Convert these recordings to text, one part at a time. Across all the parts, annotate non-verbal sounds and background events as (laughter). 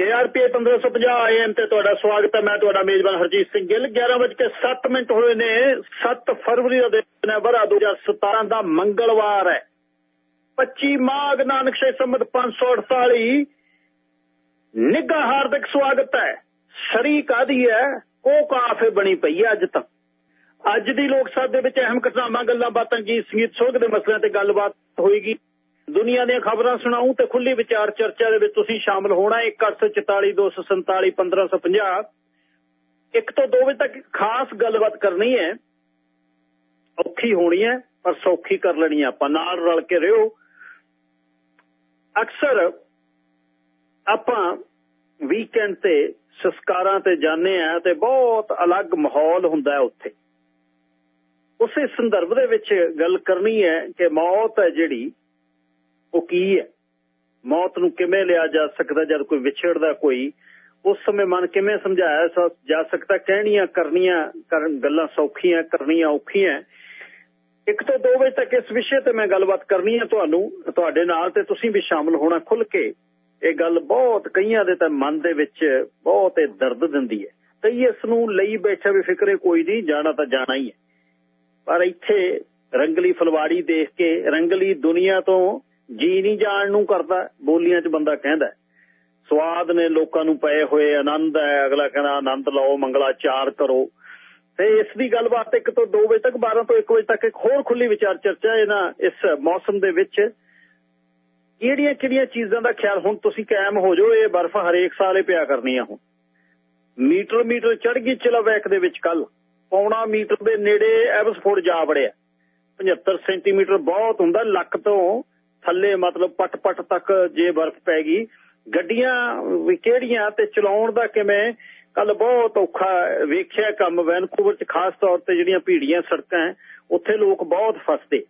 KRPA 1550 AM ਤੇ ਤੁਹਾਡਾ ਸਵਾਗਤ ਹੈ। ਮੈਂ ਤੁਹਾਡਾ ਮੇਜ਼ਬਾਨ ਹਰਜੀਤ ਸਿੰਘ ਗਿੱਲ। 11:07 ਮਿੰਟ ਹੋਏ ਨੇ। 7 ਫਰਵਰੀ ਦਾ ਦਿਨ ਹੈ। ਬਰਾ 2017 ਦਾ ਮੰਗਲਵਾਰ ਹੈ। 25 ਮਾਘ ਨਾਨਕ ਸੇ ਸੰਮਤ 548 ਨਿੱਘਾ ਹਾਰਦਿਕ ਸਵਾਗਤ ਹੈ। ਸਰੀ ਕਾਦੀ ਹੈ? ਉਹ ਕਾਫੇ ਬਣੀ ਪਈ ਹੈ ਅੱਜ ਤੱਕ ਅੱਜ ਦੀ ਲੋਕ ਸਭਾ ਦੇ ਵਿੱਚ ਅਹਿਮ ਘਟਨਾਵਾਂ, ਗੱਲਾਂ ਬਾਤਾਂ ਜੀ ਸੰਗੀਤ, ਸੋਗ ਦੇ ਮਸਲਿਆਂ ਤੇ ਗੱਲਬਾਤ ਹੋਏਗੀ। ਦੁਨੀਆ ਦੀਆਂ ਖਬਰਾਂ ਸੁਣਾਉਂ ਤੇ ਖੁੱਲੀ ਵਿਚਾਰ ਚਰਚਾ ਦੇ ਵਿੱਚ ਤੁਸੀਂ ਸ਼ਾਮਲ ਹੋਣਾ 1842471550 ਇੱਕ ਤੋਂ 2 ਵਜੇ ਤੱਕ ਖਾਸ ਗੱਲਬਾਤ ਕਰਨੀ ਹੈ। ਔਖੀ ਹੋਣੀ ਹੈ, ਪਰ ਸੌਖੀ ਕਰ ਲੈਣੀ ਹੈ ਆਪਾਂ। ਨਾਲ ਰਲ ਕੇ ਰਹੋ। ਅਕਸਰ ਆਪਾਂ ਵੀਕਐਂਡ ਤੇ ਸੰਸਕਾਰਾਂ ਤੇ ਜਾਂਦੇ ਆ ਤੇ ਬਹੁਤ ਅਲੱਗ ਮਾਹੌਲ ਹੁੰਦਾ ਹੈ ਉੱਥੇ। ਉਸੇ ਸੰਦਰਭ ਦੇ ਵਿੱਚ ਗੱਲ ਕਰਨੀ ਹੈ ਕਿ ਮੌਤ ਹੈ ਜਿਹੜੀ ਉਹ ਕੀ ਹੈ? ਮੌਤ ਨੂੰ ਕਿਵੇਂ ਲਿਆ ਜਾ ਸਕਦਾ ਜਦ ਕੋਈ ਵਿਛੜਦਾ ਕੋਈ? ਉਸ ਸਮੇਂ ਮਨ ਕਿਵੇਂ ਸਮਝਾਇਆ ਜਾ ਸਕਦਾ? ਕਹਿਣੀਆਂ ਕਰਨੀਆਂ ਕਰਨ ਗੱਲਾਂ ਸੌਖੀਆਂ, ਕਰਨੀਆਂ ਔਖੀਆਂ। ਇੱਕ ਤੋਂ 2 ਵਜੇ ਤੱਕ ਇਸ ਵਿਸ਼ੇ ਤੇ ਮੈਂ ਗੱਲਬਾਤ ਕਰਨੀ ਹੈ ਤੁਹਾਨੂੰ, ਤੁਹਾਡੇ ਨਾਲ ਤੇ ਤੁਸੀਂ ਵੀ ਸ਼ਾਮਲ ਹੋਣਾ ਖੁੱਲ ਕੇ। ਇਹ ਗੱਲ ਬਹੁਤ ਕਈਆਂ ਦੇ ਤਾਂ ਮਨ ਦੇ ਵਿੱਚ ਬਹੁਤ ਇਹ ਦਰਦ ਦਿੰਦੀ ਹੈ। ਕਈ ਇਸ ਨੂੰ ਲਈ ਬੈਠੇ ਵੀ ਫਿਕਰੇ ਕੋਈ ਨਹੀਂ, ਜਾਣਾ ਤਾਂ ਜਾਣਾ ਹੀ ਹੈ। ਪਰ ਇੱਥੇ ਰੰਗਲੀ ਫਲਵਾੜੀ ਦੇਖ ਕੇ, ਰੰਗਲੀ ਦੁਨੀਆ ਤੋਂ ਜੀ ਨਹੀਂ ਜਾਣ ਨੂੰ ਕਰਦਾ, ਬੋਲੀਆਂ 'ਚ ਬੰਦਾ ਕਹਿੰਦਾ ਸਵਾਦ ਨੇ ਲੋਕਾਂ ਨੂੰ ਪਏ ਹੋਏ, ਆਨੰਦ ਹੈ, ਅਗਲਾ ਕਹਿੰਦਾ ਆਨੰਦ ਲਓ, ਮੰਗਲਾ ਚਾਰ ਕਰੋ। ਤੇ ਇਸ ਦੀ ਗੱਲਬਾਤ ਇੱਕ ਤੋਂ 2 ਵਜੇ ਤੱਕ 12 ਤੋਂ 1 ਵਜੇ ਤੱਕ ਇੱਕ ਹੋਰ ਖੁੱਲੀ ਵਿਚਾਰ ਚਰਚਾ ਹੈ ਇਸ ਮੌਸਮ ਦੇ ਵਿੱਚ। ਕਿਹੜੀਆਂ ਕਿਹੜੀਆਂ ਚੀਜ਼ਾਂ ਦਾ ਖਿਆਲ? ਹੁਣ ਤੁਸੀਂ ਕਾਇਮ ਹੋ ਜਾਓ, ਇਹ ਬਰਫ਼ ਹਰੇਕ ਸਾਲ ਹੀ ਪਿਆ ਕਰਨੀ ਆ ਹੁਣ। ਮੀਟਰ ਮੀਟਰ ਚੜ ਗਈ ਚਲਵੈਕ ਦੇ ਵਿੱਚ ਕੱਲ ਪੌਣਾ ਮੀਟਰ ਦੇ ਨੇੜੇ ਐਵਸਫੋਰਡ ਜਾ ਵੜਿਆ। 75 ਸੈਂਟੀਮੀਟਰ ਬਹੁਤ ਹੁੰਦਾ, ਲੱਕ ਤੋਂ ਥੱਲੇ ਮਤਲਬ ਪਟ ਪਟ ਤੱਕ ਜੇ ਬਰਫ਼ ਪੈ ਗਈ ਗੱਡੀਆਂ ਵੀ ਕਿਹੜੀਆਂ ਤੇ ਚਲਾਉਣ ਦਾ ਕਿਵੇਂ? ਕੱਲ ਬਹੁਤ ਔਖਾ ਵੇਖਿਆ ਕੰਮ। ਵੈਨਕੂਵਰ ਚ ਖਾਸ ਤੌਰ ਤੇ ਜਿਹੜੀਆਂ ਭੀੜੀਆਂ ਸੜਕਾਂ ਉੱਥੇ ਲੋਕ ਬਹੁਤ ਫਸਦੇ।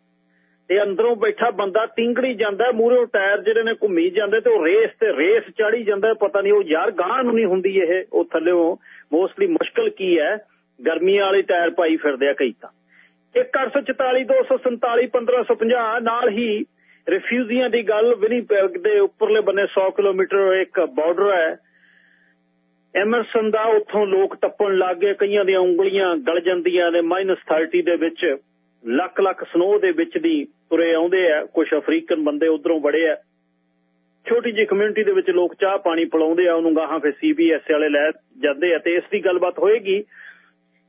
ਤੇ ਅੰਦਰੋਂ ਬੈਠਾ ਬੰਦਾ ਟਿੰਗੜੀ ਜਾਂਦਾ, ਮੂਹਰੇ ਟਾਇਰ ਜਿਹੜੇ ਨੇ ਘੁੰਮੀ ਜਾਂਦੇ ਤੇ ਉਹ ਰੇਸ ਤੇ ਰੇਸ ਚੜੀ ਜਾਂਦਾ, ਪਤਾ ਨਹੀਂ ਉਹ ਯਾਰ ਗਾਂ ਨੂੰ ਨਹੀਂ ਹੁੰਦੀ ਇਹ, ਉਹ ਥੱਲੇੋਂ। ਮੋਸਟਲੀ ਮੁਸ਼ਕਲ ਕੀ ਹੈ? ਗਰਮੀਆਂ ਵਾਲੇ ਟਾਇਰ ਪਾਈ ਫਿਰਦੇ ਆ ਕਈ ਤਾਂ। 1844 247 1550 ਨਾਲ ਹੀ ਰਿਫਿਊਜੀਆਂ ਦੀ ਗੱਲ ਵਿਨੀਪੈਗ ਦੇ ਉੱਪਰਲੇ ਬੰਨੇ 100 ਕਿਲੋਮੀਟਰ ਇੱਕ ਬਾਰਡਰ ਹੈ। ਐਮਰਸਨ ਦਾ ਉੱਥੋਂ ਲੋਕ ਟੱਪਣ ਲੱਗ ਗਏ। ਕਈਆਂ ਦੀਆਂ ਉਂਗਲੀਆਂ ਗਲ ਜਾਂਦੀਆਂ ਨੇ। -30 ਦੇ ਵਿੱਚ ਲੱਖ ਲੱਖ ਸਨੋ ਦੇ ਵਿੱਚ ਦੀ ਤੁਰੇ ਆਉਂਦੇ ਆ। ਕੁਝ ਅਫਰੀਕਨ ਬੰਦੇ ਉਧਰੋਂ ਬੜੇ ਆ। ਛੋਟੀ ਜਿਹੀ ਕਮਿਊਨਿਟੀ ਦੇ ਵਿੱਚ ਲੋਕ ਚਾਹ ਪਾਣੀ ਪਿਲਾਉਂਦੇ ਆ। ਉਹਨੂੰ ਗਾਹਾਂ ਫਿਰ ਸੀਬੀਐਸ ਵਾਲੇ ਲੈ ਜਾਂਦੇ ਆ। ਤੇ ਇਸ ਦੀ ਗੱਲਬਾਤ ਹੋਏਗੀ।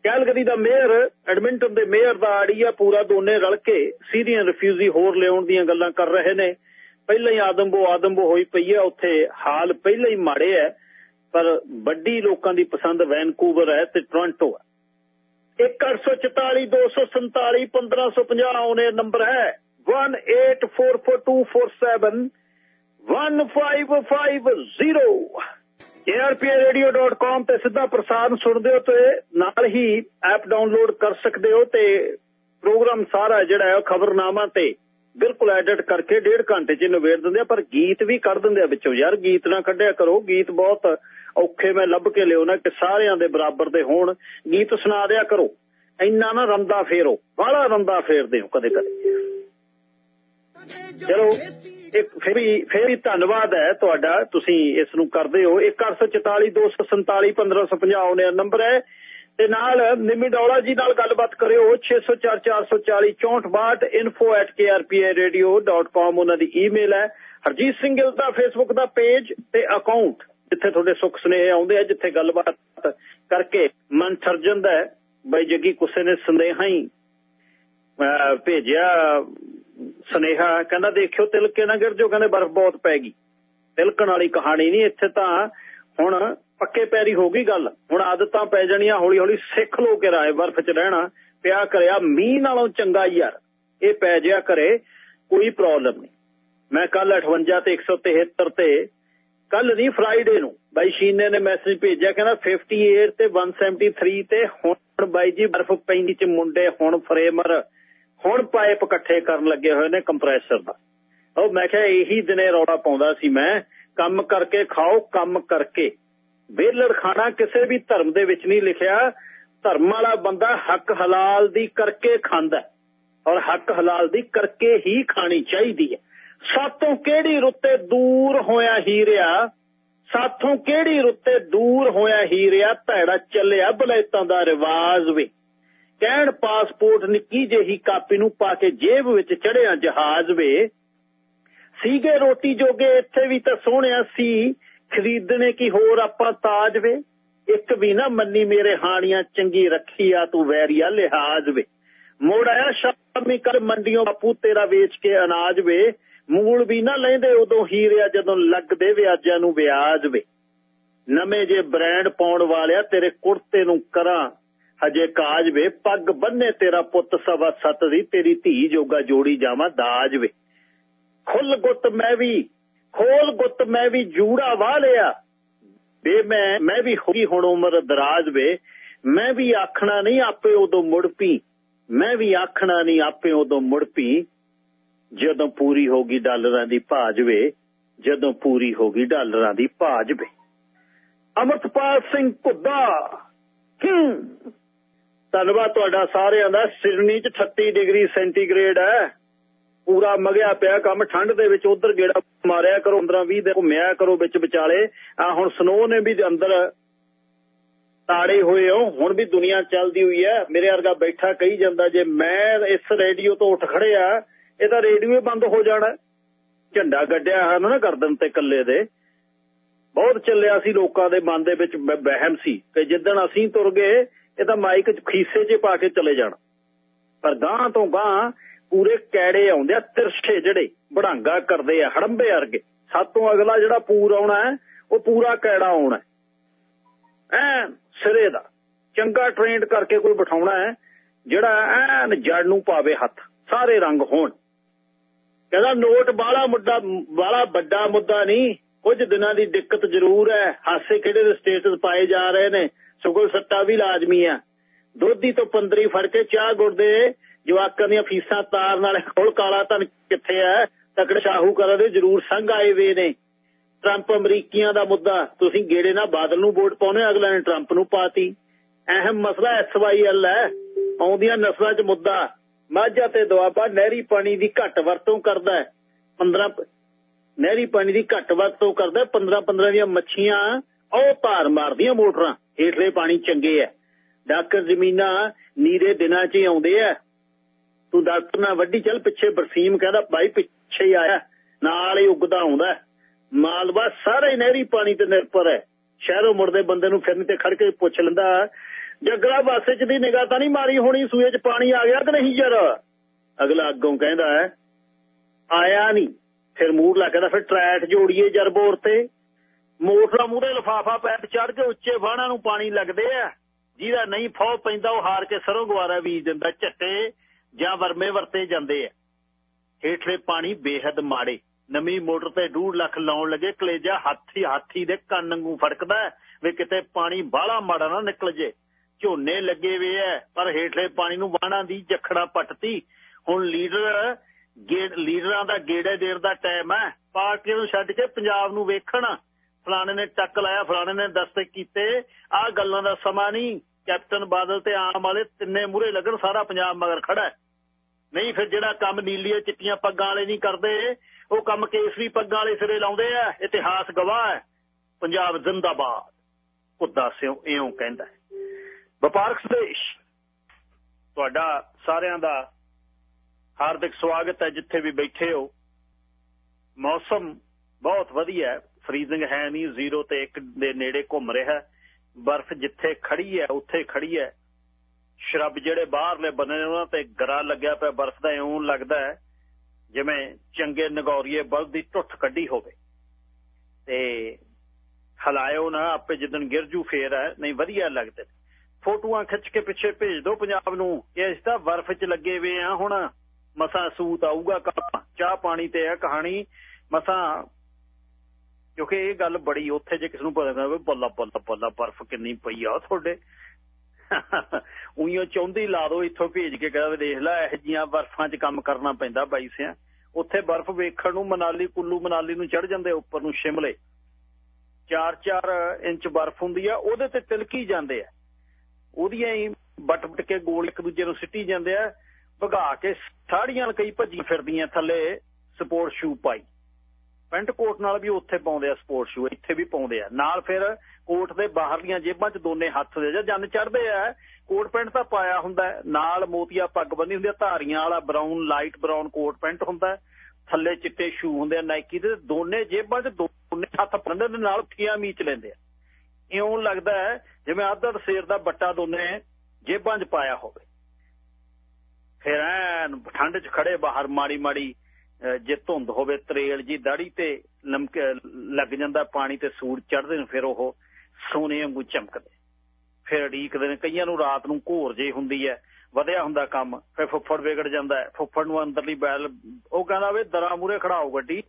ਕੈਲਗਰੀ ਦਾ ਮੇਅਰ, ਐਡਮਿੰਟਨ ਦੇ ਮੇਅਰ ਦਾ ਆੜੀਆ ਪੂਰਾ ਦੋਨੇ ਰਲ ਕੇ ਸੀਰੀਅਨ ਰਿਫਿਊਜੀ ਹੋਰ ਲਿਆਉਣ ਦੀਆਂ ਗੱਲਾਂ ਕਰ ਰਹੇ ਨੇ। ਪਹਿਲਾਂ ਹੀ ਆਦਮਬੋ ਆਦਮਬੋ ਹੋਈ ਪਈ ਹੈ, ਉੱਥੇ ਹਾਲ ਪਹਿਲਾਂ ਹੀ ਮਾੜੇ ਹੈ, ਪਰ ਵੱਡੀ ਲੋਕਾਂ ਦੀ ਪਸੰਦ ਵੈਨਕੂਵਰ ਹੈ ਤੇ ਟੋਰਾਂਟੋ ਹੈ। 1844 247 1550 ਉਹਨੇ ਨੰਬਰ ਹੈ। 184424 1550 arpradio.com ਤੇ ਸਿੱਧਾ ਪ੍ਰਸਾਰਣ ਸੁਣਦੇ ਹੋ ਤੇ ਨਾਲ ਹੀ ਐਪ ਡਾਊਨਲੋਡ ਕਰ ਸਕਦੇ ਹੋ ਤੇ ਪ੍ਰੋਗਰਾਮ ਸਾਰਾ ਜਿਹੜਾ ਹੈ ਖਬਰਨਾਮਾ ਤੇ ਬਿਲਕੁਲ ਐਡਿਟ ਕਰਕੇ ਡੇਢ ਘੰਟੇ ਚ ਨਵੇੜ ਦਿੰਦੇ ਆ, ਪਰ ਗੀਤ ਵੀ ਕੱਢ ਦਿੰਦੇ ਆ ਵਿੱਚੋਂ। ਯਾਰ ਗੀਤ ਨਾ ਕੱਢਿਆ ਕਰੋ, ਗੀਤ ਬਹੁਤ ਔਖੇ ਮੈਂ ਲੱਭ ਕੇ ਲਿਓ ਨਾ ਕਿ ਸਾਰਿਆਂ ਦੇ ਬਰਾਬਰ ਦੇ ਹੋਣ। ਗੀਤ ਸੁਣਾ ਦਿਆ ਕਰੋ। ਇੰਨਾ ਨਾ ਰੰਦਾ ਫੇਰੋ, ਬਾਹਲਾ ਰੰਦਾ ਫੇਰਦੇ ਹੋ ਕਦੇ ਕਦੇ ਚਲੋ। ਫਿਰ ਵੀ ਫਿਰ ਵੀ ਧੰਨਵਾਦ ਹੈ ਤੁਹਾਡਾ, ਤੁਸੀਂ ਇਸ ਨੂੰ ਕਰਦੇ ਹੋ। 1844 247 1550 ਨੇ ਨੰਬਰ ਹੈ। ਤੇ ਨਾਲ ਨਿਮੀ ਡੌਲਾ ਜੀ ਨਾਲ ਗੱਲਬਾਤ ਕਰਿਓ। 604 440 6462 info@krparadio.com ਉਹਨਾਂ ਦੀ ਈਮੇਲ ਹੈ। ਹਰਜੀਤ ਸਿੰਘ ਗਿੱਲ ਦਾ ਫੇਸਬੁੱਕ ਦਾ ਪੇਜ ਤੇ ਅਕਾਊਂਟ ਜਿੱਥੇ ਤੁਹਾਡੇ ਸੁੱਖ ਸੁਨੇਹੇ ਆਉਂਦੇ ਆ, ਜਿੱਥੇ ਗੱਲਬਾਤ ਕਰਕੇ ਮਨ ਠਰ ਜਾਂਦਾ ਹੈ। ਬਈ ਜੱਗੀ ਕੁਸੇ ਨੇ ਸੰਦੇਹਾ ਹੀ ਭੇਜਿਆ। ਸੁਨੇਹਾ ਕਹਿੰਦਾ ਦੇਖਿਓ ਤਿਲਕੇ ਨਾ ਗਿਰ ਜੋ ਕਹਿੰਦੇ ਬਰਫ਼ ਬਹੁਤ ਪੈ ਗਈ ਤਿਲਕਣ ਵਾਲੀ ਕਹਾਣੀ ਨਹੀਂ, ਇੱਥੇ ਤਾਂ ਹੁਣ ਪੱਕੇ ਪੈਰੀ ਹੋ ਗਈ ਗੱਲ। ਹੁਣ ਆਦਤਾਂ ਪੈ ਜਾਣੀਆਂ ਹੌਲੀ ਹੌਲੀ ਸਿੱਖ ਲੋ ਕੇ ਰਾਏ ਬਰਫ਼ 'ਚ ਰਹਿਣਾ। ਪਿਆ ਕਰਿਆ ਮੀਂਹ ਨਾਲੋਂ ਚੰਗਾ ਯਾਰ। ਇਹ ਪੈ ਜਿਆ ਕਰੇ, ਕੋਈ ਪ੍ਰੋਬਲਮ ਨਹੀਂ। ਮੈਂ ਕੱਲ 58 ਤੇ 173 ਤੇ ਕੱਲ ਨਹੀਂ ਫਰਾਈਡੇ ਨੂੰ ਬਾਈ ਸ਼ੀਨੇ ਨੇ ਮੈਸੇਜ ਭੇਜਿਆ, ਕਹਿੰਦਾ 58 ਤੇ 173 ਤੇ ਹੁਣ ਬਾਈ ਜੀ ਬਰਫ਼ ਪੈਂਦੀ ਚ ਮੁੰਡੇ, ਹੁਣ ਫਰੇਮਰ ਹੁਣ ਪਾਈਪ ਇਕੱਠੇ ਕਰਨ ਲੱਗੇ ਹੋਏ ਨੇ ਕੰਪਰੈਸਰ ਦਾ। ਉਹ ਮੈਂ ਕਿਹਾ ਇਹੀ ਦਿਨੇ ਰੌਲਾ ਪਾਉਂਦਾ ਸੀ ਮੈਂ, ਕੰਮ ਕਰਕੇ ਖਾਓ, ਕੰਮ ਕਰਕੇ। ਵੇਲੜ ਖਾਣਾ ਕਿਸੇ ਵੀ ਧਰਮ ਦੇ ਵਿੱਚ ਨਹੀਂ ਲਿਖਿਆ, ਧਰਮ ਵਾਲਾ ਬੰਦਾ ਹੱਕ ਹਲਾਲ ਦੀ ਕਰਕੇ ਖਾਂਦਾ ਔਰ ਹੱਕ ਹਲਾਲ ਦੀ ਕਰਕੇ ਹੀ ਖਾਣੀ ਚਾਹੀਦੀ ਹੈ। ਸਾਤੋਂ ਕਿਹੜੀ ਰੁੱਤੇ ਦੂਰ ਹੋਇਆ ਹੀ ਰਿਆ ਸਾਥੋਂ ਕਿਹੜੀ ਰੁੱਤੇ ਦੂਰ ਹੋਇਆ ਹੀਰਿਆ ਭੈੜਾ ਚੱਲਿਆ ਬਲੈਤਾਂ ਦਾ ਰਿਵਾਜ ਵੀ। ਕਹਿਣ ਪਾਸਪੋਰਟ ਨਿੱਕੀ ਜਿਹੀ ਕਾਪੀ ਨੂੰ ਪਾ ਕੇ ਜੇਬ ਵਿੱਚ ਚੜਿਆ ਜਹਾਜ਼ ਵੇ। ਸੀਗੇ ਰੋਟੀ ਜੋਗੇ, ਇੱਥੇ ਵੀ ਤਾਂ ਸੋਹਣਿਆ ਸੀ। ਖਰੀਦਣੇ ਕੀ ਹੋਰ ਆਪਾਂ ਤਾਜ ਵੇ। ਇੱਕ ਵੀ ਨਾ ਮੰਨੀ ਮੇਰੇ ਹਾਣੀਆਂ, ਚੰਗੀ ਰੱਖੀ ਆ ਤੂੰ ਵੈਰੀਆ ਲਿਹਾਜ਼ ਵੇ। ਮੋੜ ਆਇਆ ਸ਼ਾਮੀ ਕਰ ਮੰਡੀਆਂ ਬਾਪੂ, ਤੇਰਾ ਵੇਚ ਕੇ ਅਨਾਜ ਵੇ। ਮੂਲ ਵੀ ਨਾ ਲੈਂਦੇ ਉਦੋਂ ਹੀਰਿਆ ਜਦੋਂ ਲੱਗਦੇ ਵਿਆਜਾਂ ਨੂੰ ਵਿਆਜ ਵੇ। ਨਵੇਂ ਜੇ ਬ੍ਰਾਂਡ ਪਾਉਣ ਵਾਲਿਆ, ਤੇਰੇ ਕੁੜਤੇ ਨੂੰ ਕਰਾਂ। ਹਜੇ ਕਾਜ ਵੇ, ਪੱਗ ਬੰਨੇ ਤੇਰਾ ਪੁੱਤ ਸਵਾ ਸਤ ਦੀ, ਤੇਰੀ ਧੀ ਜੋਗਾ ਜੋੜੀ ਜਾਵਾਂ ਦਾਜ ਵੇ। ਖੁੱਲ ਗੁੱਤ ਮੈਂ ਵੀ, ਖੋਲ ਗੁੱਤ ਮੈਂ ਵੀ, ਜੂੜਾ ਵਾਹ ਲਿਆ। ਵੇ ਮੈਂ ਮੈਂ ਵੀ ਹੋਈ ਹੁਣ ਉਮਰ ਦਰਾਜ ਵੇ। ਮੈਂ ਵੀ ਆਖਣਾ ਨਹੀਂ ਆਪੇ ਉਦੋਂ ਮੁੜ ਪੀ। ਮੈਂ ਵੀ ਆਖਣਾ ਨਹੀਂ ਆਪੇ ਉਦੋਂ ਮੁੜ ਪੀ। ਜਦੋਂ ਪੂਰੀ ਹੋਗੀ ਡਾਲਰਾਂ ਦੀ ਭਾਜ ਵੇ, ਜਦੋਂ ਪੂਰੀ ਹੋਗੀ ਡਾਲਰਾਂ ਦੀ ਭਾਜ ਵੇ। ਅਮਰਤਪਾਲ ਸਿੰਘ ਕੁੱਦਾ ਹੂੰ। ਧੰਨਵਾਦ ਤੁਹਾਡਾ ਸਾਰਿਆਂ ਦਾ। ਸਿਡਨੀ ਚ 38 ਡਿਗਰੀ ਸੈਂਟੀਗ੍ਰੇਡ ਹੈ। ਪੂਰਾ ਮਗਿਆ ਪਿਆ ਕੰਮ। ਠੰਡ ਦੇ ਵਿੱਚ ਉਧਰ ਗੇੜਾ ਮਾਰਿਆ ਕਰੋ 15 20 ਦੇ ਘੁੰਮਿਆ ਕਰੋ ਵਿੱਚ ਵਿਚਾਲੇ। ਆ ਹੁਣ ਸਨੋ ਨੇ ਵੀ ਅੰਦਰ ਤਾੜੇ ਹੋਏ ਹੋ। ਹੁਣ ਵੀ ਦੁਨੀਆ ਚੱਲਦੀ ਹੋਈ ਹੈ। ਮੇਰੇ ਵਰਗਾ ਬੈਠਾ ਕਹੀ ਜਾਂਦਾ, ਜੇ ਮੈਂ ਇਸ ਰੇਡੀਓ ਤੋਂ ਉੱਠ ਖੜਿਆ, ਇਹ ਤਾਂ ਰੇਡੀਓ ਹੀ ਬੰਦ ਹੋ ਜਾਣਾ। ਝੰਡਾ ਗੱਡਿਆ ਹਨ ਨਾ ਗਰਦਨ ਤੇ ਕੱਲੇ ਦੇ। ਬਹੁਤ ਚੱਲਿਆ ਸੀ ਲੋਕਾਂ ਦੇ ਮਨ ਦੇ ਵਿੱਚ ਵਹਿਮ ਸੀ ਕਿ ਜਿੱਦਣ ਅਸੀਂ ਤੁਰ ਗਏ ਇਹ ਤਾਂ ਮਾਈਕ ਖੀਸੇ 'ਚ ਪਾ ਕੇ ਚਲੇ ਜਾਣ। ਪਰ ਗਾਂ ਤੋਂ ਗਾਂ ਪੂਰੇ ਕੈੜੇ ਆਉਂਦੇ ਆ, ਤਿਰਛੇ ਜਿਹੜੇ ਬੜਾਂਗਾ ਕਰਦੇ ਆ, ਹੜੰਬੇ ਵਰਗੇ। ਸਾਤੋਂ ਅਗਲਾ ਜਿਹੜਾ ਪੂਰ ਆਉਣਾ ਉਹ ਪੂਰਾ ਕੈੜਾ ਆਉਣਾ ਐ ਸਿਰੇ ਦਾ ਚੰਗਾ ਟ੍ਰੇਨਡ ਕਰਕੇ ਕੋਈ ਬਿਠਾਉਣਾ ਹੈ, ਜਿਹੜਾ ਐਨ ਜੜ ਨੂੰ ਪਾਵੇ ਹੱਥ, ਸਾਰੇ ਰੰਗ ਹੋਣ। ਕਹਿੰਦਾ ਨੋਟ ਬਾਲਾ ਮੁੱਦਾ ਬਾਲਾ ਵੱਡਾ ਮੁੱਦਾ ਨਹੀਂ, ਕੁਝ ਦਿਨਾਂ ਦੀ ਦਿੱਕਤ ਜ਼ਰੂਰ ਹੈ। ਹਾਸੇ ਕਿਹੜੇ ਦੇ ਸਟੇਟਸ ਪਾਏ ਜਾ ਰਹੇ ਨੇ? ਸਗੋਂ ਸੱਟਾ ਵੀ ਲਾਜ਼ਮੀ ਆ। ਦੋਧੀ ਤੋਂ 15 ਫੜ ਕੇ ਚਾਹ ਗੁਰਦੇ ਜਵਾਕਾਂ ਦੀਆਂ ਫੀਸਾਂ ਤਾਰ ਨਾਲ ਖੋਲ ਕਾਲਾ ਧਨ ਕਿੱਥੇ ਹੈ ਤਕੜ ਸ਼ਾਹੂਕਾਰਾਂ ਦੇ ਜ਼ਰੂਰ ਸੰਗ ਆਏ ਵੇ ਨੇ। ਟਰੰਪ ਅਮਰੀਕੀਆਂ ਦਾ ਮੁੱਦਾ, ਤੁਸੀਂ ਗੇੜੇ ਨਾਲ ਬਾਦਲ ਨੂੰ ਵੋਟ ਪਾਉਣੇ ਅਗਲਾ ਨੇ ਟਰੰਪ ਨੂੰ ਪਾਤੀ। ਅਹਿਮ ਮਸਲਾ ਐਸਵਾਈਐਲ ਹੈ। ਆਉਂਦੀਆਂ ਨਸਲਾਂ 'ਚ ਮੁੱਦਾ, ਮਾਝਾ ਤੇ ਦੁਆਬਾ ਨਹਿਰੀ ਪਾਣੀ ਦੀ ਘੱਟ ਵਰਤੋਂ ਕਰਦਾ ਹੈ। 15 ਨਹਿਰੀ ਪਾਣੀ ਦੀ ਘੱਟ ਵਰਤੋਂ ਕਰਦਾ 15 15 ਦੀਆਂ ਮੱਛੀਆਂ ਉਹ ਧਾਰ ਮਾਰਦੀਆਂ ਮੋਟਰਾਂ। ਹੇਠਲੇ ਪਾਣੀ ਚੰਗੇ ਐ। ਡਾਕਰ ਜ਼ਮੀਨਾਂ ਨੀਰੇ ਦਿਨਾਂ 'ਚ ਹੀ ਆਉਂਦੇ ਐ। ਤੂੰ ਡਾਕਟਰ ਨਾਲ ਵੱਡੀ ਚੱਲ, ਪਿੱਛੇ ਬਰਸੀਮ ਕਹਿੰਦਾ ਬਾਈ ਪਿੱਛੇ ਹੀ ਆਇਆ। ਨਾਲ ਹੀ ਉੱਗਦਾ ਆਉਂਦਾ ਮਾਲਵਾ ਸਾਰਾ ਹੀ ਨਹਿਰੀ ਪਾਣੀ ਤੇ ਨਿਰਭਰ ਹੈ ਸ਼ਹਿਰੋਂ ਮੁੜਦੇ ਬੰਦੇ ਨੂੰ ਫਿਰਨ ਤੇ ਖੜ ਕੇ ਪੁੱਛ ਲੈਂਦਾ, ਜੱਗਰਾ ਬਾਸੇ ਚ ਦੀ ਨਿਗਾਹ ਤਾਂ ਨਹੀਂ ਮਾਰੀ ਹੋਣੀ, ਸੂਏ ਚ ਪਾਣੀ ਆ ਗਿਆ ਕਿ ਨਹੀਂ ਯਾਰ? ਅਗਲਾ ਅੱਗੋਂ ਕਹਿੰਦਾ, ਆਇਆ ਨਹੀਂ। ਫਿਰ ਮੂਰ ਲਾ ਕਹਿੰਦਾ, ਫਿਰ ਟਰੈਟ ਜੋੜੀਏ ਜਰਬੋਰ ਤੇ। ਮੋਟਰਾਂ ਮੂਰੇ ਲਫਾਫਾ ਪੈਪ ਚੜ ਕੇ ਉੱਚੇ ਬਾਣਾ ਨੂੰ ਪਾਣੀ ਲੱਗਦੇ ਆ। ਜਿਹਦਾ ਨਹੀਂ ਫੌ ਪੈਂਦਾ, ਉਹ ਹਾਰ ਕੇ ਸਰੋਂ ਗਵਾਰਾ ਬੀਜ ਦਿੰਦਾ, ਝੱਟੇ ਜਾਂ ਵਰਮੇ ਵਰਤੇ ਜਾਂਦੇ ਆ। ਹੇਠਲੇ ਪਾਣੀ ਬੇਹੱਦ ਮਾੜੇ। ਨਵੀਂ ਮੋਟਰ ਤੇ 2 ਲੱਖ ਲਾਉਣ ਲੱਗੇ, ਕਲੇਜਾ ਹਾਥੀ ਹਾਥੀ ਦੇ ਕੰਨ ਵਾਂਗੂ ਫੜਕਦਾ ਵੀ ਕਿਤੇ ਪਾਣੀ ਬਾਹਲਾ ਮਾੜਾ ਨਾ ਨਿਕਲ ਜੇ। ਝੋਨੇ ਲੱਗੇ ਵੇ ਐ ਪਰ ਹੇਠਲੇ ਪਾਣੀ ਨੂੰ ਬਾਣਾ ਦੀ ਜਖੜਾ ਪੱਟਤੀ। ਹੁਣ ਲੀਡਰ ਲੀਡਰਾਂ ਦਾ ਗੇੜੇ ਦੇਰ ਦਾ ਟਾਈਮ ਹੈ। ਪਾਰਟੀ ਨੂੰ ਛੱਡ ਕੇ ਪੰਜਾਬ ਨੂੰ ਵੇਖਣ। ਫਲਾਣੇ ਨੇ ਟੱਕ ਲਾਇਆ, ਫਲਾਣੇ ਨੇ ਦਸਤਕ ਕੀਤੇ। ਆਹ ਗੱਲਾਂ ਦਾ ਸਮਾਂ ਨਹੀਂ। ਕੈਪਟਨ ਬਾਦਲ ਤੇ ਆਮ ਵਾਲੇ ਤਿੰਨੇ ਮੂਰੇ ਲੱਗਣ, ਸਾਰਾ ਪੰਜਾਬ ਮਗਰ ਖੜਾ ਹੈ। ਨਹੀਂ ਫਿਰ ਜਿਹੜਾ ਕੰਮ ਨੀਲੀਆਂ ਚਿੱਟੀਆਂ ਪੱਗਾਂ ਵਾਲੇ ਨਹੀਂ ਕਰਦੇ, ਉਹ ਕੰਮ ਕੇਸਰੀ ਪੱਗਾਂ ਵਾਲੇ ਸਿਰੇ ਲਾਉਂਦੇ ਆ, ਇਤਿਹਾਸ ਗਵਾਹ ਹੈ। ਪੰਜਾਬ ਜ਼ਿੰਦਾਬਾਦ। ਕੁੱਦਾ ਸਿਓ ਇਉਂ ਕਹਿੰਦਾ ਵਪਾਰਕ ਸੰਦੇਸ਼। ਤੁਹਾਡਾ ਸਾਰਿਆਂ ਦਾ ਹਾਰਦਿਕ ਸਵਾਗਤ ਹੈ, ਜਿੱਥੇ ਵੀ ਬੈਠੇ ਹੋ। ਮੌਸਮ ਬਹੁਤ ਵਧੀਆ ਹੈ। ਫਰੀਜ਼ਿੰਗ ਹੈ ਨਹੀਂ 0 ਤੇ 1 ਦੇ ਨੇੜੇ ਘੁੰਮ ਰਿਹਾ ਬਰਫ਼ ਜਿੱਥੇ ਖੜੀ ਹੈ, ਉੱਥੇ ਖੜੀ ਹੈ। ਸ਼ਰਬ ਜਿਹੜੇ ਬਾਹਰਲੇ ਬਣੇ ਉਹਨਾਂ ਤੇ ਗਰਾ ਲੱਗਿਆ ਪਿਆ ਬਰਫ਼ ਦਾ, ਇਉਂ ਲੱਗਦਾ ਹੈ ਜਿਵੇਂ ਚੰਗੇ ਨਗੌਰੀਏ ਬਲਦ ਦੀ ਟੁੱਟ ਕੱਢੀ ਹੋਵੇ। ਤੇ ਹਲਾਇਓ ਨਾ, ਆਪੇ ਜਿੱਦਣ ਗਿਰਜੂ ਫੇਰ ਹੈ। ਨਹੀਂ, ਵਧੀਆ ਲੱਗਦੇ ਫੋਟੋਆਂ ਖਿੱਚ ਕੇ ਪਿੱਛੇ ਭੇਜ ਦਿਓ ਪੰਜਾਬ ਨੂੰ। ਇਹ ਇਸ ਤਾਂ ਬਰਫ਼ 'ਚ ਲੱਗੇ ਵੇ ਆ ਹੁਣ। ਮਸਾ ਸੂਤ ਆਊਗਾ ਕੰਮ ਚਾਹ ਪਾਣੀ ਤੇ ਆ ਕਹਾਣੀ। ਮਸਾ ਕਿਉਂਕਿ ਇਹ ਗੱਲ ਬੜੀ ਉੱਥੇ ਜੇ ਕਿਸ ਨੂੰ ਪਤਾ ਨਾ ਬੱਲਾ ਬੱਲਾ ਬੱਲਾ ਬਰਫ਼ ਕਿੰਨੀ ਪਈ ਆ ਤੁਹਾਡੇ। ਉਈਓ ਚਾਹੁੰਦੀ ਲਾ ਦੋ, ਇੱਥੋਂ ਭੇਜ ਕੇ ਕਹਿੰਦਾ ਦੇਖ ਲੈ, ਇਹ ਜੀਆਂ ਬਰਫ਼ਾਂ 'ਚ ਕੰਮ ਕਰਨਾ ਪੈਂਦਾ ਬਾਈ ਸਿਆ। ਉੱਥੇ ਬਰਫ਼ ਵੇਖਣ ਨੂੰ ਮਨਾਲੀ, ਕੁੱਲੂ ਮਨਾਲੀ ਨੂੰ ਚੜ ਜਾਂਦੇ ਉੱਪਰ ਨੂੰ ਸ਼ਿਮਲੇ। 4-4 ਇੰਚ ਬਰਫ਼ ਹੁੰਦੀ ਆ, ਉਹਦੇ ਤੇ ਤਿਲਕੀ ਜਾਂਦੇ ਆ। ਉਹਦੀਆਂ ਹੀ ਵੱਟ ਵੱਟ ਕੇ ਗੋਲ ਇੱਕ ਦੂਜੇ ਨੂੰ ਸਿੱਟੀ ਜਾਂਦੇ ਆ, ਭਗਾ ਕੇ ਸਾੜੀਆਂ ਕਈ ਭੱਜੀ ਫਿਰਦੀਆਂ ਥੱਲੇ ਸਪੋਰਟ ਸ਼ੂ ਪਾਈ। ਪੈਂਟ ਕੋਟ ਨਾਲ ਵੀ ਉੱਥੇ ਪਾਉਂਦੇ ਆ ਸਪੋਰਟ ਸ਼ੂ ਇੱਥੇ ਵੀ ਪਾਉਂਦੇ ਆ। ਨਾਲ ਫਿਰ ਕੋਟ ਦੇ ਬਾਹਰਲੀਆਂ ਜੇਬਾਂ 'ਚ ਦੋਨੇ ਹੱਥ ਦੇ ਜਾਂ ਜੰਨ ਚੜਦੇ ਆ। ਕੋਟ ਪੈਂਟ ਤਾਂ ਪਾਇਆ ਹੁੰਦਾ ਨਾਲ ਮੋਤੀਆ ਪੱਗ ਬੰਨੀ ਹੁੰਦੀ ਆ, ਧਾਰੀਆਂ ਵਾਲਾ brown light brown coat pant ਹੁੰਦਾ ਥੱਲੇ ਚਿੱਟੇ ਸ਼ੂ ਹੁੰਦੇ ਆ ਨਾਈਕੀ ਦੇ। ਦੋਨੇ ਜੇਬਾਂ 'ਚ ਦੋਨੇ ਹੱਥ ਪੰਡੇ ਦੇ ਨਾਲ ਫੀਆਂ ਮੀਚ ਲੈਂਦੇ ਆ। ਇਉਂ ਲੱਗਦਾ ਹੈ, ਜਿਵੇਂ ਆਦਰ ਸਿਰ ਦਾ ਬੱਟਾ ਦੋਨੇ ਜੇਬਾਂ 'ਚ ਪਾਇਆ ਹੋਵੇ। ਫਿਰ ਐਨ ਠੰਡ 'ਚ ਖੜੇ ਬਾਹਰ ਮਾੜੀ ਮਾੜੀ ਜੇ ਧੁੰਦ ਹੋਵੇ, ਤਰੇਲ ਜੀ ਦਾੜੀ ਤੇ ਲਮਕ ਲੱਗ ਜਾਂਦਾ, ਪਾਣੀ ਤੇ ਸੂਰ ਚੜਦੇ ਨੇ, ਫਿਰ ਉਹ ਸੋਨੇ ਵਾਂਗੂ ਚਮਕਦੇ ਫਿਰ ਅੜੀਕਦੇ ਨੇ। ਕਈਆਂ ਨੂੰ ਰਾਤ ਨੂੰ ਘੋਰ ਜੇ ਹੁੰਦੀ ਹੈ, ਵਧਿਆ ਹੁੰਦਾ ਕੰਮ, ਫਿਰ ਫੁੱਫੜ ਵਿਗੜ ਜਾਂਦਾ ਫੁੱਫੜ ਨੂੰ ਅੰਦਰਲੀ ਬੈਲ, ਉਹ ਕਹਿੰਦਾ ਵੇ ਦਰਾਂ ਮੂਰੇ ਖੜਾਓ ਗੱਡੀ।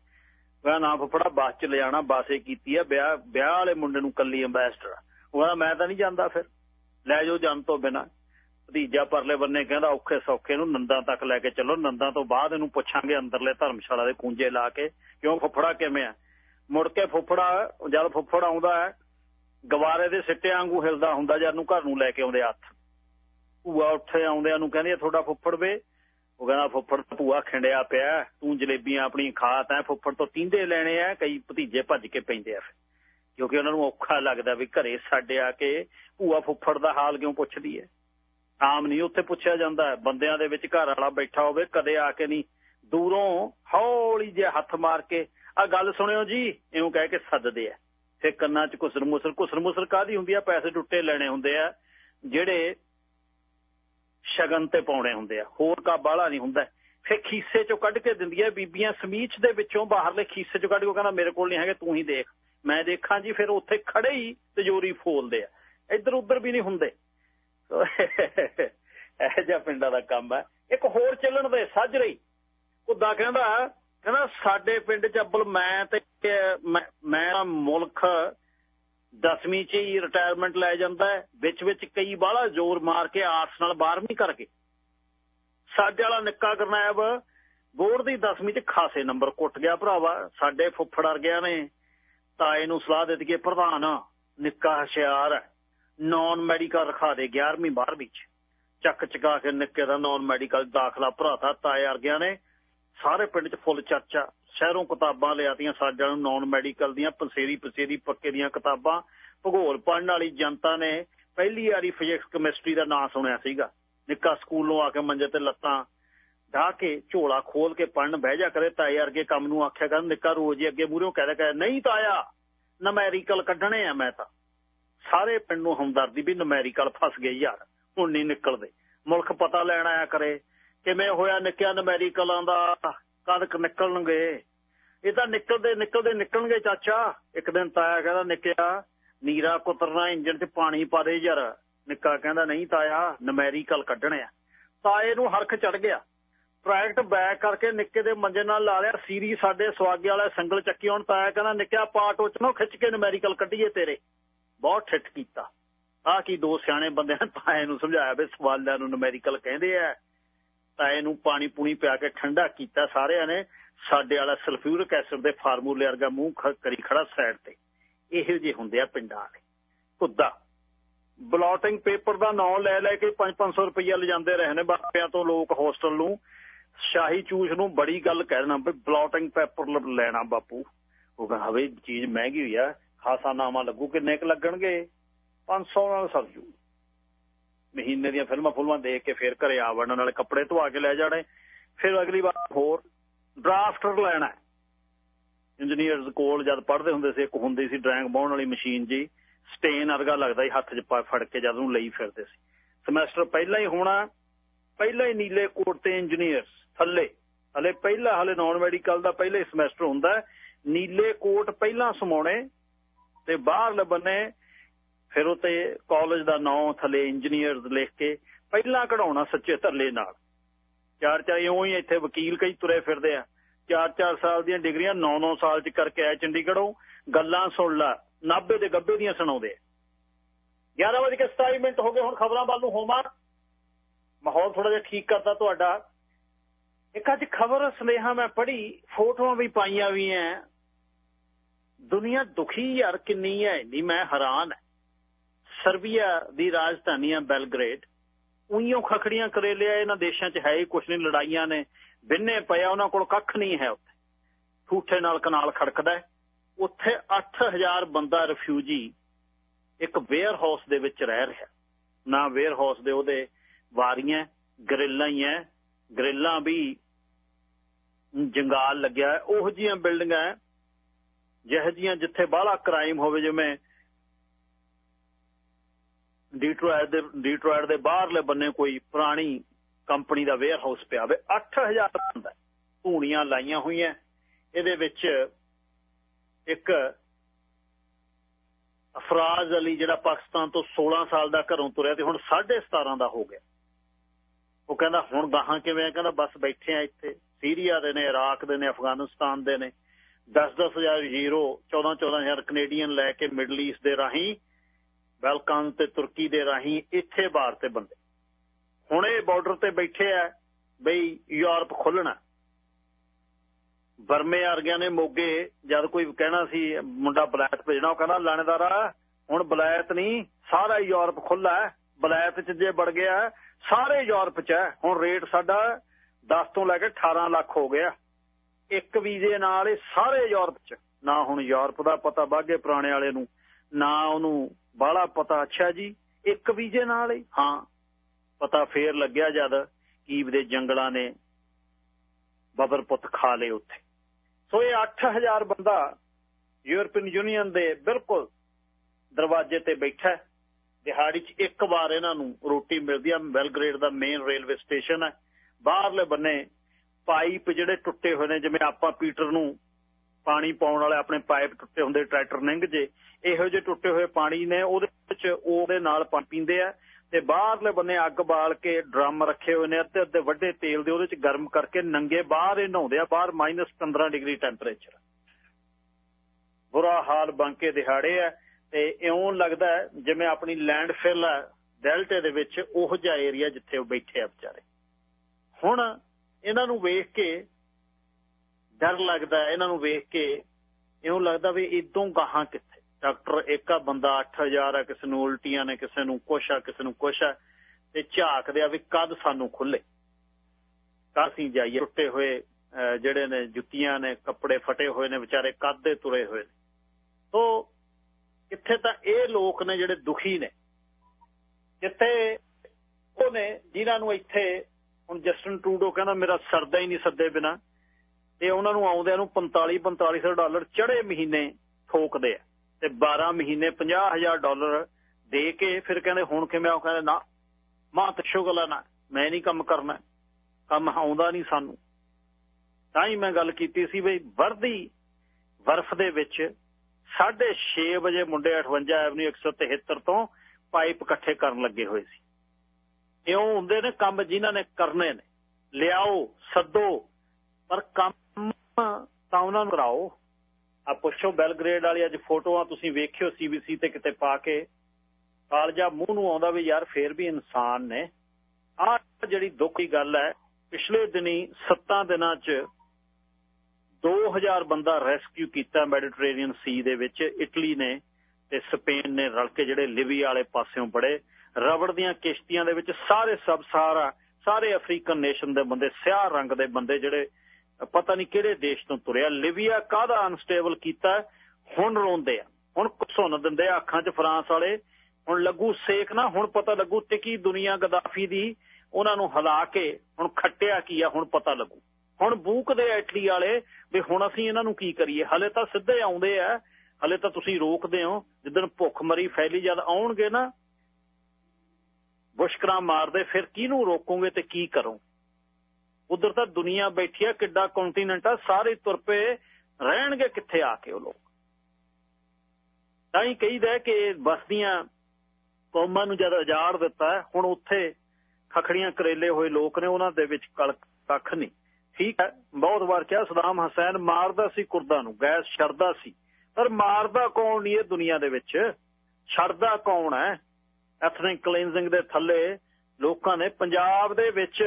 ਮੈਂ ਨਾ ਫੁੱਫੜਾ, ਬੱਸ ਚ ਲਿਜਾਣਾ ਬਾਸੇ ਕੀਤੀ ਆ ਵਿਆਹ ਵਿਆਹ ਵਾਲੇ ਮੁੰਡੇ ਨੂੰ ਕੱਲੀ ਐਮਬੈਸਡਰ ਉਹ ਮੈਂ ਤਾਂ ਨਹੀਂ ਜਾਂਦਾ ਫਿਰ। ਲੈ ਜਾਓ ਜਨ ਤੋਂ ਬਿਨਾ। ਭਤੀਜਾ ਪਰਲੇ ਬੰਨੇ ਕਹਿੰਦਾ ਔਖੇ ਸੌਖੇ ਨੂੰ ਨੰਦਾਂ ਤੱਕ ਲੈ ਕੇ ਚੱਲੋ, ਨੰਦਾਂ ਤੋਂ ਬਾਅਦ ਇਹਨੂੰ ਪੁੱਛਾਂਗੇ ਅੰਦਰਲੇ ਧਰਮਸ਼ਾਲਾ ਦੇ ਕੁੰਜੇ ਲਾ ਕੇ ਕਿਉਂ ਫੁੱਫੜਾ ਕਿਵੇਂ ਆ। ਮੁੜ ਕੇ ਫੁੱਫੜਾ, ਜਦ ਫੁੱਫੜ ਆਉਂਦਾ ਹੈ, ਗਵਾਰੇ ਦੇ ਸਿੱਟੇ ਵਾਂਗੂ ਹਿਲਦਾ ਹੁੰਦਾ ਜਦ ਨੂੰ ਘਰ ਨੂੰ ਲੈ ਕੇ ਆਉਂਦੇ ਹੱਥ। ਭੂਆ ਉੱਥੇ ਆਉਂਦਿਆਂ ਨੂੰ ਕਹਿੰਦੀ ਤੁਹਾਡਾ ਫੁੱਫੜ ਵੇ? ਉਹ ਕਹਿੰਦਾ, ਫੁੱਫੜ ਭੂਆ ਖਿੰਡਿਆ ਪਿਆ ਤੂੰ ਜਲੇਬੀਆਂ ਆਪਣੀ ਖਾ ਤੈਂ ਫੁੱਫੜ ਤੋਂ ਤੀਂਦੇ ਲੈਣੇ ਆ, ਕਈ ਭਤੀਜੇ ਭੱਜ ਕੇ ਪੈਂਦੇ ਆ ਕਿਉਂਕਿ ਉਹਨਾਂ ਨੂੰ ਔਖਾ ਲੱਗਦਾ ਵੀ ਘਰੇ ਸਾਡੇ ਆ ਕੇ ਭੂਆ ਫੁੱਫੜ ਦਾ ਹਾਲ ਕਿਉਂ ਪੁੱਛਦੀ ਹੈ? ਆਮ ਨਹੀਂ ਉੱਥੇ ਪੁੱਛਿਆ ਜਾਂਦਾ ਬੰਦਿਆਂ ਦੇ ਵਿੱਚ ਘਰ ਵਾਲਾ ਬੈਠਾ ਹੋਵੇ, ਕਦੇ ਆ ਕੇ ਨਹੀਂ। ਦੂਰੋਂ ਹੌਲੀ ਜਿਹਾ ਹੱਥ ਮਾਰ ਕੇ ਆ ਗੱਲ ਸੁਣਿਓ ਜੀ। ਇਉਂ ਕਹਿ ਕੇ ਸੱਦਦੇ ਆ। ਫੇ ਕੰਨਾਂ 'ਚ ਕੁਸਰ ਮੁਸਰ ਕੁਸਰ ਮੁਸਰ ਕਾਦੀ ਹੁੰਦੀ ਆ? ਪੈਸੇ ਟੁੱਟੇ ਲੈਣੇ ਹੁੰਦੇ ਆ, ਜਿਹੜੇ ਸ਼ਗਨ ਤੇ ਪਾਉਣੇ ਹੁੰਦੇ ਆ। ਹੋਰ ਕਾ ਬਾਲਾ ਨਹੀਂ ਹੁੰਦਾ। ਫੇ ਖੀਸੇ 'ਚੋਂ ਕੱਢ ਕੇ ਦਿੰਦੀਆਂ ਬੀਬੀਆਂ ਸਮੀਚ ਦੇ ਵਿੱਚੋਂ ਬਾਹਰਲੇ ਖੀਸੇ 'ਚੋਂ ਕੱਢ ਕੇ ਕਹਿੰਦਾ, ਮੇਰੇ ਕੋਲ ਨਹੀਂ ਹੈਗੇ, ਤੂੰ ਹੀ ਦੇਖ। ਮੈਂ ਦੇਖਾਂ ਜੀ, ਫਿਰ ਉੱਥੇ ਖੜੇ ਹੀ ਤਜੋਰੀ ਫੋਲਦੇ ਆ। ਇੱਧਰ ਉੱਧਰ ਵੀ ਨਹੀਂ ਹੁੰਦੇ। ਇਹ ਜਿਹਾ ਪਿੰਡਾਂ ਦਾ ਕੰਮ ਹੈ। ਇੱਕ ਹੋਰ ਚੱਲਣ ਦੇ, ਸੱਜ ਰਹੀ। ਉਹਦਾ ਕਹਿੰਦਾ ਕਹਿੰਦਾ, ਸਾਡੇ ਪਿੰਡ 'ਚ ਅੱਬਲ ਮੈਂ ਤੇ ਮੈਂ ਮੁਲਕ 10ਵੀਂ 'ਚ ਹੀ ਰਿਟਾਇਰਮੈਂਟ ਲੈ ਜਾਂਦਾ ਵਿੱਚ ਵਿੱਚ ਕਈ ਬਾਹਲਾ ਜ਼ੋਰ ਮਾਰ ਕੇ ਆਰਟਸ ਨਾਲ 12ਵੀਂ ਕਰਕੇ। ਸਾਡੇ ਵਾਲਾ ਨਿੱਕਾ ਕਰਨੈਬ ਬੋਰਡ ਦੀ 10ਵੀਂ 'ਚ ਖਾਸੇ ਨੰਬਰ ਕੁੱਟ ਗਿਆ ਭਰਾਵਾ। ਸਾਡੇ ਫੁੱਫੜ ਵਰਗਿਆਂ ਨੇ ਤਾਏ ਨੂੰ ਸਲਾਹ ਦਿੱਤੀ ਕਿ ਪ੍ਰਧਾਨ, ਨਿੱਕਾ ਹਸ਼ਿਆਰ ਹੈ। ਨਾਨ ਮੈਡੀਕਲ ਰਖਾ ਦੇ 11ਵੀਂ 12ਵੀਂ 'ਚ। ਚੱਕ ਚਕਾ ਕੇ ਨਿੱਕੇ ਦਾ ਨਾਨ ਮੈਡੀਕਲ ਦਾਖਲਾ ਭਰਾਤਾ, ਤਾਏ ਵਰਗਿਆਂ ਨੇ। ਸਾਰੇ ਪਿੰਡ 'ਚ ਫੁੱਲ ਚਰਚਾ, ਸ਼ਹਿਰੋਂ ਕਿਤਾਬਾਂ ਲਿਆਤੀਆਂ ਸਾਡਿਆਂ ਨੂੰ ਨਾਨ ਮੈਡੀਕਲ ਦੀਆਂ, ਪਸੇਰੀ ਪਸੇਰੀ, ਪੱਕੇ ਦੀਆਂ ਕਿਤਾਬਾਂ। ਭੂਗੋਲ ਪੜਨ ਵਾਲੀ ਜਨਤਾ ਨੇ ਪਹਿਲੀ ਵਾਰੀ ਫਿਜ਼ਿਕਸ ਕੈਮਿਸਟਰੀ ਦਾ ਨਾਂ ਸੁਣਿਆ ਸੀਗਾ। ਨਿੱਕਾ ਸਕੂਲੋਂ ਆ ਕੇ ਮੰਜੇ ਤੇ ਲੱਤਾਂ ਢਾ ਕੇ ਝੋਲਾ ਖੋਲ ਕੇ ਪੜਨ ਬਹਿ ਜਾ ਕਰੇ, ਤਾਏ ਵਰਗੇ ਕੰਮ ਨੂੰ ਆਖਿਆ ਕਰ ਨਿੱਕਾ ਰੋਜ਼ ਹੀ ਅੱਗੇ ਮੂਹਰੋਂ ਕਹਿਦਾ ਕਹੇ, ਨਹੀਂ ਤਾਇਆ ਨਮੈਰੀਕਲ ਕੱਢਣੇ ਆ ਮੈਂ ਤਾਂ। ਸਾਰੇ ਪਿੰਡ ਨੂੰ ਹਮਦਰਦੀ ਵੀ ਨਮੈਰੀਕਲ ਫਸ ਗਏ ਯਾਰ, ਹੁਣ ਨਹੀਂ ਨਿਕਲਦੇ। ਮੁਲਕ ਪਤਾ ਲੈਣ ਆਇਆ ਕਰੇ, ਕਿਵੇਂ ਹੋਇਆ ਨਿੱਕਿਆ ਨਮੈਰੀਕਲਾਂ ਦਾ ਕਦ ਨਿਕਲਣਗੇ। ਇਹ ਤਾਂ ਨਿਕਲਦੇ ਨਿਕਲਦੇ ਨਿਕਲਣਗੇ ਚਾਚਾ। ਇੱਕ ਦਿਨ ਤਾਇਆ ਕਹਿੰਦਾ, ਨਿੱਕਿਆ, ਨੀਰਾ ਕੁਤਰਨਾ ਇੰਜਨ 'ਚ ਪਾਣੀ ਪਾ ਦੇ ਯਾਰ। ਨਿੱਕਾ ਕਹਿੰਦਾ, ਨਹੀਂ ਤਾਇਆ ਨਮੈਰੀਕਲ ਕੱਢਣੇ ਆ। ਤਾਏ ਨੂੰ ਹਰਖ ਚੜ ਗਿਆ। ਪ੍ਰੋਜੈਕਟ ਬੈਕ ਕਰਕੇ ਨਿੱਕੇ ਦੇ ਮੰਜੇ ਨਾਲ ਲਾ ਲਿਆ। ਸੀਰੀ ਸਾਡੇ ਸਵਾਗੇ ਵਾਲਾ ਸੰਗਲ ਚੱਕੀ ਹੁਣ ਤਾਇਆ ਕਹਿੰਦਾ, ਨਿੱਕਿਆ ਪਾਟ ਉਚਨੋ ਖਿੱਚ ਕੇ ਨਮੈਰੀਕਲ ਕੱਢੀਏ ਤੇਰੇ। ਬਹੁਤ ਠਿੱਠ ਕੀਤਾ। ਆ ਕੀ ਦੋ ਸਿਆਣੇ ਬੰਦਿਆਂ ਨੇ ਤਾਏ ਨੂੰ ਸਮਝਾਇਆ ਵੀ ਸਵਾਲਿਆਂ ਨੂੰ ਨਮੈਰੀਕਲ ਕਹਿੰਦੇ ਆ। ਤਾਏ ਨੂੰ ਪਾਣੀ ਪੂਣੀ ਪਿਆ ਕੇ ਠੰਡਾ ਕੀਤਾ ਸਾਰਿਆਂ ਨੇ। ਸਾਡੇ ਵਾਲਾ ਸਲਫਿਊਰਿਕ ਐਸਿਡ ਦੇ ਫਾਰਮੂਲੇ ਵਰਗਾ ਮੂੰਹ ਕਰੀ ਖੜਾ ਸਾਈਡ ਤੇ। ਇਹੋ ਜਿਹੇ ਹੁੰਦੇ ਆ ਪਿੰਡਾਂ ਵਾਲੇ। ਕੁੱਦਾ ਬਲੋਟਿੰਗ ਪੇਪਰ ਦਾ ਨਾਂ ਲੈ ਲੈ ਕੇ 5-500 ਰੁਪਈਆ ਲਿਜਾਂਦੇ ਰਹੇ ਨੇ ਬਾਪਿਆਂ ਤੋਂ ਲੋਕ ਹੋਸਟਲ ਨੂੰ। ਸ਼ਾਹੀ ਚੂਸ ਨੂੰ ਬੜੀ ਗੱਲ ਕਹਿਣਾ ਵੀ ਬਲੋਟਿੰਗ ਪੇਪਰ ਲੈਣਾ ਬਾਪੂ। ਉਹ ਕਹਿੰਦਾ ਹਵੇ, ਚੀਜ਼ ਮਹਿੰਗੀ ਹੋਈ ਆ। ਖਾਸਾ ਨਾਮਾ ਲੱਗੂ ਕਿੰਨੇ ਕ ਲੱਗਣਗੇ। 500 ਨਾਲ ਸਰਜੂ ਮਹੀਨੇ ਦੀਆਂ ਫਿਲਮਾਂ ਫੁਲਮਾਂ ਦੇਖ ਕੇ ਫੇਰ ਘਰੇ ਆ ਵੜਨ ਨਾਲੇ ਕੱਪੜੇ ਧਵਾ ਕੇ ਲੈ ਜਾਣੇ। ਫਿਰ ਅਗਲੀ ਵਾਰ ਹੋਰ ਡਰਾਫਟਰ ਲੈਣਾ ਇੰਜੀਨੀਅਰਸ ਕੋਲ ਜਦ ਪੜ੍ਹਦੇ ਹੁੰਦੇ ਸੀ, ਇੱਕ ਹੁੰਦੀ ਸੀ ਡਰਾਇੰਗ ਬਾਉਣ ਵਾਲੀ ਮਸ਼ੀਨ ਜੀ। ਸਟੇਨ ਅਰਗਾ ਲੱਗਦਾ ਸੀ, ਹੱਥ 'ਚ ਫੜ ਕੇ ਜਦ ਉਹਨੂੰ ਲਈ ਫਿਰਦੇ ਸੀ। ਸਮੈਸਟਰ ਪਹਿਲਾਂ ਹੀ ਹੋਣਾ, ਪਹਿਲਾਂ ਹੀ ਨੀਲੇ ਕੋਟ ਤੇ ਇੰਜੀਨੀਅਰਸ ਥੱਲੇ। ਹਲੇ ਪਹਿਲਾ, ਹਲੇ ਨਾਨ ਮੈਡੀਕਲ ਦਾ ਪਹਿਲਾ ਹੀ ਸਮੈਸਟਰ ਹੁੰਦਾ ਨੀਲੇ ਕੋਟ ਪਹਿਲਾਂ ਸਮਾਉਣੇ ਤੇ ਬਾਹਰ ਲੱਬਨੇ ਫਿਰ ਉਤੇ ਕਾਲਜ ਦਾ ਨਾਮ ਥੱਲੇ ਇੰਜੀਨੀਅਰਸ ਲਿਖ ਕੇ ਪਹਿਲਾਂ ਕਢਾਉਣਾ ਸੱਚੇ ਧਰਲੇ ਨਾਲ। ਚਾਰ ਚਾਰ ਇਉਂ ਹੀ ਇੱਥੇ ਵਕੀਲ ਕਈ ਤੁਰੇ ਫਿਰਦੇ ਆ। ਚਾਰ ਚਾਰ ਸਾਲ ਦੀਆਂ ਡਿਗਰੀਆਂ 9-9 ਸਾਲ ਚ ਕਰਕੇ ਆਇਆ ਚੰਡੀਗੜ੍ਹੋਂ, ਗੱਲਾਂ ਸੁਣ ਲਾ 90 ਦੇ ਗੱਬੇ ਦੀਆਂ ਸੁਣਾਉਂਦੇ 11 ਵਜੇ ਕੇ 27 ਮਿੰਟ ਹੋ ਗਏ, ਹੁਣ ਖਬਰਾਂ ਵੱਲ ਨੂੰ ਹੋਵਾਂ। ਮਾਹੌਲ ਥੋੜਾ ਜਿਹਾ ਠੀਕ ਕਰਦਾ ਤੁਹਾਡਾ। ਇੱਕ ਅੱਜ ਖਬਰ, ਸੁਨੇਹਾ ਮੈਂ ਪੜ੍ਹੀ, ਫੋਟੋਆਂ ਵੀ ਪਾਈਆਂ ਵੀ ਐ। ਦੁਨੀਆ ਦੁਖੀ ਯਾਰ ਕਿੰਨੀ ਹੈ, ਇੰਨੀ ਮੈਂ ਹੈਰਾਨ ਸਰਬੀਆ ਦੀ ਰਾਜਧਾਨੀ ਹੈ ਬੈਲਗ੍ਰੇਡ। ਉਈਓ ਖਖੜੀਆਂ ਕਰੇ ਲਿਆ ਇਹਨਾਂ ਦੇਸ਼ਾਂ 'ਚ ਹੈ ਹੀ ਕੁਛ ਨਹੀਂ, ਲੜਾਈਆਂ ਨੇ। ਬਿੰਨੇ ਪਿਆ, ਉਹਨਾਂ ਕੋਲ ਕੱਖ ਨਹੀਂ ਹੈ ਉੱਥੇ। ਠੂਠੇ ਨਾਲ ਕਨਾਲ ਖੜਕਦਾ ਉੱਥੇ 8000 ਬੰਦਾ ਰਿਫਿਊਜੀ ਇੱਕ ਵੇਅਰ ਹਾਊਸ ਦੇ ਵਿੱਚ ਰਹਿ ਰਿਹਾ। ਨਾ ਵੇਅਰ ਹਾਊਸ ਦੇ ਉਹਦੇ ਵਾਰੀਆਂ, ਗ੍ਰਿਲਾਂ ਹੀ ਐ ਗ੍ਰਿਲਾਂ ਵੀ ਜੰਗਾਲ ਲੱਗਿਆ ਉਹ ਜੀਆਂ ਬਿਲਡਿੰਗਾਂ ਜਿਹੋ ਜੀਆਂ ਜਿੱਥੇ ਬਾਹਲਾ ਕ੍ਰਾਈਮ ਹੋਵੇ ਜਿਵੇਂ ਡੀਟਰੋਇਟ ਦੇ ਡੀਟਰੋਇਟ ਦੇ ਬਾਹਰਲੇ ਬੰਨੇ ਕੋਈ ਪੁਰਾਣੀ ਕੰਪਨੀ ਦਾ ਵੇਅਰ ਹਾਊਸ ਪਿਆ ਹੋਵੇ 8000 ਬੰਦਾ ਧੂਣੀਆਂ ਲਾਈਆਂ ਹੋਈਆਂ। ਇਹਦੇ ਵਿੱਚ ਇੱਕ ਅਫਰਾਜ਼ ਅਲੀ ਜਿਹੜਾ ਪਾਕਿਸਤਾਨ ਤੋਂ 16 ਸਾਲ ਦਾ ਘਰੋਂ ਤੁਰਿਆ ਤੇ ਹੁਣ 17.5 ਦਾ ਹੋ ਗਿਆ। ਉਹ ਕਹਿੰਦਾ, ਹੁਣ ਗਾਹਾਂ ਕਿਵੇਂ ਕਹਿੰਦਾ, ਬਸ ਬੈਠੇ ਆ ਇੱਥੇ। ਸੀਰੀਆ ਦੇ ਨੇ, ਇਰਾਕ ਦੇ ਨੇ, ਅਫਗਾਨਿਸਤਾਨ ਦੇ ਨੇ। 10-10000 ਯੂਰੋ 14-14000 ਕੈਨੇਡੀਅਨ ਲੈ ਕੇ ਮਿਡਲ ਈਸਟ ਦੇ ਰਾਹੀਂ, ਬੈਲਕਾਨ ਤੇ ਤੁਰਕੀ ਦੇ ਰਾਹੀਂ ਇੱਥੇ ਬਾਹਰ ਤੇ ਬੰਦੇ। ਹੁਣ ਇਹ ਬਾਰਡਰ ਤੇ ਬੈਠੇ ਆ, ਬਈ ਯੂਰਪ ਖੁੱਲਣਾ ਬਰਮੇ ਵਰਗਿਆਂ ਨੇ ਮੋਗੇ, ਜਦ ਕੋਈ ਕਹਿਣਾ ਸੀ, ਮੁੰਡਾ ਬਲੈਤ ਭੇਜਣਾ, ਉਹ ਕਹਿੰਦਾ, ਲਾਣੇਦਾਰਾ, ਹੁਣ ਬਲੈਤ ਨਹੀਂ, ਸਾਰਾ ਯੂਰਪ ਖੁੱਲਾ ਬਲੈਤ ਚ ਜੇ ਵੜ ਗਿਆ, ਸਾਰੇ ਯੂਰਪ ਚ ਹੈ। ਹੁਣ ਰੇਟ ਸਾਡਾ 10 ਤੋਂ ਲੈ ਕੇ 18 ਲੱਖ ਹੋ ਗਿਆ। ਇੱਕ ਵੀਜ਼ੇ ਨਾਲ ਇਹ ਸਾਰੇ ਯੂਰਪ ਚ। ਨਾ ਹੁਣ ਯੂਰਪ ਦਾ ਪਤਾ ਬਾਗੇ ਪੁਰਾਣੇ ਵਾਲੇ ਨੂੰ, ਨਾ ਉਹਨੂੰ ਬਾਹਲਾ ਪਤਾ। ਅੱਛਾ ਜੀ, ਇੱਕ ਵੀਜ਼ੇ ਨਾਲ ਹੀ। ਹਾਂ, ਪਤਾ ਫੇਰ ਲੱਗਿਆ ਜਦ ਕੀਵ ਦੇ ਜੰਗਲਾਂ ਨੇ ਬਬਰ ਪੁੱਤ ਖਾ ਲਏ ਉੱਥੇ। ਸੋ ਇਹ 8000 ਬੰਦਾ ਯੂਰਪੀਅਨ ਯੂਨੀਅਨ ਦੇ ਬਿਲਕੁਲ ਦਰਵਾਜ਼ੇ ਤੇ ਬੈਠਾ ਦਿਹਾੜੀ 'ਚ ਇੱਕ ਵਾਰ ਇਹਨਾਂ ਨੂੰ ਰੋਟੀ ਮਿਲਦੀ ਆ। ਬੈਲਗ੍ਰੇਡ ਦਾ ਮੇਨ ਰੇਲਵੇ ਸਟੇਸ਼ਨ ਹੈ। ਬਾਹਰਲੇ ਬੰਨੇ ਪਾਈਪ ਜਿਹੜੇ ਟੁੱਟੇ ਹੋਏ ਨੇ, ਜਿਵੇਂ ਆਪਾਂ ਪੀਟਰ ਨੂੰ ਪਾਣੀ ਪਾਉਣ ਵਾਲੇ ਆਪਣੇ ਪਾਈਪ ਟੁੱਟੇ ਹੁੰਦੇ, ਟਰੈਕਟਰ ਨਿੰਗ ਜੇ, ਇਹੋ ਜਿਹੇ ਟੁੱਟੇ ਹੋਏ ਪਾਣੀ ਨੇ, ਉਹਦੇ ਵਿੱਚ ਉਹਦੇ ਨਾਲ ਪਾਣੀ ਪੀਂਦੇ ਆ ਤੇ ਬਾਹਰਲੇ ਬੰਨੇ ਅੱਗ ਬਾਲ ਕੇ ਡਰਮ ਰੱਖੇ ਹੋਏ ਨੇ ਅੱਧੇ ਅੱਧੇ ਵੱਡੇ ਤੇਲ ਦੇ ਉਹਦੇ ਵਿੱਚ ਗਰਮ ਕਰਕੇ ਨੰਗੇ ਬਾਹਰ ਇਹ ਨਹਾਉਂਦੇ ਆ, ਬਾਹਰ -15 ਡਿਗਰੀ ਟੈਂਪਰੇਚਰ ਬੁਰਾ ਹਾਲ ਬੰਕੇ ਦਿਹਾੜੇ ਆ ਤੇ ਇਉਂ ਲੱਗਦਾ ਜਿਵੇਂ ਆਪਣੀ ਲੈਂਡਫਿਲ ਹੈ ਡੈਲਟੇ ਦੇ ਵਿੱਚ ਉਹ ਜਿਹਾ ਏਰੀਆ ਜਿੱਥੇ ਉਹ ਬੈਠੇ ਆ ਵਿਚਾਰੇ। ਹੁਣ ਇਹਨਾਂ ਨੂੰ ਵੇਖ ਕੇ ਡਰ ਲੱਗਦਾ ਇਹਨਾਂ ਨੂੰ ਵੇਖ ਕੇ ਇਉਂ ਲੱਗਦਾ ਵੀ ਇਦੋਂ ਗਾਹਾਂ ਕਿੱਥੇ? ਡਾਕਟਰ ਇੱਕਾ ਬੰਦਾ 8000 ਆ, ਕਿਸੇ ਨੂੰ ਉਲਟੀਆਂ ਨੇ, ਕਿਸੇ ਨੂੰ ਕੁਛ ਆ, ਕਿਸੇ ਨੂੰ ਕੁਛ ਆ, ਤੇ ਝਾਕਦੇ ਆ ਵੀ ਕਦ ਸਾਨੂੰ ਖੁੱਲੇ? ਕਾਸੀ ਜਾਈਏ, ਟੁੱਟੇ ਹੋਏ ਜਿਹੜੇ ਨੇ ਜੁੱਤੀਆਂ ਨੇ, ਕੱਪੜੇ ਫਟੇ ਹੋਏ ਨੇ, ਵਿਚਾਰੇ ਕੱਦ ਦੇ ਤੁਰੇ ਹੋਏ ਨੇ? ਸੋ ਕਿੱਥੇ ਤਾਂ ਇਹ ਲੋਕ ਨੇ ਜਿਹੜੇ ਦੁਖੀ ਨੇ। ਕਿੱਥੇ ਉਹ ਨੇ, ਜਿਨ੍ਹਾਂ ਨੂੰ ਇੱਥੇ ਹੁਣ ਜਸਟਨ ਟਰੂਡੋ ਕਹਿੰਦਾ ਮੇਰਾ ਸਰਦਾ ਹੀ ਨਹੀਂ ਸੱਦੇ ਬਿਨਾ। ਤੇ ਉਹਨਾਂ ਨੂੰ ਆਉਂਦਿਆਂ ਨੂੰ 45 4500 ਡਾਲਰ ਚੜੇ ਮਹੀਨੇ ਠੋਕਦੇ ਆ ਤੇ 12 ਮਹੀਨੇ 50000 ਡਾਲਰ ਦੇ ਕੇ ਫਿਰ ਕਹਿੰਦੇ ਹੁਣ ਕਿਵੇਂ ਉਹ ਕਹਿੰਦੇ ਨਾ, ਮਾਂ ਤਸ਼ੁਗਲਾ ਨਾ, ਮੈਂ ਨਹੀਂ ਕੰਮ ਕਰਨਾ, ਕੰਮ ਆਉਂਦਾ ਨਹੀਂ ਸਾਨੂੰ। ਤਾਂ ਹੀ ਮੈਂ ਗੱਲ ਕੀਤੀ ਸੀ ਬਈ ਵਰਦੀ ਬਰਫ਼ ਦੇ ਵਿੱਚ 6:30 ਵਜੇ ਮੁੰਡੇ 58 ਐਵਨਿਊ 173 ਤੋਂ ਪਾਈਪ ਇਕੱਠੇ ਕਰਨ ਲੱਗੇ ਹੋਏ ਸੀ। ਇਉਂ ਹੁੰਦੇ ਨੇ ਕੰਮ ਜਿਨ੍ਹਾਂ ਨੇ ਕਰਨੇ ਨੇ। ਲਿਆਓ, ਸੱਦੋ, ਪਰ ਕੰਮ ਤਾਂ ਉਹਨਾਂ ਨੂੰ ਕਰਾਓ। ਆ ਪੁੱਛੋ, ਬੈਲਗ੍ਰੇਡ ਵਾਲੀ ਅੱਜ ਫੋਟੋਆਂ ਤੁਸੀਂ ਵੇਖਿਓ ਸੀਬੀਸੀ ਤੇ ਕਿਤੇ ਪਾ ਕੇ। ਕਾਲਜਾ ਮੂੰਹ ਨੂੰ ਆਉਂਦਾ ਵੀ ਯਾਰ ਫੇਰ ਵੀ ਇਨਸਾਨ ਨੇ। ਆ ਜਿਹੜੀ ਦੁੱਖ ਦੀ ਗੱਲ ਹੈ, ਪਿਛਲੇ ਦਿਨੀ 7 ਦਿਨਾਂ 'ਚ 2000 ਬੰਦਾ ਰੈਸਕਿਊ ਕੀਤਾ ਮੈਡੀਟਰੇਨੀਅਨ ਸੀ ਦੇ ਵਿੱਚ। ਇਟਲੀ ਨੇ ਤੇ ਸਪੇਨ ਨੇ ਰਲ ਕੇ ਜਿਹੜੇ ਲਿਬੀਆ ਵਾਲੇ ਪਾਸਿਓਂ ਬੜੇ ਰਬੜ ਦੀਆਂ ਕਿਸ਼ਤੀਆਂ ਦੇ ਵਿੱਚ ਸਾਰੇ ਸਬ ਸਾਰਾ ਸਾਰੇ ਅਫਰੀਕਨ ਨੇਸ਼ਨ ਦੇ ਬੰਦੇ, ਸਿਆਹ ਰੰਗ ਦੇ ਬੰਦੇ ਜਿਹੜੇ, ਪਤਾ ਨਹੀਂ ਕਿਹੜੇ ਦੇਸ਼ ਤੋਂ ਤੁਰਿਆ, ਲਿਬੀਆ ਕਾਹਦਾ ਅਨਸਟੇਬਲ ਕੀਤਾ, ਹੁਣ ਰੋਂਦੇ ਆ। ਹੁਣ ਸੁਣ ਦਿੰਦੇ ਆ ਅੱਖਾਂ 'ਚ ਫਰਾਂਸ ਵਾਲੇ, ਹੁਣ ਲੱਗੂ ਸੇਕ ਨਾ, ਹੁਣ ਪਤਾ ਲੱਗੂ ਟਿਕੀ ਦੁਨੀਆ ਗਦਾਫੀ ਦੀ, ਉਹਨਾਂ ਨੂੰ ਹਿਲਾ ਕੇ ਹੁਣ ਖੱਟਿਆ ਕੀ ਆ, ਹੁਣ ਪਤਾ ਲੱਗੂ। ਹੁਣ ਬੂਕਦੇ ਇਟਲੀ ਵਾਲੇ ਵੀ ਹੁਣ ਅਸੀਂ ਇਹਨਾਂ ਨੂੰ ਕੀ ਕਰੀਏ? ਹਲੇ ਤਾਂ ਸਿੱਧੇ ਆਉਂਦੇ ਆ, ਹਲੇ ਤਾਂ ਤੁਸੀਂ ਰੋਕਦੇ ਹੋ, ਜਿੱਦਣ ਭੁੱਖ ਮਰੀ ਫੈਲੀ ਜਦ ਆਉਣਗੇ ਨਾ ਬੁਸ਼ਕਰਾਂ ਮਾਰਦੇ, ਫਿਰ ਕਿਹਨੂੰ ਰੋਕੋਗੇ ਤੇ ਕੀ ਕਰੋ ਉਧਰ ਤਾਂ ਦੁਨੀਆ ਬੈਠੀ ਆ, ਕਿੱਡਾ ਕੰਟੀਨੈਂਟ ਆ, ਸਾਰੇ ਤੁਰ ਪਏ, ਰਹਿਣਗੇ ਕਿੱਥੇ ਆ ਕੇ ਉਹ ਲੋਕ? ਤਾਂ ਹੀ ਕਹੀਦਾ ਕਿ ਬਸਦੀਆਂ ਕੌਮਾਂ ਨੂੰ ਜਦ ਆਜ਼ਾਦ ਦਿੱਤਾ ਹੁਣ ਉੱਥੇ ਖਖੜੀਆਂ ਕਰੇਲੇ ਹੋਏ ਲੋਕ ਨੇ, ਉਹਨਾਂ ਦੇ ਵਿੱਚ ਕੱਖ ਨਹੀਂ। ਠੀਕ ਹੈ, ਬਹੁਤ ਵਾਰ ਕਿਹਾ, ਸਦਾਮ ਹਸੈਨ ਮਾਰਦਾ ਸੀ ਕੁਰਦਾ ਨੂੰ, ਗੈਸ ਛੱਡਦਾ ਸੀ। ਪਰ ਮਾਰਦਾ ਕੌਣ ਨਹੀਂ ਇਹ ਦੁਨੀਆ ਦੇ ਵਿੱਚ? ਛੱਡਦਾ ਕੌਣ ਹੈ? ਐਥਨਿਕ ਕਲੀਨਜ਼ਿੰਗ ਦੇ ਥੱਲੇ ਲੋਕਾਂ ਨੇ ਪੰਜਾਬ ਦੇ ਵਿੱਚ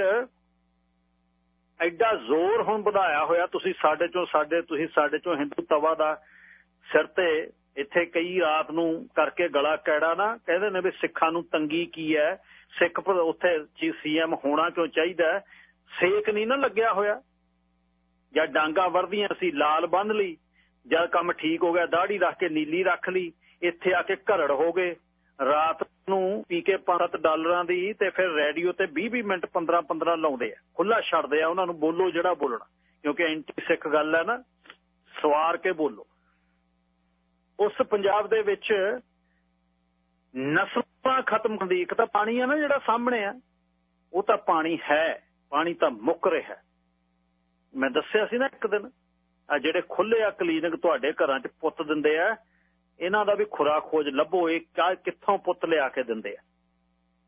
ਐਡਾ ਜ਼ੋਰ ਹੁਣ ਵਧਾਇਆ ਹੋਇਆ। ਤੁਸੀਂ ਸਾਡੇ ਚੋਂ, ਸਾਡੇ, ਤੁਸੀਂ ਸਾਡੇ ਚੋਂ ਹਿੰਦੂ ਤਵਾ ਦਾ ਸਿਰ ਤੇ ਇੱਥੇ ਕਈ ਰਾਤ ਨੂੰ ਕਰਕੇ ਗਲਾ ਕੈੜਾ ਨਾ, ਕਹਿੰਦੇ ਨੇ ਵੀ ਸਿੱਖਾਂ ਨੂੰ ਤੰਗੀ ਕੀ ਹੈ ਸਿੱਖ ਉੱਥੇ ਸੀਐਮ ਹੋਣਾ ਕਿਉਂ ਚਾਹੀਦਾ ਸੇਕ ਨਹੀਂ ਨਾ ਲੱਗਿਆ ਹੋਇਆ। ਜਾਂ ਡਾਂਗਾ ਵਰਦੀਆਂ ਸੀ ਲਾਲ ਬੰਨ ਲਈ, ਜਦ ਕੰਮ ਠੀਕ ਹੋ ਗਿਆ ਦਾੜੀ ਰੱਖ ਕੇ ਨੀਲੀ ਰੱਖ ਲਈ, ਇੱਥੇ ਆ ਕੇ ਘਰੜ ਹੋ ਗਏ। ਰਾਤ ਨੂੰ ਪੀ ਕੇ 5 ਡਾਲਰਾਂ ਦੀ ਤੇ ਫਿਰ ਰੇਡੀਓ ਤੇ 20-20 ਮਿੰਟ 15-15 ਲਾਉਂਦੇ ਆ। ਖੁੱਲਾ ਛੱਡਦੇ ਆ ਉਹਨਾਂ ਨੂੰ, ਬੋਲੋ ਜਿਹੜਾ ਬੋਲਣਾ। ਕਿਉਂਕਿ ਐਂਟੀ ਸਿੱਖ ਗੱਲ ਹੈ ਨਾ, ਸਵਾਰ ਕੇ ਬੋਲੋ। ਉਸ ਪੰਜਾਬ ਦੇ ਵਿੱਚ ਨਸਲਾਂ ਖਤਮ ਹੁੰਦੀ ਇੱਕ ਤਾਂ ਪਾਣੀ ਆ ਨਾ ਜਿਹੜਾ ਸਾਹਮਣੇ ਆ, ਉਹ ਤਾਂ ਪਾਣੀ ਹੈ। ਪਾਣੀ ਤਾਂ ਮੁੱਕ ਰਿਹਾ। ਮੈਂ ਦੱਸਿਆ ਸੀ ਨਾ ਇੱਕ ਦਿਨ, ਆ ਜਿਹੜੇ ਖੁੱਲੇ ਆ ਕਲੀਨਿਕ ਤੁਹਾਡੇ ਘਰਾਂ 'ਚ ਪੁੱਤ ਦਿੰਦੇ ਆ ਇਹਨਾਂ ਦਾ ਵੀ ਖੁਰਾ ਖੋਜ ਲੱਭੋ, ਇਹ ਕਿੱਥੋਂ ਪੁੱਤ ਲਿਆ ਕੇ ਦਿੰਦੇ ਆ?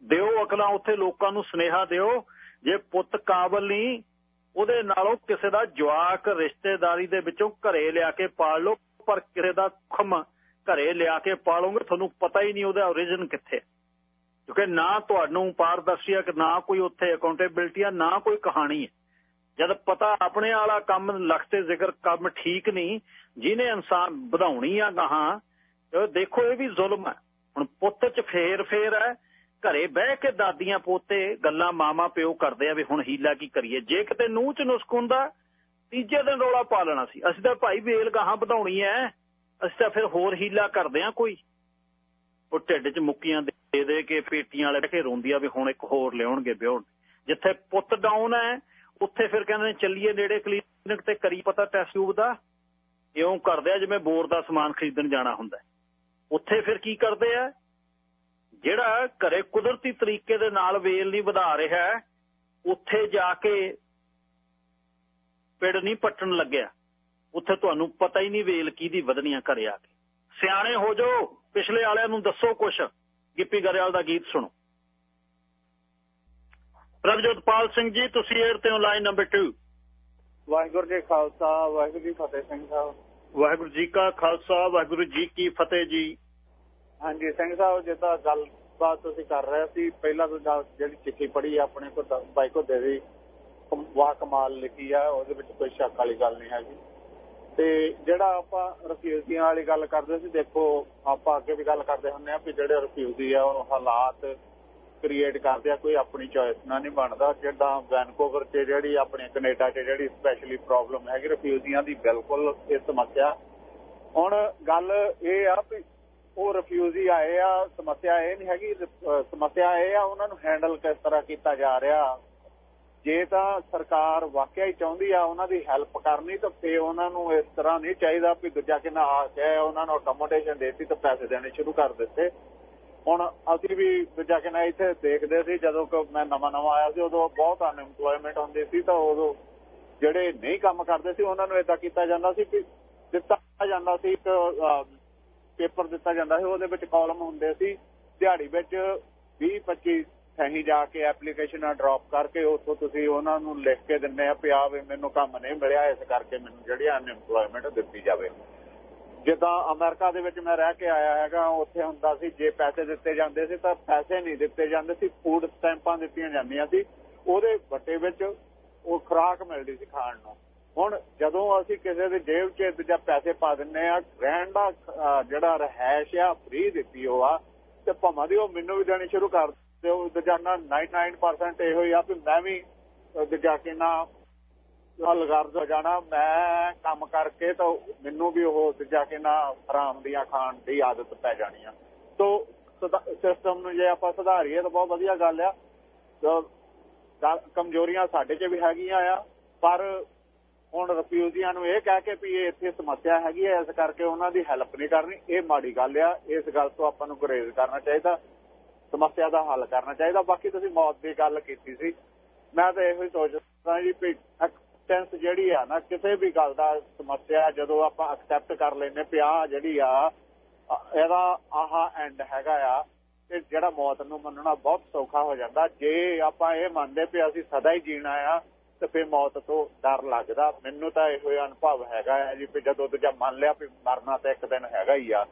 ਦਿਓ ਅਕਲਾਂ ਉੱਥੇ ਲੋਕਾਂ ਨੂੰ ਸਨੇਹਾ ਦਿਓ, ਜੇ ਪੁੱਤ ਕਾਬਲ ਨਹੀਂ, ਉਹਦੇ ਨਾਲੋਂ ਕਿਸੇ ਦਾ ਜਵਾਕ ਰਿਸ਼ਤੇਦਾਰੀ ਦੇ ਵਿੱਚੋਂ ਘਰੇ ਲਿਆ ਕੇ ਪਾਲ ਲਓ, ਪਰ ਕਿਸੇ ਦਾ ਖਮ ਘਰੇ ਲਿਆ ਕੇ ਪਾਲੋਗੇ, ਤੁਹਾਨੂੰ ਪਤਾ ਹੀ ਨਹੀਂ ਉਹਦਾ origin ਕਿੱਥੇ। ਕਿਉਂਕਿ ਨਾ ਤੁਹਾਨੂੰ ਪਾਰਦਰਸ਼ੀ ਹੈ ਕਿ ਨਾ ਕੋਈ ਉੱਥੇ ਅਕਾਊਂਟੇਬਿਲਟੀ ਆ, ਨਾ ਕੋਈ ਕਹਾਣੀ ਹੈ ਜਦ ਪਤਾ ਆਪਣੇ ਵਾਲਾ ਕੰਮ, ਲਖਤੇ ਜ਼ਿਕਰ ਕੰਮ ਠੀਕ ਨਹੀਂ, ਜਿਹਨੇ ਇਨਸਾਨ ਵਧਾਉਣੀ ਆ ਗਾਹਾਂ ਦੇਖੋ ਇਹ ਵੀ ਜ਼ੁਲਮ ਹੈ ਹੁਣ ਪੁੱਤ ਚ ਫੇਰ ਫੇਰ ਹੈ ਘਰੇ ਬਹਿ ਕੇ ਦਾਦੀਆਂ ਪੋਤੇ ਗੱਲਾਂ ਮਾਮਾ ਪਿਓ ਕਰਦੇ ਆ ਵੀ ਹੁਣ ਹੀਲਾ ਕੀ ਕਰੀਏ। ਜੇ ਕਿਤੇ ਨੂੰਹ ਚ ਨੁਸਖ ਹੁੰਦਾ, ਤੀਜੇ ਦਿਨ ਰੋਲਾ ਪਾ ਲੈਣਾ ਸੀ। ਅਸੀਂ ਤਾਂ ਭਾਈ ਵੇਲ ਗਾਹਾਂ ਵਧਾਉਣੀ ਐ। ਅਸੀਂ ਤਾਂ ਫਿਰ ਹੋਰ ਹੀਲਾ ਕਰਦੇ ਆ ਕੋਈ। ਉਹ ਢਿੱਡ 'ਚ ਮੁੱਕੀਆਂ ਦੇ ਦੇ ਕੇ ਪੇਟੀਆਂ ਵਾਲੇ ਕੇ ਰੋਂਦੀ ਆ ਵੀ ਹੁਣ ਇੱਕ ਹੋਰ ਲਿਆਉਣਗੇ ਵਿਆਹਣ ਜਿੱਥੇ ਪੁੱਤ ਡਾਊਨ ਹੈ ਉੱਥੇ ਫਿਰ ਕਹਿੰਦੇ ਨੇ ਚੱਲੀਏ ਨੇੜੇ ਕਲੀਨਿਕ ਤੇ ਕਰੀ ਪਤਾ ਟੈਸਟ ਟਿਊਬ ਦਾ। ਇਉਂ ਕਰਦੇ ਆ ਜਿਵੇਂ ਬੋਰ ਦਾ ਸਮਾਨ ਖਰੀਦਣ ਜਾਣਾ ਹੁੰਦਾ। ਉੱਥੇ ਫਿਰ ਕੀ ਕਰਦੇ ਆ? ਜਿਹੜਾ ਘਰੇ ਕੁਦਰਤੀ ਤਰੀਕੇ ਦੇ ਨਾਲ ਵੇਲ ਨਹੀਂ ਵਧਾ ਰਿਹਾ, ਉੱਥੇ ਜਾ ਕੇ ਪਿੜ ਨਹੀਂ ਪੱਟਣ ਲੱਗਿਆ। ਉੱਥੇ ਤੁਹਾਨੂੰ ਪਤਾ ਹੀ ਨਹੀਂ ਵੇਲ ਕਿਹਦੀ ਵਧਣੀਆਂ ਘਰੇ ਆ ਕੇ। ਸਿਆਣੇ ਹੋ ਜਾਓ, ਪਿਛਲੇ ਵਾਲਿਆਂ ਨੂੰ ਦੱਸੋ ਕੁਛ। ਗਿੱਪੀ ਗਰੇਵਾਲ ਦਾ ਗੀਤ ਸੁਣੋ। ਪ੍ਰਭਜੋਤਪਾਲ ਸਿੰਘ ਜੀ, ਤੁਸੀਂ ਏਅਰ ਤੇ ਲਾਈਨ ਨੰਬਰ 2 ਵਾਹਿਗੁਰੂ ਜੀ ਖਾਲਸਾ, ਵਾਹਿਗੁਰੂ ਜੀ ਫਤਿਹ, ਸਿੰਘ ਸਾਹਿਬ। ਵਾਹਿਗੁਰੂ ਜੀ ਕਾ ਖਾਲਸਾ, ਵਾਹਿਗੁਰੂ ਜੀ ਕੀ ਫਤਿਹ ਜੀ। ਹਾਂਜੀ, ਸਿੰਘ ਸਾਹਿਬ, ਜਿੱਦਾਂ ਗੱਲਬਾਤ ਤੁਸੀਂ ਕਰ ਰਹੇ ਸੀ, ਪਹਿਲਾਂ ਤਾਂ ਜਿਹੜੀ ਚਿੱਠੀ ਪੜ੍ਹੀ ਆਪਣੇ ਕੋ ਬਾਈ ਕੋ ਦੇ ਦੀ ਵਾਹ ਕਮਾਲ ਲਿਖੀ ਆ, ਉਹਦੇ ਵਿੱਚ ਕੋਈ ਸ਼ੱਕ ਵਾਲੀ ਗੱਲ ਨਹੀਂ ਹੈਗੀ। ਤੇ ਜਿਹੜਾ ਆਪਾਂ ਰਿਫਿਊਜੀਆਂ ਵਾਲੀ ਗੱਲ ਕਰਦੇ ਸੀ, ਦੇਖੋ, ਆਪਾਂ ਅੱਗੇ ਵੀ ਗੱਲ ਕਰਦੇ ਹੁੰਦੇ ਆ ਵੀ ਜਿਹੜੇ ਰਿਫਿਊਜੀ ਆ, ਉਹ ਹਾਲਾਤ ਕ੍ਰੀਏਟ ਕਰਦੇ ਆ, ਕੋਈ ਆਪਣੀ ਚੋਇਸ ਨਾਲ ਨਹੀਂ ਬਣਦਾ। ਜਿੱਦਾਂ ਵੈਨਕੂਵਰ 'ਚ ਜਿਹੜੀ ਆਪਣੇ ਕੈਨੇਡਾ 'ਚ ਜਿਹੜੀ ਸਪੈਸ਼ਲੀ ਪ੍ਰੋਬਲਮ ਹੈਗੀ ਰਿਫਿਊਜੀਆਂ ਦੀ ਬਿਲਕੁਲ ਇਹ ਸਮੱਸਿਆ। ਹੁਣ ਗੱਲ ਇਹ ਆ ਵੀ ਉਹ ਰਿਫਿਊਜੀ ਆਏ ਆ, ਸਮੱਸਿਆ ਇਹ ਨਹੀਂ ਹੈਗੀ ਸਮੱਸਿਆ ਇਹ ਆ ਉਹਨਾਂ ਨੂੰ ਹੈਂਡਲ ਕਿਸ ਤਰ੍ਹਾਂ ਕੀਤਾ ਜਾ ਰਿਹਾ। ਜੇ ਤਾਂ ਸਰਕਾਰ ਵਾਕਿਆ ਹੀ ਚਾਹੁੰਦੀ ਆ ਉਹਨਾਂ ਦੀ ਹੈਲਪ ਕਰਨੀ, ਤਾਂ ਫੇ ਉਹਨਾਂ ਨੂੰ ਇਸ ਤਰ੍ਹਾਂ ਨਹੀਂ ਚਾਹੀਦਾ ਵੀ ਦੂਜਾ ਕਿੰਨਾ ਆ ਕੇ ਉਹਨਾਂ ਨੂੰ ਅਕਮੋਡੇਸ਼ਨ ਦੇਤੀ ਤਾਂ ਪੈਸੇ ਦੇਣੇ ਸ਼ੁਰੂ ਕਰ ਦਿੱਤੇ। ਹੁਣ ਅਸੀਂ ਵੀ ਦੂਜਾ ਕਿੰਨਾ ਇੱਥੇ ਦੇਖਦੇ ਸੀ, ਜਦੋਂ ਕਿ ਮੈਂ ਨਵਾਂ ਨਵਾਂ ਆਇਆ ਸੀ, ਉਦੋਂ ਬਹੁਤ ਅਨਐਮਪਲੋਇਮੈਂਟ ਹੁੰਦੀ ਸੀ ਤਾਂ ਉਦੋਂ ਜਿਹੜੇ ਨਹੀਂ ਕੰਮ ਕਰਦੇ ਸੀ, ਉਹਨਾਂ ਨੂੰ ਇਦਾਂ ਕੀਤਾ ਜਾਂਦਾ ਸੀ ਕਿ ਦਿੱਤਾ ਜਾਂਦਾ ਸੀ ਇੱਕ ਪੇਪਰ ਦਿੱਤਾ ਜਾਂਦਾ ਸੀ, ਉਹਦੇ ਵਿੱਚ ਕਾਲਮ ਹੁੰਦੇ ਸੀ। ਦਿਹਾੜੀ ਵਿੱਚ 20 25 ਸਹੀ ਜਾ ਕੇ ਐਪਲੀਕੇਸ਼ਨਾਂ ਡ੍ਰੌਪ ਕਰਕੇ ਉੱਥੋਂ ਤੁਸੀਂ ਉਹਨਾਂ ਨੂੰ ਲਿਖ ਕੇ ਦਿੰਨੇ ਆ ਪਿਆ ਵੀ ਮੈਨੂੰ ਕੰਮ ਨਹੀਂ ਮਿਲਿਆ, ਇਸ ਕਰਕੇ ਮੈਨੂੰ ਜਿਹੜੀ ਅਨਐਮਪਲੋਇਮੈਂਟ ਦਿੱਤੀ ਜਾਵੇ। ਜਿੱਦਾਂ ਅਮਰੀਕਾ ਦੇ ਵਿੱਚ ਮੈਂ ਰਹਿ ਕੇ ਆਇਆ ਹੈਗਾ, ਉੱਥੇ ਹੁੰਦਾ ਸੀ, ਜੇ ਪੈਸੇ ਦਿੱਤੇ ਜਾਂਦੇ ਸੀ ਤਾਂ ਪੈਸੇ ਨਹੀਂ ਦਿੱਤੇ ਜਾਂਦੇ ਸੀ, ਫੂਡ ਸਟੈਂਪਾਂ ਦਿੱਤੀਆਂ ਜਾਂਦੀਆਂ ਸੀ। ਉਹਦੇ ਵੱਟੇ ਵਿੱਚ ਉਹ ਖੁਰਾਕ ਮਿਲਦੀ ਸੀ ਖਾਣ ਨੂੰ। ਹੁਣ ਜਦੋਂ ਅਸੀਂ ਕਿਸੇ ਦੇ ਜੇਬ 'ਚ ਜਾਂ ਪੈਸੇ ਪਾ ਦਿੰਨੇ ਆ ਰਹਿਣ ਦਾ ਜਿਹੜਾ ਰਹਿਸ਼ ਆ, ਫ੍ਰੀ ਦਿੱਤੀ ਉਹ ਆ, ਤੇ ਭਾਵੇਂ ਦੀ ਉਹ ਮੈਨੂੰ ਵੀ ਦੇਣੀ ਸ਼ੁਰੂ ਕਰ ਤੇ ਉਹ ਦਜਾਨਾ 99% ਇਹੋ ਹੀ ਆ ਵੀ ਮੈਂ ਵੀ ਜਾ ਕੇ ਨਾ ਹਲਗਰਦ ਹੋ ਜਾਣਾ। ਮੈਂ ਕੰਮ ਕਰਕੇ ਤਾਂ ਮੈਨੂੰ ਵੀ ਉਹ ਜਾ ਕੇ ਨਾ ਆਰਾਮ ਦੀਆਂ ਖਾਣ ਦੀ ਆਦਤ ਪੈ ਜਾਣੀ ਆ। ਤੋਂ ਸਿਸਟਮ ਨੂੰ ਜੇ ਆਪਾਂ ਸੁਧਾਰੀਏ ਤਾਂ ਬਹੁਤ ਵਧੀਆ ਗੱਲ ਆ। ਕਮਜ਼ੋਰੀਆਂ ਸਾਡੇ 'ਚ ਵੀ ਹੈਗੀਆਂ ਆ। ਪਰ ਹੁਣ ਰਿਫਿਊਜੀਆਂ ਨੂੰ ਇਹ ਕਹਿ ਕੇ ਵੀ ਇਹ ਇੱਥੇ ਸਮੱਸਿਆ ਹੈਗੀ ਐ ਇਸ ਕਰਕੇ ਉਹਨਾਂ ਦੀ ਹੈਲਪ ਨਹੀਂ ਕਰਨੀ। ਇਹ ਮਾੜੀ ਗੱਲ ਆ। ਇਸ ਗੱਲ ਤੋਂ ਆਪਾਂ ਨੂੰ ਗੁਰੇਜ਼ ਕਰਨਾ ਚਾਹੀਦਾ। ਸਮੱਸਿਆ ਦਾ ਹੱਲ ਕਰਨਾ ਚਾਹੀਦਾ। ਬਾਕੀ ਤੁਸੀਂ ਮੌਤ ਦੀ ਗੱਲ ਕੀਤੀ ਸੀ। ਮੈਂ ਤਾਂ ਇਹੋ ਹੀ ਸੋਚਦਾ ਜੀ ਵੀ ਐਕਸੈਪਟੈਂਸ ਜਿਹੜੀ ਆ ਨਾ ਕਿਸੇ ਵੀ ਗੱਲ ਦਾ ਸਮੱਸਿਆ ਜਦੋਂ ਆਪਾਂ ਐਕਸੈਪਟ ਕਰ ਲੈਨੇ ਪਿਆ ਜਿਹੜੀ ਆ ਇਹਦਾ ਆਹਾ ਐਂਡ ਹੈਗਾ ਆ ਤੇ ਜਿਹੜਾ ਮੌਤ ਨੂੰ ਮੰਨਣਾ ਬਹੁਤ ਸੌਖਾ ਹੋ ਜਾਂਦਾ। ਜੇ ਆਪਾਂ ਇਹ ਮੰਨਦੇ ਪਏ ਅਸੀਂ ਸਦਾ ਹੀ ਜੀਣਾ ਆ ਤੇ ਫੇ ਮੌਤ ਤੋਂ ਡਰ ਲੱਗਦਾ। ਮੈਨੂੰ ਤਾਂ ਇਹੋ ਹੀ ਅਨੁਭਵ ਹੈਗਾ ਜੀ ਵੀ ਜਦੋਂ ਦੂਜਾ ਮੰਨ ਲਿਆ ਵੀ ਮਰਨਾ ਤਾਂ ਇੱਕ ਦਿਨ ਹੈਗਾ ਹੀ ਆ।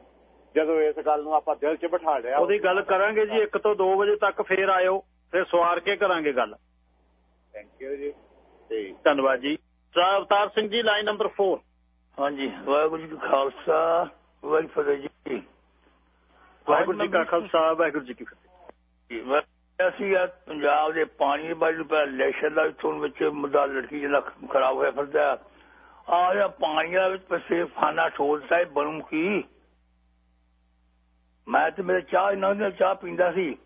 ਜਦੋਂ ਇਸ ਗੱਲ ਨੂੰ ਆਪਾਂ ਦਿਲ 'ਚ ਬਿਠਾ ਲਿਆ ਉਹਦੀ ਗੱਲ ਕਰਾਂਗੇ ਜੀ 1 ਤੋਂ 2 ਵਜੇ ਤੱਕ ਫੇਰ ਆਇਓ ਫਿਰ ਸਵਾਰ ਕੇ ਕਰਾਂਗੇ ਗੱਲ। ਥੈਂਕ ਯੂ ਜੀ। ਤੇ ਧੰਨਵਾਦ ਜੀ। Sir Avtar Singh ji line number 4 ਹਾਂਜੀ ਵਾਹਿਗੁਰੂ ਜੀ ਕਾ ਖਾਲਸਾ ਵਾਹਿਗੁਰੂ ਫਤਿਹ ਜੀ। ਵਾਹਿਗੁਰੂ ਜੀ ਕਾ ਖਾਲਸਾ ਵਾਹਿਗੁਰੂ ਜੀ ਕੀ ਫਤਿਹ। ਅਸੀਂ ਪੰਜਾਬ ਦੇ ਪਾਣੀ ਬਾਰੇ ਪਹਿਲਾਂ ਇਲੈਕਸ਼ਨ ਦਾ ਚੋਣ ਵਿੱਚ ਮੁੱਦਾ ਲੜਕੀ ਜਿਹੜਾ ਖਰਾਬ ਹੋਇਆ ਫਿਰਦਾ। ਆ ਜਾ ਪਾਣੀਆਂ ਵਿੱਚ ਪਸੇ ਫਾਨਾ ਠੋਲਦਾ ਬਣੂ ਕੀ? ਮੈਂ ਤੇ ਮੇਰੇ ਚਾਹ ਇਹਨਾਂ ਨੇ ਚਾਹ ਪੀਂਦਾ ਸੀ।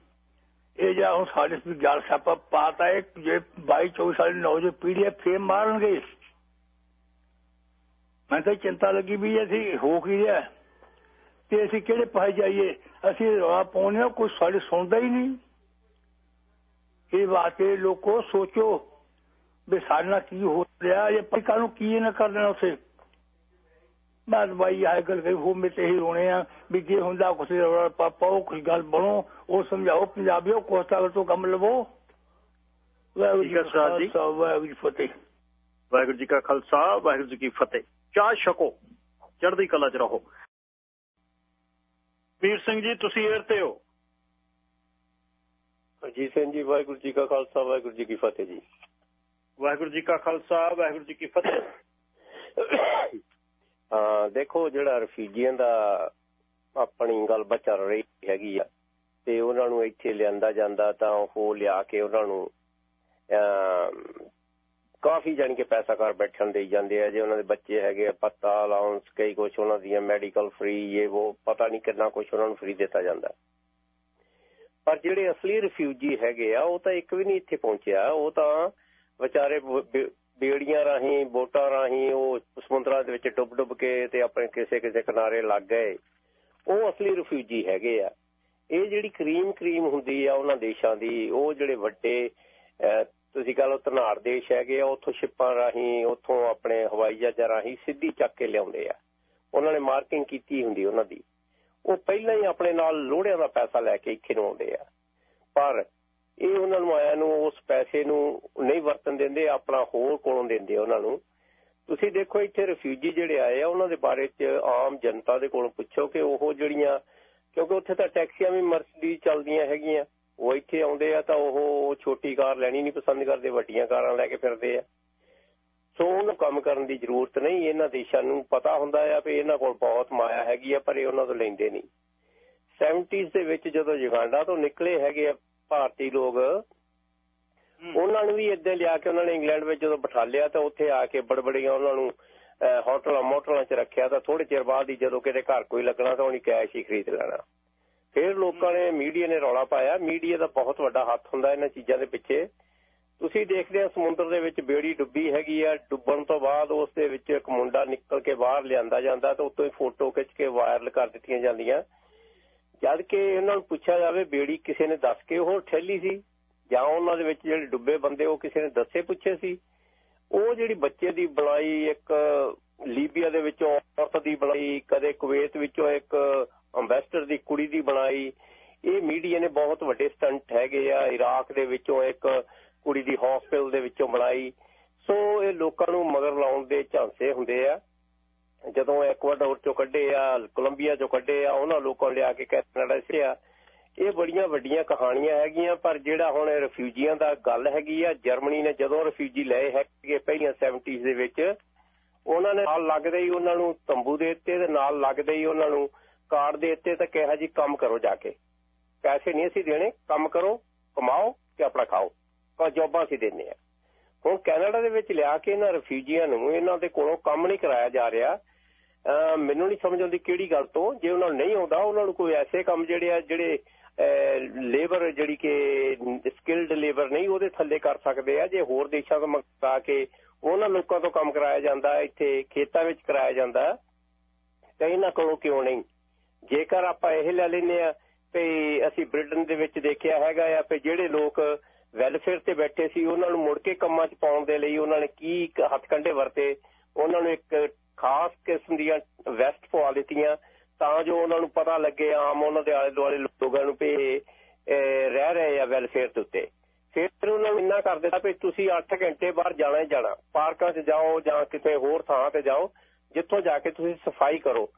ਇਹ ਜਾ ਹੁਣ ਸਾਡੇ ਵੀ ਗੱਲ ਛਾਪਾ ਪਾਤਾ ਹੈ, ਜੇ 22 24 ਸਾਲ ਦੀ ਨੌਜਵਾਨ ਪੀੜ੍ਹੀ ਹੈ ਫੇਮ ਮਾਰਨਗੇ। ਮੈਂ ਤਾਂ ਚਿੰਤਾ ਲੱਗੀ ਵੀ ਅਸੀਂ ਹੋ ਕੀ ਰਿਹਾ? ਤੇ ਅਸੀਂ ਕਿਹੜੇ ਪਾਸੇ ਜਾਈਏ? ਅਸੀਂ ਰੌਲਾ ਪਾਉਂਦੇ ਹਾਂ, ਕੋਈ ਸਾਡੇ ਸੁਣਦਾ ਹੀ ਨਹੀਂ। ਇਹ ਵਾਸਤੇ ਲੋਕੋ ਸੋਚੋ ਵੀ ਸਾਡੇ ਨਾਲ ਕੀ ਹੋ ਰਿਹਾ ਇਹ ਪਤਾ ਨੂੰ ਕੀ ਨਾ ਕਰ ਦੇਣਾ ਉਸੇ ਬਾਤ ਬਾਈ ਆਏ ਗੱਲ ਕਹੀ ਹੋ ਮੇਰੇ ਤੇ ਹੀ ਰੋਣੇ ਆ ਵੀ ਜੇ ਹੁੰਦਾ ਕੁਛ ਰੌਲਾ ਪਾਪਾ ਉਹ ਕੁਛ ਗੱਲ ਬਣੋ ਉਹ ਸਮਝਾਓ ਪੰਜਾਬੀਓ ਕੋਸਤਾ ਤੋਂ ਕੰਮ ਲਵੋ। ਵਾਹਿਗੁਰੂ ਜੀ ਕਾ ਖਾਲਸਾ ਵਾਹਿਗੁਰੂ ਜੀ ਫਤਿਹ। ਵਾਹਿਗੁਰੂ ਜੀ ਕਾ ਖਾਲਸਾ ਵਾਹਿਗੁਰੂ ਜੀ ਕੀ ਫਤਿਹ। ਚਾਹ ਛਕੋ ਚੜ੍ਹਦੀ ਕਲਾ 'ਚ ਰਹੋ। ਵੀਰ ਸਿੰਘ ਜੀ ਤੁਸੀਂ ਏਰ ਤੇ ਹੋ? ਅਜੀਤ ਸਿੰਘ ਜੀ ਵਾਹਿਗੁਰੂ ਜੀ ਕਾ ਖਾਲਸਾ ਵਾਹਿਗੁਰੂ ਜੀ ਕੀ ਫਤਿਹ ਜੀ। ਵਾਹਿਗੁਰੂ ਜੀ ਕਾ ਖਾਲਸਾ ਵਾਹਿਗੁਰੂ ਜੀ ਕੀ ਫਤਿਹ। ਦੇਖੋ ਜਿਹੜਾ ਰਫੀਜੀਆਂ ਦਾ ਆਪਣੀ ਗੱਲ ਚੱਲ ਰਹੀ ਹੈਗੀ ਆ, ਤੇ ਉਹਨਾਂ ਨੂੰ ਇੱਥੇ ਲਿਆਂਦਾ ਜਾਂਦਾ ਤਾਂ ਉਹ ਲਿਆ ਕੇ ਉਹਨਾਂ ਨੂੰ ਕਾਫੀ ਜਾਣੀ ਕਿ ਪੈਸਾ ਕਰ ਬੈਠਣ ਦੇ ਜਾਂਦੇ ਆ, ਜੇ ਉਹਨਾਂ ਦੇ ਬੱਚੇ ਹੈਗੇ ਪੱਤਾ ਅਲਾਉਂਸ ਕਈ ਕੁਝ ਉਹਨਾਂ ਦੀਆਂ ਮੈਡੀਕਲ ਫ੍ਰੀ ਇਹ ਉਹ ਪਤਾ ਨਹੀਂ ਕਿੰਨਾ ਕੁਝ ਉਹਨਾਂ ਨੂੰ ਫ੍ਰੀ ਦਿੱਤਾ ਜਾਂਦਾ। ਪਰ ਜਿਹੜੇ ਅਸਲੀ ਰਿਫਿਊਜੀ ਹੈਗੇ ਆ, ਉਹ ਤਾਂ ਇੱਕ ਵੀ ਨਹੀਂ ਇੱਥੇ ਪਹੁੰਚਿਆ, ਉਹ ਤਾਂ ਵਿਚਾਰੇ ਬੇੜੀਆਂ ਰਾਹੀਂ, ਬੋਟਾਂ ਰਾਹੀਂ ਉਹ ਸਮੁੰਦਰਾਂ ਦੇ ਵਿੱਚ ਡੁੱਬ ਡੁੱਬ ਕੇ ਤੇ ਆਪਣੇ ਕਿਸੇ ਕਿਸੇ ਕਿਨਾਰੇ ਲੱਗ ਗਏ। ਉਹ ਅਸਲੀ ਰਿਫਿਊਜੀ ਹੈਗੇ ਆ। ਇਹ ਜਿਹੜੀ ਕਰੀਮ ਕਰੀਮ ਹੁੰਦੀ ਆ ਉਹਨਾਂ ਦੇਸ਼ਾਂ ਦੀ, ਉਹ ਜਿਹੜੇ ਵੱਡੇ ਤੁਸੀਂ ਕਹ ਲਓ ਧਨਾੜ ਦੇਸ਼ ਹੈਗੇ ਆ, ਉੱਥੋਂ ਸ਼ਿਪਾਂ ਰਾਹੀਂ, ਉੱਥੋਂ ਆਪਣੇ ਹਵਾਈ ਜਹਾਜ਼ਾਂ ਰਾਹੀਂ ਸਿੱਧੀ ਚੱਕ ਕੇ ਲਿਆਉਂਦੇ ਆ। ਉਹਨਾਂ ਨੇ ਮਾਰਕਿੰਗ ਕੀਤੀ ਹੁੰਦੀ ਉਹਨਾਂ ਦੀ। ਉਹ ਪਹਿਲਾਂ ਹੀ ਆਪਣੇ ਨਾਲ ਲੋੜਿਆਂ ਦਾ ਪੈਸਾ ਲੈ ਕੇ ਇੱਥੇ ਨੂੰ ਆਉਂਦੇ ਆ। ਪਰ ਇਹ ਉਹਨਾਂ ਨੂੰ ਆਇਆ ਨੂੰ, ਉਸ ਪੈਸੇ ਨੂੰ ਨਹੀਂ ਵਰਤਣ ਦਿੰਦੇ, ਆਪਣਾ ਹੋਰ ਕੋਲੋਂ ਦਿੰਦੇ ਉਹਨਾਂ ਨੂੰ। ਤੁਸੀਂ ਦੇਖੋ, ਇੱਥੇ ਰਿਫਿਊਜੀ ਜਿਹੜੇ ਆਏ ਆ, ਉਹਨਾਂ ਦੇ ਬਾਰੇ ਚ ਆਮ ਜਨਤਾ ਦੇ ਕੋਲ ਪੁੱਛੋ ਕਿ ਉਹ ਜਿਹੜੀਆਂ, ਕਿਉਂਕਿ ਉੱਥੇ ਤਾਂ ਟੈਕਸੀਆਂ ਵੀ ਮਰਸਡੀ ਚੱਲਦੀਆਂ ਹੈਗੀਆਂ। ਉਹ ਇੱਥੇ ਆਉਂਦੇ ਆ ਤਾਂ ਉਹ ਛੋਟੀ ਕਾਰ ਲੈਣੀ ਨਹੀਂ ਪਸੰਦ ਕਰਦੇ, ਵੱਡੀਆਂ ਕਾਰਾਂ ਲੈ ਕੇ ਫਿਰਦੇ ਆ। ਸੋ ਉਹਨੂੰ ਕੰਮ ਕਰਨ ਦੀ ਜ਼ਰੂਰਤ ਨਹੀਂ। ਇਹਨਾਂ ਦੇਸ਼ਾਂ ਨੂੰ ਪਤਾ ਹੁੰਦਾ ਆ ਵੀ ਇਹਨਾਂ ਕੋਲ ਬਹੁਤ ਮਾਇਆ ਹੈਗੀ ਆ, ਪਰ ਇਹ ਉਹਨਾਂ ਤੋਂ ਲੈਂਦੇ ਨਹੀਂ। 70s ਦੇ ਵਿੱਚ ਜਦੋਂ ਯੁਗਾਂਡਾ ਤੋਂ ਨਿਕਲੇ ਹੈਗੇ ਆ ਭਾਰਤੀ ਲੋਕ ਉਹਨਾਂ ਨੂੰ ਵੀ ਇੱਦਾਂ ਲਿਆ ਕੇ ਉਹਨਾਂ ਨੇ ਇੰਗਲੈਂਡ ਵਿੱਚ ਜਦੋਂ ਬਿਠਾ ਲਿਆ ਤਾਂ ਉੱਥੇ ਆ ਕੇ ਬੜਬੜੀਆਂ ਉਹਨਾਂ ਨੂੰ ਹੋਟਲਾਂ ਮੋਟਲਾਂ 'ਚ ਰੱਖਿਆ ਤਾਂ ਥੋੜੇ ਚਿਰ ਬਾਅਦ ਹੀ ਜਦੋਂ ਕਿਤੇ ਘਰ ਕੋਈ ਲੱਗਣਾ ਤਾਂ ਉਹਨੇ ਕੈਸ਼ ਹੀ ਖਰੀਦ ਲੈਣਾ। ਫਿਰ ਲੋਕਾਂ ਨੇ ਮੀਡੀਆ ਨੇ ਰੌਲਾ ਪਾਇਆ। ਮੀਡੀਆ ਦਾ ਬਹੁਤ ਵੱਡਾ ਹੱਥ ਹੁੰਦਾ ਇਹਨਾਂ ਚੀਜ਼ਾਂ ਦੇ ਪਿੱਛੇ। ਤੁਸੀਂ ਦੇਖਦੇ ਆ ਸਮੁੰਦਰ ਦੇ ਵਿੱਚ ਬੇੜੀ ਡੁੱਬੀ ਹੈਗੀ ਆ। ਡੁੱਬਣ ਤੋਂ ਬਾਅਦ ਉਸ ਦੇ ਵਿੱਚ ਇੱਕ ਮੁੰਡਾ ਨਿਕਲ ਕੇ ਬਾਹਰ ਲਿਆਂਦਾ ਜਾਂਦਾ ਤਾਂ ਉੱਤੋਂ ਹੀ ਫੋਟੋ ਖਿੱਚ ਕੇ ਵਾਇਰਲ ਕਰ ਦਿੱਤੀਆਂ ਜਾਂਦੀਆਂ। ਜਦ ਕਿ ਇਹਨਾਂ ਨੂੰ ਪੁੱਛਿਆ ਜਾਵੇ ਬੇੜੀ ਕਿਸੇ ਨੇ ਦੱਸ ਕੇ ਉਹ ਠੇਲੀ ਸੀ, ਜਾਂ ਉਹਨਾਂ ਦੇ ਵਿੱਚ ਜਿਹੜੇ ਡੁੱਬੇ ਬੰਦੇ ਉਹ ਕਿਸੇ ਨੇ ਦੱਸੇ ਪੁੱਛੇ ਸੀ। ਉਹ ਜਿਹੜੀ ਬੱਚੇ ਦੀ ਬੁਲਾਈ ਇੱਕ ਲੀਬੀਆ ਦੇ ਵਿੱਚੋਂ, ਔਰਤ ਦੀ ਬਣਾਈ, ਕਦੇ ਕੁਵੈਤ ਵਿੱਚੋਂ ਇੱਕ ਅੰਬੈਸਡਰ ਦੀ ਕੁੜੀ ਦੀ ਬਣਾਈ, ਇਹ ਮੀਡੀਆ ਨੇ ਬਹੁਤ ਵੱਡੇ ਸਟੰਟ ਹੈਗੇ ਆ। ਇਰਾਕ ਦੇ ਵਿੱਚੋਂ ਇੱਕ ਕੁੜੀ ਦੀ ਹਸਪੀਟਲ ਦੇ ਵਿੱਚੋਂ ਬਣਾਈ। ਸੋ ਇਹ ਲੋਕਾਂ ਨੂੰ ਮਗਰ ਲਾਉਣ ਦੇ ਝਾਂਸੇ ਹੁੰਦੇ ਆ। ਜਦੋਂ ਐਕਵਾਡੋਰ ਚੋਂ ਕੱਢੇ ਆ ਕੋਲੰਬੀਆ ਚੋਂ ਕੱਢੇ ਆ, ਉਹਨਾਂ ਲੋਕਾਂ ਲਿਆ ਕੇ ਕੈਨੇਡਾ ਸਿਆ ਇਹ ਬੜੀਆਂ ਵੱਡੀਆਂ ਕਹਾਣੀਆਂ ਹੈਗੀਆਂ, ਪਰ ਜਿਹੜਾ ਹੁਣ ਰਿਫਿਊਜੀਆਂ ਦਾ ਗੱਲ ਹੈਗੀ ਆ ਜਰਮਨੀ ਨੇ ਜਦੋਂ ਰਿਫਿਊਜੀ ਲਏ ਹੈਗੇ ਪਹਿਲੀਆਂ 70s ਦੇ ਵਿੱਚ, ਉਹਨਾਂ ਨੇ ਨਾਲ ਲੱਗਦੇ ਹੀ ਉਹਨਾਂ ਨੂੰ ਤੰਬੂ ਦੇ ਦਿੱਤੇ ਤੇ ਨਾਲ ਲੱਗਦੇ ਹੀ ਉਹਨਾਂ ਨੂੰ ਕਾਰਡ ਦੇ ਦਿੱਤੇ ਤਾਂ ਕਿਹਾ ਜੀ ਕੰਮ ਕਰੋ ਜਾ ਕੇ। ਪੈਸੇ ਨਹੀਂ ਅਸੀਂ ਦੇਣੇ, ਕੰਮ ਕਰੋ, ਕਮਾਓ ਤੇ ਆਪਣਾ ਖਾਓ। ਪਰ ਜੋਬਾਂ ਅਸੀਂ ਦਿੰਨੇ ਆ। ਹੁਣ ਕੈਨੇਡਾ ਦੇ ਵਿੱਚ ਲਿਆ ਕੇ ਇਹਨਾਂ ਰਿਫਿਊਜੀਆਂ ਨੂੰ, ਇਹਨਾਂ ਦੇ ਕੋਲੋਂ ਕੰਮ ਨਹੀਂ ਕਰਾਇਆ ਜਾ ਰਿਹਾ। ਮੈਨੂੰ ਨਹੀਂ ਸਮਝ ਆਉਂਦੀ ਕਿਹੜੀ ਗੱਲ ਤੋਂ। ਜੇ ਉਹਨਾਂ ਨੂੰ ਨਹੀਂ ਆਉਂਦਾ, ਉਹਨਾਂ ਨੂੰ ਕੋਈ ਐਸੇ ਕੰਮ ਜਿਹੜੇ ਆ, ਜਿਹੜੇ ਲੇਬਰ ਜਿਹੜੀ ਕਿ ਸਕਿਲਡ ਲੇਬਰ ਨਹੀਂ, ਉਹਦੇ ਥੱਲੇ ਕਰ ਸਕਦੇ ਆ। ਜੇ ਹੋਰ ਦੇਸ਼ਾਂ ਤੋਂ ਮੰਗਾ ਕੇ ਉਹਨਾਂ ਲੋਕਾਂ ਤੋਂ ਕੰਮ ਕਰਾਇਆ ਜਾਂਦਾ, ਇੱਥੇ ਖੇਤਾਂ ਵਿੱਚ ਕਰਾਇਆ ਜਾਂਦਾ, ਤਾਂ ਇਹਨਾਂ ਕੋਲੋਂ ਕਿਉਂ ਨਹੀਂ? ਜੇਕਰ ਆਪਾਂ ਇਹ ਲੈ ਲੈਨੇ ਆ ਤੇ ਅਸੀਂ ਬ੍ਰਿਟਨ ਦੇ ਵਿੱਚ ਦੇਖਿਆ ਹੈਗਾ ਆ ਕਿ ਜਿਹੜੇ ਲੋਕ ਵੈਲਫੇਅਰ ਤੇ ਬੈਠੇ ਸੀ, ਉਹਨਾਂ ਨੂੰ ਮੁੜ ਕੇ ਕੰਮਾਂ 'ਚ ਪਾਉਣ ਦੇ ਲਈ ਉਹਨਾਂ ਨੇ ਕੀ ਹੱਥਕੰਡੇ ਵਰਤੇ, ਉਹਨਾਂ ਨੂੰ ਇੱਕ ਖਾਸ ਕਿਸਮ ਦੀਆਂ ਵੈਸਟ ਪਵਾ ਦਿੱਤੀਆਂ ਤਾਂ ਜੋ ਉਹਨਾਂ ਨੂੰ ਪਤਾ ਲੱਗੇ ਆਮ ਉਹਨਾਂ ਦੇ ਆਲੇ ਦੁਆਲੇ ਲੋਕਾਂ ਨੂੰ ਵੀ ਰਹਿ ਰਹੇ ਆ ਵੈਲਫੇਅਰ ਦੇ ਉੱਤੇ। ਫਿਰ ਉਹਨਾਂ ਨੂੰ ਇੰਨਾ ਕਰ ਦਿੱਤਾ ਵੀ ਤੁਸੀਂ 8 ਘੰਟੇ ਬਾਹਰ ਜਾਣਾ ਹੀ ਜਾਣਾ। ਪਾਰਕਾਂ 'ਚ ਜਾਓ ਜਾਂ ਕਿਤੇ ਹੋਰ ਥਾਂ ਤੇ ਜਾਓ, ਜਿੱਥੋਂ ਜਾ ਕੇ ਤੁਸੀਂ ਸਫ਼ਾਈ ਕਰੋ।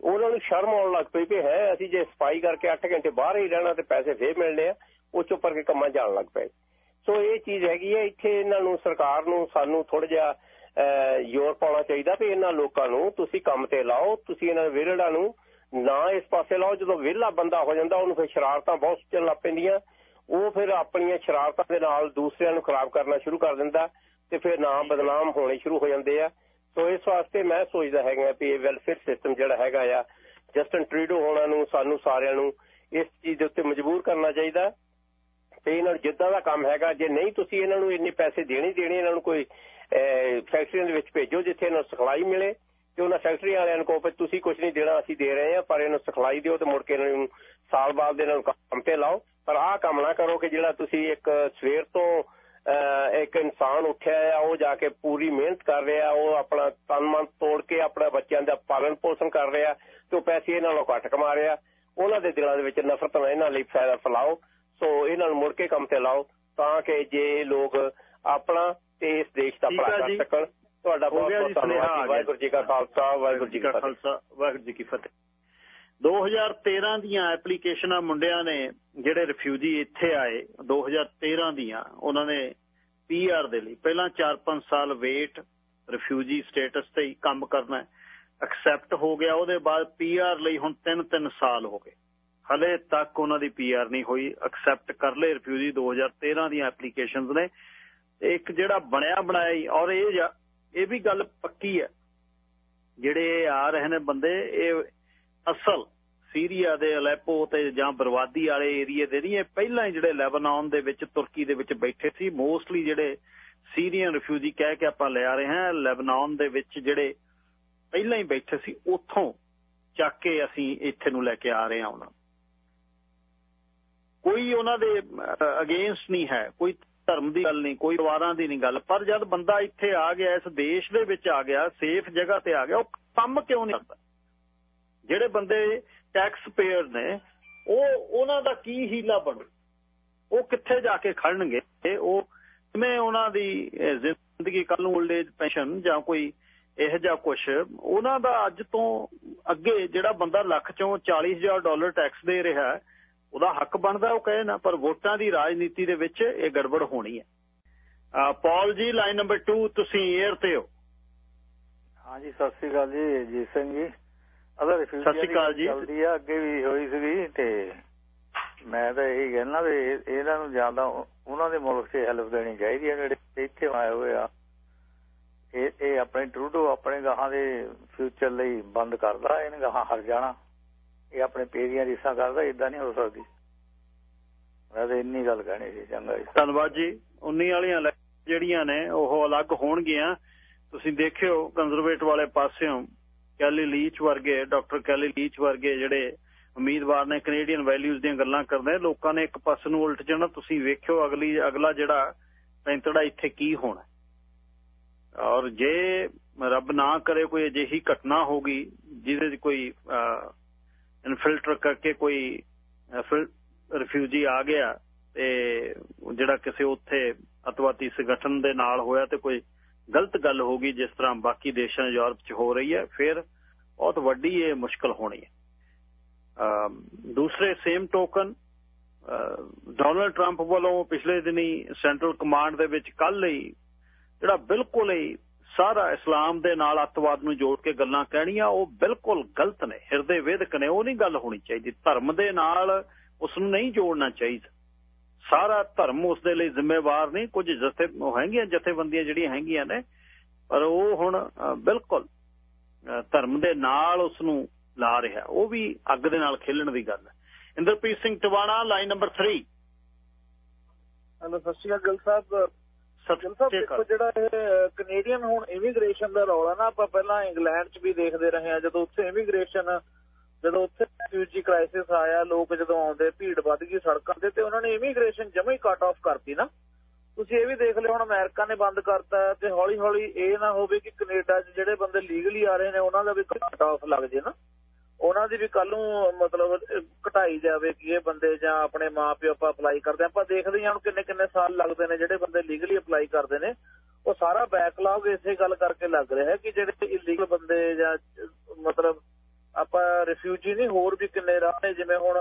ਉਹਨਾਂ ਨੂੰ ਸ਼ਰਮ ਆਉਣ ਲੱਗ ਪਈ ਵੀ ਹੈ, ਅਸੀਂ ਜੇ ਸਫ਼ਾਈ ਕਰਕੇ 8 ਘੰਟੇ ਬਾਹਰ ਹੀ ਰਹਿਣਾ ਤੇ ਪੈਸੇ ਫੇਰ ਮਿਲਣੇ ਆ ਉਹ ਚੁੱਪ ਕੇ ਕੰਮਾਂ ਜਾਣ ਲੱਗ ਪਏ। ਸੋ ਇਹ ਚੀਜ਼ ਹੈਗੀ ਹੈ ਇੱਥੇ ਇਹਨਾਂ ਨੂੰ, ਸਰਕਾਰ ਨੂੰ, ਸਾਨੂੰ ਥੋੜਾ ਜਿਹਾ ਜ਼ੋਰ ਪਾਉਣਾ ਚਾਹੀਦਾ ਵੀ ਇਹਨਾਂ ਲੋਕਾਂ ਨੂੰ ਤੁਸੀਂ ਕੰਮ ਤੇ ਲਾਓ, ਤੁਸੀਂ ਇਹਨਾਂ ਵਿਰੜਾਂ ਨੂੰ ਨਾ ਇਸ ਪਾਸੇ ਲਾਓ, ਜਦੋਂ ਵਿਹਲਾ ਬੰਦਾ ਹੋ ਜਾਂਦਾ, ਉਹਨੂੰ ਫਿਰ ਸ਼ਰਾਰਤਾਂ ਬਹੁਤ ਚੱਲਣ ਲੱਗ ਪੈਂਦੀਆਂ। ਉਹ ਫਿਰ ਆਪਣੀਆਂ ਸ਼ਰਾਰਤਾਂ ਦੇ ਨਾਲ ਦੂਸਰਿਆਂ ਨੂੰ ਖਰਾਬ ਕਰਨਾ ਸ਼ੁਰੂ ਕਰ ਦਿੰਦਾ ਤੇ ਫਿਰ ਨਾਮ ਬਦਨਾਮ ਹੋਣੇ ਸ਼ੁਰੂ ਹੋ ਜਾਂਦੇ ਆ। ਸੋ ਇਸ ਵਾਸਤੇ ਮੈਂ ਸੋਚਦਾ ਹੈਗਾ ਵੀ ਇਹ ਵੈਲਫੇਅਰ ਸਿਸਟਮ ਜਿਹੜਾ ਹੈਗਾ ਆ ਜਸਟਨ ਟਰੀਡੋ ਹੋਣਾ ਨੂੰ, ਸਾਨੂੰ ਸਾਰਿਆਂ ਨੂੰ ਇਸ ਚੀਜ਼ ਦੇ ਉੱਤੇ ਮਜਬੂਰ ਕਰਨਾ ਚਾਹੀਦਾ। ਤੇ ਇਹਨਾਂ ਨੂੰ ਜਿੱਦਾਂ ਦਾ ਕੰਮ ਹੈਗਾ, ਜੇ ਨਹੀਂ ਤੁਸੀਂ ਇਹਨਾਂ ਨੂੰ ਇੰਨੇ ਪੈਸੇ ਦੇਣੇ ਦੇਣੇ, ਇਹਨਾਂ ਨੂੰ ਕੋਈ ਫੈਕਟਰੀਆਂ ਦੇ ਵਿੱਚ ਭੇਜੋ ਜਿੱਥੇ ਇਹਨਾਂ ਨੂੰ ਸਿਖਲਾਈ ਮਿਲੇ ਤੇ ਉਹਨਾਂ ਫੈਕਟਰੀ ਵਾਲਿਆਂ ਨੂੰ ਕਹੋ ਤੁਸੀਂ ਕੁਝ ਨਹੀਂ ਦੇਣਾ, ਅਸੀਂ ਦੇ ਰਹੇ ਹਾਂ, ਪਰ ਇਹਨੂੰ ਸਿਖਲਾਈ ਦਿਓ ਤੇ ਮੁੜ ਕੇ ਇਹਨਾਂ ਨੂੰ ਸਾਲ ਬਾਅਦ ਦੇ ਇਹਨਾਂ ਕੰਮ ਤੇ ਲਾਓ। ਪਰ ਆਹ ਕੰਮ ਨਾ ਕਰੋ ਕਿ ਜਿਹੜਾ ਤੁਸੀਂ ਇੱਕ ਸਵੇਰ ਤੋਂ ਇੱਕ ਇਨਸਾਨ ਉੱਠਿਆ ਆ, ਉਹ ਜਾ ਕੇ ਪੂਰੀ ਮਿਹਨਤ ਕਰ ਰਿਹਾ, ਉਹ ਆਪਣਾ ਤਨ ਮਨ ਤੋੜ ਕੇ ਆਪਣਾ ਬੱਚਿਆਂ ਦਾ ਪਾਲਣ ਪੋਸ਼ਣ ਕਰ ਰਿਹਾ ਤੇ ਉਹ ਪੈਸੇ ਇਹਨਾਂ ਨਾਲੋਂ ਘੱਟ ਕਮਾ ਰਿਹਾ। ਉਹਨਾਂ ਦੇ ਦਿਲਾਂ ਦੇ ਵਿੱਚ ਨਫ਼ਰਤ ਨਾ ਇਹਨਾਂ ਲਈ ਫਾਇਦਾ ਫਲਾਓ ਸੋ ਇਹਨਾਂ ਨੂੰ ਮੁੜ ਕੇ ਕੰਮ ਤੇ ਲਾਓ ਤਾਂ ਕਿ ਜੇ ਲੋਕ ਆਪਣਾ ਤੇ ਇਸ ਦੇਸ਼ ਦਾ ਭਲਾ ਕਰ ਸਕਣ। ਤੁਹਾਡਾ ਬਹੁਤ ਬਹੁਤ ਧੰਨਵਾਦ ਵਾਹਿਗੁਰੂ ਜੀ ਕਾ ਖਾਲਸਾ ਵਾਹਿਗੁਰੂ ਜੀ ਕੀ ਖਾਲਸਾ ਵਾਹਿਗੁਰੂ ਜੀ ਕੀ ਫਤਿਹ। 2013 ਦੀਆਂ ਐਪਲੀਕੇਸ਼ਨਾਂ ਮੁੰਡਿਆਂ ਨੇ ਜਿਹੜੇ ਰਿਫਿਊਜੀ ਇੱਥੇ ਆਏ 2013 ਦੀਆਂ ਉਹਨਾਂ ਨੇ ਪੀਆਰ ਦੇ ਲਈ। ਪਹਿਲਾਂ 4-5 ਸਾਲ ਵੇਟ ਰਿਫਿਊਜੀ ਸਟੇਟਸ ਤੇ ਹੀ ਕੰਮ ਕਰਨਾ ਐਕਸੈਪਟ ਹੋ ਗਿਆ ਉਹਦੇ ਬਾਅਦ ਪੀਆਰ ਲਈ ਹੁਣ 3-3 ਸਾਲ ਹੋ ਗਏ। ਹਲੇ ਤੱਕ ਉਹਨਾਂ ਦੀ ਪੀਆਰ ਨਹੀਂ ਹੋਈ। ਐਕਸੈਪਟ ਕਰ ਲਏ ਰਿਫਿਊਜੀ 2013 ਦੀਆਂ ਐਪਲੀਕੇਸ਼ਨਸ ਨੇ। ਇੱਕ ਜਿਹੜਾ ਬਣਿਆ ਬਣਾਇਆ ਔਰ ਇਹ ਇਹ ਵੀ ਗੱਲ ਪੱਕੀ ਹੈ। ਜਿਹੜੇ ਆ ਰਹੇ ਨੇ ਬੰਦੇ, ਇਹ ਅਸਲ ਸੀਰੀਆ ਦੇ ਅਲੈਪੋ ਤੇ ਜਾਂ ਬਰਬਾਦੀ ਵਾਲੇ ਏਰੀਏ ਦੇ ਨਹੀਂ, ਇਹ ਪਹਿਲਾਂ ਹੀ ਜਿਹੜੇ ਲੈਬਨਾਨ ਦੇ ਵਿੱਚ, ਤੁਰਕੀ ਦੇ ਵਿੱਚ ਬੈਠੇ ਸੀ, ਮੋਸਟਲੀ ਜਿਹੜੇ ਸੀਰੀਅਨ ਰਿਫਿਊਜੀ ਕਹਿ ਕੇ ਆਪਾਂ ਲਿਆ ਰਹੇ ਹਾਂ, ਲੈਬਨਾਨ ਦੇ ਵਿੱਚ ਜਿਹੜੇ ਪਹਿਲਾਂ ਹੀ ਬੈਠੇ ਸੀ, ਉਥੋਂ ਚੱਕ ਕੇ ਅਸੀਂ ਇੱਥੇ ਨੂੰ ਲੈ ਕੇ ਆ ਰਹੇ ਹਾਂ ਉਹਨਾਂ ਕੋਈ ਉਹਨਾਂ ਦੇ ਅਗੇਂਸਟ ਨਹੀਂ ਹੈ, ਕੋਈ ਧਰਮ ਦੀ ਗੱਲ ਨਹੀਂ, ਕੋਈ ਪਰਿਵਾਰਾਂ ਦੀ ਨਹੀਂ ਗੱਲ। ਪਰ ਜਦ ਬੰਦਾ ਇੱਥੇ ਆ ਗਿਆ, ਇਸ ਦੇਸ਼ ਦੇ ਵਿੱਚ ਆ ਗਿਆ, ਸੇਫ ਜਗ੍ਹਾ ਤੇ ਆ ਗਿਆ, ਉਹ ਕੰਮ ਕਿਉਂ ਨਹੀਂ ਕਰਦਾ? ਜਿਹੜੇ ਬੰਦੇ ਟੈਕਸ ਪੇਅਰ ਨੇ, ਉਹ ਉਹਨਾਂ ਦਾ ਕੀ ਹੀਲਾ ਬਣੂ? ਉਹ ਕਿੱਥੇ ਜਾ ਕੇ ਖੜਨਗੇ ਉਹ ਕਿਵੇਂ ਉਹਨਾਂ ਦੀ ਜ਼ਿੰਦਗੀ ਕੱਲ ਨੂੰ 올ਡ ਏਜ ਪੈਨਸ਼ਨ ਜਾਂ ਕੋਈ ਇਹ ਜਿਹਾ ਕੁਝ ਉਹਨਾਂ ਦਾ ਅੱਜ ਤੋਂ ਅੱਗੇ ਜਿਹੜਾ ਬੰਦਾ ਲੱਖ ਚੋਂ 40000 ਡਾਲਰ ਟੈਕਸ ਦੇ ਰਿਹਾ ਉਹਦਾ ਹੱਕ ਬਣਦਾ ਉਹ ਕਹੇ ਨਾ ਪਰ ਵੋਟਾਂ ਦੀ ਰਾਜਨੀਤੀ ਦੇ ਵਿੱਚ ਇਹ ਗੜਬੜ ਹੋਣੀ ਹੈ। ਪੌਲ ਜੀ ਲਾਈਨ ਨੰਬਰ 2 ਤੁਸੀਂ 에ਅਰ ਤੇ ਹੋ। ਹਾਂਜੀ ਸਤਿ ਸ੍ਰੀ ਅਕਾਲ ਜੀ ਜੀ ਸਿੰਘ ਜੀ। ਅਗਰ ਸਤਿ ਸ਼੍ਰੀ ਅਕਾਲ ਜੀ। ਚਲਦੀ ਆ ਅੱਗੇ ਵੀ ਹੋਈ ਸੀਗੀ ਤੇ ਮੈਂ ਤਾਂ ਇਹੀ ਕਹਿਣਾ ਵੀ ਇਹਨਾਂ ਨੂੰ ਜ਼ਿਆਦਾ ਉਹਨਾਂ ਦੇ ਮੁਲਕ 'ਚ ਹੈਲਪ ਦੇਣੀ ਚਾਹੀਦੀ ਹੈ ਜਿਹੜੇ ਇੱਥੇ ਆਏ ਹੋਏ ਆ। ਇਹ ਇਹ ਆਪਣੇ ਟਰੂਡੋ ਆਪਣੇ ਗਾਹਾਂ ਦੇ ਫਿਊਚਰ ਲਈ ਬੰਦ ਕਰਦਾ ਇਹਨੇ ਗਾਹਾਂ ਹਰ ਜਾਣਾ। ਇਹ ਆਪਣੇ ਪੇਰੀਆਂ ਰੀਸਾਂ ਕਰਦਾ ਇਦਾਂ ਨਹੀਂ ਹੋ ਸਕਦੀ। ਮੈਂ ਤਾਂ ਇੰਨੀ ਗੱਲ ਕਹਿਣੀ ਸੀ, ਚੰਗਾ ਜੀ। ਧੰਨਵਾਦ ਜੀ। 19 ਵਾਲੀਆਂ ਜਿਹੜੀਆਂ ਨੇ, ਉਹ ਅਲੱਗ ਹੋਣਗੀਆਂ। ਤੁਸੀਂ ਦੇਖਿਓ ਕੰਜ਼ਰਵੇਟਿਵ ਵਾਲੇ ਪਾਸਿਓਂ ਕੈਲੀ ਲੀਚ ਵਰਗੇ, ਡਾਕਟਰ ਕੈਲੀ ਲੀਚ ਵਰਗੇ ਜਿਹੜੇ ਉਮੀਦਵਾਰ ਨੇ ਕੈਨੇਡੀਅਨ ਵੈਲਿਊਜ਼ ਦੀਆਂ ਗੱਲਾਂ ਕਰਦੇ ਲੋਕਾਂ ਨੇ ਇੱਕ ਪਾਸ ਨੂੰ ਉਲਟ ਜਾਣਾ। ਤੁਸੀਂ ਵੇਖਿਓ ਅਗਲੀ, ਅਗਲਾ ਜਿਹੜਾ ਪੈਂਤੜਾ ਇੱਥੇ ਕੀ ਹੋਣਾ। ਔਰ ਜੇ ਰੱਬ ਨਾ ਕਰੇ, ਕੋਈ ਅਜਿਹੀ ਘਟਨਾ ਹੋਗੀ ਜਿਹਦੇ ਚ ਕੋਈ ਇਨਫਿਲਟਰ ਕਰਕੇ ਕੋਈ ਰਿਫਿਊਜੀ ਆ ਗਿਆ ਤੇ ਜਿਹੜਾ ਕਿਸੇ ਉੱਥੇ ਅਤਵਾਤੀ ਸੰਗਠਨ ਦੇ ਨਾਲ ਹੋਇਆ ਤੇ ਕੋਈ ਗਲਤ ਗੱਲ ਹੋ ਗਈ, ਜਿਸ ਤਰ੍ਹਾਂ ਬਾਕੀ ਦੇਸ਼ਾਂ ਯੂਰਪ 'ਚ ਹੋ ਰਹੀ ਹੈ, ਫਿਰ ਬਹੁਤ ਵੱਡੀ ਇਹ ਮੁਸ਼ਕਲ ਹੋਣੀ ਹੈ। ਦੂਸਰੇ ਸੇਮ ਟੋਕਨ ਡੋਨਲਡ ਟਰੰਪ ਵੱਲੋਂ ਪਿਛਲੇ ਦਿਨੀ ਸੈਂਟਰਲ ਕਮਾਂਡ ਦੇ ਵਿੱਚ ਕੱਲ ਹੀ ਜਿਹੜਾ ਬਿਲਕੁਲ ਹੀ ਸਾਰਾ ਇਸਲਾਮ ਦੇ ਨਾਲ ਅੱਤਵਾਦ ਨੂੰ ਜੋੜ ਕੇ ਗੱਲਾਂ ਕਹਿਣੀਆਂ, ਉਹ ਬਿਲਕੁਲ ਗਲਤ ਨੇ। ਹਿਰਦੇ ਵੇਦਕ ਨੇ, ਉਹ ਨਹੀਂ ਗੱਲ ਹੋਣੀ ਚਾਹੀਦੀ। ਧਰਮ ਦੇ ਨਾਲ ਉਸ ਨੂੰ ਨਹੀਂ ਜੋੜਨਾ ਚਾਹੀਦਾ। ਸਾਰਾ ਧਰਮ ਉਸ ਦੇ ਲਈ ਜ਼ਿੰਮੇਵਾਰ ਨਹੀਂ। ਕੁਝ ਜਥੇ ਹੈਗੀਆਂ ਜਥੇਬੰਦੀਆਂ ਜਿਹੜੀਆਂ ਹੈਗੀਆਂ ਨੇ, ਪਰ ਉਹ ਹੁਣ ਬਿਲਕੁਲ ਧਰਮ ਦੇ ਨਾਲ ਉਸ ਨੂੰ ਲਾ ਰਿਹਾ। ਉਹ ਵੀ ਅੱਗ ਦੇ ਨਾਲ ਖੇਲਣ ਦੀ ਗੱਲ ਹੈ। Inderpreet Singh Tiwana, line number 3 hello, ਸਤਿ ਸ਼੍ਰੀ ਅਕਾਲ ਸਾਹਿਬ। ਅਕਾਲ ਜਿਹੜਾ ਇਹ ਕੈਨੇਡੀਅਨ ਹੁਣ ਇਮੀਗ੍ਰੇਸ਼ਨ ਦਾ ਰੌਲਾ ਨਾ ਆਪਾਂ ਪਹਿਲਾਂ ਇੰਗਲੈਂਡ 'ਚ ਵੀ ਦੇਖਦੇ ਰਹੇ ਆ ਜਦੋਂ ਉੱਥੇ ਇਮੀਗ੍ਰੇਸ਼ਨ ਜਦੋਂ ਉੱਥੇ ਰਿਫਿਊਜੀ ਕ੍ਰਾਈਸਿਸ ਆਇਆ ਲੋਕ ਜਦੋਂ ਆਉਂਦੇ ਭੀੜ ਵੱਧ ਗਈ ਸੜਕਾਂ ਤੇ ਤੇ ਉਹਨਾਂ ਨੇ ਇਮੀਗ੍ਰੇਸ਼ਨ ਜਮਾ ਹੀ ਕੱਟ ਆਫ ਕਰਤੀ ਨਾ। ਤੁਸੀਂ ਇਹ ਵੀ ਦੇਖ ਲਿਓ ਹੁਣ ਅਮਰੀਕਾ ਨੇ ਬੰਦ ਕਰਤਾ ਤੇ ਹੌਲੀ ਹੌਲੀ ਇਹ ਨਾ ਹੋਵੇ ਕਿ ਕੈਨੇਡਾ 'ਚ ਜਿਹੜੇ ਬੰਦੇ ਲੀਗਲੀ ਆ ਰਹੇ ਨੇ ਉਹਨਾਂ ਦਾ ਵੀ ਕੱਟ ਆਫ ਲੱਗ ਜੇ ਨਾ। ਉਹਨਾਂ ਦੀ ਵੀ ਕੱਲ ਨੂੰ ਮਤਲਬ ਘਟਾਈ ਜਾਵੇ ਕਿ ਇਹ ਬੰਦੇ ਜਾਂ ਆਪਣੇ ਮਾਪਿਓ ਆਪਾਂ ਅਪਲਾਈ ਕਰਦੇ ਆਪਾਂ ਦੇਖਦੇ ਹਾਂ ਹੁਣ ਕਿੰਨੇ ਕਿੰਨੇ ਸਾਲ ਲੱਗਦੇ ਨੇ, ਜਿਹੜੇ ਬੰਦੇ ਲੀਗਲੀ ਅਪਲਾਈ ਕਰਦੇ ਨੇ। ਉਹ ਸਾਰਾ ਬੈਕਲੌਗ ਇਸੇ ਗੱਲ ਕਰਕੇ ਲੱਗ ਰਿਹਾ ਹੈ ਕਿ ਜਿਹੜੇ ਇਲੀਗਲ ਬੰਦੇ ਜਾਂ ਮਤਲਬ ਆਪਾਂ ਰਿਫਿਊਜੀ ਨਹੀਂ, ਹੋਰ ਵੀ ਕਿੰਨੇ ਰਾਹ ਨੇ। ਜਿਵੇਂ ਹੁਣ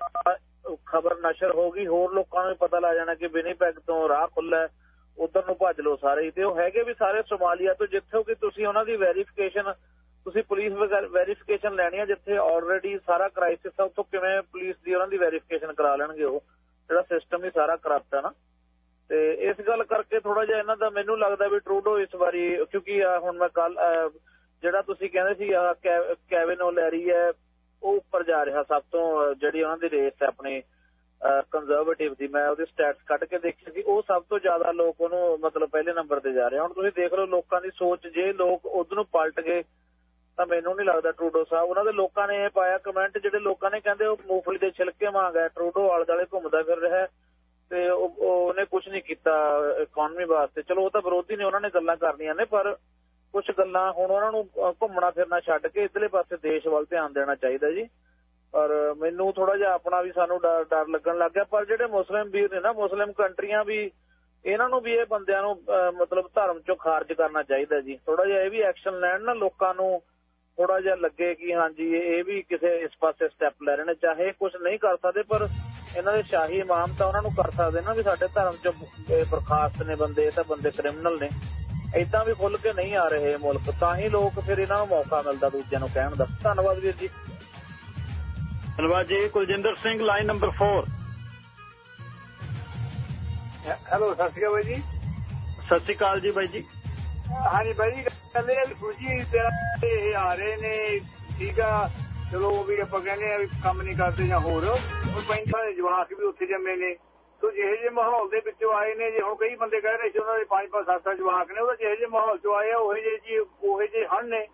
ਖਬਰ ਨਸ਼ਰ ਹੋ ਗਈ, ਹੋਰ ਲੋਕਾਂ ਨੂੰ ਪਤਾ ਲੱਗ ਜਾਣਾ ਕਿ ਵਿਨੀਪੈਗ ਤੋਂ ਰਾਹ ਖੁੱਲਾ ਉਧਰ ਨੂੰ ਭੱਜ ਲਓ ਸਾਰੇ। ਤੇ ਉਹ ਹੈਗੇ ਵੀ ਸਾਰੇ ਸੋਮਾਲੀਆ ਤੋਂ, ਜਿੱਥੋਂ ਕਿ ਤੁਸੀਂ ਉਹਨਾਂ ਦੀ ਵੈਰੀਫਿਕੇਸ਼ਨ ਤੁਸੀਂ ਪੁਲਿਸ ਵੈਰੀਫਿਕੇਸ਼ਨ ਲੈਣੀ ਹੈ ਜਿੱਥੇ ਆਲਰੇਡੀ ਸਾਰਾ ਕ੍ਰਾਈਸਿਸ ਆ, ਉੱਥੋਂ ਕਿਵੇਂ ਪੁਲਿਸ ਦੀ ਉਹਨਾਂ ਦੀ ਵੈਰੀਫਿਕੇਸ਼ਨ ਕਰਾ ਲੈਣਗੇ ਉਹ। ਜਿਹੜਾ ਸਿਸਟਮ ਹੀ ਸਾਰਾ ਕਰਪਟ ਹੈ ਨਾ। ਤੇ ਇਸ ਗੱਲ ਕਰਕੇ ਥੋੜਾ ਜਿਹਾ ਇਹਨਾਂ ਦਾ ਮੈਨੂੰ ਲੱਗਦਾ ਵੀ ਟਰੂਡੋ ਇਸ ਵਾਰੀ, ਕਿਉਂਕਿ ਹੁਣ ਮੈਂ ਕੱਲ ਜਿਹੜਾ ਤੁਸੀਂ ਕਹਿੰਦੇ ਸੀ ਕੈਵਿਨ ਓਲੈਰੀ ਹੈ, ਉਹ ਉੱਪਰ ਜਾ ਰਿਹਾ ਸਭ ਤੋਂ, ਜਿਹੜੀ ਉਹਨਾਂ ਦੀ ਰੇਸ ਹੈ ਆਪਣੀ ਕੰਜ਼ਰਵੇਟਿਵ ਦੀ। ਮੈਂ ਉਹਦੇ ਸਟੈਟਸ ਕੱਢ ਕੇ ਦੇਖੀ ਸੀ। ਉਹ ਸਭ ਤੋਂ ਜ਼ਿਆਦਾ ਲੋਕ ਉਹਨੂੰ ਮਤਲਬ ਪਹਿਲੇ ਨੰਬਰ ਤੇ ਜਾ ਰਹੇ ਹੁਣ ਤੁਸੀਂ ਦੇਖ ਲਓ ਲੋਕਾਂ ਦੀ ਸੋਚ, ਜੇ ਲੋਕ ਉਧਰ ਨੂੰ ਪਲਟ ਗਏ ਤਾਂ ਮੈਨੂੰ ਨਹੀਂ ਲੱਗਦਾ ਟਰੂਡੋ ਸਾਹਿਬ। ਉਹਨਾਂ ਦੇ ਲੋਕਾਂ ਨੇ ਇਹ ਪਾਇਆ ਕਮੈਂਟ ਜਿਹੜੇ ਲੋਕਾਂ ਨੇ ਕਹਿੰਦੇ, ਉਹ ਮੂੰਗਫਲੀ ਦੇ ਛਿਲਕੇ ਮੰਗਾ ਟਰੂਡੋ ਆਲੇ ਦਾਲੇ ਘੁੰਮਦਾ ਫਿਰ ਰਿਹਾ ਤੇ ਉਹਨੇ ਕੁਝ ਨਹੀਂ ਕੀਤਾ ਇਕਨੋਮੀ ਵਾਸਤੇ। ਚਲੋ, ਉਹ ਤਾਂ ਵਿਰੋਧੀ ਨੇ ਉਹਨਾਂ ਨੇ ਗੱਲਾਂ ਕਰਨੀਆਂ ਨੇ, ਪਰ ਕੁਝ ਗੱਲਾਂ ਹੁਣ ਉਹਨਾਂ ਨੂੰ ਘੁੰਮਣਾ ਫਿਰਨਾ ਛੱਡ ਕੇ ਇਧਰਲੇ ਪਾਸੇ ਦੇਸ਼ ਵੱਲ ਧਿਆਨ ਦੇਣਾ ਚਾਹੀਦਾ ਜੀ। ਪਰ ਮੈਨੂੰ ਥੋੜਾ ਜਿਹਾ ਆਪਣਾ ਵੀ ਸਾਨੂੰ ਡਰ ਲੱਗਣ ਲੱਗ ਗਿਆ। ਪਰ ਜਿਹੜੇ ਮੁਸਲਿਮ ਵੀਰ ਨੇ ਨਾ, ਮੁਸਲਿਮ ਕੰਟਰੀਆਂ ਵੀ, ਇਹਨਾਂ ਨੂੰ ਵੀ ਇਹ ਬੰਦਿਆਂ ਨੂੰ ਮਤਲਬ ਧਰਮ ਚੋਂ ਖਾਰਜ ਕਰਨਾ ਚਾਹੀਦਾ ਜੀ। ਥੋੜਾ ਜਿਹਾ ਇਹ ਵੀ ਐਕਸ਼ਨ ਲੈਣ ਨਾ ਲੋਕਾਂ ਨੂੰ ਥੋੜਾ ਜਿਹਾ ਲੱਗੇ ਕਿ ਹਾਂਜੀ ਇਹ ਵੀ ਕਿਸੇ ਇਸ ਪਾਸੇ ਸਟੈਪ ਲੈ ਰਹੇ ਨੇ ਚਾਹੇ ਕੁਝ ਨਹੀਂ ਕਰ ਸਕਦੇ ਪਰ ਇਹਨਾਂ ਦੇ ਸ਼ਾਹੀ ਇਮਾਮ ਤਾਂ ਉਹਨਾਂ ਨੂੰ ਕਰ ਸਕਦੇ ਨਾ ਵੀ ਸਾਡੇ ਧਰਮ ਚੋਂ ਬਰਖਾਸਤ ਨੇ ਬੰਦੇ ਇਹ ਤਾਂ ਬੰਦੇ ਕ੍ਰਿਮੀਨਲ ਨੇ। ਇਦਾਂ ਵੀ ਖੁੱਲ ਕੇ ਨਹੀਂ ਆ ਰਹੇ ਮੁਲਕ ਤਾਂ ਹੀ ਲੋਕ ਫਿਰ ਇਹਨਾਂ ਨੂੰ ਮੌਕਾ ਮਿਲਦਾ ਦੂਜਿਆਂ ਨੂੰ ਕਹਿਣ ਦਾ। ਧੰਨਵਾਦ ਵੀਰ ਜੀ। ਧੰਨਵਾਦ ਜੀ Kuljinder Singh line number 4 hello ਸਤਿ ਸ਼੍ਰੀ ਅਕਾਲ ਜੀ। ਸਤਿ ਸ਼੍ਰੀ ਅਕਾਲ ਜੀ ਬਾਈ ਜੀ। ਹਾਂਜੀ ਬਾਈ ਜੀ, ਕਹਿੰਦੇ ਆ ਖੁਸ਼ੀ ਆ ਰਹੇ ਨੇ, ਠੀਕ ਆ। ਚਲੋ ਵੀ ਆਪਾਂ ਕਹਿੰਦੇ ਆ ਵੀ ਕੰਮ ਨਹੀਂ ਕਰਦੇ ਜਾਂ ਹੋਰ। ਉਹ ਪੈਂਥਾਂ ਦੇ ਜਵਾਕ ਵੀ ਉੱਥੇ ਜੰਮੇ ਨੇ। ਤੋ ਜਿਹੇ ਜਿਹੇ ਮਾਹੌਲ ਦੇ ਵਿੱਚੋਂ ਆਏ ਨੇ ਜੇ ਹੁਣ ਕਈ ਬੰਦੇ ਕਹਿ ਰਹੇ ਸੀ ਉਹਨਾਂ ਦੇ ਪੰਜ ਪੰਜ ਸੱਤ ਸੱਤ ਜਵਾਕ ਨੇ ਉਹ ਜਿਹੇ ਜਿਹੇ ਮਾਹੌਲ ਚੋਂ ਆਏ ਆ, ਉਹੇ ਜਿਹੇ ਜੀ ਉਹੇ ਜਿਹੇ ਹਨ ਨੇ।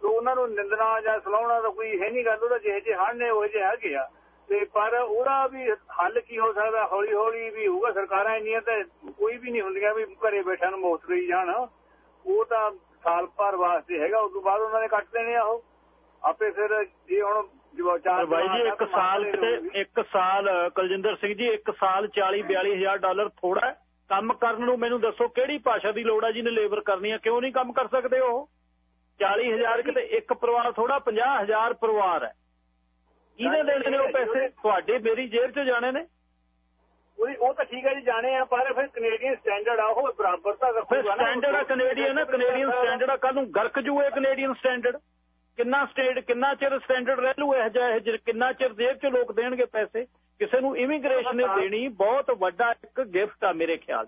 ਤੋ ਉਹਨਾਂ ਨੂੰ ਨਿੰਦਣਾ ਜਾਂ ਸਲਾਉਣਾ ਤਾਂ ਕੋਈ ਹੈ ਨਹੀਂ ਗੱਲ, ਉਹਦਾ ਜਿਹੇ ਜਿਹੇ ਹਨ ਨੇ, ਉਹੇ ਜਿਹੇ ਹੈਗੇ ਆ। ਤੇ ਪਰ ਉਹਦਾ ਵੀ ਹੱਲ ਕੀ ਹੋ ਸਕਦਾ? ਹੌਲੀ ਹੌਲੀ ਵੀ ਹੋਊਗਾ ਸਰਕਾਰਾਂ ਇੰਨੀਆਂ ਤਾਂ ਕੋਈ ਵੀ ਨਹੀਂ ਹੁੰਦੀਆਂ ਵੀ ਘਰੇ ਬੈਠਿਆਂ ਨੂੰ ਮੁਫ਼ਤ ਲਈ ਜਾਣ। ਉਹ ਤਾਂ ਸਾਲ ਭਰ ਵਾਸਤੇ ਹੈਗਾ ਉਸ ਤੋਂ ਬਾਅਦ ਉਹਨਾਂ ਨੇ ਕੱਟ ਦੇਣੇ ਆ ਉਹ। ਆਪੇ ਫਿਰ ਜੇ ਹੁਣ ਚਾਰ ਬਾਈ ਜੀ ਇੱਕ ਸਾਲ ਤੇ ਇੱਕ ਸਾਲ ਕੁਲਜਿੰਦਰ ਸਿੰਘ ਜੀ ਇੱਕ ਸਾਲ 40 42000 ਡਾਲਰ ਥੋੜਾ ਕੰਮ ਕਰਨ ਨੂੰ ਮੈਨੂੰ ਦੱਸੋ ਕਿਹੜੀ ਭਾਸ਼ਾ ਦੀ ਲੋੜ ਆ ਜਿਹਨੇ ਲੇਬਰ ਕਰਨੀ ਆ ਕਿਉਂ ਨਹੀਂ ਕੰਮ ਕਰ ਸਕਦੇ ਉਹ? 40000 ਕਿਤੇ ਇੱਕ ਪਰਿਵਾਰ ਥੋੜਾ 50000 ਪਰਿਵਾਰ ਹੈ। ਕਿਹਨੇ ਦੇਣੇ ਨੇ ਉਹ ਪੈਸੇ? ਤੁਹਾਡੇ ਮੇਰੀ ਜੇਬ 'ਚ ਜਾਣੇ ਨੇ। ਉਹ ਤਾਂ ਠੀਕ ਹੈ ਜੀ ਜਾਣੇ ਆ ਪਰ ਫਿਰ ਕੈਨੇਡੀਅਨ ਸਟੈਂਡਰਡ ਆ ਉਹ ਬਰਾਬਰ ਤਾਂ ਰੱਖੂਗਾ ਨਾ ਸਟੈਂਡਰਡ ਆ ਕੈਨੇਡੀਅਨ ਕੈਨੇਡੀਅਨ ਸਟੈਂਡਰਡ ਆ ਕੱਲ ਨੂੰ ਗਰਕ ਜੂਏ ਕੈਨੇਡੀਅਨ ਸਟੈਂਡਰਡ ਕਿੰਨਾ ਸਟੇਟ ਕਿੰਨਾ ਚਿਰ ਸਟੈਂਡਰਡ ਰਹਿ ਲੂ ਇਹ ਜਿਹਾ ਇਹ ਕਿੰਨਾ ਚਿਰ ਜੇਬ 'ਚ ਲੋਕ ਦੇਣਗੇ ਪੈਸੇ? ਕਿਸੇ ਨੂੰ ਇਮੀਗ੍ਰੇਸ਼ਨ ਨੇ ਦੇਣੀ ਬਹੁਤ ਵੱਡਾ ਇੱਕ ਗਿਫਟ ਆ ਮੇਰੇ ਖਿਆਲ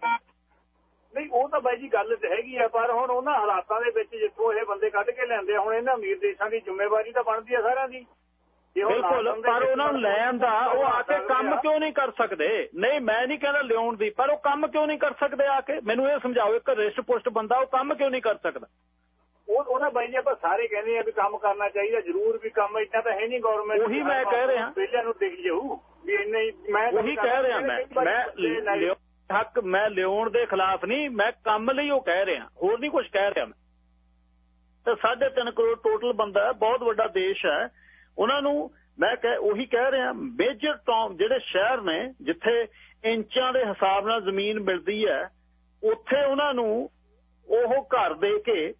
ਨਹੀਂ ਉਹ ਤਾਂ ਬਾਈ ਜੀ ਗੱਲ ਤੇ ਹੈਗੀ ਆ ਪਰ ਹੁਣ ਉਹਨਾਂ ਹਾਲਾਤਾਂ ਦੇ ਵਿੱਚ ਜਿੱਥੋਂ ਇਹ ਬੰਦੇ ਕੱਢ ਕੇ ਲੈਂਦੇ ਆ ਹੁਣ ਇਹਨਾਂ ਅਮੀਰ ਦੇਸ਼ਾਂ ਦੀ ਜ਼ਿੰਮੇਵਾਰੀ ਤਾਂ ਬਣਦੀ ਆ ਸਾਰਿਆਂ ਦੀ। ਬਿਲਕੁਲ ਪਰ ਉਹਨਾਂ ਨੂੰ ਲੈਣ ਦਾ ਉਹ ਆ ਕੇ ਕੰਮ ਕਿਉਂ ਨਹੀਂ ਕਰ ਸਕਦੇ? ਨਹੀਂ ਮੈਂ ਨਹੀਂ ਕਹਿੰਦਾ ਲਿਆਉਣ ਦੀ ਪਰ ਉਹ ਕੰਮ ਕਿਉਂ ਨਹੀਂ ਕਰ ਸਕਦੇ ਆ ਕੇ? ਮੈਨੂੰ ਇਹ ਸਮਝਾਓ ਇੱਕ ਰਿਸਟ ਪੋਸਟ ਬੰਦਾ ਉਹ ਕੰਮ ਕਿਉਂ ਨਹੀਂ ਕਰ ਸਕਦਾ? ਉਹ ਉਹਨਾਂ ਬਾਈ ਜੀ ਆਪਾਂ ਸਾਰੇ ਕਹਿੰਦੇ ਆ ਵੀ ਕੰਮ ਕਰਨਾ ਚਾਹੀਦਾ ਜ਼ਰੂਰ ਵੀ ਕੰਮ ਇੱਦਾਂ ਤਾਂ ਹੈ ਨਹੀਂ ਗਵਰਨਮੈਂਟ ਉਹੀ ਮੈਂ ਕਹਿ ਰਿਹਾ। ਪਹਿਲਾਂ ਨੂੰ ਦਿਖ ਜਾਊ ਵੀ ਇੰਨੇ ਮੈਂ ਉਹੀ ਕਹਿ ਰਿਹਾ ਮੈਂ ਮੈਂ ਹੱਕ ਮੈਂ ਲਿਆਉਣ ਦੇ ਖਿਲਾਫ ਨਹੀਂ ਮੈਂ ਕੰਮ ਲਈ ਉਹ ਕਹਿ ਰਿਹਾ। ਹੋਰ ਨਹੀਂ ਕੁਝ ਕਹਿ ਰਿਹਾ ਮੈਂ। ਤਾਂ 3.5 ਕਰੋੜ ਟੋਟਲ ਬੰਦਾ ਹੈ ਬਹੁਤ ਵੱਡਾ ਦੇਸ਼ ਹੈ। ਉਹਨਾਂ ਨੂੰ ਮੈਂ ਕਹਿ, ਉਹੀ ਕਹਿ ਰਿਹਾ ਮੇਜਰ ਟਾਊਨ ਜਿਹੜੇ ਸ਼ਹਿਰ ਨੇ, ਜਿੱਥੇ ਇੰਚਾਂ ਦੇ ਹਿਸਾਬ ਨਾਲ ਜ਼ਮੀਨ ਮਿਲਦੀ ਹੈ, ਉੱਥੇ ਉਹਨਾਂ ਨੂੰ ਉਹ ਘਰ ਦੇ ਕੇ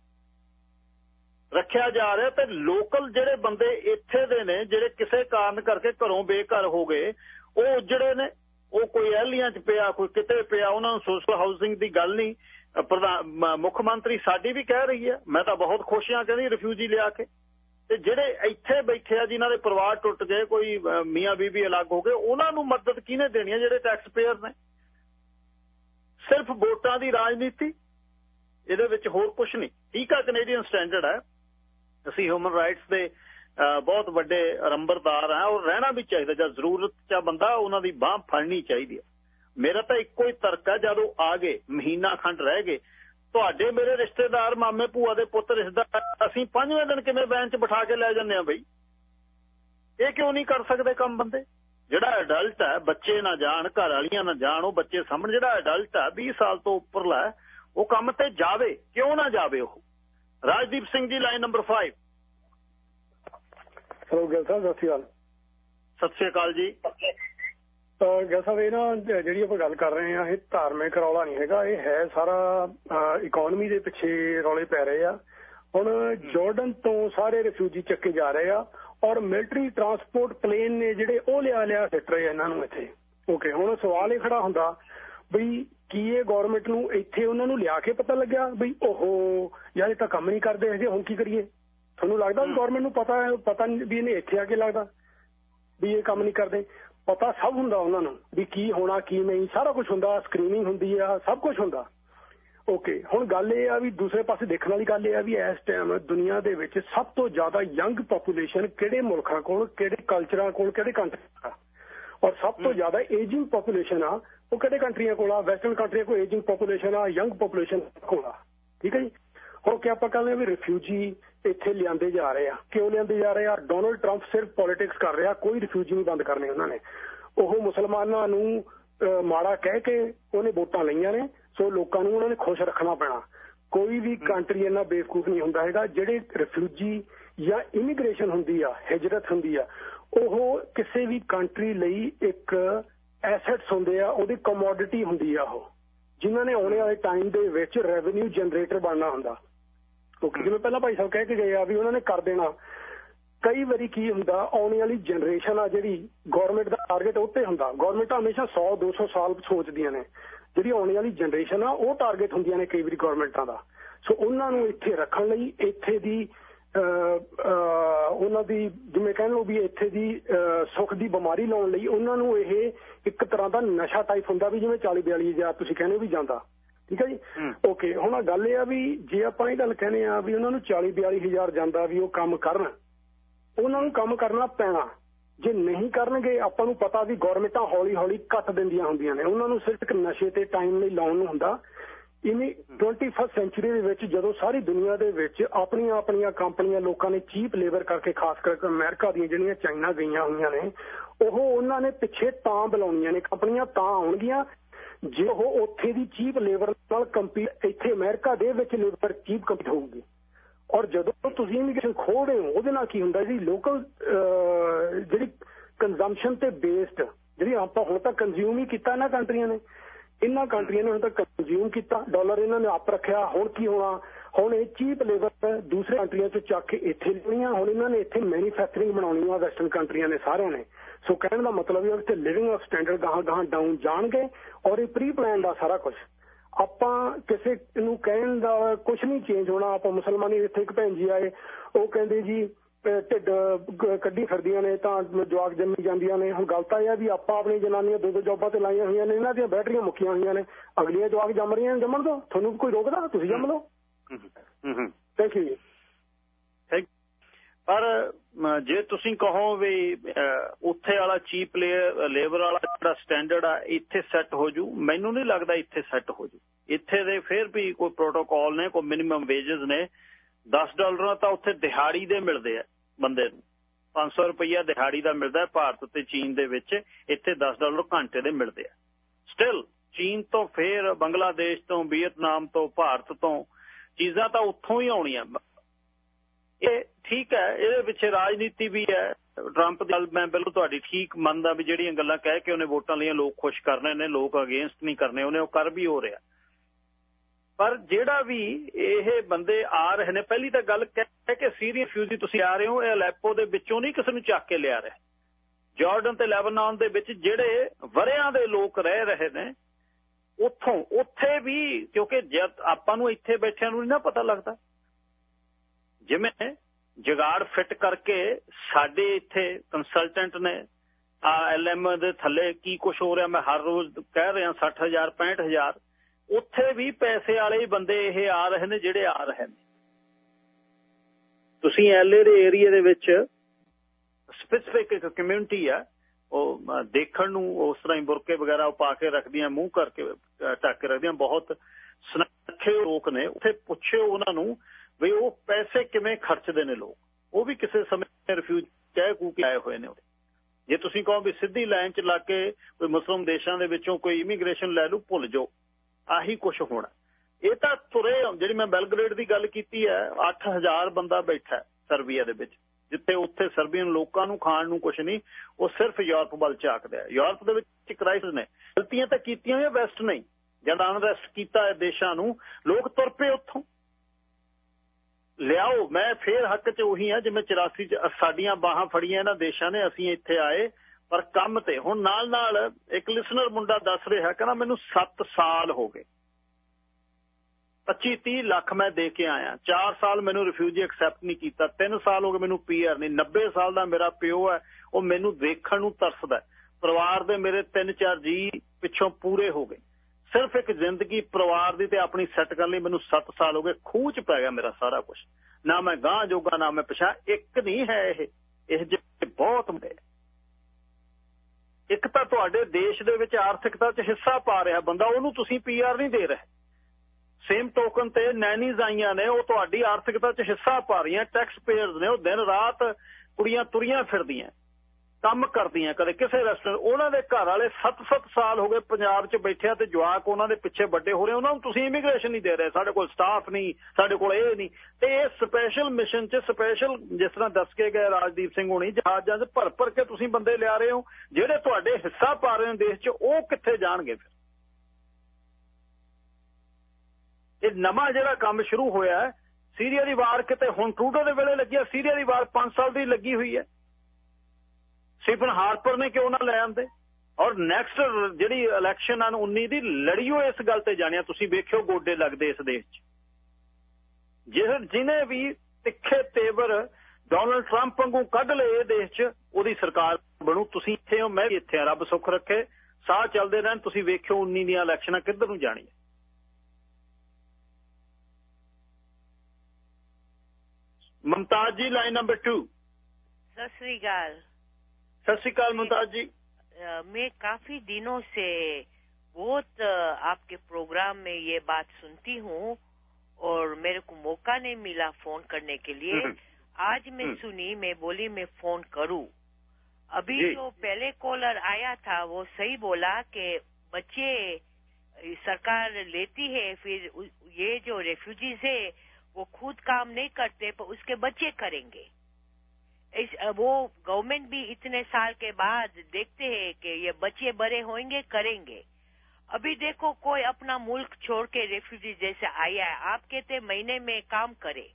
ਰੱਖਿਆ ਜਾ ਰਿਹਾ ਤੇ ਲੋਕਲ ਜਿਹੜੇ ਬੰਦੇ ਇੱਥੇ ਦੇ ਨੇ, ਜਿਹੜੇ ਕਿਸੇ ਕਾਰਨ ਕਰਕੇ ਘਰੋਂ ਬੇਘਰ ਹੋ ਗਏ, ਉਹ ਉਜੜੇ ਨੇ, ਉਹ ਕੋਈ ਐਲੀਆਂ 'ਚ ਪਿਆ, ਕੋਈ ਕਿਤੇ ਪਿਆ, ਉਹਨਾਂ ਨੂੰ ਸੋਸ਼ਲ ਹਾਊਸਿੰਗ ਦੀ ਗੱਲ ਨਹੀਂ ਪ੍ਰਧਾਨ ਮੁੱਖ ਮੰਤਰੀ ਸਾਡੀ ਵੀ ਕਹਿ ਰਹੀ ਹੈ, ਮੈਂ ਤਾਂ ਬਹੁਤ ਖੁਸ਼ ਹਾਂ ਕਹਿੰਦੀ ਰਿਫਿਊਜੀ ਲਿਆ ਕੇ। ਤੇ ਜਿਹੜੇ ਇੱਥੇ ਬੈਠੇ ਆ, ਜਿਨ੍ਹਾਂ ਦੇ ਪਰਿਵਾਰ ਟੁੱਟ ਗਏ, ਕੋਈ ਮੀਆਂ ਬੀਬੀ ਅਲੱਗ ਹੋ ਗਏ, ਉਹਨਾਂ ਨੂੰ ਮਦਦ ਕਿਹਨੇ ਦੇਣੀ ਹੈ ਜਿਹੜੇ ਟੈਕਸ ਪੇਅਰ ਨੇ? ਸਿਰਫ ਵੋਟਾਂ ਦੀ ਰਾਜਨੀਤੀ, ਇਹਦੇ ਵਿੱਚ ਹੋਰ ਕੁਝ ਨਹੀਂ। ਠੀਕ ਆ ਕੈਨੇਡੀਅਨ ਸਟੈਂਡਰਡ ਹੈ ਅਸੀਂ ਹਿਊਮਨ ਰਾਈਟਸ ਦੇ ਬਹੁਤ ਵੱਡੇ ਰੰਬਰਦਾਰ ਆ, ਔਰ ਰਹਿਣਾ ਵੀ ਚਾਹੀਦਾ ਜਦ ਜ਼ਰੂਰਤ ਚਾ ਬੰਦਾ, ਉਹਨਾਂ ਦੀ ਬਾਹ ਫੜਨੀ ਚਾਹੀਦੀ ਹੈ ਮੇਰਾ ਤਾਂ ਇੱਕੋ ਹੀ ਤਰਕ ਹੈ ਜਦੋਂ ਆ ਗਏ, ਮਹੀਨਾ ਖੰਡ ਰਹਿ ਗਏ ਤੁਹਾਡੇ ਮੇਰੇ ਰਿਸ਼ਤੇਦਾਰ ਮਾਮੇ ਭੂਆ ਦੇ ਪੁੱਤ ਰਿਸ਼ਤੇਦਾਰ ਅਸੀਂ ਪੰਜਵੇਂ ਦਿਨ ਕਿਵੇਂ ਵੈਨ 'ਚ ਬਿਠਾ ਕੇ ਲੈ ਜੰਨੇ ਆ ਬਈ? ਇਹ ਕਿਉਂ ਨਹੀਂ ਕਰ ਸਕਦੇ ਕੰਮ ਬੰਦੇ? ਜਿਹੜਾ ਅਡਲਟ ਹੈ ਬੱਚੇ ਨਾ ਜਾਣ ਘਰ ਵਾਲੀਆਂ ਨਾ ਜਾਣ ਉਹ ਬੱਚੇ ਸਾਹਮਣੇ ਜਿਹੜਾ ਅਡਲਟ ਹੈ 20 ਸਾਲ ਤੋਂ ਉੱਪਰਲਾ ਉਹ ਕੰਮ ਤੇ ਜਾਵੇ ਕਿਉਂ ਨਾ ਜਾਵੇ ਉਹ? Rajdeep Singh ji line number 5 hello Gill ਸਾਹਿਬ ਸਤਿ ਸ਼੍ਰੀ ਅਕਾਲ। ਸਤਿ ਸ਼੍ਰੀ ਅਕਾਲ ਜੀ। ਗਿਲ ਸਾਹਿਬ ਇਹ ਨਾ ਜਿਹੜੀ ਆਪਾਂ ਗੱਲ ਕਰ ਰਹੇ ਆ ਇਹ ਧਾਰਮਿਕ ਰੌਲਾ ਨਹੀਂ ਹੈਗਾ। ਇਹ ਹੈ ਸਾਰਾ ਇਕਨੋਮੀ ਦੇ ਪਿੱਛੇ ਰੌਲੇ ਪੈ ਰਹੇ ਆ। ਹੁਣ ਜਾਰਡਨ ਤੋਂ ਸਾਰੇ ਰਿਫਿਊਜੀ ਚੱਕੇ ਜਾ ਰਹੇ ਆ ਔਰ ਮਿਲਟਰੀ ਟਰਾਂਸਪੋਰਟ ਪਲੇਨ ਨੇ ਜਿਹੜੇ ਉਹ ਲਿਆ ਲਿਆ ਸਿੱਟ ਰਹੇ ਇਹਨਾਂ ਨੂੰ ਇੱਥੇ। ਓਕੇ ਹੁਣ ਸਵਾਲ ਇਹ ਖੜਾ ਹੁੰਦਾ ਬਈ ਕੀ ਇਹ ਗਵਰਨਮੈਂਟ ਨੂੰ ਇੱਥੇ ਉਹਨਾਂ ਨੂੰ ਲਿਆ ਕੇ ਪਤਾ ਲੱਗਿਆ ਬਈ ਓਹੋ ਯਾਰ ਇਹ ਤਾਂ ਕੰਮ ਨਹੀਂ ਕਰਦੇ ਹੈਗੇ ਹੁਣ ਕੀ ਕਰੀਏ? ਤੁਹਾਨੂੰ ਲੱਗਦਾ ਵੀ ਗਵਰਨਮੈਂਟ ਨੂੰ ਪਤਾ ਹੈ ਪਤਾ ਵੀ ਇਹਨੇ ਇੱਥੇ ਆ ਕੇ ਲੱਗਦਾ ਵੀ ਇਹ ਕੰਮ ਨਹੀਂ ਕਰਦੇ? ਪਤਾ ਸਭ ਹੁੰਦਾ ਉਹਨਾਂ ਨੂੰ ਵੀ ਕੀ ਹੋਣਾ ਕੀ ਨਹੀਂ। ਸਾਰਾ ਕੁਝ ਹੁੰਦਾ ਸਕਰੀਨਿੰਗ ਹੁੰਦੀ ਆ ਸਭ ਕੁਝ ਹੁੰਦਾ। ਓਕੇ ਹੁਣ ਗੱਲ ਇਹ ਆ ਵੀ ਦੂਸਰੇ ਪਾਸੇ ਦੇਖਣ ਵਾਲੀ ਗੱਲ ਇਹ ਆ ਵੀ ਇਸ ਟਾਈਮ ਦੁਨੀਆ ਦੇ ਵਿੱਚ ਸਭ ਤੋਂ ਜ਼ਿਆਦਾ ਯੰਗ ਪੋਪੂਲੇਸ਼ਨ ਕਿਹੜੇ ਮੁਲਕਾਂ ਕੋਲ ਕਿਹੜੇ ਕਲਚਰਾਂ ਕੋਲ ਕਿਹੜੇ ਕੰਟਰੀ ਆ? ਔਰ ਸਭ ਤੋਂ ਜ਼ਿਆਦਾ ਏਜਿੰਗ ਪੋਪੂਲੇਸ਼ਨ ਆ ਉਹ ਕਿਹੜੇ ਕੰਟਰੀਆਂ ਕੋਲ ਆ? ਵੈਸਟਰਨ ਕੰਟਰੀਆਂ ਕੋਲ ਏਜਿੰਗ ਪੋਪੂਲੇਸ਼ਨ ਆ ਯੰਗ ਪੋਪੂਲੇਸ਼ਨ ਕੋਲ ਆ। ਠੀਕ ਹੈ ਜੀ? ਹੁਣ ਕਿ ਆਪਾਂ ਕਹਿੰਦੇ ਵੀ ਰਿਫਿਊਜੀ ਇੱਥੇ ਲਿਆਂਦੇ ਜਾ ਰਹੇ ਆ। ਕਿਉਂ ਲਿਆਂਦੇ ਜਾ ਰਹੇ ਆ? ਡੋਨਲਡ ਟਰੰਪ ਸਿਰਫ ਪੋਲਿਟਿਕਸ ਕਰ ਰਿਹਾ ਕੋਈ ਰਿਫਿਊਜੀ ਨਹੀਂ ਬੰਦ ਕਰਨੇ ਉਹਨਾਂ ਨੇ। ਉਹ ਮੁਸਲਮਾਨਾਂ ਨੂੰ ਮਾੜਾ ਕਹਿ ਕੇ ਉਹਨੇ ਵੋਟਾਂ ਲਈਆਂ ਨੇ ਸੋ ਲੋਕਾਂ ਨੂੰ ਉਹਨਾਂ ਨੇ ਖੁਸ਼ ਰੱਖਣਾ ਪੈਣਾ। ਕੋਈ ਵੀ ਕੰਟਰੀ ਇਹਨਾਂ ਬੇਵਕੂਫ ਨਹੀਂ ਹੁੰਦਾ ਹੈਗਾ ਜਿਹੜੇ ਰਿਫਿਊਜੀ ਜਾਂ ਇਮੀਗ੍ਰੇਸ਼ਨ ਹੁੰਦੀ ਆ ਹਿਜਰਤ ਹੁੰਦੀ ਆ ਉਹ ਕਿਸੇ ਵੀ ਕੰਟਰੀ ਲਈ ਇੱਕ ਐਸੈਟਸ ਹੁੰਦੇ ਆ ਉਹਦੀ ਕਮੋਡਿਟੀ ਹੁੰਦੀ ਆ ਉਹ। ਜਿਨ੍ਹਾਂ ਨੇ ਆਉਣੇ ਵਾਲੇ ਟਾਈਮ ਦੇ ਵਿੱਚ ਰੈਵਨਿਊ ਜਨਰੇਟਰ ਬਣਨਾ ਹੁੰਦਾ। ਜਿਵੇਂ ਪਹਿਲਾਂ ਭਾਈ ਸਾਹਿਬ ਕਹਿ ਕੇ ਗਏ ਆ ਵੀ ਉਹਨਾਂ ਨੇ ਕਰ ਦੇਣਾ, ਕਈ ਵਾਰੀ ਕੀ ਹੁੰਦਾ, ਆਉਣ ਵਾਲੀ ਜਨਰੇਸ਼ਨ ਆ ਜਿਹੜੀ ਗਵਰਨਮੈਂਟ ਦਾ ਟਾਰਗੇਟ ਉੱਤੇ ਹੁੰਦਾ। ਗਵਰਨਮੈਂਟ ਹਮੇਸ਼ਾ 100 200 ਸਾਲ ਸੋਚਦੀਆਂ ਨੇ। ਜਿਹੜੀ ਆਉਣ ਵਾਲੀ ਜਨਰੇਸ਼ਨ ਆ, ਉਹ ਟਾਰਗੇਟ ਹੁੰਦੀਆਂ ਨੇ ਕਈ ਵਾਰੀ ਗਵਰਨਮੈਂਟਾਂ ਦਾ। ਸੋ ਉਹਨਾਂ ਨੂੰ ਇੱਥੇ ਰੱਖਣ ਲਈ ਇੱਥੇ ਦੀ ਉਹਨਾਂ ਦੀ ਜਿਵੇਂ ਕਹਿਣ ਲਓ ਵੀ ਇੱਥੇ ਦੀ ਸੁੱਖ ਦੀ ਬਿਮਾਰੀ ਲਾਉਣ ਲਈ ਉਹਨਾਂ ਨੂੰ ਇਹ ਇੱਕ ਤਰ੍ਹਾਂ ਦਾ ਨਸ਼ਾ ਟਾਈਪ ਹੁੰਦਾ ਵੀ ਜਿਵੇਂ 40 42 ਹਜ਼ਾਰ ਤੁਸੀਂ ਕਹਿੰਦੇ ਵੀ ਜਾਂਦਾ। ਠੀਕ ਹੈ ਜੀ? ਓਕੇ ਹੁਣ ਗੱਲ ਇਹ ਆ ਵੀ ਜੇ ਆਪਾਂ ਇਹ ਗੱਲ ਕਹਿੰਦੇ ਆ ਵੀ ਉਹਨਾਂ ਨੂੰ 40 42 ਹਜ਼ਾਰ ਜਾਂਦਾ ਵੀ ਉਹ ਕੰਮ ਕਰਨ ਉਹਨਾਂ ਨੂੰ ਕੰਮ ਕਰਨਾ ਪੈਣਾ। ਜੇ ਨਹੀਂ ਕਰਨਗੇ ਆਪਾਂ ਨੂੰ ਪਤਾ ਵੀ ਗਵਰਨਮੈਂਟਾਂ ਹੌਲੀ ਹੌਲੀ ਕੱਟ ਦਿੰਦੀਆਂ ਹੁੰਦੀਆਂ ਨੇ। ਉਹਨਾਂ ਨੂੰ ਸਿਰਫ ਨਸ਼ੇ ਤੇ ਟਾਈਮ ਲਈ ਲਾਉਣ ਨੂੰ ਹੁੰਦਾ। ਇਨੀ 21st ਸੈਂਚੁਰੀ ਦੇ ਵਿੱਚ ਜਦੋਂ ਸਾਰੀ ਦੁਨੀਆ ਦੇ ਵਿੱਚ ਆਪਣੀਆਂ ਆਪਣੀਆਂ ਕੰਪਨੀਆਂ ਲੋਕਾਂ ਨੇ ਚੀਪ ਲੇਬਰ ਕਰਕੇ ਖਾਸ ਕਰਕੇ ਅਮਰੀਕਾ ਦੀਆਂ ਜਿਹੜੀਆਂ ਚਾਈਨਾ ਗਈਆਂ ਹੋਈਆਂ ਨੇ ਉਹ ਉਹਨਾਂ ਨੇ ਪਿੱਛੇ ਤਾਂ ਬੁਲਾਉਣੀਆਂ ਨੇ। ਕੰਪਨੀਆਂ ਤਾਂ ਆਉਣਗੀਆਂ ਜੇ ਉਹ ਉੱਥੇ ਦੀ ਚੀਪ ਲੇਬਰ ਨਾਲ ਕੰਪੀਟ ਇੱਥੇ ਅਮਰੀਕਾ ਦੇ ਵਿੱਚ ਲੇਬਰ ਚੀਪ ਕੰਪੀਟ ਹੋਊਗੀ। ਔਰ ਜਦੋਂ ਤੁਸੀਂ ਇਮੀਗ੍ਰੇਸ਼ਨ ਖੋਲ ਰਹੇ ਹੋ, ਉਹਦੇ ਨਾਲ ਕੀ ਹੁੰਦਾ ਜੀ? ਲੋਕਲ ਜਿਹੜੀ ਕੰਜ਼ੰਪਸ਼ਨ ਤੇ ਬੇਸਡ ਜਿਹੜੀ ਆਪਾਂ ਹੁਣ ਤੱਕ ਕੰਜ਼ਿਊਮ ਹੀ ਕੀਤਾ ਨਾ ਕੰਟਰੀਆਂ ਨੇ। ਇਹਨਾਂ ਕੰਟਰੀਆਂ ਨੇ ਹੁਣ ਤੱਕ ਕੰਜ਼ਿਊਮ ਕੀਤਾ ਡਾਲਰ ਇਹਨਾਂ ਨੇ ਆਪ ਰੱਖਿਆ, ਹੁਣ ਕੀ ਹੋਣਾ? ਹੁਣ ਇਹ ਚੀਪ ਲੇਬਰ ਦੂਸਰੇ ਕੰਟਰੀਆਂ ਤੋਂ ਚੱਕ ਕੇ ਇੱਥੇ ਲਿਆਉਣੀਆਂ, ਹੁਣ ਇਹਨਾਂ ਨੇ ਇੱਥੇ ਮੈਨੂਫੈਕਚਰਿੰਗ ਬਣਾਉਣੀ ਆ ਵੈਸਟਰਨ ਕੰਟਰੀਆਂ ਨੇ ਸਾਰਿਆਂ ਨੇ। ਸੋ ਕਹਿਣ ਦਾ ਮਤਲਬ ਇਹ ਹੈ ਕਿ ਲਿਵਿੰਗ ਆਫ ਸਟੈਂਡਰਡ ਗਾਹਾਂ ਗਾਹਾਂ ਡਾਊਨ ਜਾਣਗੇ ਔਰ ਇਹ ਪ੍ਰੀ ਪਲਾਨ ਦਾ ਸਾਰਾ ਕੁਝ ਆਪਾਂ ਕਿਸੇ ਨੂੰ ਕਹਿਣ ਦਾ ਕੁਝ ਨਹੀਂ ਚੇਂਜ ਹੋਣਾ। ਆਪਾਂ ਮੁਸਲਮਾਨੀ ਇੱਥੇ ਇੱਕ ਭੈਣ ਜੀ ਆਏ ਉਹ ਕਹਿੰਦੇ ਜੀ ਢਿੱਡ ਕੱਢੀ ਫਿਰਦੀਆਂ ਨੇ ਤਾਂ ਜਵਾਕ ਜੰਮੀ ਜਾਂਦੀਆਂ ਨੇ। ਹੁਣ ਗੱਲ ਤਾਂ ਇਹ ਆ ਵੀ ਆਪਾਂ ਆਪਣੀ ਜਨਾਨੀਆਂ ਦੋ ਦੋ ਜੌਬਾਂ ਤੇ ਲਾਈਆਂ ਹੋਈਆਂ ਨੇ ਇਹਨਾਂ ਦੀਆਂ ਬੈਟਰੀਆਂ ਮੁੱਕੀਆਂ ਹੋਈਆਂ ਨੇ। ਅਗਲੀਆਂ ਜਵਾਕ ਜੰਮ ਰਹੀਆਂ ਨੇ ਜੰਮਣ ਦੋ ਤੁਹਾਨੂੰ ਕੋਈ ਰੋਕਦਾ? ਤੁਸੀਂ ਜੰਮ ਲਓ। ਥੈਂਕ ਯੂ ਪਰ ਜੇ ਤੁਸੀਂ ਕਹੋ ਵੀ ਉੱਥੇ ਵਾਲਾ ਚੀਪ ਲੇਬਰ ਵਾਲਾ ਜਿਹੜਾ ਸਟੈਂਡਰਡ ਆ, ਇੱਥੇ ਸੈੱਟ ਹੋ ਜੂ। ਮੈਨੂੰ ਨਹੀਂ ਲੱਗਦਾ ਇੱਥੇ ਸੈੱਟ ਹੋ ਜੂ। ਇੱਥੇ ਦੇ ਫਿਰ ਵੀ ਕੋਈ ਪ੍ਰੋਟੋਕਾਲ ਨੇ, ਕੋਈ ਮਿਨੀਮਮ ਵੇਜਸ ਨੇ। 10 ਡਾਲਰਾਂ ਤਾਂ ਉੱਥੇ ਦਿਹਾੜੀ ਦੇ ਮਿਲਦੇ ਆ ਬੰਦੇ ਨੂੰ। 500 ਰੁਪਈਆ ਦਿਹਾੜੀ ਦਾ ਮਿਲਦਾ ਭਾਰਤ ਤੇ ਚੀਨ ਦੇ ਵਿੱਚ। ਇੱਥੇ 10 ਡਾਲਰ ਘੰਟੇ ਦੇ ਮਿਲਦੇ ਆ। ਸਟਿਲ ਚੀਨ ਤੋਂ ਫੇਰ ਬੰਗਲਾਦੇਸ਼ ਤੋਂ, ਵੀਅਤਨਾਮ ਤੋਂ, ਭਾਰਤ ਤੋਂ ਚੀਜ਼ਾਂ ਤਾਂ ਉੱਥੋਂ ਹੀ ਆਉਣੀਆਂ। ਇਹ ਠੀਕ ਹੈ, ਇਹਦੇ ਪਿੱਛੇ ਰਾਜਨੀਤੀ ਵੀ ਹੈ। ਟਰੰਪ ਦੀ ਗੱਲ ਮੈਂ ਬਿਲਕੁਲ ਤੁਹਾਡੀ ਠੀਕ ਮੰਨਦਾ ਵੀ ਜਿਹੜੀਆਂ ਗੱਲਾਂ ਕਹਿ ਕੇ ਉਹਨੇ ਵੋਟਾਂ ਲਈਆਂ, ਲੋਕ ਖੁਸ਼ ਕਰਨੇ ਨੇ ਲੋਕ ਅਗੇਂਸਟ ਨਹੀਂ ਕਰਨੇ, ਉਹਨੇ ਉਹ ਕਰ ਵੀ ਹੋ ਰਿਹਾ। ਪਰ ਜਿਹੜਾ ਵੀ ਇਹ ਬੰਦੇ ਆ ਰਹੇ ਨੇ, ਪਹਿਲੀ ਤਾਂ ਗੱਲ ਕਹਿ ਕੇ ਸੀਰੀਅਸ ਫਿਊਜੀ ਤੁਸੀਂ ਆ ਰਹੇ ਹੋ, ਇਹ ਅਲੈਪੋ ਦੇ ਵਿੱਚੋਂ ਨਹੀਂ ਕਿਸੇ ਨੂੰ ਚੱਕ ਕੇ ਲਿਆ ਰਿਹਾ। ਜਾਰਡਨ ਤੇ ਲੈਬਨਾਨ ਦੇ ਵਿੱਚ ਜਿਹੜੇ ਵਰਿਆਂ ਦੇ ਲੋਕ ਰਹਿ ਰਹੇ ਨੇ, ਉੱਥੋਂ, ਉੱਥੇ ਵੀ ਕਿਉਂਕਿ ਆਪਾਂ ਨੂੰ ਇੱਥੇ ਬੈਠਿਆਂ ਨੂੰ ਨਹੀਂ ਨਾ ਪਤਾ ਲੱਗਦਾ। ਜਿਵੇਂ ਜਗਾੜ ਫਿੱਟ ਕਰਕੇ ਸਾਡੇ ਇੱਥੇ ਕੰਸਲਟੈਂਟ ਨੇ ਆ ਐਲਐਮ ਦੇ ਥੱਲੇ ਕੀ ਕੁਝ ਹੋ ਰਿਹਾ, ਮੈਂ ਹਰ ਰੋਜ਼ ਕਹਿ ਰਿਹਾ 60000 65000 ਉੱਥੇ ਵੀ ਪੈਸੇ ਵਾਲੇ ਬੰਦੇ ਇਹ ਆ ਰਹੇ ਨੇ ਜਿਹੜੇ ਆ ਰਹੇ ਨੇ। ਤੁਸੀਂ ਐਲਏ ਦੇ ਏਰੀਆ ਦੇ ਵਿੱਚ ਸਪੈਸਿਫਿਕ ਇੱਕ ਕਮਿਊਨਿਟੀ ਆ, ਉਹ ਦੇਖਣ ਨੂੰ ਉਸ ਤਰ੍ਹਾਂ ਹੀ ਬੁਰਕੇ ਵਗੈਰਾ ਉਹ ਪਾ ਕੇ ਰੱਖਦੀਆਂ, ਮੂੰਹ ਕਰਕੇ ਢੱਕ ਕੇ ਰੱਖਦੀਆਂ, ਬਹੁਤ ਸੁਨੱਖੇ ਲੋਕ ਨੇ। ਉੱਥੇ ਪੁੱਛਿਓ ਉਹਨਾਂ ਨੂੰ ਵੀ ਉਹ ਪੈਸੇ ਕਿਵੇਂ ਖਰਚਦੇ ਨੇ ਲੋਕ? ਉਹ ਵੀ ਕਿਸੇ ਸਮੇਂ ਰਿਫਿਊਜ ਕਹਿ ਕੂ ਕੇ ਆਏ ਹੋਏ ਨੇ ਜੇ ਤੁਸੀਂ ਕਹੋ ਵੀ ਸਿੱਧੀ ਲਾਈਨ 'ਚ ਲੱਗ ਕੇ ਕੋਈ ਮੁਸਲਮਾਨ ਦੇਸ਼ਾਂ ਦੇ ਵਿੱਚੋਂ ਕੋਈ ਇਮੀਗ੍ਰੇਸ਼ਨ ਲੈ ਲੂ ਭੁੱਲ ਜਾਓ। ਆਹੀ ਕੁਝ ਹੋਣਾ। ਇਹ ਤਾਂ ਤੁਰੇ ਜਿਹੜੀ ਮੈਂ ਬੈਲਗ੍ਰੇਡ ਦੀ ਗੱਲ ਕੀਤੀ ਹੈ 8000 ਬੰਦਾ ਬੈਠਾ ਸਰਬੀਆ ਦੇ ਵਿੱਚ, ਜਿੱਥੇ ਉੱਥੇ ਸਰਬੀਅਨ ਲੋਕਾਂ ਨੂੰ ਖਾਣ ਨੂੰ ਕੁਝ ਨਹੀਂ, ਉਹ ਸਿਰਫ ਯੂਰਪ ਵੱਲ ਝਾਕਦਾ ਹੈ। ਯੂਰਪ ਦੇ ਵਿੱਚ ਕ੍ਰਾਈਸਿਸ ਨੇ। ਗਲਤੀਆਂ ਤਾਂ ਕੀਤੀਆਂ ਹੋਈਆਂ ਵੈਸਟ ਨਹੀਂ ਜਦ ਅਨਰੈਸਟ ਕੀਤਾ ਹੈ ਦੇਸ਼ਾਂ ਨੂੰ, ਲੋਕ ਤੁਰ ਪਏ ਉੱਥੋਂ। ਲਿਆਓ, ਮੈਂ ਫੇਰ ਹੱਕ 'ਚ ਉਹੀ ਆ ਜਿਵੇਂ 84 'ਚ ਸਾਡੀਆਂ ਬਾਹਾਂ ਫੜੀਆਂ ਇਹਨਾਂ ਦੇਸ਼ਾਂ ਨੇ, ਅਸੀਂ ਇੱਥੇ ਆਏ, ਪਰ ਕੰਮ ਤੇ, ਹੁਣ ਨਾਲ ਨਾਲ ਇੱਕ ਲਿਸਨਰ ਮੁੰਡਾ ਦੱਸ ਰਿਹਾ, ਕਹਿੰਦਾ ਮੈਨੂੰ 7 ਸਾਲ ਹੋ ਗਏ। 25 30 ਲੱਖ ਮੈਂ ਦੇ ਕੇ ਆਇਆ 4 ਸਾਲ ਮੈਨੂੰ ਰਿਫਿਊਜੀ ਐਕਸੈਪਟ ਨਹੀਂ ਕੀਤਾ 3 ਸਾਲ ਹੋ ਗਏ ਮੈਨੂੰ ਪੀਆਰ ਨਹੀਂ 90 ਸਾਲ ਦਾ ਮੇਰਾ ਪਿਓ ਹੈ, ਉਹ ਮੈਨੂੰ ਦੇਖਣ ਨੂੰ ਤਰਸਦਾ ਪਰਿਵਾਰ ਦੇ ਮੇਰੇ 3-4 ਜੀ ਪਿੱਛੋਂ ਪੂਰੇ ਹੋ ਗਏ। ਸਿਰਫ ਇੱਕ ਜ਼ਿੰਦਗੀ ਪਰਿਵਾਰ ਦੀ ਤੇ ਆਪਣੀ ਸੈੱਟ ਕਰਨ ਲਈ ਮੈਨੂੰ 7 ਸਾਲ ਹੋ ਗਏ। ਖੂਹ ਚ ਪੈ ਗਿਆ ਮੇਰਾ ਸਾਰਾ ਕੁਝ ਨਾ ਮੈਂ ਗਾਂ ਜੋਗਾ, ਨਾ ਮੈਂ ਪਛਾ ਇੱਕ ਨਹੀਂ ਹੈ ਇਹ। ਇਹ ਜਿਹੇ ਬਹੁਤ ਮੁੰਡੇ ਇੱਕ ਤਾਂ ਤੁਹਾਡੇ ਦੇਸ਼ ਦੇ ਵਿੱਚ ਆਰਥਿਕਤਾ 'ਚ ਹਿੱਸਾ ਪਾ ਰਿਹਾ ਬੰਦਾ, ਉਹਨੂੰ ਤੁਸੀਂ ਪੀਆਰ ਨਹੀਂ ਦੇ ਰਹੇ। ਸੇਮ ਟੋਕਨ ਤੇ ਨੈਨੀਜ਼ ਆਈਆਂ ਨੇ, ਉਹ ਤੁਹਾਡੀ ਆਰਥਿਕਤਾ 'ਚ ਹਿੱਸਾ ਪਾ ਰਹੀਆਂ। ਟੈਕਸ ਪੇਅਰਸ ਨੇ ਉਹ ਦਿਨ ਰਾਤ ਕੁੜੀਆਂ ਤੁਰੀਆਂ ਫਿਰਦੀਆਂ। ਕੰਮ ਕਰਦੀਆਂ ਕਦੇ ਕਿਸੇ ਰੈਸਟੋਰੈਂਟ ਉਹਨਾਂ ਦੇ ਘਰ ਵਾਲੇ 7-7 ਸਾਲ ਹੋ ਗਏ ਪੰਜਾਬ 'ਚ ਬੈਠਿਆ ਤੇ ਜਵਾਕ ਉਹਨਾਂ ਦੇ ਪਿੱਛੇ ਵੱਡੇ ਹੋ ਰਹੇ ਉਹਨਾਂ ਨੂੰ ਤੁਸੀਂ ਇਮੀਗ੍ਰੇਸ਼ਨ ਨਹੀਂ ਦੇ ਰਹੇ। ਸਾਡੇ ਕੋਲ ਸਟਾਫ ਨਹੀਂ, ਸਾਡੇ ਕੋਲ ਇਹ ਨਹੀਂ। ਤੇ ਇਹ ਸਪੈਸ਼ਲ ਮਿਸ਼ਨ 'ਚ ਸਪੈਸ਼ਲ ਜਿਸ ਤਰ੍ਹਾਂ ਦੱਸ ਕੇ ਗਏ ਰਾਜਦੀਪ ਸਿੰਘ ਹੋਣੀ, ਜਹਾਜ਼ਾਂ 'ਚ ਭਰ ਭਰ ਕੇ ਤੁਸੀਂ ਬੰਦੇ ਲਿਆ ਰਹੇ ਹੋ। ਜਿਹੜੇ ਤੁਹਾਡੇ ਹਿੱਸਾ ਪਾ ਰਹੇ ਹੋ ਦੇਸ਼ 'ਚ, ਉਹ ਕਿੱਥੇ ਜਾਣਗੇ ਫਿਰ? ਇਹ ਨਵਾਂ ਜਿਹੜਾ ਕੰਮ ਸ਼ੁਰੂ ਹੋਇਆ ਸੀਰੀਆ ਦੀ ਵਾਰ ਕਿਤੇ ਹੁਣ ਟਰੂਡੋ ਦੇ ਵੇਲੇ ਲੱਗਿਆ ਸੀਰੀਆ ਦੀ ਵਾਰ 5 ਸਾਲ ਦੀ ਲੱਗੀ ਹੋਈ ਹੈ। ਸਿਪਨ ਹਾਰਪਰ ਨੇ ਕਿਉਂ ਨਾ ਲੈ ਆਂਦੇ? ਔਰ ਨੈਕਸਟ ਜਿਹੜੀ ਇਲੈਕਸ਼ਨ ਹਨ 19 ਦੀ ਲੜੀਓ ਇਸ ਗੱਲ ਤੇ ਜਾਣਿਆ ਤੁਸੀਂ ਵੇਖਿਓ ਗੋਡੇ ਲੱਗਦੇ ਇਸ ਦੇਸ਼ 'ਚ। ਜਿਸ ਜਿਨੇ ਵੀ ਤਿੱਖੇ ਤੇਵਰ ਡੋਨਲਡ ਟਰੰਪ ਵਾਂਗੂ ਕੱਢ ਲਏ ਇਹ ਦੇਸ਼ 'ਚ, ਉਹਦੀ ਸਰਕਾਰ ਬਣੂ। ਤੁਸੀਂ ਇੱਥੇ ਹੋ, ਮੈਂ ਵੀ ਇੱਥੇ ਆ, ਰੱਬ ਸੁੱਖ ਰੱਖੇ। ਸਾਹ ਚੱਲਦੇ ਰਹਿਣ, ਤੁਸੀਂ ਵੇਖਿਓ 19 ਦੀਆਂ ਇਲੈਕਸ਼ਨਾਂ ਕਿੱਧਰ ਨੂੰ ਜਾਣੀਆਂ। ਮਮਤਾਜ ਜੀ ਲਾਈਨ ਨੰਬਰ ਟੂ ਸਤਿ ਸ੍ਰੀ ਅਕਾਲ। ਸਤਿ ਸ਼੍ਰੀ ਅਕਾਲ میں کافی دنوں سے بہت آپ کے پروگرام میں یہ بات سنتی ہوں اور میرے کو موقع نہیں ملا فون کرنے کے لیے۔ آج میں سنی میں بولی میں فون کروں۔ ابھی جو پہلے کالر آیا تھا وہ صحیح بولا کہ بچے سرکار لیتی ہے پھر یہ جو ریفیوجیز ہے وہ خود کام نہیں کرتے پر اس کے بچے کریں گے۔ اس وہ گورنمنٹ بھی اتنے سال کے بعد دیکھتے ہیں کہ یہ بچے بڑے ہوئیں گے، کریں گے۔ ابھی دیکھو، کوئی اپنا ملک چھوڑ کے ریفیوجی جیسے آیا ہے۔ آپ کہتے مہینے میں کام کرے۔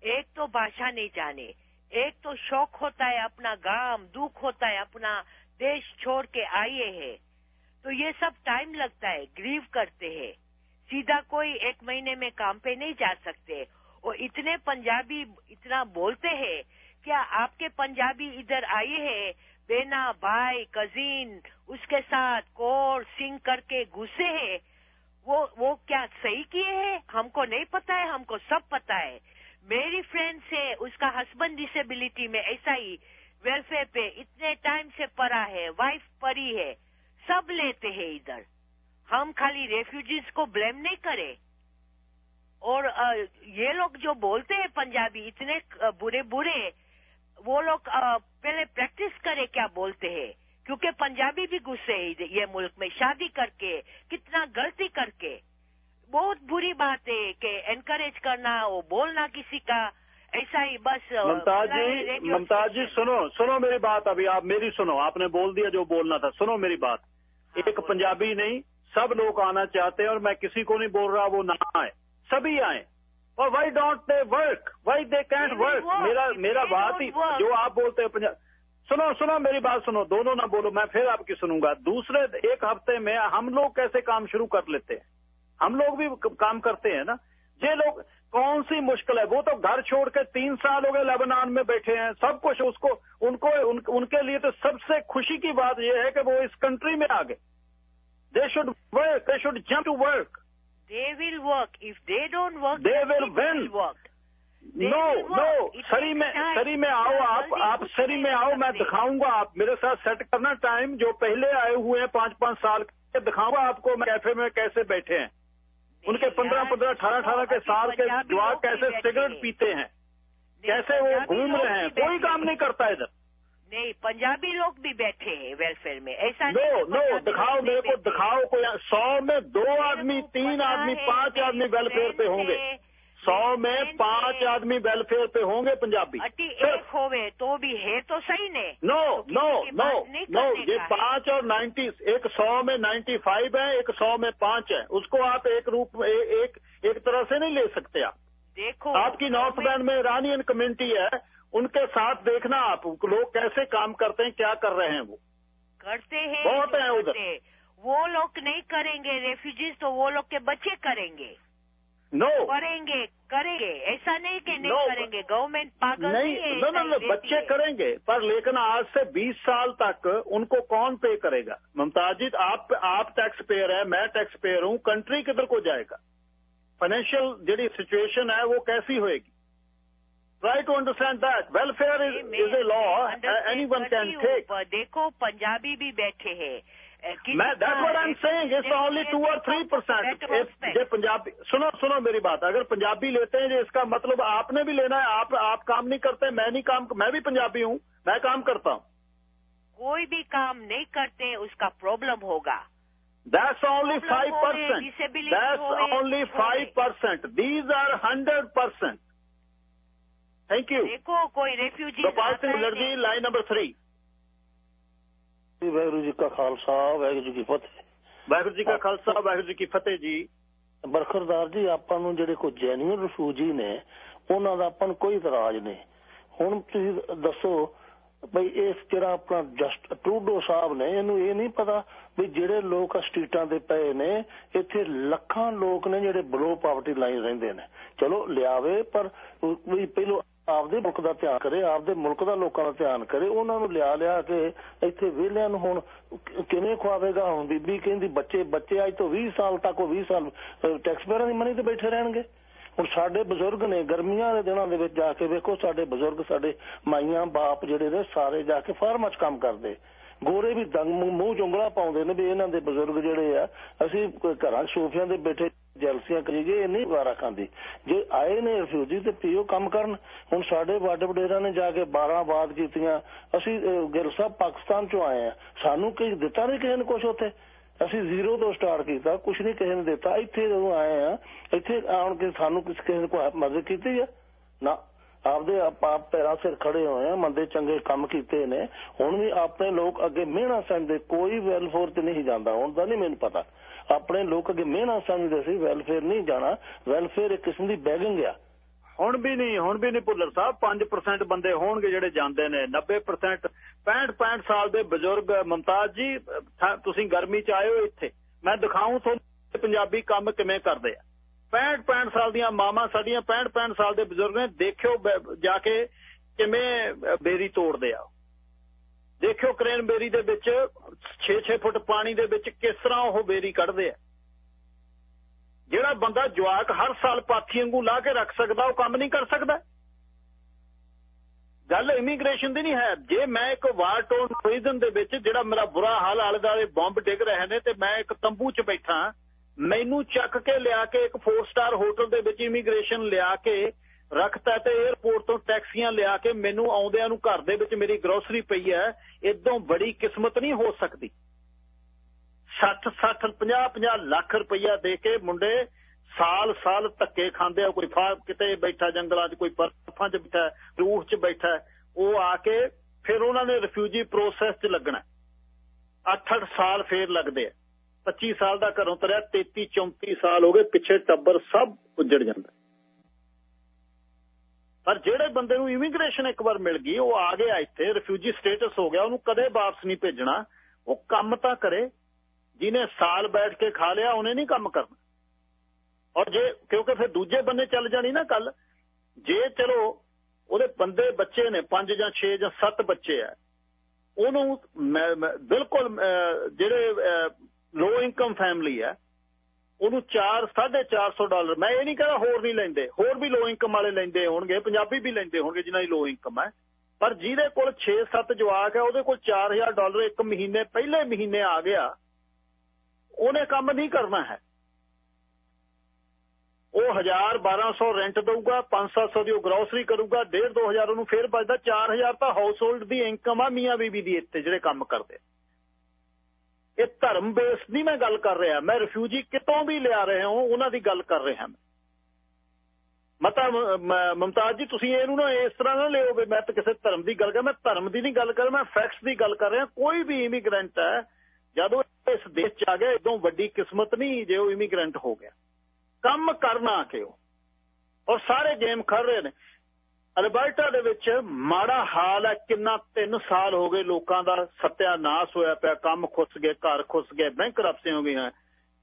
ایک تو بھاشا نہیں جانے۔ ایک تو شوق ہوتا ہے اپنا گام، دکھ ہوتا ہے اپنا دیش چھوڑ کے آئے ہے تو یہ سب ٹائم لگتا ہے گریو کرتے ہیں۔ سیدھا کوئی ایک مہینے میں کام پہ نہیں جا سکتے۔ اور اتنے پنجابی اتنا بولتے ہیں کیا آپ کے پنجابی ادھر آئے ہیں؟ بینا بھائی، کزین، اس کے ساتھ کور، سنگ کر کے گھسے ہیں۔ وہ وہ کیا صحیح کیے ہیں؟ ہم کو نہیں پتا ہے، ہم کو سب پتا ہے۔ میری فرینڈ سے، اس کا ہسبینڈ ڈسبلٹی میں ایسا ہی ویلفیئر پہ اتنے ٹائم سے پڑا ہے وائف پری ہے۔ سب لیتے ہیں ادھر۔ ہم خالی ریفیوجیز کو بلیم نہیں کرے اور یہ لوگ جو بولتے ہیں پنجابی، اتنے برے برے وہ لوگ پہلے پریکٹس کرے کیا بولتے ہیں؟ کیونکہ پنجابی بھی گھسے یہ ملک میں۔ شادی کر کے کتنا غلطی کر کے۔ بہت بری بات ہے کہ انکریج کرنا وہ بولنا کسی کا۔ ایسا ہی بس ممتاز جی ممتاز جی سنو سنو میری بات ابھی آپ میری سنو۔ آپ نے بول دیا جو بولنا تھا سنو میری بات۔ ہاں، ایک پنجابی نہیں سب لوگ آنا چاہتے ہیں اور میں کسی کو نہیں بول رہا وہ نہ آئے۔ سبھی آئے۔ Why don't they work why they can't work میرا میرا بات ہی جو آپ بولتے ہیں سنو سنو میری بات سنو دونوں نہ بولو میں پھر آپ کی سنوں گا۔ دوسرے ایک ہفتے میں ہم لوگ کیسے کام شروع کر لیتے ہیں؟ ہم لوگ بھی کام کرتے ہیں نا۔ یہ لوگ کون سی مشکل ہے؟ وہ تو گھر چھوڑ کے تین سال ہو گئے لبنان میں بیٹھے ہیں سب کچھ اس کو ان کو ان کے لیے تو سب سے خوشی کی بات یہ ہے کہ وہ اس کنٹری میں آ گئے۔ They should work they should jump to work They will work. If they don't work, they will win. Work. No no sorry میں سری میں آؤ آپ آپ سری میں آؤ میں دکھاؤں گا آپ میرے ساتھ سیٹ کرنا ٹائم جو پہلے آئے ہوئے ہیں پانچ پانچ سال کے دکھاؤں گا آپ کو میں کیفے میں کیسے بیٹھے ہیں ان کے پندرہ پندرہ اٹھارہ اٹھارہ کے سال کے جواب کیسے سگریٹ پیتے ہیں کیسے وہ گھوم رہے ہیں کوئی کام نہیں کرتا ادھر نہیں پنجابی لوگ بھی بیٹھے ہیں ویلفیئر میں ایسا نو نو دکھاؤ میرے کو دکھاؤ کو سو میں دو آدمی تین آدمی پانچ آدمی ویلفیئر پہ ہوں گے۔ سو میں پانچ آدمی ویلفیئر پہ ہوں گے پنجابی۔ ایک ہوئے تو بھی ہے تو صحیح نے۔ نو نو نو نو یہ پانچ اور نائنٹی ایک سو میں نائنٹی فائیو ہے ایک سو میں پانچ ہے۔ اس کو آپ ایک روپ ایک طرح سے نہیں لے سکتے آپ۔ دیکھو آپ کی نارتھ بینڈ میں ایرانی کمیونٹی ہے۔ ان کے ساتھ دیکھنا آپ لوگ کیسے کام کرتے ہیں کیا کر رہے ہیں وہ؟ کرتے ہیں بہت ہیں ادھر۔ وہ لوگ نہیں کریں گے ریفیوجیز تو وہ لوگ کے بچے کریں گے۔ نو کریں گے کریں گے۔ ایسا نہیں کہ نہیں کریں گے۔ گورنمنٹ پاگل نہیں بچے کریں گے۔ پر لیکن آج سے بیس سال تک ان کو کون پے کرے گا؟ ممتازی آپ آپ ٹیکس پیئر ہے میں ٹیکس پیئر ہوں کنٹری کدھر کو جائے گا؟ فائنینشیل جہی سچویشن ہے وہ کیسی ہوئے گی؟ Try to understand that. Welfare is, is a law. Uh, anyone can take. that's what I'm saying. It's only two or three percent. ये पंजाबी सुनो सुनो मेरी बात अगर पंजाबी लेते हैं इसका मतलब आपने भी लेना है आप आप काम नहीं करते मैं नहीं काम मैं भी पंजाबी हूँ मैं काम करता हूँ कोई भी काम नहीं करते उसका प्रॉब्लम होगा That's only 5%. That's only 5%. These are 100%. Thank you देखो कोई रेफ्यूजी गोपाल सिंह लड़जी लाइन नंबर थ्री ਵਾਹਿਗੁਰੂ ਜੀ ਕਾ ਖਾਲਸਾ ਵਾਹਿਗੁਰੂ ਜੀ ਕੀ ਫਤਿਹ। ਵਾਹਿਗੁਰੂ ਜੀ ਕਾ ਖਾਲਸਾ ਵਾਹਿਗੁਰੂ ਜੀ ਕੀ ਫਤਿਹ ਜੀ। ਬਰਖਰਦਾਰ ਜੀ ਆਪਾਂ ਨੂੰ ਜਿਹੜੇ ਕੋ ਜੈਨੂਇਨ ਰਸੂਜੀ ਨੇ ਉਹਨਾਂ ਦਾ ਆਪਾਂ ਨੂੰ ਕੋਈ ਇਤਰਾਜ਼ ਨਹੀਂ। ਹੁਣ ਤੁਸੀਂ ਦੱਸੋ ਬਈ ਇਸ ਜਿਹੜਾ ਆਪਣਾ ਜਸਟ ਟਰੂਡੋ ਸਾਹਿਬ ਨੇ ਇਹਨੂੰ ਇਹ ਨਹੀਂ ਪਤਾ ਵੀ ਜਿਹੜੇ ਲੋਕ ਸਟਰੀਟਾਂ ਦੇ ਪਏ ਨੇ ਇੱਥੇ ਲੱਖਾਂ ਲੋਕ ਨੇ ਜਿਹੜੇ ਬਲੋ ਪਾਵਰਟੀ ਲਾਈਨ ਰਹਿੰਦੇ ਨੇ। ਚਲੋ ਲਿਆਵੇ ਪਰ ਵੀ ਪਹਿਲੋ ਆਪਦੇ ਮੁਲਕ ਦਾ ਧਿਆਨ ਕਰੇ, ਆਪਦੇ ਮੁਲਕ ਦਾ ਲੋਕਾਂ ਦਾ ਧਿਆਨ ਕਰੇ, ਉਹਨਾਂ ਨੂੰ ਲਿਆ ਲਿਆ ਕੇ ਇੱਥੇ ਵਿਹਲਿਆਂ ਨੂੰ ਹੁਣ ਕਿਵੇਂ ਖਵਾਵੇਗਾ ਹੁਣ ਬੀਬੀ ਕਹਿੰਦੀ ਬੱਚੇ ਬੱਚੇ ਅੱਜ ਤੋਂ 20 ਸਾਲ ਤੱਕ, ਉਹ 20 ਸਾਲ ਟੈਕਸ ਪੇਅਰਾਂ ਦੀ ਮਨੀ ਤੇ ਬੈਠੇ ਰਹਿਣਗੇ। ਹੁਣ ਸਾਡੇ ਬਜ਼ੁਰਗ ਨੇ ਗਰਮੀਆਂ ਦੇ ਦਿਨਾਂ ਦੇ ਵਿੱਚ ਜਾ ਕੇ ਵੇਖੋ, ਸਾਡੇ ਬਜ਼ੁਰਗ, ਸਾਡੇ ਮਾਈਆਂ, ਬਾਪ ਜਿਹੜੇ ਨੇ ਸਾਰੇ ਜਾ ਕੇ ਫਾਰਮਾਂ 'ਚ ਕੰਮ ਕਰਦੇ। ਗੋਰੇ ਵੀ ਦੰਗ ਮੂੰਹ ਮੂੰਹ ਜੁੰਗਲਾ ਪਾਉਂਦੇ ਨੇ ਵੀ ਇਹਨਾਂ ਦੇ ਬਜ਼ੁਰਗ ਜਿਹੜੇ ਆ, ਅਸੀਂ ਘਰਾਂ 'ਚ ਸੋਫਿਆਂ ਦੇ ਬੈਠੇ ਜਲਸੀਆਂ ਕਰੀਏ ਇਹ ਨਹੀਂ ਵਾਰਾ ਖਾਂਦੀ। ਜੇ ਆਏ ਨੇ ਰਿਫਿਊਜੀ ਤੇ ਪੀਓ ਕੰਮ ਕਰਨ। ਹੁਣ ਸਾਡੇ ਵੱਡ ਵਡੇਰਾਂ ਨੇ ਜਾ ਕੇ 12 ਬਾਤ ਕੀਤੀਆਂ। ਅਸੀਂ ਅਹ, ਸਾਹਿਬ ਪਾਕਿਸਤਾਨ 'ਚੋਂ ਆਏ ਆ। ਸਾਨੂੰ ਕੀ ਦਿੱਤਾ ਨਹੀਂ ਕਿਸੇ ਨੇ ਕੁਝ ਉੱਥੇ? ਅਸੀਂ ਜ਼ੀਰੋ ਤੋਂ ਸਟਾਰਟ ਕੀਤਾ ਕੁਝ ਨਹੀਂ ਕਿਸੇ ਨੇ ਦਿੱਤਾ। ਇੱਥੇ ਜਦੋਂ ਆਏ ਆ ਇੱਥੇ ਆਉਣ ਕੇ ਸਾਨੂੰ ਕਿਸ ਕਿਸੇ ਨੇ ਕੋਈ ਮਦਦ ਕੀਤੀ ਆ? ਨਾ। ਆਪਦੇ ਆਪ ਪੈਰਾਂ ਸਿਰ ਖੜੇ ਹੋਏ ਆ ਮੰਦੇ ਚੰਗੇ ਕੰਮ ਕੀਤੇ ਨੇ। ਹੁਣ ਵੀ ਆਪਣੇ ਲੋਕ ਅੱਗੇ ਮਿਹਣਾ ਸੰਦੇ ਕੋਈ ਵੈਲਫੇਅਰ ਤੇ ਨਹੀਂ ਜਾਂਦਾ। ਹੁਣ ਤਾਂ ਨਹੀਂ ਮੈਨੂੰ ਪਤਾ। ਆਪਣੇ ਲੋਕ ਅੱਗੇ ਮਿਹਣਾ ਸੰਦੇ ਸੀ ਵੈਲਫੇਅਰ ਨਹੀਂ ਜਾਣਾ ਵੈਲਫੇਅਰ ਇੱਕ ਕਿਸਮ ਦੀ ਬੈਗਿੰਗ ਆ। ਹੁਣ ਵੀ ਨਹੀਂ, ਹੁਣ ਵੀ ਨਹੀਂ ਭੁੱਲਰ ਸਾਹਿਬ 5% ਬੰਦੇ ਹੋਣਗੇ ਜਿਹੜੇ ਜਾਂਦੇ ਨੇ 90% 65 65 ਸਾਲ ਦੇ ਬਜ਼ੁਰਗ ਮਮਤਾਜ ਜੀ ਤੁਸੀਂ ਗਰਮੀ ਚ ਆਏ ਹੋ ਇੱਥੇ। ਮੈਂ ਦਿਖਾਉਂ ਤੁਹਾਨੂੰ ਪੰਜਾਬੀ ਕੰਮ ਕਿਵੇਂ ਕਰਦੇ ਆ। 65 65 ਸਾਲ ਦੀਆਂ ਮਾਮਾ ਸਾਡੀਆਂ 65 65 ਸਾਲ ਦੇ ਬਜ਼ੁਰਗ ਨੇ, ਦੇਖਿਓ ਜਾ ਕੇ ਕਿਵੇਂ ਬੇਰੀ ਤੋੜਦੇ ਆ ਦੇਖਿਓ ਕਰੇਨ ਬੇਰੀ ਦੇ ਵਿੱਚ 6-6 ਫੁੱਟ ਪਾਣੀ ਦੇ ਵਿੱਚ ਕਿਸ ਤਰ੍ਹਾਂ ਉਹ ਬੇਰੀ ਕੱਢਦੇ ਆ। ਜਿਹੜਾ ਬੰਦਾ ਜਵਾਕ ਹਰ ਸਾਲ ਪਾਥੀ ਵਾਂਗੂ ਲਾ ਕੇ ਰੱਖ ਸਕਦਾ, ਉਹ ਕੰਮ ਨਹੀਂ ਕਰ ਸਕਦਾ। ਗੱਲ ਇਮੀਗ੍ਰੇਸ਼ਨ ਦੀ ਨਹੀਂ ਹੈ। ਜੇ ਮੈਂ ਇੱਕ ਵਾਰ ਟੋਨ ਪ੍ਰਿਜ਼ਨ ਦੇ ਵਿੱਚ ਜਿਹੜਾ ਮੇਰਾ ਬੁਰਾ ਹਾਲ ਆਲੇ ਦੁਆਲੇ ਬੰਬ ਡਿੱਗ ਰਹੇ ਨੇ ਤੇ ਮੈਂ ਇੱਕ ਤੰਬੂ 'ਚ ਬੈਠਾ, ਮੈਨੂੰ ਚੱਕ ਕੇ ਲਿਆ ਕੇ ਇੱਕ 4 ਸਟਾਰ ਹੋਟਲ ਦੇ ਵਿੱਚ ਇਮੀਗ੍ਰੇਸ਼ਨ ਲਿਆ ਕੇ ਰੱਖਤਾ ਤੇ 에어ਪੋਰਟ ਤੋਂ ਟੈਕਸੀਆਂ ਲਿਆ ਕੇ ਮੈਨੂੰ ਆਉਂਦਿਆਂ ਨੂੰ ਘਰ ਦੇ ਵਿੱਚ ਮੇਰੀ ਗਰੋਸਰੀ ਪਈ ਹੈ, ਇਦੋਂ ਬੜੀ ਕਿਸਮਤ ਨਹੀਂ ਹੋ ਸਕਦੀ। 60 60 50 50 ਲੱਖ ਰੁਪਈਆ ਦੇ ਕੇ ਮੁੰਡੇ ਸਾਲ ਸਾਲ ਧੱਕੇ ਖਾਂਦੇ ਆ, ਕੋਈ ਫਾ ਕਿਤੇ ਬੈਠਾ ਜੰਗਲਾਂ 'ਚ, ਕੋਈ ਬਰਫਾਂ 'ਚ ਬੈਠਾ, ਰੂਹ 'ਚ ਬੈਠਾ, ਉਹ ਆ ਕੇ ਫਿਰ ਉਹਨਾਂ ਨੇ ਰਿਫਿਊਜੀ ਪ੍ਰੋਸੈਸ 'ਚ ਲੱਗਣਾ। 8-8 ਸਾਲ ਫੇਰ ਲੱਗਦੇ ਆ। 25 ਸਾਲ ਦਾ ਘਰੋਂ ਤਰਿਆ 33 34 ਸਾਲ ਹੋ ਗਏ, ਪਿੱਛੇ ਟੱਬਰ ਸਭ ਉੱਜੜ ਜਾਂਦਾ। ਪਰ ਜਿਹੜੇ ਬੰਦੇ ਨੂੰ ਇਮੀਗ੍ਰੇਸ਼ਨ ਇੱਕ ਵਾਰ ਮਿਲ ਗਈ, ਉਹ ਆ ਗਿਆ ਇੱਥੇ ਰਿਫਿਊਜੀ ਸਟੇਟਸ ਹੋ ਗਿਆ, ਉਹਨੂੰ ਕਦੇ ਵਾਪਸ ਨਹੀਂ ਭੇਜਣਾ। ਉਹ ਕੰਮ ਤਾਂ ਕਰੇ, ਜਿਹਨੇ ਸਾਲ ਬੈਠ ਕੇ ਖਾ ਲਿਆ, ਉਹਨੇ ਨਹੀਂ ਕੰਮ ਕਰਨਾ। ਔਰ ਜੇ, ਕਿਉਂਕਿ ਫਿਰ ਦੂਜੇ ਬੰਨੇ ਚੱਲ ਜਾਣੀ ਨਾ ਕੱਲ ਜੇ ਚਲੋ ਉਹਦੇ ਬੰਦੇ ਬੱਚੇ ਨੇ 5 ਜਾਂ 6 ਜਾਂ 7 ਬੱਚੇ ਆ, ਉਹਨੂੰ ਬਿਲਕੁਲ ਜਿਹੜੇ ਲੋ ਇਨਕਮ ਫੈਮਿਲੀ ਆ ਉਹਨੂੰ 4 450 ਡਾਲਰ। ਮੈਂ ਇਹ ਨਹੀਂ ਕਹਿੰਦਾ ਹੋਰ ਨਹੀਂ ਲੈਂਦੇ। ਹੋਰ ਵੀ ਲੋ ਇਨਕਮ ਵਾਲੇ ਲੈਂਦੇ ਹੋਣਗੇ, ਪੰਜਾਬੀ ਵੀ ਲੈਂਦੇ ਹੋਣਗੇ ਜਿਨ੍ਹਾਂ ਦੀ ਲੋ ਇਨਕਮ ਹੈ। ਪਰ ਜਿਹਦੇ ਕੋਲ 6-7 ਜਵਾਕ ਹੈ, ਉਹਦੇ ਕੋਲ 4000 ਡਾਲਰ ਇੱਕ ਮਹੀਨੇ, ਪਹਿਲੇ ਮਹੀਨੇ ਆ ਗਿਆ, ਉਹਨੇ ਕੰਮ ਨਹੀਂ ਕਰਨਾ ਹੈ। ਉਹ 1000 1200 ਰੈਂਟ ਦਊਗਾ 500 ਦੀ ਉਹ ਗਰੋਸਰੀ ਕਰੂਗਾ 1.5 2000 ਉਹਨੂੰ ਫੇਰ ਬਚਦਾ। 4000 ਤਾਂ ਹਾਊਸ ਹੋਲਡ ਦੀ ਇਨਕਮ ਆ, ਮੀਆਂ ਬੀਬੀ ਦੀ ਇੱਥੇ ਜਿਹੜੇ ਕੰਮ ਕਰਦੇ ਆ। ਇਹ ਧਰਮ ਬੇਸ ਦੀ ਮੈਂ ਗੱਲ ਕਰ ਰਿਹਾ। ਮੈਂ ਰਿਫਿਊਜੀ ਕਿਤੋਂ ਵੀ ਲਿਆ ਰਹੇ ਹਾਂ, ਉਹਨਾਂ ਦੀ ਗੱਲ ਕਰ ਰਿਹਾ ਮੈਂ। ਮਤਾ ਮਮਤਾਜ ਜੀ, ਤੁਸੀਂ ਇਹਨੂੰ ਨਾ ਇਸ ਤਰ੍ਹਾਂ ਨਾ ਲਿਓ ਵੀ ਮੈਂ ਤਾਂ ਕਿਸੇ ਧਰਮ ਦੀ ਗੱਲ ਕਰ, ਮੈਂ ਧਰਮ ਦੀ ਨਹੀਂ ਗੱਲ ਕਰ, ਮੈਂ ਫੈਕਟਸ ਦੀ ਗੱਲ ਕਰ ਰਿਹਾ। ਕੋਈ ਵੀ ਇਮੀਗ੍ਰੈਂਟ ਹੈ, ਜਦੋਂ ਇਸ ਦੇਸ਼ ਚ ਆ ਗਿਆ, ਇਦੋਂ ਵੱਡੀ ਕਿਸਮਤ ਨਹੀਂ ਜੇ ਉਹ ਇਮੀਗ੍ਰੈਂਟ ਹੋ ਗਿਆ। ਕੰਮ ਕਰਨਾ ਕਿ ਉਹ। ਔਰ ਸਾਰੇ ਗੇਮ ਖੜ ਰਹੇ ਨੇ। ਅਲਬਰਟਾ ਦੇ ਵਿੱਚ ਮਾੜਾ ਹਾਲ ਹੈ, ਕਿੰਨਾ 3 ਸਾਲ ਹੋ ਗਏ ਲੋਕਾਂ ਦਾ ਸਤਿਆਨਾਸ਼ ਹੋਇਆ ਪਿਆ, ਕੰਮ ਖੁੱਸ ਗਏ, ਘਰ ਖੁੱਸ ਗਏ, ਬੈਂਕ ਰਪਸੇ ਹੋ ਗਏ ਹੈ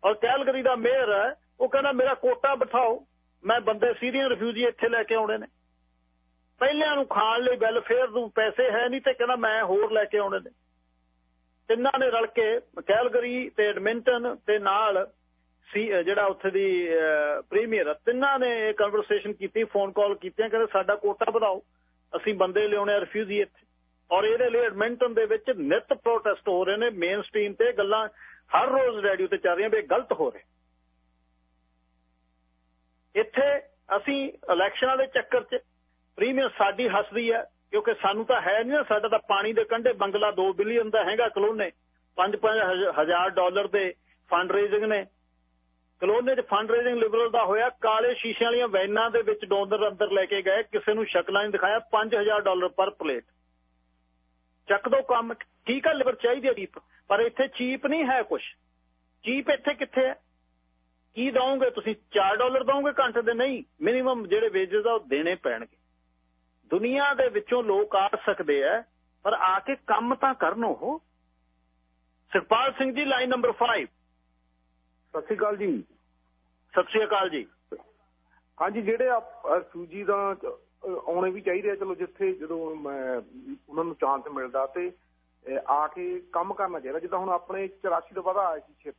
ਔਰ ਕੈਲਗਰੀ ਦਾ ਮੇਅਰ ਹੈ, ਉਹ ਕਹਿੰਦਾ, ਮੇਰਾ ਕੋਟਾ ਬਿਠਾਓ, ਮੈਂ ਬੰਦੇ ਸੀਰੀਅਨ ਰਿਫਿਊਜੀ ਇੱਥੇ ਲੈ ਕੇ ਆਉਣੇ ਨੇ। ਪਹਿਲਿਆਂ ਨੂੰ ਖਾਣ ਲਈ ਵੈਲਫੇਅਰ ਨੂੰ ਪੈਸੇ ਹੈ ਨਹੀਂ ਤੇ ਕਹਿੰਦਾ, ਮੈਂ ਹੋਰ ਲੈ ਕੇ ਆਉਣੇ ਨੇ। ਤਿੰਨਾਂ ਨੇ ਰਲ ਕੇ ਕੈਲਗਰੀ ਤੇ ਐਡਮਿੰਟਨ ਤੇ ਨਾਲ ਸੀ ਜਿਹੜਾ ਉੱਥੇ ਦੀ ਪ੍ਰੀਮੀਅਰ ਤਿੰਨਾਂ ਨੇ ਇਹ ਕਨਵਰਸੇਸ਼ਨ ਕੀਤੀ ਫੋਨ ਕਾਲ ਕੀਤੀਆਂ, ਕਹਿੰਦੇ ਸਾਡਾ ਕੋਟਾ ਵਧਾਓ, ਅਸੀਂ ਬੰਦੇ ਲਿਆਉਣੇ ਰਿਫਿਊਜੀ ਇੱਥੇ। ਔਰ ਇਹਦੇ ਲਈ ਐਡਮਿੰਟਨ ਦੇ ਵਿੱਚ ਨਿਤ ਪ੍ਰੋਟੈਸਟ ਹੋ ਰਹੇ ਨੇ ਮੇਨ ਸਟ੍ਰੀਮ ਤੇ ਗੱਲਾਂ ਹਰ ਰੋਜ਼ ਰੇਡੀਓ ਤੇ ਚੱਲ ਰਹੀਆਂ ਵੀ ਗਲਤ ਹੋ ਰਹੇ। ਇੱਥੇ ਅਸੀਂ ਇਲੈਕਸ਼ਨਾਂ ਦੇ ਚੱਕਰ 'ਚ ਪ੍ਰੀਮੀਅਰ ਸਾਡੀ ਹੱਸਦੀ ਹੈ ਕਿਉਂਕਿ ਸਾਨੂੰ ਤਾਂ ਹੈ ਨਹੀਂ ਸਾਡਾ ਤਾਂ ਪਾਣੀ ਦੇ ਕੰਢੇ ਬੰਗਲਾ 2 ਬਿਲੀਅਨ ਦਾ ਹੈਗਾ ਕਲੋਨੇ 5-5 ਹਜ਼ਾਰ ਡਾਲਰ ਦੇ ਫੰਡ ਰੇਜ਼ਿੰਗ ਨੇ। ਕਲੋਨੇ 'ਚ ਫੰਡ ਰੇਜ਼ਿੰਗ ਲਿਬਰਲ ਦਾ ਹੋਇਆ। ਕਾਲੇ ਸ਼ੀਸ਼ੇ ਵਾਲੀਆਂ ਵੈਨਾਂ ਦੇ ਵਿੱਚ ਡੋਨਰ ਅੰਦਰ ਲੈ ਕੇ ਗਏ। ਕਿਸੇ ਨੂੰ ਸ਼ਕਲਾਂ ਨਹੀਂ ਦਿਖਾਇਆ। 5000 ਡਾਲਰ ਪਰ ਪਲੇਟ। ਚੱਕ ਦੋ ਕੰਮ। ਠੀਕ ਆ ਲਿਬਰ ਚਾਹੀਦੀ ਹੈ ਚੀਪ ਪਰ ਇੱਥੇ ਚੀਪ ਨਹੀਂ ਹੈ ਕੁਝ ਚੀਪ ਇੱਥੇ ਕਿੱਥੇ ਹੈ? ਕੀ ਦਵੋਗੇ ਤੁਸੀਂ? 4 ਡਾਲਰ ਦਵੋਗੇ ਘੰਟੇ ਦੇ? ਨਹੀਂ। ਮਿਨੀਮਮ ਜਿਹੜੇ ਵੇਜਸ ਆ, ਉਹ ਦੇਣੇ ਪੈਣਗੇ। ਦੁਨੀਆ ਦੇ ਵਿੱਚੋਂ ਲੋਕ ਆ ਸਕਦੇ ਆ, ਪਰ ਆ ਕੇ ਕੰਮ ਤਾਂ ਕਰਨ ਉਹ। ਸੁਖਪਾਲ ਸਿੰਘ ਜੀ ਲਾਈਨ ਨੰਬਰ 5 ਸਤਿ ਸ਼੍ਰੀ ਅਕਾਲ ਜੀ। ਸਤਿ ਸ਼੍ਰੀ ਅਕਾਲ ਜੀ। ਹਾਂਜੀ ਜਿਹੜੇ ਸੂਜੀ ਦਾ ਆਉਣੇ ਵੀ ਚਾਹੀਦੇ ਆ ਚਲੋ ਜਿੱਥੇ ਜਦੋਂ ਮੈਂ ਉਹਨਾਂ ਨੂੰ ਚਾਂਸ ਮਿਲਦਾ ਤੇ ਆ ਕੇ ਕੰਮ ਕਰਨਾ ਚਾਹੀਦਾ। ਜਿੱਦਾਂ ਹੁਣ ਆਪਣੇ 84 ਤੋਂ ਬਾਅਦ ਆਇਆ ਸੀ ਸ਼ਿਪ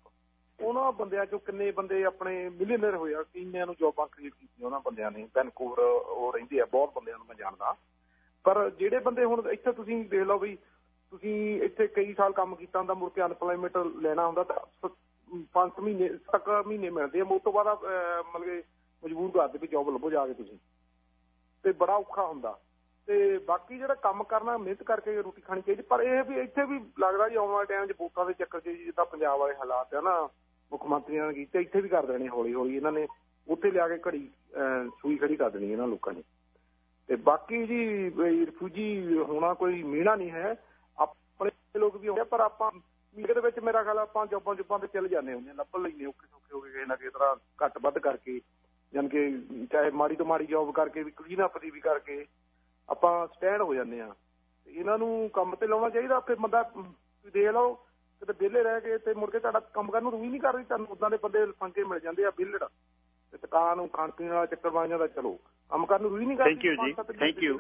ਉਹਨਾਂ ਬੰਦਿਆਂ ਚੋਂ ਕਿੰਨੇ ਬੰਦੇ ਆਪਣੇ ਮਿਲੀਅਨਰ ਹੋਏ ਆ ਕਿੰਨਿਆਂ ਨੂੰ ਜੌਬਾਂ ਕ੍ਰੀਏਟ ਕੀਤੀਆਂ ਉਹਨਾਂ ਬੰਦਿਆਂ ਨੇ ਵੈਨਕੂਵਰ ਉਹ ਰਹਿੰਦੇ ਆ ਬਹੁਤ ਬੰਦਿਆਂ ਨੂੰ ਮੈਂ ਜਾਣਦਾ। ਪਰ ਜਿਹੜੇ ਬੰਦੇ ਹੁਣ ਇੱਥੇ ਤੁਸੀਂ ਦੇਖ ਲਓ ਵੀ ਤੁਸੀਂ ਇੱਥੇ ਕਈ ਸਾਲ ਕੰਮ ਕੀਤਾ ਹੁੰਦਾ ਮੁੜ ਕੇ ਅਨਪਲੋਇਮੈਂਟ ਲੈਣਾ ਹੁੰਦਾ ਤਾਂ 5 ਮਹੀਨੇ ਤੱਕ ਮਹੀਨੇ ਮਿਲਦੇ ਆ। ਉਸ ਤੋਂ ਬਾਅਦ ਮਤਲਬ ਮਜਬੂਰ ਕਰਦੇ ਵੀ ਜੌਬ ਲੱਭੋ ਜਾ ਕੇ ਤੁਸੀਂ। ਤੇ ਬੜਾ ਔਖਾ ਹੁੰਦਾ। ਤੇ ਬਾਕੀ ਜਿਹੜਾ ਕੰਮ ਕਰਨਾ, ਮਿਹਨਤ ਕਰਕੇ ਰੋਟੀ ਖਾਣੀ ਚਾਹੀਦੀ। ਪਰ ਇਹ ਵੀ ਇੱਥੇ ਵੀ ਲੱਗਦਾ ਜੀ, ਆਉਣ ਵਾਲੇ ਟਾਈਮ 'ਚ ਵੋਟਾਂ ਦੇ ਚੱਕਰ 'ਚ ਜਿੱਦਾਂ ਪੰਜਾਬ ਵਾਲੇ ਹਾਲਾਤ ਆ ਨਾ, ਮੁੱਖ ਮੰਤਰੀਆਂ ਨੇ ਕੀਤੇ, ਇੱਥੇ ਵੀ ਕਰ ਦੇਣੇ ਹੌਲੀ ਹੌਲੀ ਇਹਨਾਂ ਨੇ ਉੱਥੇ ਲਿਆ ਕੇ ਘੜੀ ਸੂਈ ਖੜੀ ਕਰ ਦੇਣੀ ਇਹਨਾਂ ਲੋਕਾਂ ਨੇ। ਤੇ ਬਾਕੀ ਜੀ ਰਿਫਿਊਜੀ ਹੋਣਾ ਕੋਈ ਮੀਣਾ ਨਹੀਂ ਹੈ। ਆਪਣੇ ਲੋਕ ਵੀ ਹੋਏ ਪਰ ਆਪਾਂ ਮੀਡੀਆ ਦੇ ਵਿੱਚ ਮੇਰਾ ਖਿਆਲ ਆਪਾਂ ਜੋਬਾਂ ਜੁਬਾਂ ਤੇ ਚੱਲ ਜਾਂਦੇ ਹੁੰਦੇ ਲੱਭ ਲੈਂਦੇ ਔਖੇ ਸੌਖੇ ਹੋ ਕੇ ਕਿਸੇ ਨਾ ਕਿਸੇ ਤਰ੍ਹਾਂ ਘੱਟ ਵੱਧ ਕਰਕੇ ਜਨ ਕਿ ਚਾਹੇ ਮਾੜੀ ਤੋਂ ਮਾੜੀ ਜੌਬ ਕਰਕੇ ਵੀ ਕਲੀਨ ਅਪ ਦੀ ਵੀ ਕਰਕੇ ਆਪਾਂ ਸਟੈਂਡ ਹੋ ਜਾਂਦੇ ਆ। ਇਹਨਾਂ ਨੂੰ ਕੰਮ ਤੇ ਲਾਉਣਾ ਚਾਹੀਦਾ ਫਿਰ ਬੰਦਾ ਦੇਖ ਲਓ ਕਿਤੇ ਵਿਹਲੇ ਰਹਿ ਕੇ ਤੇ ਮੁੜ ਕੇ ਤੁਹਾਡਾ ਕੰਮ ਕਰਨ ਨੂੰ ਰੂਹ ਨਹੀਂ ਕਰਦੀ ਤੁਹਾਨੂੰ ਉਦਾਂ ਦੇ ਬੰਦੇ ਫੰਕੇ ਮਿਲ ਜਾਂਦੇ ਆ ਵਿਹਲੜ ਤੇ ਦੁਕਾਨ ਨੂੰ ਖਾਣ ਪੀਣ ਵਾਲਾ ਚੱਕਰ ਬਣ ਜਾਂਦਾ ਚਲੋ ਕੰਮ ਕਰਨ ਨੂੰ ਰੂਹ ਨਹੀਂ ਕਰਦੀ ਥੈਂਕ ਯੂ ਜੀ ਥੈਂਕ ਯੂ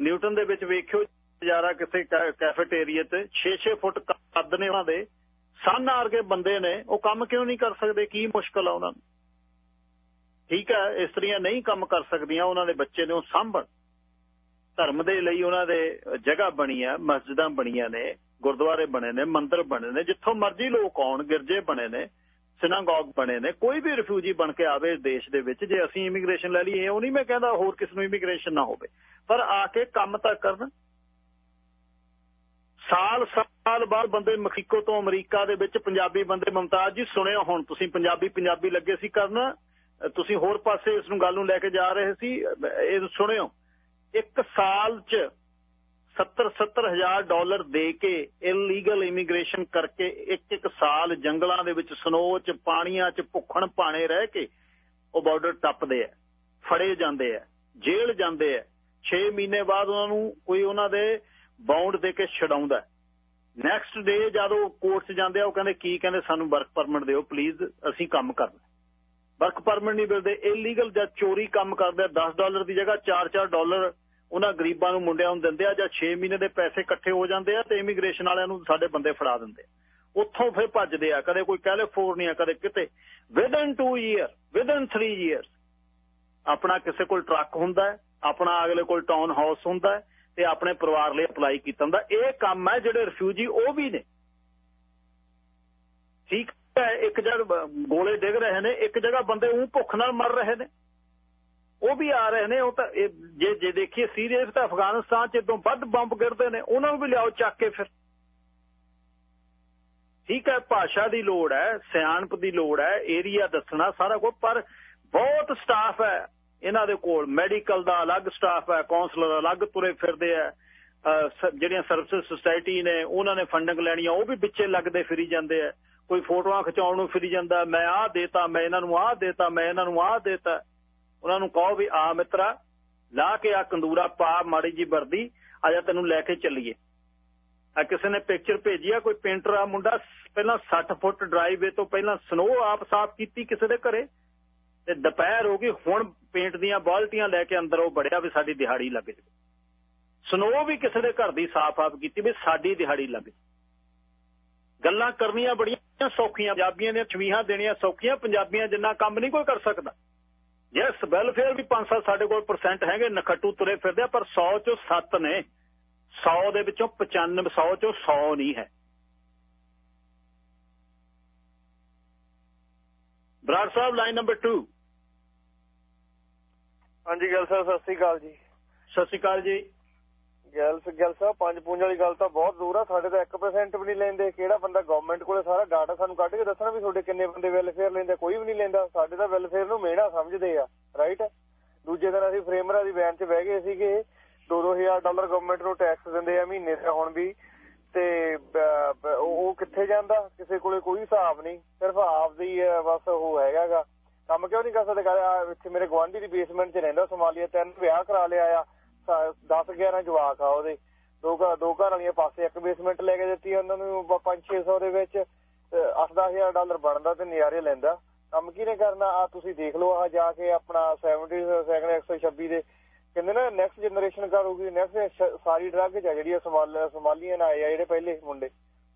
ਨਿਊਟਨ ਦੇ ਵਿੱਚ ਵੇਖਿਓ। ਨਜ਼ਾਰਾ ਕਿਸੇ ਕੈਫੇਟੇਰੀਆ ਤੇ 6-6 ਫੁੱਟ ਕੱਦ ਨੇ ਉਹਨਾਂ ਦੇ। ਸੰਨ ਆਰਗੇ ਬੰਦੇ ਨੇ, ਉਹ ਕੰਮ ਕਿਉਂ ਨਹੀਂ ਕਰ ਸਕਦੇ? ਕੀ ਮੁਸ਼ਕਲ ਆ ਉਹਨਾਂ ਨੂੰ? ਠੀਕ ਹੈ ਇਸਤਰੀਆਂ ਨਹੀਂ ਕੰਮ ਕਰ ਸਕਦੀਆਂ, ਉਹਨਾਂ ਦੇ ਬੱਚੇ ਨੇ ਉਹ ਸਾਂਭਣ। ਧਰਮ ਦੇ ਲਈ ਉਹਨਾਂ ਦੇ ਜਗ੍ਹਾ ਬਣੀ ਆ, ਮਸਜਿਦਾਂ ਬਣੀਆਂ ਨੇ, ਗੁਰਦੁਆਰੇ ਬਣੇ ਨੇ, ਮੰਦਿਰ ਬਣੇ ਨੇ, ਜਿੱਥੋਂ ਮਰਜ਼ੀ ਲੋਕ ਆਉਣ, ਗਿਰਜੇ ਬਣੇ ਨੇ ਸਿਨਾਗੋਗ ਬਣੇ ਨੇ, ਕੋਈ ਵੀ ਰਿਫਿਊਜੀ ਬਣ ਕੇ ਆਵੇ ਇਸ ਦੇਸ਼ ਦੇ ਵਿੱਚ, ਜੇ ਅਸੀਂ ਇਮੀਗ੍ਰੇਸ਼ਨ ਲੈ ਲਈਏ, ਉਹ ਨਹੀਂ ਮੈਂ ਕਹਿੰਦਾ ਹੋਰ ਕਿਸ ਨੂੰ ਇਮੀਗ੍ਰੇਸ਼ਨ ਨਾ ਹੋਵੇ। ਪਰ ਆ ਕੇ ਕੰਮ ਤਾਂ ਕਰਨ ਸਾਲ ਸਾਲ ਬਾਅਦ ਬੰਦੇ ਮਖੀਕੋ ਤੋਂ ਅਮਰੀਕਾ ਦੇ ਵਿੱਚ ਪੰਜਾਬੀ ਬੰਦੇ ਮਮਤਾਜ ਜੀ ਸੁਣਿਓ ਹੁਣ ਤੁਸੀਂ ਪੰਜਾਬੀ ਪੰਜਾਬੀ ਲੱਗੇ ਸੀ ਕਰਨ। ਤੁਸੀਂ ਹੋਰ ਪਾਸੇ ਇਸ ਨੂੰ ਗੱਲ ਨੂੰ ਲੈ ਕੇ ਜਾ ਰਹੇ ਸੀ, ਇਹ ਸੁਣਿਓ। ਇੱਕ ਸਾਲ 'ਚ 70 70 ਡਾਲਰ ਦੇ ਕੇ ਇਲੀਗਲ ਇਮੀਗ੍ਰੇਸ਼ਨ ਕਰਕੇ ਇੱਕ ਇੱਕ ਸਾਲ ਜੰਗਲਾਂ ਦੇ ਵਿੱਚ ਸਨੋ 'ਚ, ਪਾਣੀਆਂ 'ਚ, ਭੁੱਖਣ ਭਾਣੇ ਰਹਿ ਕੇ ਉਹ ਬਾਰਡਰ ਟੱਪਦੇ ਆ, ਫੜੇ ਜਾਂਦੇ ਆ, ਜੇਲ੍ਹ ਜਾਂਦੇ ਆ। 6 ਮਹੀਨੇ ਬਾਅਦ ਉਹਨਾਂ ਨੂੰ ਕੋਈ ਉਹਨਾਂ ਦੇ ਬਾਉਂਡ ਦੇ ਕੇ ਛਡਾਉਂਦਾ ਨੈਕਸਟ ਡੇ ਜਦ ਉਹ ਕੋਰਟ 'ਚ ਜਾਂਦੇ ਆ, ਉਹ ਕਹਿੰਦੇ, ਕੀ ਕਹਿੰਦੇ ਸਾਨੂੰ ਵਰਕ ਪਰਮਿਟ ਦਿਓ ਪਲੀਜ਼ ਅਸੀਂ ਕੰਮ ਕਰਨਾ ਵਰਕ ਪਰਮਿਟ ਨਹੀਂ ਮਿਲਦੇ ਇਲੀਗਲ ਜਾਂ ਚੋਰੀ ਕੰਮ ਕਰਦੇ ਆ 10 ਡਾਲਰ ਦੀ ਜਗ੍ਹਾ 4-4 ਡਾਲਰ ਉਹਨਾਂ ਗਰੀਬਾਂ ਨੂੰ ਮੁੰਡਿਆਂ ਨੂੰ ਦਿੰਦੇ ਆ, ਜਾਂ 6 ਮਹੀਨੇ ਦੇ ਪੈਸੇ ਇਕੱਠੇ ਹੋ ਜਾਂਦੇ ਆ ਤੇ ਇਮੀਗ੍ਰੇਸ਼ਨ ਵਾਲਿਆਂ ਨੂੰ ਸਾਡੇ ਬੰਦੇ ਫੜਾ ਦਿੰਦੇ ਆ। ਉੱਥੋਂ ਫਿਰ ਭੱਜਦੇ ਆ, ਕਦੇ ਕੋਈ ਕੈਲੀਫੋਰਨੀਆ ਕਦੇ ਕਿਤੇ। ਵਿਦਨ 2 ਇਅਰ ਵਿਦਨ 3 ਇਅਰਸ ਆਪਣਾ ਕਿਸੇ ਕੋਲ ਟਰੱਕ ਹੁੰਦਾ ਹੈ, ਆਪਣਾ ਅਗਲੇ ਕੋਲ ਟਾਊਨ ਹਾਊਸ ਹੁੰਦਾ ਹੈ ਤੇ ਆਪਣੇ ਪਰਿਵਾਰ ਲਈ ਅਪਲਾਈ ਕੀਤਾ ਹੁੰਦਾ। ਇਹ ਕੰਮ ਹੈ ਜਿਹੜੇ ਰਿਫਿਊਜੀ ਉਹ ਵੀ ਨੇ। ਠੀਕ ਹੈ, ਇੱਕ ਜਗ੍ਹਾ ਗੋਲੇ ਡਿੱਗ ਰਹੇ ਨੇ, ਇੱਕ ਜਗ੍ਹਾ ਬੰਦੇ ਉਹ ਭੁੱਖ ਨਾਲ ਮਰ ਰਹੇ ਨੇ। ਉਹ ਵੀ ਆ ਰਹੇ ਨੇ, ਉਹ ਤਾਂ ਜੇ ਜੇ ਦੇਖੀਏ ਸੀਰੀਅਸ ਤਾਂ ਅਫਗਾਨਿਸਤਾਨ 'ਚ ਇਦੋਂ ਵੱਧ ਬੰਬ ਗਿਰਦੇ ਨੇ, ਉਹਨਾਂ ਨੂੰ ਵੀ ਲਿਆਓ ਚੱਕ ਕੇ ਫਿਰ। ਠੀਕ ਹੈ, ਭਾਸ਼ਾ ਦੀ ਲੋੜ ਹੈ, ਸਿਆਣਪ ਦੀ ਲੋੜ ਹੈ, ਏਰੀਆ ਦੱਸਣਾ ਸਾਰਾ ਕੁਝ ਪਰ ਬਹੁਤ ਸਟਾਫ ਹੈ। ਇਹਨਾਂ ਦੇ ਕੋਲ ਮੈਡੀਕਲ ਦਾ ਅਲੱਗ ਸਟਾਫ ਹੈ ਕਾਉਂਸਲਰ ਅਲੱਗ ਤੁਰੇ ਫਿਰਦੇ ਆ ਜਿਹੜੀਆਂ ਸਰਵਿਸ ਸੁਸਾਇਟੀ ਨੇ ਉਹਨਾਂ ਨੇ ਫੰਡਿੰਗ ਲੈਣੀ ਆ ਉਹ ਵੀ ਵਿੱਚੇ ਲੱਗਦੇ ਫਿਰੀ ਜਾਂਦੇ ਆ ਕੋਈ ਫੋਟੋਆਂ ਖਿਚਾਉਣ ਨੂੰ ਫਿਰੀ ਜਾਂਦਾ, ਮੈਂ ਆਹ ਦੇਤਾ, ਮੈਂ ਇਹਨਾਂ ਨੂੰ ਆਹ ਦੇਤਾ, ਮੈਂ ਇਹਨਾਂ ਨੂੰ ਆਹ ਦੇਤਾ। ਉਹਨਾਂ ਨੂੰ ਕਹੋ ਵੀ ਆ ਮਿੱਤਰਾ, ਲਾ ਕੇ ਆ ਕੰਦੂਰਾ ਪਾ, ਮਾੜੀ ਜੀ ਵਰਦੀ ਆ ਜਾ ਤੈਨੂੰ ਲੈ ਕੇ ਚੱਲੀਏ। ਆ ਕਿਸੇ ਨੇ ਪਿਕਚਰ ਭੇਜੀ ਆ ਕੋਈ ਪੇਂਟਰ ਆ, ਮੁੰਡਾ ਪਹਿਲਾਂ 60 ਫੁੱਟ ਡਰਾਈਵੇ ਤੋਂ ਪਹਿਲਾਂ ਸਨੋ ਆਪ ਸਾਫ਼ ਕੀਤੀ ਕਿਸੇ ਦੇ ਘਰੇ। ਤੇ ਦੁਪਹਿਰ ਹੋ ਗਈ, ਹੁਣ ਪੇਂਟ ਦੀਆਂ ਬਾਲਟੀਆਂ ਲੈ ਕੇ ਅੰਦਰ ਉਹ ਬੜਿਆ ਵੀ ਸਾਡੀ ਦਿਹਾੜੀ ਲੱਗ ਜਾਵੇ। ਸਨੋ ਵੀ ਕਿਸੇ ਦੇ ਘਰ ਦੀ ਸਾਫ਼ ਆਪ ਕੀਤੀ ਵੀ ਸਾਡੀ ਦਿਹਾੜੀ ਲੱਗ ਜਾਵੇ। ਗੱਲਾਂ ਕਰਨੀਆਂ ਬੜੀਆਂ ਸੌਖੀਆਂ, ਪੰਜਾਬੀਆਂ ਦੀਆਂ ਛਵੀਆਂ ਦੇਣੀਆਂ ਸੌਖੀਆਂ, ਪੰਜਾਬੀਆਂ ਜਿੰਨਾ ਕੰਮ ਨਹੀਂ ਕੋਈ ਕਰ ਸਕਦਾ। ਯੈਸ ਵੈਲਫੇਅਰ ਵੀ 5-7 ਸਾਡੇ ਕੋਲ ਪਰਸੈਂਟ ਹੈਗੇ, ਨਖੱਟੂ ਤੁਰੇ ਫਿਰਦੇ ਪਰ 100 ਚੋਂ 7 ਨੇ। 100 ਦੇ ਵਿੱਚੋਂ 95 100 ਚੋਂ 100 ਨਹੀਂ ਹੈ। ਬਰਾੜ ਸਾਹਿਬ ਲਾਈਨ ਨੰਬਰ 2 ਹਾਂਜੀ ਗੱਲ ਸਾਹਿਬ ਸਤਿ ਸ੍ਰੀ ਅਕਾਲ ਜੀ। ਸਤਿ ਸ੍ਰੀ ਅਕਾਲ ਜੀ। ਗੱਲ ਗੱਲ ਸਾਹਿਬ ਪੰਜ ਪੂੰਜ ਵਾਲੀ ਗੱਲ ਤਾਂ ਬਹੁਤ ਦੂਰ ਆ ਸਾਡੇ ਤਾਂ 1% ਵੀ ਨਹੀਂ ਲੈਂਦੇ। ਕਿਹੜਾ ਬੰਦਾ ਗਵਰਨਮੈਂਟ ਕੋਲੇ ਸਾਰਾ ਡਾਟਾ ਸਾਨੂੰ ਕੱਢ ਕੇ ਦੱਸਣਾ ਵੀ ਤੁਹਾਡੇ ਕਿੰਨੇ ਬੰਦੇ ਵੈਲਫੇਅਰ ਲੈਂਦੇ ਕੋਈ ਵੀ ਨਹੀਂ ਲੈਂਦਾ। ਸਾਡੇ ਤਾਂ ਵੈਲਫੇਅਰ ਨੂੰ ਮਿਹਣਾ ਸਮਝਦੇ ਆ ਰਾਈਟ ਦੂਜੇ ਦਿਨ ਅਸੀਂ ਫਰੇਮਰਾਂ ਦੀ ਵੈਨ 'ਚ ਬਹਿ ਗਏ ਸੀਗੇ। 2-2000 ਡਾਲਰ ਗਵਰਨਮੰਟ ਨੂੰ ਟੈਕਸ ਦਿੰਦੇ ਆ ਮਹੀਨੇ ਦਾ ਹੁਣ ਵੀ। ਤੇ ਉਹ ਕਿੱਥੇ ਜਾਂਦਾ? ਕਿਸੇ ਕੋਲੇ ਕੋਈ ਹਿਸਾਬ ਨਹੀਂ। ਸਿਰਫ ਆਪਦੀ ਬਸ ਉਹ ਹੈਗਾਗਾ। ਕੰਮ ਕਿਉਂ ਨਹੀਂ ਕਰ ਸਕਦੇ? ਕਹਿੰਦਾ ਇੱਥੇ ਮੇਰੇ ਗਵਾਂਢੀ ਦੀ ਬੇਸਮੈਂਟ 'ਚ ਰਹਿੰਦਾ ਸੋਮਾਲੀਆ, ਤਿੰਨ ਵਿਆਹ ਕਰਾ ਲਿਆ ਆ। 10 11 ਜਵਾਕ ਆ ਉਹਦੇ। ਦੋ ਘਰ ਦੋ ਘਰ ਵਾਲੀਆਂ ਪਾਸੇ ਇੱਕ ਬੇਸਮੈਂਟ ਲੈ ਕੇ ਦਿੱਤੀ ਉਹਨਾਂ ਨੂੰ 5-600 ਦੇ ਵਿੱਚ। 8-10000 ਡਾਲਰ ਬਣਦਾ ਤੇ ਨਿਆਰੇ ਲੈਂਦਾ। ਕੰਮ ਕੀ ਨੇ ਕਰਨਾ? ਆ ਤੁਸੀਂ ਦੇਖ ਲਓ ਆ ਜਾ ਕੇ ਆਪਣਾ 70 ਸੈਕਿੰਡ 126 ਦੇ। ਕਹਿੰਦੇ ਨਾ ਨੈਕਸਟ ਜਨਰੇਸ਼ਨ ਕਰੂਗੀ ਨੈਕਸਟ ਸਾਰੀ ਡਰੱਗ ਚ ਜਿਹੜੀ ਸੋਮਾਲੀਅਨ ਆਏ ਆ, ਜਿਹੜੇ ਪਹਿਲੇ ਮੁੰਡੇ।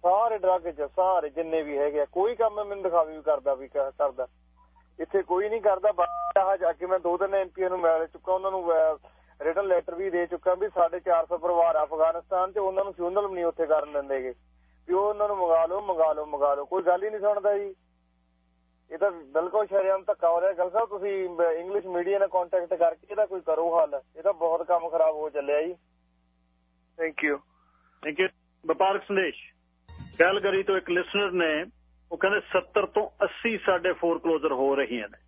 ਸਾਰੇ ਡਰੱਗ ਚ ਸਾਰੇ ਜਿੰਨੇ ਵੀ ਹੈਗੇ ਕੋਈ ਕੰਮ ਮੈਨੂੰ ਦਿਖਾਵੇ ਵੀ ਕਰਦਾ ਵੀ ਕਰਦਾ। ਇੱਥੇ ਕੋਈ ਨਹੀਂ ਕਰਦਾ ਬਾਹਰ ਜਾ ਕੇ ਮੈਂ ਦੋ ਦਿਨ ਐਮਪੀ ਨੂੰ ਮਿਲ ਚੁੱਕਾ ਉਹਨਾਂ ਨੂੰ ਰਿਟਨ ਲੈਟਰ ਵੀ ਦੇ ਚੁੱਕਾ ਵੀ ਸਾਡੇ 400 ਪਰਿਵਾਰ ਅਫਗਾਨਿਸਤਾਨ ਤੇ ਉਹਨਾਂ ਨੂੰ ਫਿਊਨਲ ਵੀ ਨਹੀਂ ਉੱਥੇ ਕਰਨ ਦਿੰਦੇਗੇ ਵੀ ਉਹ ਉਹਨਾਂ ਨੂੰ ਮੰਗਾ ਲਓ ਮੰਗਾ ਲਓ ਮੰਗਾ ਲਓ ਕੋਈ ਗੱਲ ਹੀ ਨਹੀਂ ਸੁਣਦਾ ਜੀ। ਇਹ ਤਾਂ ਬਿਲਕੁਲ ਸ਼ਰਿਆਮ ਧੱਕਾ ਹੋ ਰਿਹਾ। ਗੱਲ ਸਾਹਿਬ ਤੁਸੀਂ ਇੰਗਲਿਸ਼ ਮੀਡੀਆ ਨਾਲ ਕੰਟੈਕਟ ਕਰਕੇ ਇਹਦਾ ਕੋਈ ਕਰੋ ਹੱਲ। ਇਹ ਤਾਂ ਬਹੁਤ ਕੰਮ ਖਰਾਬ ਹੋ ਚੱਲਿਆ ਜੀ। ਥੈਂਕ ਯੂ ਥੈਂਕ ਯੂ ਵਪਾਰਕ ਸੰਦੇਸ਼। ਕੈਲਗਰੀ ਤੋਂ ਇੱਕ ਲਿਸਨਰ ਨੇ ਉਹ ਕਹਿੰਦੇ 70 ਤੋਂ 80 ਸਾਡੇ ਫੋਰਕਲੋਜ਼ਰ ਹੋ ਰਹੀਆਂ ਨੇ।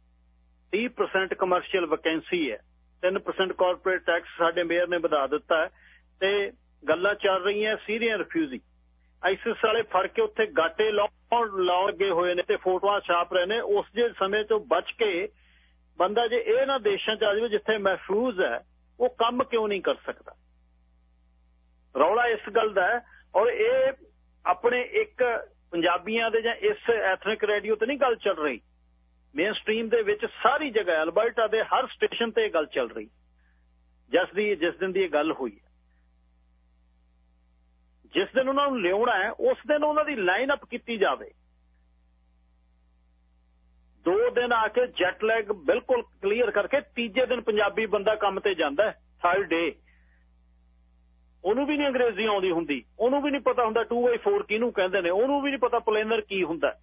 30% ਕਮਰਸ਼ੀਅਲ ਵੈਕੈਂਸੀ ਹੈ। 3% ਕਾਰਪੋਰੇਟ ਟੈਕਸ ਸਾਡੇ ਮੇਅਰ ਨੇ ਵਧਾ ਦਿੱਤਾ ਤੇ ਗੱਲਾਂ ਚੱਲ ਰਹੀਆਂ ਸੀਰੀਅਨ ਰਿਫਿਊਜੀ ਆਈਸਿਸ ਵਾਲੇ ਫੜ ਕੇ ਉੱਥੇ ਗਾਟੇ ਲਾਉਣ ਲੱਗੇ ਹੋਏ ਨੇ ਤੇ ਫੋਟੋਆਂ ਛਾਪ ਰਹੇ ਨੇ। ਉਸ ਜੇ ਸਮੇਂ ਤੋਂ ਬਚ ਕੇ ਬੰਦਾ ਜੇ ਇਹ ਨਾ ਦੇਸ਼ਾਂ ਚ ਆ ਜਾਵੇ ਜਿੱਥੇ ਮਹਿਫੂਜ਼ ਹੈ, ਉਹ ਕੰਮ ਕਿਉਂ ਨਹੀਂ ਕਰ ਸਕਦਾ? ਰੌਲਾ ਇਸ ਗੱਲ ਦਾ ਔਰ ਇਹ ਆਪਣੇ ਇੱਕ ਪੰਜਾਬੀਆਂ ਦੇ ਜਾਂ ਇਸ ਐਥਨਿਕ ਰੇਡੀਓ ਤੇ ਨਹੀਂ ਗੱਲ ਚੱਲ ਰਹੀ। ਮੇਨ ਸਟ੍ਰੀਮ ਦੇ ਵਿੱਚ ਸਾਰੀ ਜਗ੍ਹਾ ਅਲਬਰਟਾ ਦੇ ਹਰ ਸਟੇਸ਼ਨ ਤੇ ਇਹ ਗੱਲ ਚੱਲ ਰਹੀ। ਜਿਸ ਦੀ, ਜਿਸ ਦਿਨ ਦੀ ਇਹ ਗੱਲ ਹੋਈ ਹੈ। ਜਿਸ ਦਿਨ ਉਹਨਾਂ ਨੂੰ ਲਿਆਉਣਾ ਹੈ, ਉਸ ਦਿਨ ਉਹਨਾਂ ਦੀ ਲਾਈਨ ਅਪ ਕੀਤੀ ਜਾਵੇ। ਦੋ ਦਿਨ ਆ ਕੇ ਜੈਟ ਲੈਗ ਬਿਲਕੁਲ ਕਲੀਅਰ ਕਰਕੇ ਤੀਜੇ ਦਿਨ ਪੰਜਾਬੀ ਬੰਦਾ ਕੰਮ ਤੇ ਜਾਂਦਾ ਹੈ ਥਰਡ ਡੇ ਉਹਨੂੰ ਵੀ ਨਹੀਂ ਅੰਗਰੇਜ਼ੀ ਆਉਂਦੀ ਹੁੰਦੀ। ਉਹਨੂੰ ਵੀ ਨਹੀਂ ਪਤਾ ਹੁੰਦਾ 2x4 ਕਿਹਨੂੰ ਕਹਿੰਦੇ ਨੇ। ਉਹਨੂੰ ਵੀ ਨਹੀਂ ਪਤਾ ਪਲੇਨਰ ਕੀ ਹੁੰਦਾ।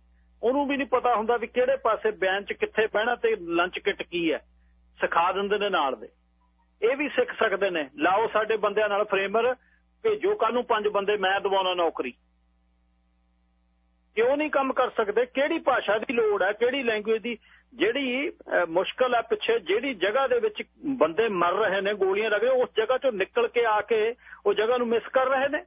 ਉਹਨੂੰ ਵੀ ਨਹੀਂ ਪਤਾ ਹੁੰਦਾ ਵੀ ਕਿਹੜੇ ਪਾਸੇ ਬੈਂਚ ਚ ਕਿੱਥੇ ਬਹਿਣਾ ਤੇ ਲੰਚ ਕਿਟ ਕੀ ਹੈ। ਸਿਖਾ ਦਿੰਦੇ ਨੇ ਨਾਲ ਦੇ। ਇਹ ਵੀ ਸਿੱਖ ਸਕਦੇ ਨੇ। ਲਾਓ ਸਾਡੇ ਬੰਦਿਆਂ ਨਾਲ ਫਰੇਮਰ ਭੇਜੋ ਕੱਲ ਨੂੰ ਪੰਜ ਬੰਦੇ, ਮੈਂ ਦਵਾਉਣਾ ਨੌਕਰੀ। ਕਿਉਂ ਨਹੀਂ ਕੰਮ ਕਰ ਸਕਦੇ? ਕਿਹੜੀ ਭਾਸ਼ਾ ਦੀ ਲੋੜ ਹੈ? ਕਿਹੜੀ ਲੈਂਗੁਏਜ ਦੀ? ਜਿਹੜੀ ਮੁਸ਼ਕਲ ਹੈ ਪਿੱਛੇ, ਜਿਹੜੀ ਜਗ੍ਹਾ ਦੇ ਵਿੱਚ ਬੰਦੇ ਮਰ ਰਹੇ ਨੇ, ਗੋਲੀਆਂ ਲੱਗ ਉਸ ਜਗ੍ਹਾ ਚੋਂ ਨਿਕਲ ਕੇ ਆ ਕੇ ਉਹ ਜਗ੍ਹਾ ਨੂੰ ਮਿਸ ਕਰ ਰਹੇ ਨੇ?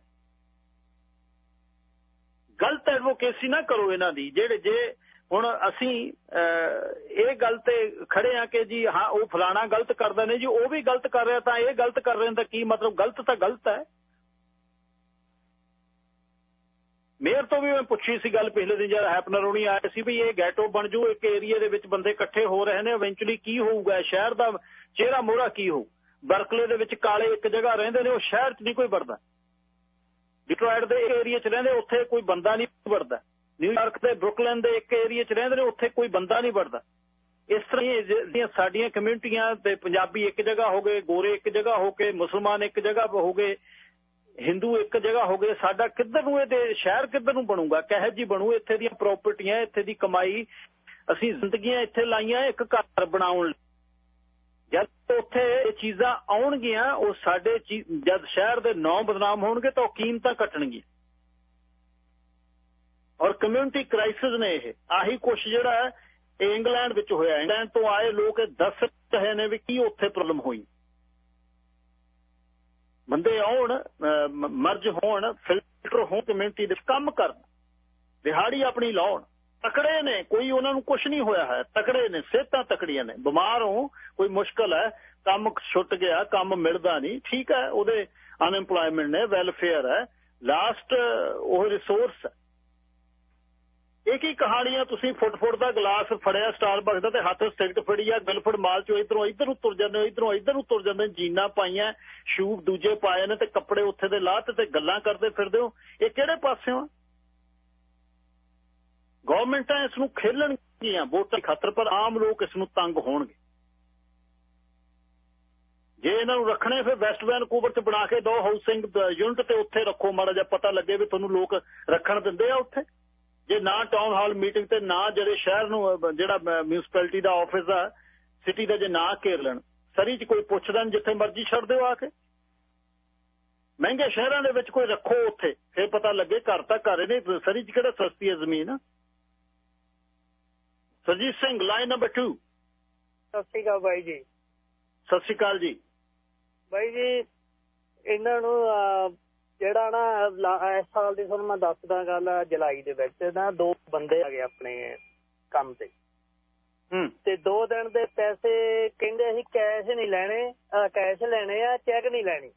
ਗਲਤ ਐਡਵੋਕੇਸੀ ਨਾ ਕਰੋ ਇਹਨਾਂ ਦੀ। ਜਿਹੜੇ, ਜੇ ਹੁਣ ਅਸੀਂ ਇਹ ਗੱਲ ਤੇ ਖੜੇ ਆ ਕਿ ਜੀ, ਹਾਂ, ਉਹ ਫਲਾਣਾ ਗਲਤ ਕਰਦਾ ਨੇ ਜੀ, ਉਹ ਵੀ ਗਲਤ ਕਰ ਰਿਹਾ ਤਾਂ ਇਹ ਗਲਤ ਕਰ ਰਹੇ ਦਾ ਕੀ ਮਤਲਬ? ਗਲਤ ਤਾਂ ਗਲਤ ਹੈ। ਮੇਅਰ ਤੋਂ ਵੀ ਮੈਂ ਪੁੱਛੀ ਸੀ ਗੱਲ, ਪਿਛਲੇ ਦਿਨ ਜਦ ਹੈਪਨਰ ਹੋਣੀ ਆਏ ਸੀ ਵੀ ਇਹ ਗੈਟੋ ਬਣ ਜੂ, ਇੱਕ ਏਰੀਆ ਦੇ ਵਿੱਚ ਬੰਦੇ ਇਕੱਠੇ ਹੋ ਰਹੇ ਨੇ ਇਵੈਂਚੁਅਲੀ ਕੀ ਹੋਊਗਾ? ਸ਼ਹਿਰ ਦਾ ਚਿਹਰਾ ਮੋਹਰਾ ਕੀ ਹੋਊ? ਬਰਕਲੇ ਦੇ ਵਿੱਚ ਕਾਲੇ ਇੱਕ ਜਗ੍ਹਾ ਰਹਿੰਦੇ ਨੇ, ਉਹ ਸ਼ਹਿਰ 'ਚ ਨਹੀਂ ਕੋਈ ਵੜਦਾ। ਡਿਟਰੋਇਟ ਦੇ ਏਰੀਆ 'ਚ ਰਹਿੰਦੇ, ਉੱਥੇ ਕੋਈ ਬੰਦਾ ਨਹੀਂ ਵੜਦਾ। ਨਿਊਯਾਰਕ ਦੇ ਬਰੁਕਲਿਨ ਦੇ ਇੱਕ ਏਰੀਆ 'ਚ ਰਹਿੰਦੇ ਨੇ, ਉੱਥੇ ਕੋਈ ਬੰਦਾ ਨਹੀਂ ਵੜਦਾ। ਇਸ ਤਰ੍ਹਾਂ ਜਿਹੜੀਆਂ ਸਾਡੀਆਂ ਕਮਿਊਨਿਟੀਆਂ ਤੇ ਪੰਜਾਬੀ ਇੱਕ ਜਗ੍ਹਾ ਹੋ ਗਏ, ਗੋਰੇ ਇੱਕ ਜਗ੍ਹਾ ਹੋ ਕੇ, ਮੁਸਲਮਾਨ ਇੱਕ ਜਗ੍ਹਾ ਹੋ ਗਏ ਹਿੰਦੂ ਇੱਕ ਜਗ੍ਹਾ ਹੋ ਗਏ, ਸਾਡਾ ਕਿੱਧਰ ਨੂੰ ਇਹ ਦੇ ਸ਼ਹਿਰ ਕਿੱਧਰ ਨੂੰ ਬਣੂਗਾ? ਕਹੇ ਜੀ ਬਣੂ? ਇੱਥੇ ਦੀਆਂ ਪ੍ਰਾਪਰਟੀਆਂ ਇੱਥੇ ਦੀ ਕਮਾਈ, ਅਸੀਂ ਜ਼ਿੰਦਗੀਆਂ ਇੱਥੇ ਲਾਈਆਂ ਇੱਕ ਘਰ ਬਣਾਉਣ ਲਈ। ਜਦ ਉੱਥੇ ਇਹ ਚੀਜ਼ਾਂ ਆਉਣਗੀਆਂ, ਉਹ ਸਾਡੇ ਜਦ ਸ਼ਹਿਰ ਦੇ ਨਾਂ ਬਦਨਾਮ ਹੋਣਗੇ ਤਾਂ ਉਹ ਕੀਮਤਾਂ ਘਟਣਗੀਆਂ। ਔਰ ਕਮਿਊਨਿਟੀ ਕ੍ਰਾਈਸਿਸ ਨੇ ਇਹ। ਆਹੀ ਕੁਝ ਜਿਹੜਾ ਇਹ ਇੰਗਲੈਂਡ ਵਿੱਚ ਹੋਇਆ। ਇੰਗਲੈਂਡ ਤੋਂ ਆਏ ਲੋਕ ਦੱਸ ਰਹੇ ਨੇ ਵੀ ਕੀ ਉੱਥੇ ਪ੍ਰੋਬਲਮ ਹੋਈ। ਬੰਦੇ ਆਉਣ ਮਰਜ ਹੋਣ ਫਿਲਟਰ ਹੋਣ ਕਮਿਊਨਿਟੀ ਦੇ ਕੰਮ ਕਰਨ। ਦਿਹਾੜੀ ਆਪਣੀ ਲਾਉਣ। ਤਕੜੇ ਨੇ, ਕੋਈ ਉਹਨਾਂ ਨੂੰ ਕੁਝ ਨਹੀਂ ਹੋਇਆ ਹੈ। ਤਕੜੇ ਨੇ, ਸਿਹਤਾਂ ਤਕੜੀਆਂ ਨੇ। ਬਿਮਾਰ ਹੋ ਕੋਈ ਮੁਸ਼ਕਲ ਹੈ। ਕੰਮ ਛੁੱਟ ਗਿਆ, ਕੰਮ ਮਿਲਦਾ ਨਹੀਂ। ਠੀਕ ਹੈ, ਉਹਦੇ ਅਨਐਮਪਲੋਇਮੈਂਟ ਨੇ ਵੈਲਫੇਅਰ ਹੈ। ਲਾਸਟ ਉਹ ਰਿਸੋਰਸ ਇੱਕ ਹੀ ਕਹਾਣੀਆਂ ਤੁਸੀਂ ਫੁੱਟ ਫੁੱਟ ਦਾ ਗਲਾਸ ਫੜਿਆ ਸਟਾਰਬਕਸ ਦਾ ਤੇ ਹੱਥ ਸਿਗਰਟ ਫੜੀ ਆ, ਗਿਲਫੜ ਮਾਲ ਚੋਂ ਇਧਰੋਂ ਇਧਰ ਨੂੰ ਤੁਰ ਜਾਂਦੇ ਇਧਰੋਂ ਇਧਰ ਨੂੰ ਤੁਰ ਜਾਂਦੇ ਜੀਨਾ ਪਾਈਆਂ ਸ਼ੂ ਦੂਜੇ ਪਾਏ ਨੇ ਤੇ ਕੱਪੜੇ ਉੱਥੇ ਦੇ ਲਾਹ ਤੇ ਗੱਲਾਂ ਕਰਦੇ ਫਿਰਦੇ ਹੋ। ਇਹ ਕਿਹੜੇ ਪਾਸਿਓਂ ਗਵਰਨਮੈਂਟਾਂ ਇਸ ਨੂੰ ਖੇਲਣਗੀਆਂ ਵੋਟਾਂ ਖਾਤਰ, ਪਰ ਆਮ ਲੋਕ ਇਸ ਨੂੰ ਤੰਗ ਹੋਣਗੇ। ਜੇ ਇਹਨਾਂ ਨੂੰ ਰੱਖਣੇ, ਫਿਰ ਵੈਸਟ ਵੈਨਕੂਵਰ ਚ ਬਣਾ ਕੇ ਦੋ ਹਾਊਸਿੰਗ ਯੂਨਿਟ ਤੇ ਉੱਥੇ ਰੱਖੋ, ਮਾੜਾ ਜਿਹਾ ਪਤਾ ਲੱਗੇ ਵੀ ਤੁਹਾਨੂੰ ਲੋਕ ਰੱਖਣ ਦਿੰਦੇ ਆ ਉੱਥੇ। ਜੇ ਨਾ ਟਾਊਨ ਹਾਲ ਮੀਟਿੰਗ ਤੇ ਨਾ ਜਿਹੜੇ ਸ਼ਹਿਰ ਨੂੰ ਜਿਹੜਾ ਮਿਊਨਿਸਪੈਲਿਟੀ ਦਾ ਆਫਿਸ ਆ ਸਿਟੀ ਦਾ ਜੇ ਨਾ ਘੇਰ ਲੈਣ ਸਰੀ ਚ ਕੋਈ ਪੁੱਛਦਾ ਨਹੀਂ ਜਿੱਥੇ ਮਰਜ਼ੀ ਛੱਡ ਦਿਓ ਆ ਕੇ। ਮਹਿੰਗੇ ਸ਼ਹਿਰਾਂ ਦੇ ਵਿੱਚ ਕੋਈ ਰੱਖੋ ਉੱਥੇ ਫੇਰ ਪਤਾ ਲੱਗੇ ਘਰ ਤਾਂ ਘਰ ਨੇ ਸਰੀ ਚ ਕਿਹੜਾ ਸਸਤੀ ਹੈ ਜ਼ਮੀਨ? ਸਰਜੀਤ ਸਿੰਘ ਲਾਈਨ ਨੰਬਰ 2 ਸਤਿ ਸ਼੍ਰੀ ਅਕਾਲ ਬਾਈ ਜੀ। ਸਤਿ ਸ਼੍ਰੀ ਅਕਾਲ ਜੀ। ਬਾਈ ਜੀ ਇਹਨਾਂ ਨੂੰ ਜਿਹੜਾ ਨਾ ਇਸ ਸਾਲ ਦੀ ਤੁਹਾਨੂੰ ਮੈਂ ਦੱਸਦਾ ਗੱਲ ਜੁਲਾਈ ਦੇ ਵਿੱਚ ਨਾ ਦੋ ਬੰਦੇ ਆ ਗਏ ਆਪਣੇ ਕੰਮ ਤੇ। ਹੂੰ। ਤੇ ਦੋ ਦਿਨ ਦੇ ਪੈਸੇ ਕਹਿੰਦੇ ਅਸੀਂ ਕੈਸ਼ ਨਹੀਂ ਲੈਣੇ ਕੈਸ਼ ਲੈਣੇ ਆ ਚੈੱਕ ਨਹੀਂ ਲੈਣੀ।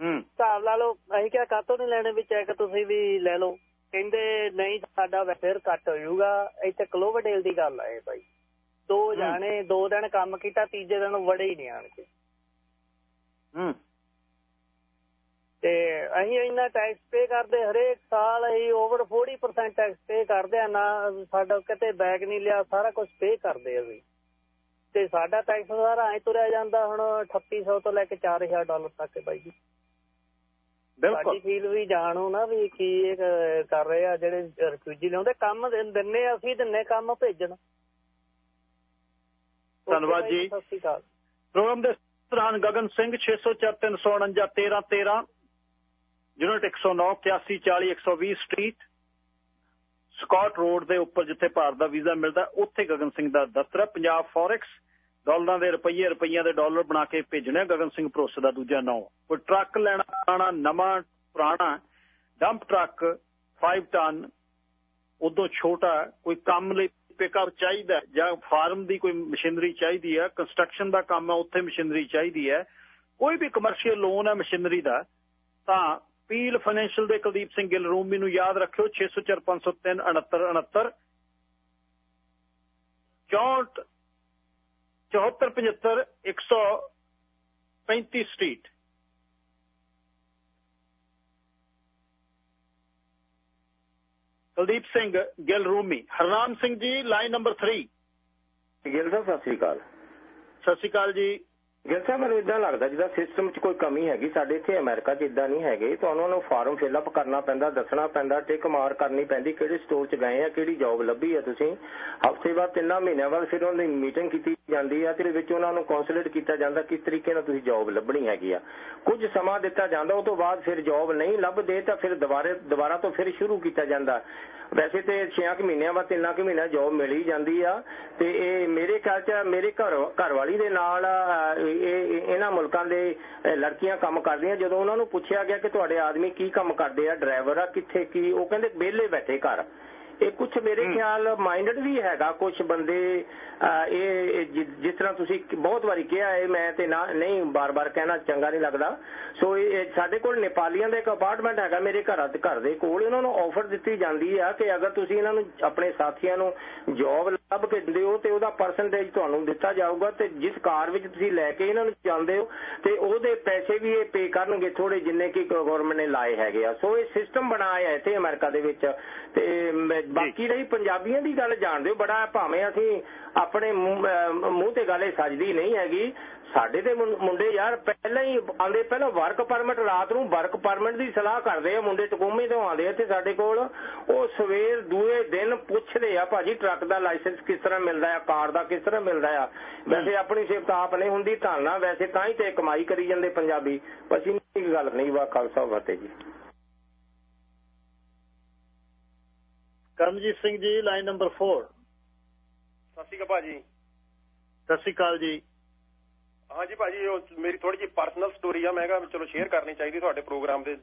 ਹੂੰ। ਹਿਸਾਬ ਲਾ ਲਓ ਅਸੀਂ ਕਿਹਾ ਕਾਤੋਂ ਨਹੀਂ ਲੈਣੇ ਵੀ ਚੈੱਕ ਤੁਸੀਂ ਵੀ ਲੈ ਲਓ। ਕਹਿੰਦੇ ਨਹੀਂ ਸਾਡਾ ਵੈਫੇਅਰ ਕੱਟ ਹੋ ਜਾਊਗਾ ਇੱਥੇ ਕਲੋਵਰਡੇਲ ਦੀ ਗੱਲ ਆਏ ਭਾਈ ਦੋ ਜਾਣੇ ਦੋ ਦਿਨ ਕੰਮ ਕੀਤਾ ਤੀਜੇ ਦਿਨ ਵੜੇ ਹੀ ਨਹੀਂ ਆਣ ਕੇ। ਹੂੰ। ਤੇ ਅਸੀਂ ਇੰਨਾ ਟੈਕਸ ਪੇ ਕਰਦੇ ਹਰੇਕ ਸਾਲ ਅਸੀਂ ਓਵਰ 40% ਟੈਕਸ ਪੇ ਕਰਦੇ ਆ ਨਾ ਸਾਡਾ ਕਿਤੇ ਬੈਗ ਨਹੀਂ ਲਿਆ ਸਾਰਾ ਕੁਝ ਪੇ ਕਰਦੇ ਵੀ ਤੇ ਸਾਡਾ ਟੈਕਸ ਸਾਰਾ ਐ ਤੁਰਿਆ ਜਾਂਦਾ ਹੁਣ 3800 ਤੋਂ ਲੈ ਕੇ 4000 ਡਾਲਰ ਤੱਕ ਹੈ ਬਾਈ ਜੀ। ਸਾਡੀ ਫੀਲ ਵੀ ਜਾਣੋ ਨਾ ਵੀ ਕੀ ਇਹ ਕਰ ਰਹੇ ਆ ਜਿਹੜੇ ਰਿਫਿਊਜੀ ਲਿਆਉਂਦੇ ਕੰਮ ਦਿੰਨੇ ਅਸੀਂ ਦਿੰਨੇ ਕੰਮ ਭੇਜਣ। ਧੰਨਵਾਦ ਜੀ। ਸਤਿ ਸ਼੍ਰੀ ਅਕਾਲ। ਪ੍ਰੋਗਰਾਮ ਦੇ ਦੌਰਾਨ Gagan Singh 604349 unit 109 8140 120 street, Scott road ਦੇ ਉੱਪਰ ਜਿੱਥੇ ਭਾਰਤ ਦਾ ਵੀਜ਼ਾ ਮਿਲਦਾ, ਉੱਥੇ ਗਗਨ ਸਿੰਘ ਦਾ ਦਫ਼ਤਰ ਹੈ। ਪੰਜਾਬ ਫੋਰੈਕਸ, ਡਾਲਰਾਂ ਦੇ ਰੁਪਈਏ, ਰੁਪਈਆਂ ਦੇ ਡਾਲਰ ਬਣਾ ਕੇ ਭੇਜਣੇ ਗਗਨ ਸਿੰਘ ਭਰੋਸੇ ਦਾ ਦੂਜਾ ਨਾਮ ਕੋਈ ਟਰੱਕ ਲੈਣਾ ਆਣਾ ਨਵਾਂ, ਪੁਰਾਣਾ ਡੰਪ ਟਰੱਕ 5 ਟਨ ਉਦੋਂ ਛੋਟਾ, ਕੋਈ ਕੰਮ ਲਈ ਪਿਕਅਪ ਚਾਹੀਦਾ ਜਾਂ ਫਾਰਮ ਦੀ ਕੋਈ ਮਸ਼ੀਨਰੀ ਚਾਹੀਦੀ ਹੈ ਕੰਸਟਰਕਸ਼ਨ ਦਾ ਕੰਮ ਹੈ, ਉੱਥੇ ਮਸ਼ੀਨਰੀ ਚਾਹੀਦੀ ਹੈ। ਕੋਈ ਵੀ ਕਮਰਸ਼ੀਅਲ ਲੋਨ ਹੈ ਮਸ਼ੀਨਰੀ ਦਾ, ਤਾਂ ਪੀਲ ਫਾਈਨੈਂਸ਼ੀਅਲ ਦੇ ਕੁਲਦੀਪ ਸਿੰਘ ਗਿੱਲ ਰੂਮ ਮੈਨੂੰ ਯਾਦ ਰੱਖਿਓ 604503 69 69 64 7475 135 street. Kuldeep Singh Gill Rumi. Harnam Singh ji line number 3 Gill ਸਾਹਿਬ ਸਤਿ ਸ੍ਰੀ ਅਕਾਲ। ਸਤਿ ਸ੍ਰੀ ਅਕਾਲ ਜੀ। ਗਿੱਲ ਸਾਹਿਬ, ਮੈਨੂੰ ਇਦਾਂ ਲੱਗਦਾ ਜਿੱਦਾਂ ਸਿਸਟਮ 'ਚ ਕੋਈ ਕਮੀ ਹੈਗੀ, ਸਾਡੇ ਇੱਥੇ ਅਮਰੀਕਾ 'ਚ ਇਦਾਂ ਨਹੀਂ ਹੈਗੇ। ਤੁਹਾਨੂੰ ਉਹਨੂੰ ਫਾਰਮ ਫਿਲ ਅਪ ਕਰਨਾ ਪੈਂਦਾ, ਦੱਸਣਾ ਪੈਂਦਾ ਟਿਕ ਮਾਰ ਕਰਨੀ ਪੈਂਦੀ, ਕਿਹੜੇ ਸਟੋਰ 'ਚ ਗਏ ਆ, ਕਿਹੜੀ ਜੌਬ ਲੱਭੀ ਆ ਤੁਸੀਂ। ਹਫ਼ਤੇ ਬਾਅਦ ਤਿੰਨਾਂ ਮਹੀਨਿਆਂ ਬਾਅਦ ਫਿਰ ਉਹਨਾਂ ਦੀ ਮੀਟਿੰਗ ਕੀਤੀ ਜਾਂਦੀ ਆ ਤੇ ਵਿੱਚ ਉਹਨਾਂ ਨੂੰ ਕਾਉਂਸਲੇਟ ਕੀਤਾ ਜਾਂਦਾ ਕਿਸ ਤਰੀਕੇ ਨਾਲ ਤੁਸੀਂ ਜੌਬ ਲੱਭਣੀ ਹੈਗੀ ਆ। ਕੁਝ ਸਮਾਂ ਦਿੱਤਾ ਜਾਂਦਾ, ਉਹ ਤੋਂ ਬਾਅਦ ਫਿਰ ਜੌਬ ਨਹੀਂ ਲੱਭਦੇ ਤਾਂ ਫਿਰ ਦੁਬਾਰੇ, ਦੁਬਾਰਾ ਤੋਂ ਫਿਰ ਸ਼ੁਰੂ ਕੀਤਾ ਜਾਂਦਾ। ਵੈਸੇ ਤੇ 6 ਮਹੀਨਿਆਂ ਬਾਅਦ 3 ਕਿ ਮਹੀਨਾ ਜੌਬ ਮਿਲ ਹੀ ਜਾਂਦੀ ਆ। ਤੇ ਇਹ ਮੇਰੇ ਖਿਆਲ ਚ ਮੇਰੇ ਘਰ, ਘਰਵਾਲੀ ਦੇ ਨਾਲ ਇਹ ਇਹਨਾਂ ਮੁਲਕਾਂ ਦੇ ਲੜਕੀਆਂ ਕੰਮ ਕਰਦੀਆਂ। ਜਦੋਂ ਉਹਨਾਂ ਨੂੰ ਪੁੱਛਿਆ ਗਿਆ ਕਿ ਤੁਹਾਡੇ ਆਦਮੀ ਕੀ ਕੰਮ ਕਰਦੇ ਆ, ਡਰਾਈਵਰ ਆ, ਕਿੱਥੇ ਕੀ, ਉਹ ਕਹਿੰਦੇ ਵਿਹਲੇ ਬੈਠੇ ਘਰ। ਇਹ ਕੁਝ ਮੇਰੇ ਖਿਆਲ ਮਾਈਂਡਡ ਵੀ ਹੈਗਾ ਕੁਝ ਬੰਦੇ ਇਹ ਜਿਸ ਤਰ੍ਹਾਂ ਤੁਸੀਂ ਬਹੁਤ ਵਾਰੀ ਕਿਹਾ ਹੈ ਮੈਂ ਤੇ ਨਾ ਨਹੀਂ ਬਾਰ-ਬਾਰ ਕਹਿਣਾ ਚੰਗਾ ਨਹੀਂ ਲੱਗਦਾ। ਸੋ ਇਹ ਸਾਡੇ ਕੋਲ ਨੇਪਾਲੀਆਂ ਦਾ ਇੱਕ ਅਪਾਰਟਮੈਂਟ ਹੈਗਾ ਮੇਰੇ ਘਰ ਘਰ ਦੇ ਕੋਲ। ਇਹਨਾਂ ਨੂੰ ਆਫਰ ਦਿੱਤੀ ਜਾਂਦੀ ਆ ਕਿ ਅਗਰ ਤੁਸੀਂ ਇਹਨਾਂ ਨੂੰ ਆਪਣੇ ਸਾਥੀਆਂ ਨੂੰ ਜੌਬ ਲੱਭ ਕੇ ਦਿੰਦੇ ਹੋ ਤੇ ਉਹਦਾ ਪਰਸੈਂਟੇਜ ਤੁਹਾਨੂੰ ਦਿੱਤਾ ਜਾਊਗਾ ਤੇ ਜਿਸ ਕਾਰ ਵਿੱਚ ਤੁਸੀਂ ਲੈ ਕੇ ਇਹਨਾਂ ਨੂੰ ਜਾਂਦੇ ਹੋ ਤੇ ਉਹਦੇ ਪੈਸੇ ਵੀ ਇਹ ਪੇ ਕਰਨਗੇ ਥੋੜੇ ਜਿੰਨੇ ਕਿ ਗਵਰਨਮੈਂਟ ਨੇ ਲਾਏ ਹੈਗੇ ਆ। ਸੋ ਇਹ ਸਿਸਟਮ ਬਣਾਇਆ ਇੱਥੇ ਅਮਰੀਕਾ ਦੇ ਵਿੱਚ ਤੇ ਬਾਕੀ ਰਹੀ ਪੰਜਾਬੀਆਂ ਦੀ ਗੱਲ ਜਾਣਦੇ ਹੋ ਬੜਾ ਭਾਵੇਂ ਅਸੀਂ ਆਪਣੇ ਮੂੰਹ ਤੇ ਗੱਲ ਸੱਜਦੀ ਨਹੀਂ ਹੈਗੀ। ਸਾਡੇ ਤੇ ਮੁੰਡੇ ਯਾਰ ਪਹਿਲਾਂ ਹੀ ਆਂਦੇ ਪਹਿਲਾਂ ਵਰਕ ਪਰਮਿਟ ਰਾਤ ਨੂੰ ਵਰਕ ਪਰਮਿਟ ਦੀ ਸਲਾਹ ਕਰਦੇ ਆ ਮੁੰਡੇ ਤਕੂਮੇ ਤੋਂ ਆਉਂਦੇ ਇੱਥੇ ਸਾਡੇ ਕੋਲ। ਉਹ ਸਵੇਰ ਦੂਏ ਦਿਨ ਪੁੱਛਦੇ ਆ ਭਾਜੀ ਟਰੱਕ ਦਾ ਲਾਇਸੈਂਸ ਕਿਸ ਤਰ੍ਹਾਂ ਮਿਲਦਾ ਆ ਕਾਰ ਦਾ ਕਿਸ ਤਰ੍ਹਾਂ ਮਿਲਦਾ ਆ। ਵੈਸੇ ਆਪਣੀ ਸਿਫਤ ਆਪ ਨਹੀਂ ਹੁੰਦੀ ਧਾਰਨਾ ਵੈਸੇ ਤਾਂ ਹੀ ਤੇ ਕਮਾਈ ਕਰੀ ਜਾਂਦੇ ਪੰਜਾਬੀ। ਪਛੀ ਗੱਲ ਨਹੀਂ ਵਾ ਖਾਲਸਾ ਫਤਿਹ ਜੀ। ਕਰਮਜੀਤ ਸਿੰਘ ਜੀ ਲਾਈਨ ਨੰਬਰ 4 ਸਤਿ ਸ਼੍ਰੀ ਅਕਾਲ ਭਾਜੀ। ਸਤਿ ਸ਼੍ਰੀ ਅਕਾਲ ਜੀ। ਹਾਂਜੀ ਭਾਜੀ ਉਹ ਮੇਰੀ ਥੋੜੀ ਜਿਹੀ ਪਰਸਨਲ ਸਟੋਰੀ ਆ ਮੈਂ ਕਿਹਾ ਚਲੋ ਸ਼ੇਅਰ ਕਰਨੀ ਚਾਹੀਦੀ ਤੁਹਾਡੇ ਪ੍ਰੋਗਰਾਮ ਦੇ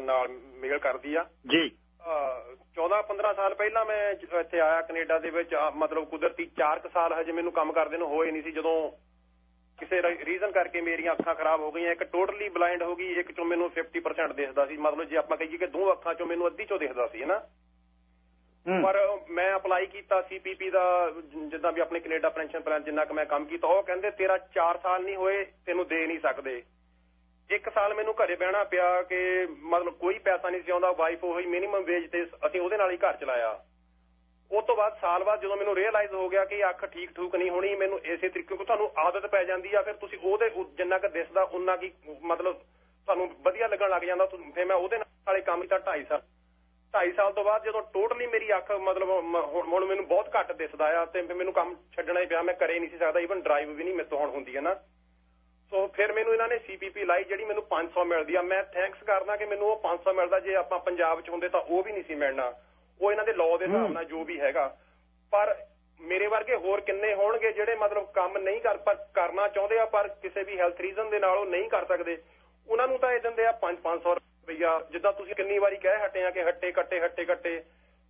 ਨਾਲ ਮੇਲ ਕਰਦੀ ਆ। ਜੀ। 14 15 ਸਾਲ ਪਹਿਲਾਂ ਮੈਂ ਇੱਥੇ ਆਇਆ ਕੈਨੇਡਾ ਦੇ ਵਿੱਚ ਮਤਲਬ ਕੁਦਰਤੀ 4 ਸਾਲ ਹਜੇ ਮੈਨੂੰ ਕੰਮ ਕਰਦੇ ਨੂੰ ਹੋਏ ਨਹੀਂ ਸੀ ਜਦੋਂ ਕਿਸੇ ਰੀਜ਼ਨ ਕਰਕੇ ਮੇਰੀਆਂ ਅੱਖਾਂ ਖਰਾਬ ਹੋ ਗਈਆਂ। ਇੱਕ ਟੋਟਲੀ ਬਲਾਈਂਡ ਹੋ ਗਈ ਇੱਕ ਚੋਂ ਮੈਨੂੰ 50% ਦਿਖਦਾ ਸੀ। ਮਤਲਬ ਜੇ ਆਪਾਂ ਕਹੀਏ ਕਿ ਦੋ ਅੱਖਾਂ ਚੋਂ ਮੈਨੂੰ ਅੱਧੀ ਚੋਂ ਦਿਖਦਾ ਸੀ ਹੈਨਾ? ਪਰ ਮੈਂ ਅਪਲਾਈ ਕੀਤਾ ਸੀਪੀਪੀ ਦਾ ਜਿੱਦਾਂ ਵੀ ਆਪਣੇ ਕੈਨੇਡਾ ਪੈਨਸ਼ਨ ਪਲਾਨ ਜਿੰਨਾ ਕਿ ਮੈਂ ਕੰਮ ਕੀਤਾ, ਉਹ ਕਹਿੰਦੇ ਤੇਰਾ 4 ਸਾਲ ਨਹੀਂ ਹੋਏ, ਤੈਨੂੰ ਦੇ ਨਹੀਂ ਸਕਦੇ। ਇੱਕ ਸਾਲ ਮੈਨੂੰ ਘਰੇ ਬਹਿਣਾ ਪਿਆ ਕਿ ਮਤਲਬ ਕੋਈ ਪੈਸਾ ਨਹੀਂ ਸੀ ਆਉਂਦਾ ਵਾਈਫ ਉਹੀ ਮਿਨੀਮਮ ਵੇਜ ਤੇ ਅਸੀਂ ਉਹਦੇ ਨਾਲ ਹੀ ਘਰ ਚਲਾਇਆ। ਉਸ ਤੋਂ ਬਾਅਦ ਸਾਲ ਬਾਅਦ ਜਦੋਂ ਮੈਨੂੰ ਰੀਅਲਾਈਜ਼ ਹੋ ਗਿਆ ਕਿ ਅੱਖ ਠੀਕ ਠੂਕ ਨਹੀਂ ਹੋਣੀ, ਮੈਨੂੰ ਇਸੇ ਤਰੀਕੇ ਕੋ ਤੁਹਾਨੂੰ ਆਦਤ ਪੈ ਜਾਂਦੀ ਆ, ਫਿਰ ਤੁਸੀਂ ਉਹਦੇ ਜਿੰਨਾ ਕਿ ਦਿਸਦਾ, ਉਨਾ ਕੀ ਮਤਲਬ ਤੁਹਾਨੂੰ ਵਧੀਆ ਲੱਗਣ ਲੱਗ ਜਾਂਦਾ ਫਿਰ ਮੈਂ ਉਹਦੇ ਨਾਲੇ ਕੰਮ ਕੀਤਾ 2.5 ਸਾਲ। 2.5 ਸਾਲ ਤੋਂ ਬਾਅਦ ਜਦੋਂ ਟੋਟਲੀ ਮੇਰੀ ਅੱਖ ਮਤਲਬ ਹੁਣ ਮੈਨੂੰ ਬਹੁਤ ਘੱਟ ਦਿਸਦਾ ਆ ਤੇ ਮੈਨੂੰ ਕੰਮ ਛੱਡਣਾ ਹੀ ਪਿਆ ਮੈਂ ਕਰੇ ਨਹੀਂ ਸੀ ਸਕਦਾ ਇਵਨ ਡਰਾਈਵ ਵੀ ਨਹੀਂ ਮੇਰੇ ਤੋਂ ਹੁਣ ਹੁੰਦੀ ਹੈ ਨਾ। ਸੋ ਫਿਰ ਮੈਨੂੰ ਇਹਨਾਂ ਨੇ ਸੀਪੀਪੀ ਲਾਈ ਜਿਹੜੀ ਮੈਨੂੰ 500 ਮਿਲਦੀ ਆ। ਮੈਂ ਥੈਂਕਸ ਕਰਦਾ ਕਿ ਮੈਨੂੰ ਉਹ 500 ਮਿਲਦਾ ਜੇ ਆਪਾਂ ਪੰਜਾਬ 'ਚ ਹੁੰਦੇ ਤਾਂ ਉਹ ਵੀ ਨਹੀਂ ਸੀ ਮਿਲਣਾ। ਉਹ ਇਹਨਾਂ ਦੇ ਲਾਅ ਦੇ ਹਿਸਾਬ ਨਾਲ ਜੋ ਵੀ ਹੈਗਾ। ਪਰ ਮੇਰੇ ਵਰਗੇ ਹੋਰ ਕਿੰਨੇ ਹੋਣਗੇ ਜਿਹੜੇ ਮਤਲਬ ਕੰਮ ਨਹੀਂ ਕਰ ਕਰਨਾ ਚਾਹੁੰਦੇ ਆ ਪਰ ਕਿਸੇ ਵੀ ਹੈਲਥ ਰੀਜ਼ਨ ਦੇ ਨਾਲ ਉਹ ਨਹੀਂ ਕਰ ਸਕਦੇ। ਉਹਨਾਂ ਨੂੰ ਤਾਂ ਇਹ ਦਿੰਦੇ ਆ 5-500 ਰੁਪਈਆ ਜਿੱਦਾਂ ਤੁਸੀਂ ਕਿੰਨੀ ਵਾਰੀ ਕਹਿ ਹਟੇ ਆ ਕਿ ਹੱਟੇ, ਕੱਟੇ ਹੱਟੇ, ਕੱਟੇ,